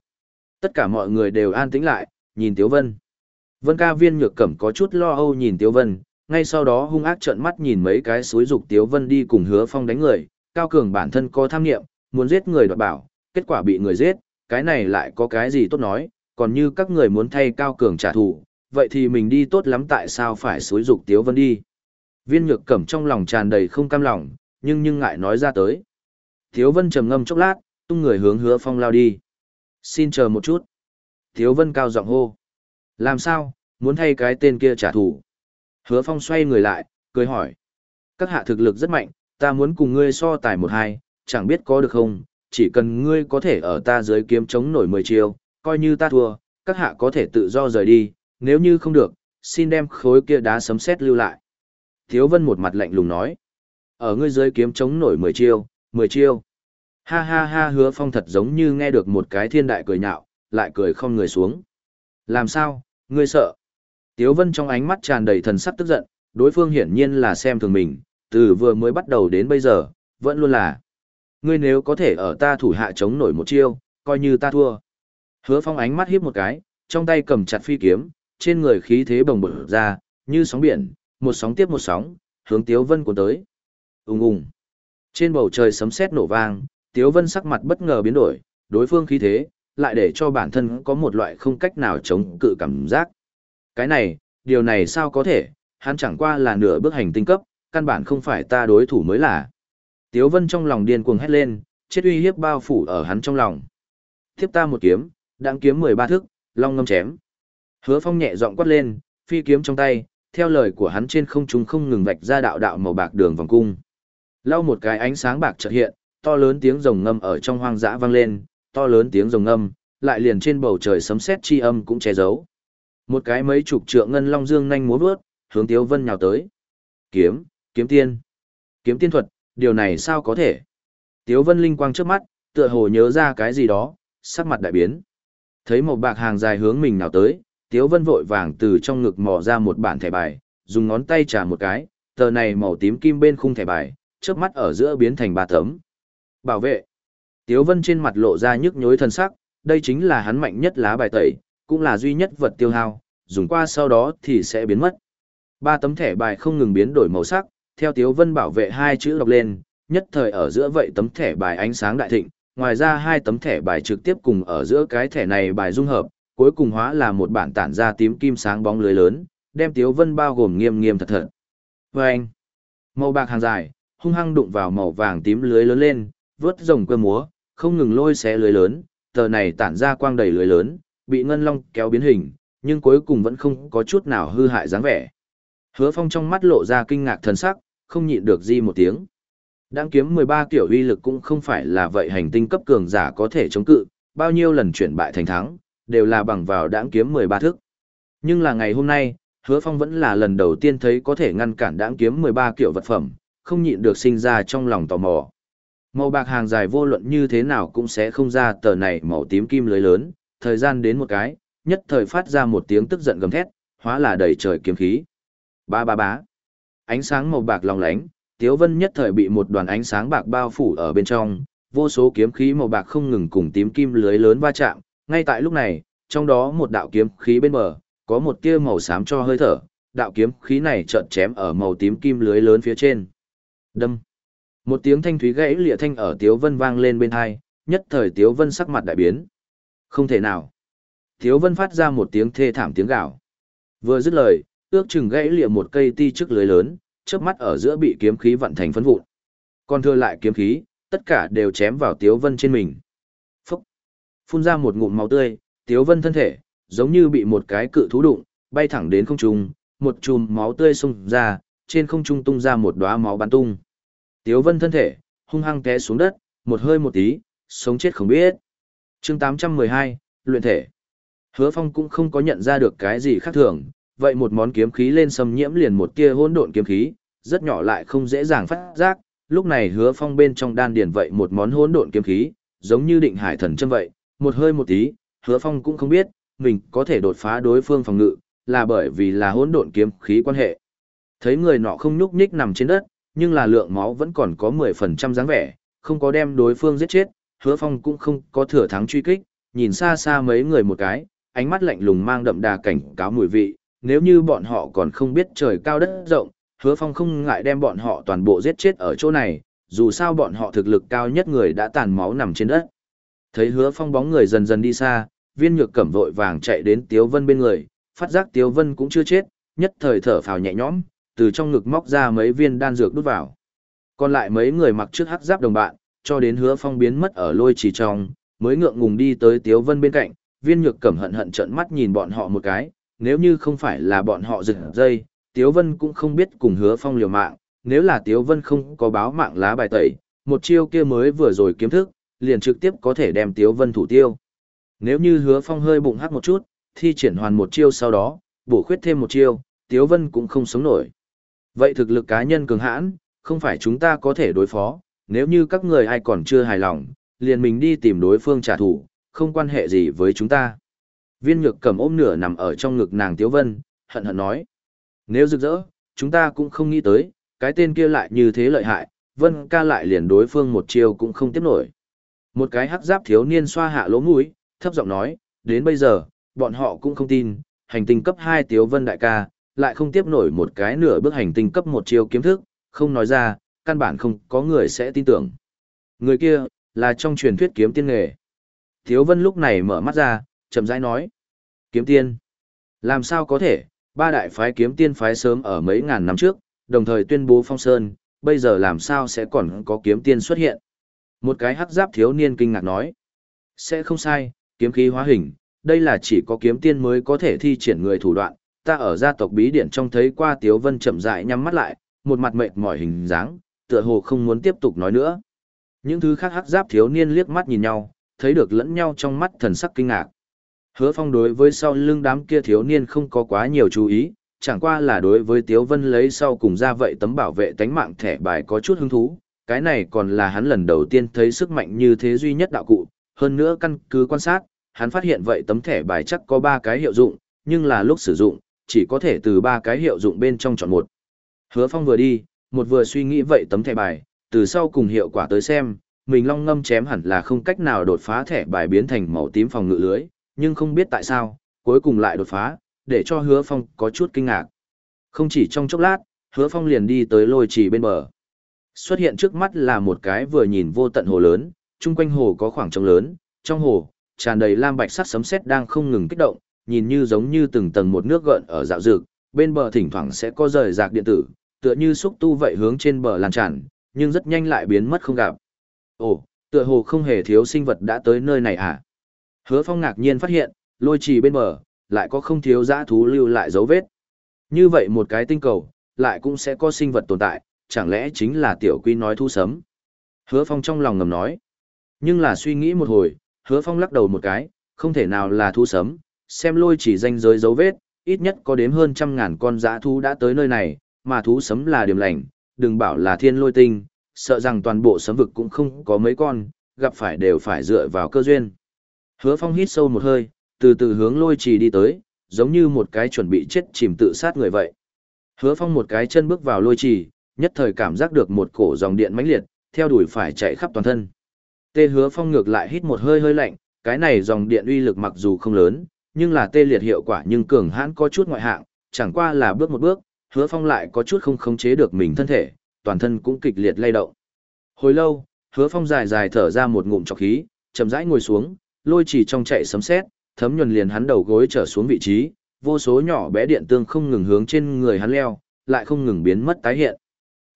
Tất cả mọi người đều an tĩnh lại, nhìn Tiếu Vân. Vân ca viên nhược cẩm có chút lo âu nhìn Tiếu Vân, ngay sau đó hung ác trợn mắt nhìn mấy cái suối dục Tiếu Vân đi cùng hứa phong đánh người, cao cường bản thân có tham nghiệm, muốn giết người đoạt bảo, kết quả bị người giết, cái này lại có cái gì tốt nói, còn như các người muốn thay cao cường trả thù, vậy thì mình đi tốt lắm tại sao phải xối dục Tiếu Vân đi. Viên nhược cẩm trong lòng tràn đầy không cam lòng, nhưng nhưng ngại nói ra tới. Tiếu Vân trầm ngâm chốc lát, tung người hướng hứa phong lao đi. Xin chờ một chút. Tiếu Vân cao giọng hô. Làm sao, muốn thay cái tên kia trả thù? Hứa phong xoay người lại, cười hỏi. Các hạ thực lực rất mạnh, ta muốn cùng ngươi so tài một hai, chẳng biết có được không, chỉ cần ngươi có thể ở ta dưới kiếm chống nổi mười chiêu, coi như ta thua, các hạ có thể tự do rời đi, nếu như không được, xin đem khối kia đá sấm sét lưu lại. Thiếu Vân một mặt lạnh lùng nói. Ở ngươi dưới kiếm chống nổi mười chiêu, mười chiêu. Ha ha ha hứa phong thật giống như nghe được một cái thiên đại cười nhạo, lại cười không người xuống. Làm sao, ngươi sợ? Tiếu Vân trong ánh mắt tràn đầy thần sắc tức giận, đối phương hiển nhiên là xem thường mình, từ vừa mới bắt đầu đến bây giờ, vẫn luôn là. Ngươi nếu có thể ở ta thủ hạ chống nổi một chiêu, coi như ta thua. Hứa phong ánh mắt hiếp một cái, trong tay cầm chặt phi kiếm, trên người khí thế bồng bở ra, như sóng biển, một sóng tiếp một sóng, hướng Tiếu Vân cuốn tới. Ùng ùng. Trên bầu trời sấm sét nổ vang, Tiếu Vân sắc mặt bất ngờ biến đổi, đối phương khí thế, lại để cho bản thân có một loại không cách nào chống cự cảm giác. Cái này, điều này sao có thể, hắn chẳng qua là nửa bước hành tinh cấp, căn bản không phải ta đối thủ mới là. Tiếu Vân trong lòng điên cuồng hét lên, chết uy hiếp bao phủ ở hắn trong lòng. Thiếp ta một kiếm, đặng kiếm 13 thức, long ngâm chém. Hứa Phong nhẹ giọng quát lên, phi kiếm trong tay, theo lời của hắn trên không trung không ngừng vạch ra đạo đạo màu bạc đường vòng cung. Lau một cái ánh sáng bạc chợt hiện, to lớn tiếng rồng ngâm ở trong hoang dã vang lên, to lớn tiếng rồng ngâm, lại liền trên bầu trời sấm sét chi âm cũng che giấu. Một cái mấy chục trượng ngân long dương nhanh múa vớt, hướng Tiếu Vân nhào tới. Kiếm, kiếm tiên. Kiếm tiên thuật, điều này sao có thể? Tiếu Vân linh quang trước mắt, tựa hồ nhớ ra cái gì đó, sắc mặt đại biến. Thấy một bạc hàng dài hướng mình nào tới, Tiếu Vân vội vàng từ trong ngực mò ra một bản thẻ bài, dùng ngón tay trả một cái, tờ này màu tím kim bên khung thẻ bài, trước mắt ở giữa biến thành ba tấm. Bảo vệ. Tiếu Vân trên mặt lộ ra nhức nhối thân sắc, đây chính là hắn mạnh nhất lá bài tẩy, cũng là duy nhất vật tiêu hao, dùng qua sau đó thì sẽ biến mất. Ba tấm thẻ bài không ngừng biến đổi màu sắc, theo Tiếu Vân bảo vệ hai chữ đọc lên, nhất thời ở giữa vậy tấm thẻ bài ánh sáng đại thịnh, ngoài ra hai tấm thẻ bài trực tiếp cùng ở giữa cái thẻ này bài dung hợp, cuối cùng hóa là một bản tản ra tím kim sáng bóng lưới lớn, đem Tiếu Vân bao gồm nghiêm nghiêm thật thật. Và anh, màu bạc hàng dài, hung hăng đụng vào màu vàng tím lưới lớn lên, vớt rồng cơ múa, không ngừng lôi xé lưới lớn, tờ này tản ra quang đầy lưới lớn, bị ngân long kéo biến hình, nhưng cuối cùng vẫn không có chút nào hư hại dáng vẻ. Hứa Phong trong mắt lộ ra kinh ngạc thần sắc, không nhịn được di một tiếng. Đang kiếm 13 kiểu uy lực cũng không phải là vậy hành tinh cấp cường giả có thể chống cự, bao nhiêu lần chuyển bại thành thắng, đều là bằng vào đãng kiếm 13 thức. Nhưng là ngày hôm nay, Hứa Phong vẫn là lần đầu tiên thấy có thể ngăn cản đãng kiếm 13 kiểu vật phẩm, không nhịn được sinh ra trong lòng tò mò. Màu bạc hàng dài vô luận như thế nào cũng sẽ không ra tờ này màu tím kim lưới lớn, thời gian đến một cái, nhất thời phát ra một tiếng tức giận gầm thét, hóa là đầy trời kiếm khí. Ba ba bá. Ánh sáng màu bạc long lánh, Tiếu Vân nhất thời bị một đoàn ánh sáng bạc bao phủ ở bên trong, vô số kiếm khí màu bạc không ngừng cùng tím kim lưới lớn va chạm. Ngay tại lúc này, trong đó một đạo kiếm khí bên bờ, có một tia màu xám cho hơi thở, đạo kiếm khí này chợt chém ở màu tím kim lưới lớn phía trên. Đâm. Một tiếng thanh thúy gãy lịa thanh ở Tiếu Vân vang lên bên hai, nhất thời Tiếu Vân sắc mặt đại biến. Không thể nào. Tiếu Vân phát ra một tiếng thê thảm tiếng gào. Vừa dứt lời, ước chừng gãy lịa một cây ti trước lưới lớn, chớp mắt ở giữa bị kiếm khí vận thành phấn vụn. Còn thừa lại kiếm khí, tất cả đều chém vào Tiếu Vân trên mình. Phúc! Phun ra một ngụm máu tươi, Tiếu Vân thân thể, giống như bị một cái cự thú đụng, bay thẳng đến không trung, một chùm máu tươi xung ra, trên không trung tung ra một đóa máu bắn tung. Tiếu Vân thân thể, hung hăng té xuống đất, một hơi một tí, sống chết không biết. chương 812, luyện thể. Hứa Phong cũng không có nhận ra được cái gì khác thường, vậy một món kiếm khí lên xâm nhiễm liền một tia hỗn độn kiếm khí, rất nhỏ lại không dễ dàng phát giác, lúc này Hứa Phong bên trong đan điền vậy một món hỗn độn kiếm khí, giống như định hải thần châm vậy, một hơi một tí, Hứa Phong cũng không biết, mình có thể đột phá đối phương phòng ngự, là bởi vì là hỗn độn kiếm khí quan hệ. Thấy người nọ không nhúc nhích nằm trên đất, nhưng là lượng máu vẫn còn có 10% dáng vẻ, không có đem đối phương giết chết, hứa phong cũng không có thừa thắng truy kích, nhìn xa xa mấy người một cái, ánh mắt lạnh lùng mang đậm đà cảnh cáo mùi vị, nếu như bọn họ còn không biết trời cao đất rộng, hứa phong không ngại đem bọn họ toàn bộ giết chết ở chỗ này, dù sao bọn họ thực lực cao nhất người đã tàn máu nằm trên đất. Thấy hứa phong bóng người dần dần đi xa, viên nhược cẩm vội vàng chạy đến Tiếu Vân bên người, phát giác Tiếu Vân cũng chưa chết, nhất thời thở phào nhẹ nhõm, từ trong ngực móc ra mấy viên đan dược đút vào. Còn lại mấy người mặc trước hắc giáp đồng bạn, cho đến hứa phong biến mất ở lôi trì trong, mới ngượng ngùng đi tới Tiếu Vân bên cạnh, viên nhược cẩm hận hận trợn mắt nhìn bọn họ một cái, nếu như không phải là bọn họ dừng dây, Tiếu Vân cũng không biết cùng hứa phong liều mạng, nếu là Tiếu Vân không có báo mạng lá bài tẩy, một chiêu kia mới vừa rồi kiếm thức, liền trực tiếp có thể đem Tiếu Vân thủ tiêu. Nếu như hứa phong hơi bụng hắc một chút, thi triển hoàn một chiêu sau đó, bổ khuyết thêm một chiêu, Tiếu Vân cũng không sống nổi. Vậy thực lực cá nhân cường hãn, không phải chúng ta có thể đối phó, nếu như các người ai còn chưa hài lòng, liền mình đi tìm đối phương trả thù, không quan hệ gì với chúng ta. Viên nhược cầm ôm nửa nằm ở trong ngực nàng Tiếu Vân, hận hận nói. Nếu rực rỡ, chúng ta cũng không nghĩ tới, cái tên kia lại như thế lợi hại, Vân ca lại liền đối phương một chiều cũng không tiếp nổi. Một cái hắc giáp thiếu niên xoa hạ lỗ mũi, thấp giọng nói, đến bây giờ, bọn họ cũng không tin, hành tinh cấp 2 Tiếu Vân đại ca, lại không tiếp nổi một cái nửa bước hành tinh cấp một chiều kiếm thức, không nói ra, căn bản không có người sẽ tin tưởng. Người kia, là trong truyền thuyết kiếm tiên nghề. Tiếu Vân lúc này mở mắt ra, chậm rãi nói. Kiếm tiên. Làm sao có thể, ba đại phái kiếm tiên phái sớm ở mấy ngàn năm trước, đồng thời tuyên bố phong sơn, bây giờ làm sao sẽ còn có kiếm tiên xuất hiện. Một cái hắc giáp thiếu niên kinh ngạc nói. Sẽ không sai, kiếm khí hóa hình, đây là chỉ có kiếm tiên mới có thể thi triển người thủ đoạn. Ta ở gia tộc bí điển trong thấy qua Tiếu Vân chậm rãi nhắm mắt lại, một mặt mệt mỏi hình dáng, tựa hồ không muốn tiếp tục nói nữa. Những thứ khác hắc giáp thiếu niên liếc mắt nhìn nhau, thấy được lẫn nhau trong mắt thần sắc kinh ngạc. Hứa Phong đối với sau lưng đám kia thiếu niên không có quá nhiều chú ý, chẳng qua là đối với Tiếu Vân lấy sau cùng ra vậy tấm bảo vệ tánh mạng thẻ bài có chút hứng thú, cái này còn là hắn lần đầu tiên thấy sức mạnh như thế duy nhất đạo cụ, hơn nữa căn cứ quan sát, hắn phát hiện vậy tấm thẻ bài chắc có 3 cái hiệu dụng, nhưng là lúc sử dụng, chỉ có thể từ 3 cái hiệu dụng bên trong chọn một. Hứa Phong vừa đi, một vừa suy nghĩ vậy tấm thẻ bài, từ sau cùng hiệu quả tới xem, mình long ngâm chém hẳn là không cách nào đột phá thẻ bài biến thành màu tím phòng ngự lưới, nhưng không biết tại sao, cuối cùng lại đột phá, để cho Hứa Phong có chút kinh ngạc. Không chỉ trong chốc lát, Hứa Phong liền đi tới lôi trì bên bờ. Xuất hiện trước mắt là một cái vừa nhìn vô tận hồ lớn, chung quanh hồ có khoảng trống lớn, trong hồ, tràn đầy lam bạch sắc sấm sét đang không ngừng kích động, nhìn như giống như từng tầng một nước gợn ở dạo dược, bên bờ thỉnh thoảng sẽ có rời rạc điện tử, tựa như xúc tu vậy hướng trên bờ lan tràn, nhưng rất nhanh lại biến mất không gặp. Ồ, tựa hồ không hề thiếu sinh vật đã tới nơi này à? Hứa Phong ngạc nhiên phát hiện, lôi trì bên bờ, lại có không thiếu dã thú lưu lại dấu vết. Như vậy một cái tinh cầu, lại cũng sẽ có sinh vật tồn tại, chẳng lẽ chính là tiểu quy nói thu sấm? Hứa Phong trong lòng ngầm nói. Nhưng là suy nghĩ một hồi, Hứa Phong lắc đầu một cái, không thể nào là thu sấm, xem lôi chỉ danh giới dấu vết, ít nhất có đếm hơn trăm ngàn con dã thú đã tới nơi này, mà thú sấm là điểm lành, đừng bảo là thiên lôi tinh, sợ rằng toàn bộ sấm vực cũng không có mấy con, gặp phải đều phải dựa vào cơ duyên. Hứa Phong hít sâu một hơi, từ từ hướng lôi trì đi tới, giống như một cái chuẩn bị chết chìm tự sát người vậy. Hứa Phong một cái chân bước vào lôi trì, nhất thời cảm giác được một cổ dòng điện mãnh liệt, theo đuổi phải chạy khắp toàn thân. Tê Hứa Phong ngược lại hít một hơi hơi lạnh, cái này dòng điện uy lực mặc dù không lớn, nhưng là tê liệt hiệu quả nhưng cường hãn có chút ngoại hạng, chẳng qua là bước một bước, Hứa Phong lại có chút không khống chế được mình thân thể, toàn thân cũng kịch liệt lay động. Hồi lâu, Hứa Phong dài dài thở ra một ngụm trọc khí, chậm rãi ngồi xuống, lôi chỉ trong chạy sấm sét, thấm nhuần liền hắn đầu gối trở xuống vị trí, vô số nhỏ bé điện tương không ngừng hướng trên người hắn leo, lại không ngừng biến mất tái hiện.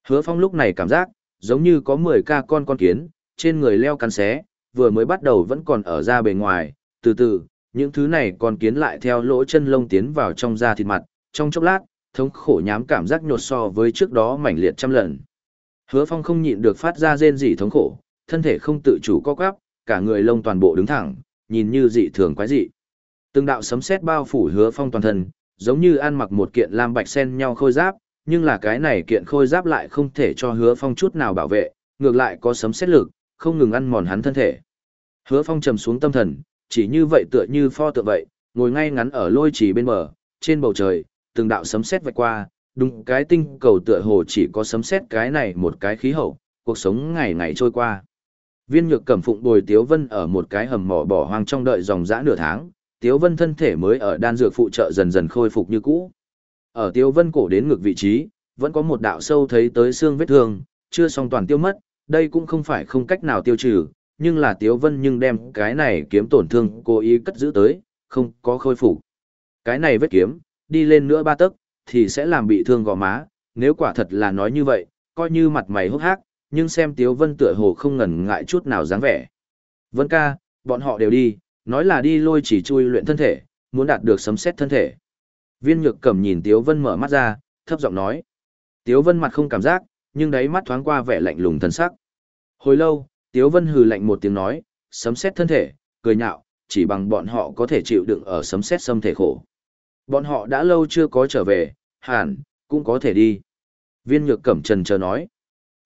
Hứa Phong lúc này cảm giác, giống như có 10 ca con con kiến, trên người leo cắn xé, vừa mới bắt đầu vẫn còn ở ra bề ngoài, từ từ, những thứ này con kiến lại theo lỗ chân lông tiến vào trong da thịt mặt, trong chốc lát, thống khổ nhám cảm giác nhột so với trước đó mảnh liệt trăm lần. Hứa Phong không nhịn được phát ra rên rỉ thống khổ, thân thể không tự chủ co quắp, cả người lông toàn bộ đứng thẳng, nhìn như dị thường quái dị. Từng đạo sấm sét bao phủ Hứa Phong toàn thân, giống như ăn mặc một kiện lam bạch sen nhau khôi giáp, nhưng là cái này kiện khôi giáp lại không thể cho Hứa Phong chút nào bảo vệ, ngược lại có sấm sét lực, không ngừng ăn mòn hắn thân thể. Hứa Phong trầm xuống tâm thần, chỉ như vậy tựa như pho tượng vậy, ngồi ngay ngắn ở lôi trì bên bờ, trên bầu trời, từng đạo sấm sét vạch qua, đúng cái tinh cầu tựa hồ chỉ có sấm sét cái này một cái khí hậu, cuộc sống ngày ngày trôi qua. Viên nhược cẩm phụng bồi Tiếu Vân ở một cái hầm mỏ bỏ hoang trong đợi dòng dã nửa tháng, Tiếu Vân thân thể mới ở đan dược phụ trợ dần dần khôi phục như cũ. Ở Tiếu Vân cổ đến ngực vị trí, vẫn có một đạo sâu thấy tới xương vết thương, chưa xong toàn tiêu mất, đây cũng không phải không cách nào tiêu trừ, nhưng là Tiếu Vân nhưng đem cái này kiếm tổn thương cố ý cất giữ tới, không có khôi phục. Cái này vết kiếm, đi lên nữa ba tấc, thì sẽ làm bị thương gò má, nếu quả thật là nói như vậy, coi như mặt mày hốc hác, nhưng xem Tiếu Vân tựa hồ không ngần ngại chút nào dáng vẻ. Vân ca, bọn họ đều đi, nói là đi lôi chỉ chui luyện thân thể, muốn đạt được sấm xét thân thể. Viên nhược cẩm nhìn Tiếu Vân mở mắt ra, thấp giọng nói. Tiếu Vân mặt không cảm giác, nhưng đáy mắt thoáng qua vẻ lạnh lùng thần sắc. Hồi lâu, Tiếu Vân hừ lạnh một tiếng nói, sấm xét thân thể, cười nhạo, chỉ bằng bọn họ có thể chịu đựng ở sấm xét xâm thể khổ. Bọn họ đã lâu chưa có trở về, hẳn, cũng có thể đi. Viên nhược cẩm trần chờ nói.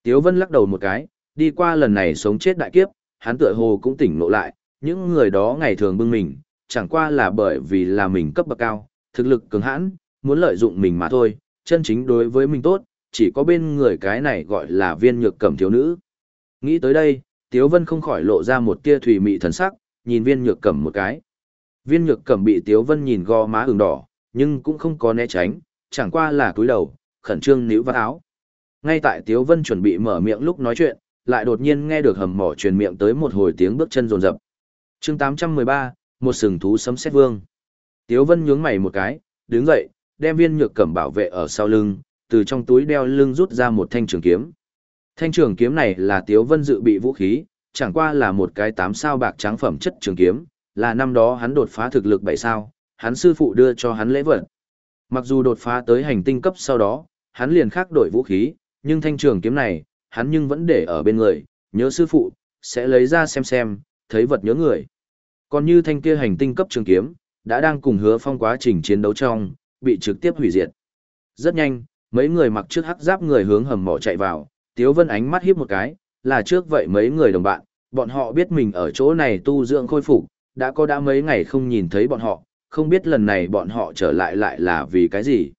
Tiếu Vân lắc đầu một cái, đi qua lần này sống chết đại kiếp, hắn tựa hồ cũng tỉnh ngộ lại, những người đó ngày thường bưng mình, chẳng qua là bởi vì là mình cấp bậc cao, thực lực cứng hãn, muốn lợi dụng mình mà thôi, chân chính đối với mình tốt, chỉ có bên người cái này gọi là viên nhược cẩm thiếu nữ. Nghĩ tới đây, Tiếu Vân không khỏi lộ ra một tia thủy mị thần sắc, nhìn viên nhược cẩm một cái. Viên nhược cẩm bị Tiếu Vân nhìn go má ửng đỏ, nhưng cũng không có né tránh, chẳng qua là cúi đầu, khẩn trương níu vào áo. Ngay tại Tiếu Vân chuẩn bị mở miệng lúc nói chuyện, lại đột nhiên nghe được hầm mỏ truyền miệng tới một hồi tiếng bước chân rồn rập. Chương 813, một sừng thú sấm sét vương. Tiếu Vân nhướng mày một cái, đứng dậy, đem viên nhược cẩm bảo vệ ở sau lưng, từ trong túi đeo lưng rút ra một thanh trường kiếm. Thanh trường kiếm này là Tiếu Vân dự bị vũ khí, chẳng qua là một cái tám sao bạc trắng phẩm chất trường kiếm, là năm đó hắn đột phá thực lực bảy sao, hắn sư phụ đưa cho hắn lễ vật. Mặc dù đột phá tới hành tinh cấp sau đó, hắn liền khác đổi vũ khí, nhưng thanh trường kiếm này, hắn nhưng vẫn để ở bên người, nhớ sư phụ, sẽ lấy ra xem xem, thấy vật nhớ người. Còn như thanh kia hành tinh cấp trường kiếm, đã đang cùng hứa phong quá trình chiến đấu trong, bị trực tiếp hủy diệt. Rất nhanh, mấy người mặc trước hắc giáp người hướng hầm mỏ chạy vào, Tiếu Vân ánh mắt hiếp một cái, là trước vậy mấy người đồng bạn, bọn họ biết mình ở chỗ này tu dưỡng khôi phục, đã có đã mấy ngày không nhìn thấy bọn họ, không biết lần này bọn họ trở lại lại là vì cái gì.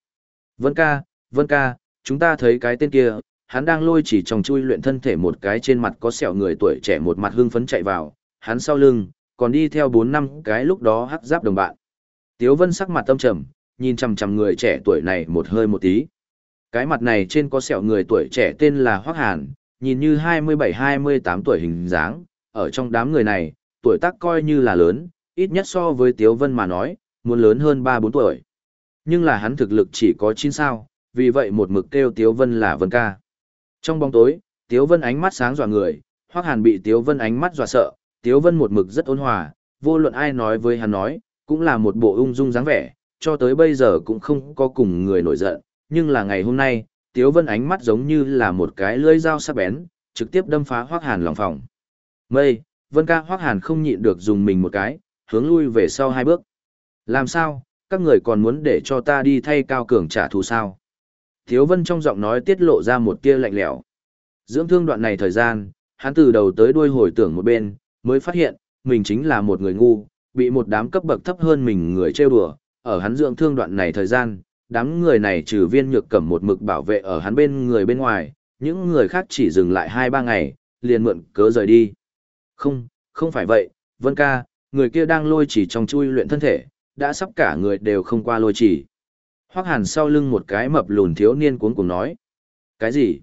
Vân ca, Vân ca, chúng ta thấy cái tên kia, hắn đang lôi chỉ trong chui luyện thân thể một cái trên mặt có sẹo người tuổi trẻ một mặt hưng phấn chạy vào, hắn sau lưng, còn đi theo bốn năm cái lúc đó hắc giáp đồng bạn. Tiếu Vân sắc mặt tâm trầm, nhìn chằm chằm người trẻ tuổi này một hơi một tí. Cái mặt này trên có sẹo người tuổi trẻ tên là Hoắc Hàn, nhìn như 27-28 tuổi hình dáng, ở trong đám người này, tuổi tác coi như là lớn, ít nhất so với Tiếu Vân mà nói, muốn lớn hơn 3-4 tuổi. Nhưng là hắn thực lực chỉ có 9 sao, vì vậy một mực kêu Tiếu Vân là Vân ca. Trong bóng tối, Tiếu Vân ánh mắt sáng dọa người, Hoắc Hàn bị Tiếu Vân ánh mắt dọa sợ, Tiếu Vân một mực rất ôn hòa, vô luận ai nói với hắn nói, cũng là một bộ ung dung dáng vẻ, cho tới bây giờ cũng không có cùng người nổi giận, nhưng là ngày hôm nay, Tiếu Vân ánh mắt giống như là một cái lưỡi dao sắc bén, trực tiếp đâm phá Hoắc Hàn lòng phòng. Mây, Vân ca Hoắc Hàn không nhịn được dùng mình một cái, hướng lui về sau hai bước. Làm sao, các người còn muốn để cho ta đi thay cao cường trả thù sao? Thiếu Vân trong giọng nói tiết lộ ra một tia lạnh lẽo. Dưỡng thương đoạn này thời gian, hắn từ đầu tới đuôi hồi tưởng một bên, mới phát hiện, mình chính là một người ngu, bị một đám cấp bậc thấp hơn mình người trêu đùa, ở hắn dưỡng thương đoạn này thời gian, đám người này trừ viên nhược cầm một mực bảo vệ ở hắn bên người bên ngoài, những người khác chỉ dừng lại 2-3 ngày, liền mượn cớ rời đi. Không, không phải vậy, Vân ca, người kia đang lôi chỉ trong chui luyện thân thể, đã sắp cả người đều không qua lôi chỉ. Hoắc hàn sau lưng một cái mập lùn thiếu niên cuống cùng nói. Cái gì?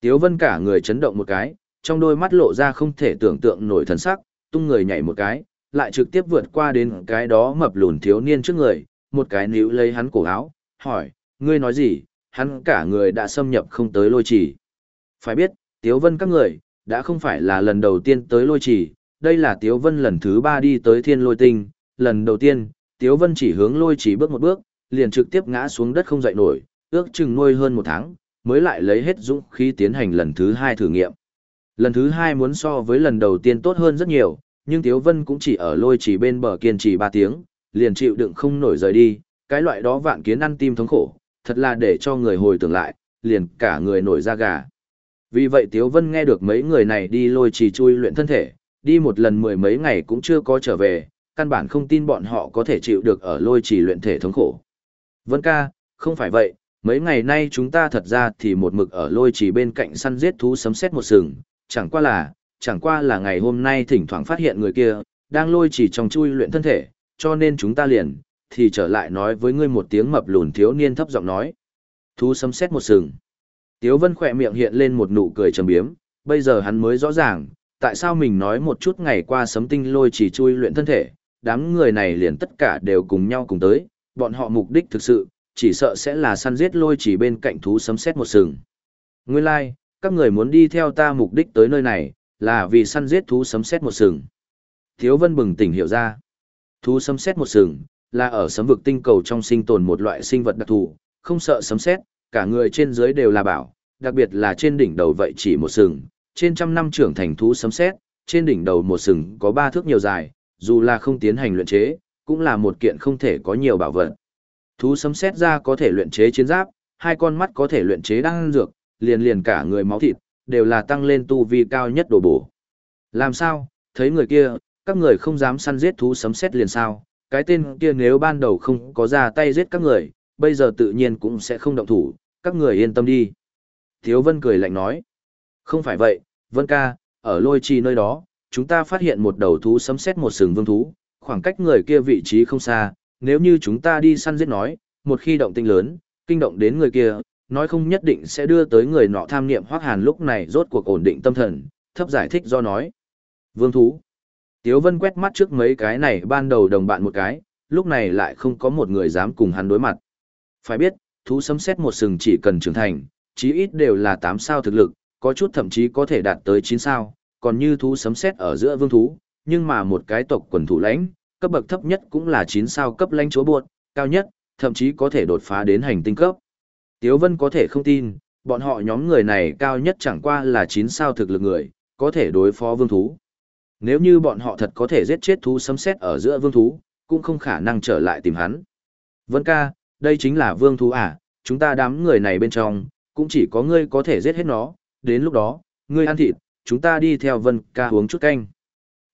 Tiếu vân cả người chấn động một cái, trong đôi mắt lộ ra không thể tưởng tượng nổi thần sắc, tung người nhảy một cái, lại trực tiếp vượt qua đến cái đó mập lùn thiếu niên trước người, một cái níu lấy hắn cổ áo, hỏi, ngươi nói gì, hắn cả người đã xâm nhập không tới lôi chỉ. Phải biết, Tiếu Vân các người, đã không phải là lần đầu tiên tới lôi chỉ, đây là Tiếu Vân lần thứ ba đi tới thiên lôi tinh, lần đầu tiên, Tiếu Vân chỉ hướng lôi chỉ bước một bước, liền trực tiếp ngã xuống đất không dậy nổi, ước chừng nuôi hơn một tháng, mới lại lấy hết dũng khí tiến hành lần thứ hai thử nghiệm. Lần thứ hai muốn so với lần đầu tiên tốt hơn rất nhiều, nhưng Tiếu Vân cũng chỉ ở lôi chỉ bên bờ kiên trì ba tiếng, liền chịu đựng không nổi rời đi, cái loại đó vạn kiến ăn tim thống khổ, thật là để cho người hồi tưởng lại, liền cả người nổi da gà. Vì vậy Tiếu Vân nghe được mấy người này đi lôi trì chui luyện thân thể, đi một lần mười mấy ngày cũng chưa có trở về, căn bản không tin bọn họ có thể chịu được ở lôi trì luyện thể thống khổ. Vân ca, không phải vậy, mấy ngày nay chúng ta thật ra thì một mực ở lôi chỉ bên cạnh săn giết thú sấm xét một sừng, chẳng qua là, chẳng qua là ngày hôm nay thỉnh thoảng phát hiện người kia, đang lôi chỉ trong chui luyện thân thể, cho nên chúng ta liền, thì trở lại nói với ngươi một tiếng mập lùn thiếu niên thấp giọng nói. Thú sấm xét một sừng. Tiếu Vân khỏe miệng hiện lên một nụ cười trầm biếm, bây giờ hắn mới rõ ràng, tại sao mình nói một chút ngày qua sấm tinh lôi chỉ chui luyện thân thể, đám người này liền tất cả đều cùng nhau cùng tới, bọn họ mục đích thực sự, chỉ sợ sẽ là săn giết lôi chỉ bên cạnh thú sấm xét một sừng. Nguyên lai, like, các người muốn đi theo ta mục đích tới nơi này, là vì săn giết thú sấm xét một sừng. Thiếu Vân bừng tỉnh hiểu ra. Thú sấm xét một sừng, là ở sấm vực tinh cầu trong sinh tồn một loại sinh vật đặc thù, không sợ sấm xét, cả người trên dưới đều là bảo, đặc biệt là trên đỉnh đầu vậy chỉ một sừng, trên trăm năm trưởng thành thú sấm xét, trên đỉnh đầu một sừng có ba thước nhiều dài, dù là không tiến hành luyện chế, cũng là một kiện không thể có nhiều bảo vật. Thú sấm xét ra có thể luyện chế chiến giáp, hai con mắt có thể luyện chế đan dược, liền liền cả người máu thịt, đều là tăng lên tu vi cao nhất đồ bổ. Làm sao, thấy người kia, các người không dám săn giết thú sấm xét liền sao, cái tên kia nếu ban đầu không có ra tay giết các người, bây giờ tự nhiên cũng sẽ không động thủ, các người yên tâm đi. Thiếu Vân cười lạnh nói, không phải vậy, Vân ca, ở lôi trì nơi đó, chúng ta phát hiện một đầu thú sấm xét một sừng vương thú, khoảng cách người kia vị trí không xa, nếu như chúng ta đi săn giết nói, một khi động tinh lớn, kinh động đến người kia, nói không nhất định sẽ đưa tới người nọ tham niệm hoác hàn lúc này rốt cuộc ổn định tâm thần, thấp giải thích do nói. Vương thú. Tiếu Vân quét mắt trước mấy cái này ban đầu đồng bạn một cái, lúc này lại không có một người dám cùng hắn đối mặt. Phải biết, thú sấm xét một sừng chỉ cần trưởng thành, chí ít đều là 8 sao thực lực, có chút thậm chí có thể đạt tới 9 sao, còn như thú sấm xét ở giữa vương thú, nhưng mà một cái tộc quần thủ lãnh, cấp bậc thấp nhất cũng là 9 sao cấp lãnh chúa buộc, cao nhất, thậm chí có thể đột phá đến hành tinh cấp. Tiếu Vân có thể không tin, bọn họ nhóm người này cao nhất chẳng qua là 9 sao thực lực người, có thể đối phó vương thú. Nếu như bọn họ thật có thể giết chết thú sấm xét ở giữa vương thú, cũng không khả năng trở lại tìm hắn. Vân ca, đây chính là vương thú à, chúng ta đám người này bên trong, cũng chỉ có ngươi có thể giết hết nó, đến lúc đó, ngươi ăn thịt, chúng ta đi theo Vân ca uống chút canh.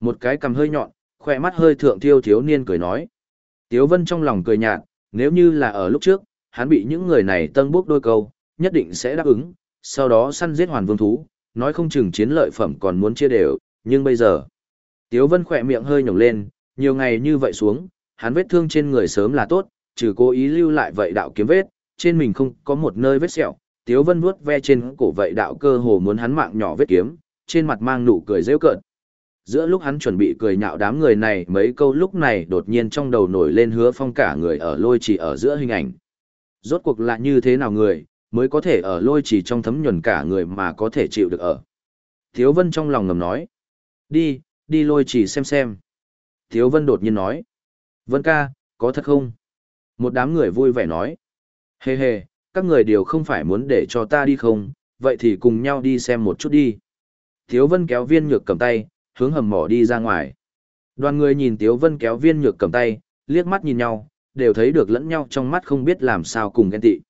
Một cái cầm hơi nhọn, khỏe mắt hơi thượng thiêu thiếu niên cười nói. Tiếu Vân trong lòng cười nhạt, nếu như là ở lúc trước, hắn bị những người này tân bước đôi câu, nhất định sẽ đáp ứng, sau đó săn giết hoàn vương thú, nói không chừng chiến lợi phẩm còn muốn chia đều, nhưng bây giờ, Tiếu Vân khỏe miệng hơi nhổng lên, nhiều ngày như vậy xuống, hắn vết thương trên người sớm là tốt, trừ cố ý lưu lại vậy đạo kiếm vết, trên mình không có một nơi vết sẹo. Tiếu Vân vuốt ve trên cổ vậy đạo cơ hồ muốn hắn mạng nhỏ vết kiếm, trên mặt mang nụ cười rêu cợt. Giữa lúc hắn chuẩn bị cười nhạo đám người này mấy câu lúc này đột nhiên trong đầu nổi lên hứa phong cả người ở lôi chỉ ở giữa hình ảnh. Rốt cuộc là như thế nào người, mới có thể ở lôi chỉ trong thấm nhuần cả người mà có thể chịu được ở. Thiếu Vân trong lòng ngầm nói. Đi, đi lôi chỉ xem xem. Thiếu Vân đột nhiên nói. Vân ca, có thật không? Một đám người vui vẻ nói. Hề hề, các người đều không phải muốn để cho ta đi không, vậy thì cùng nhau đi xem một chút đi. Thiếu Vân kéo viên nhược cầm tay, hướng hầm mỏ đi ra ngoài. Đoàn người nhìn Tiếu Vân kéo viên nhược cầm tay, liếc mắt nhìn nhau, đều thấy được lẫn nhau trong mắt không biết làm sao cùng ghen tị.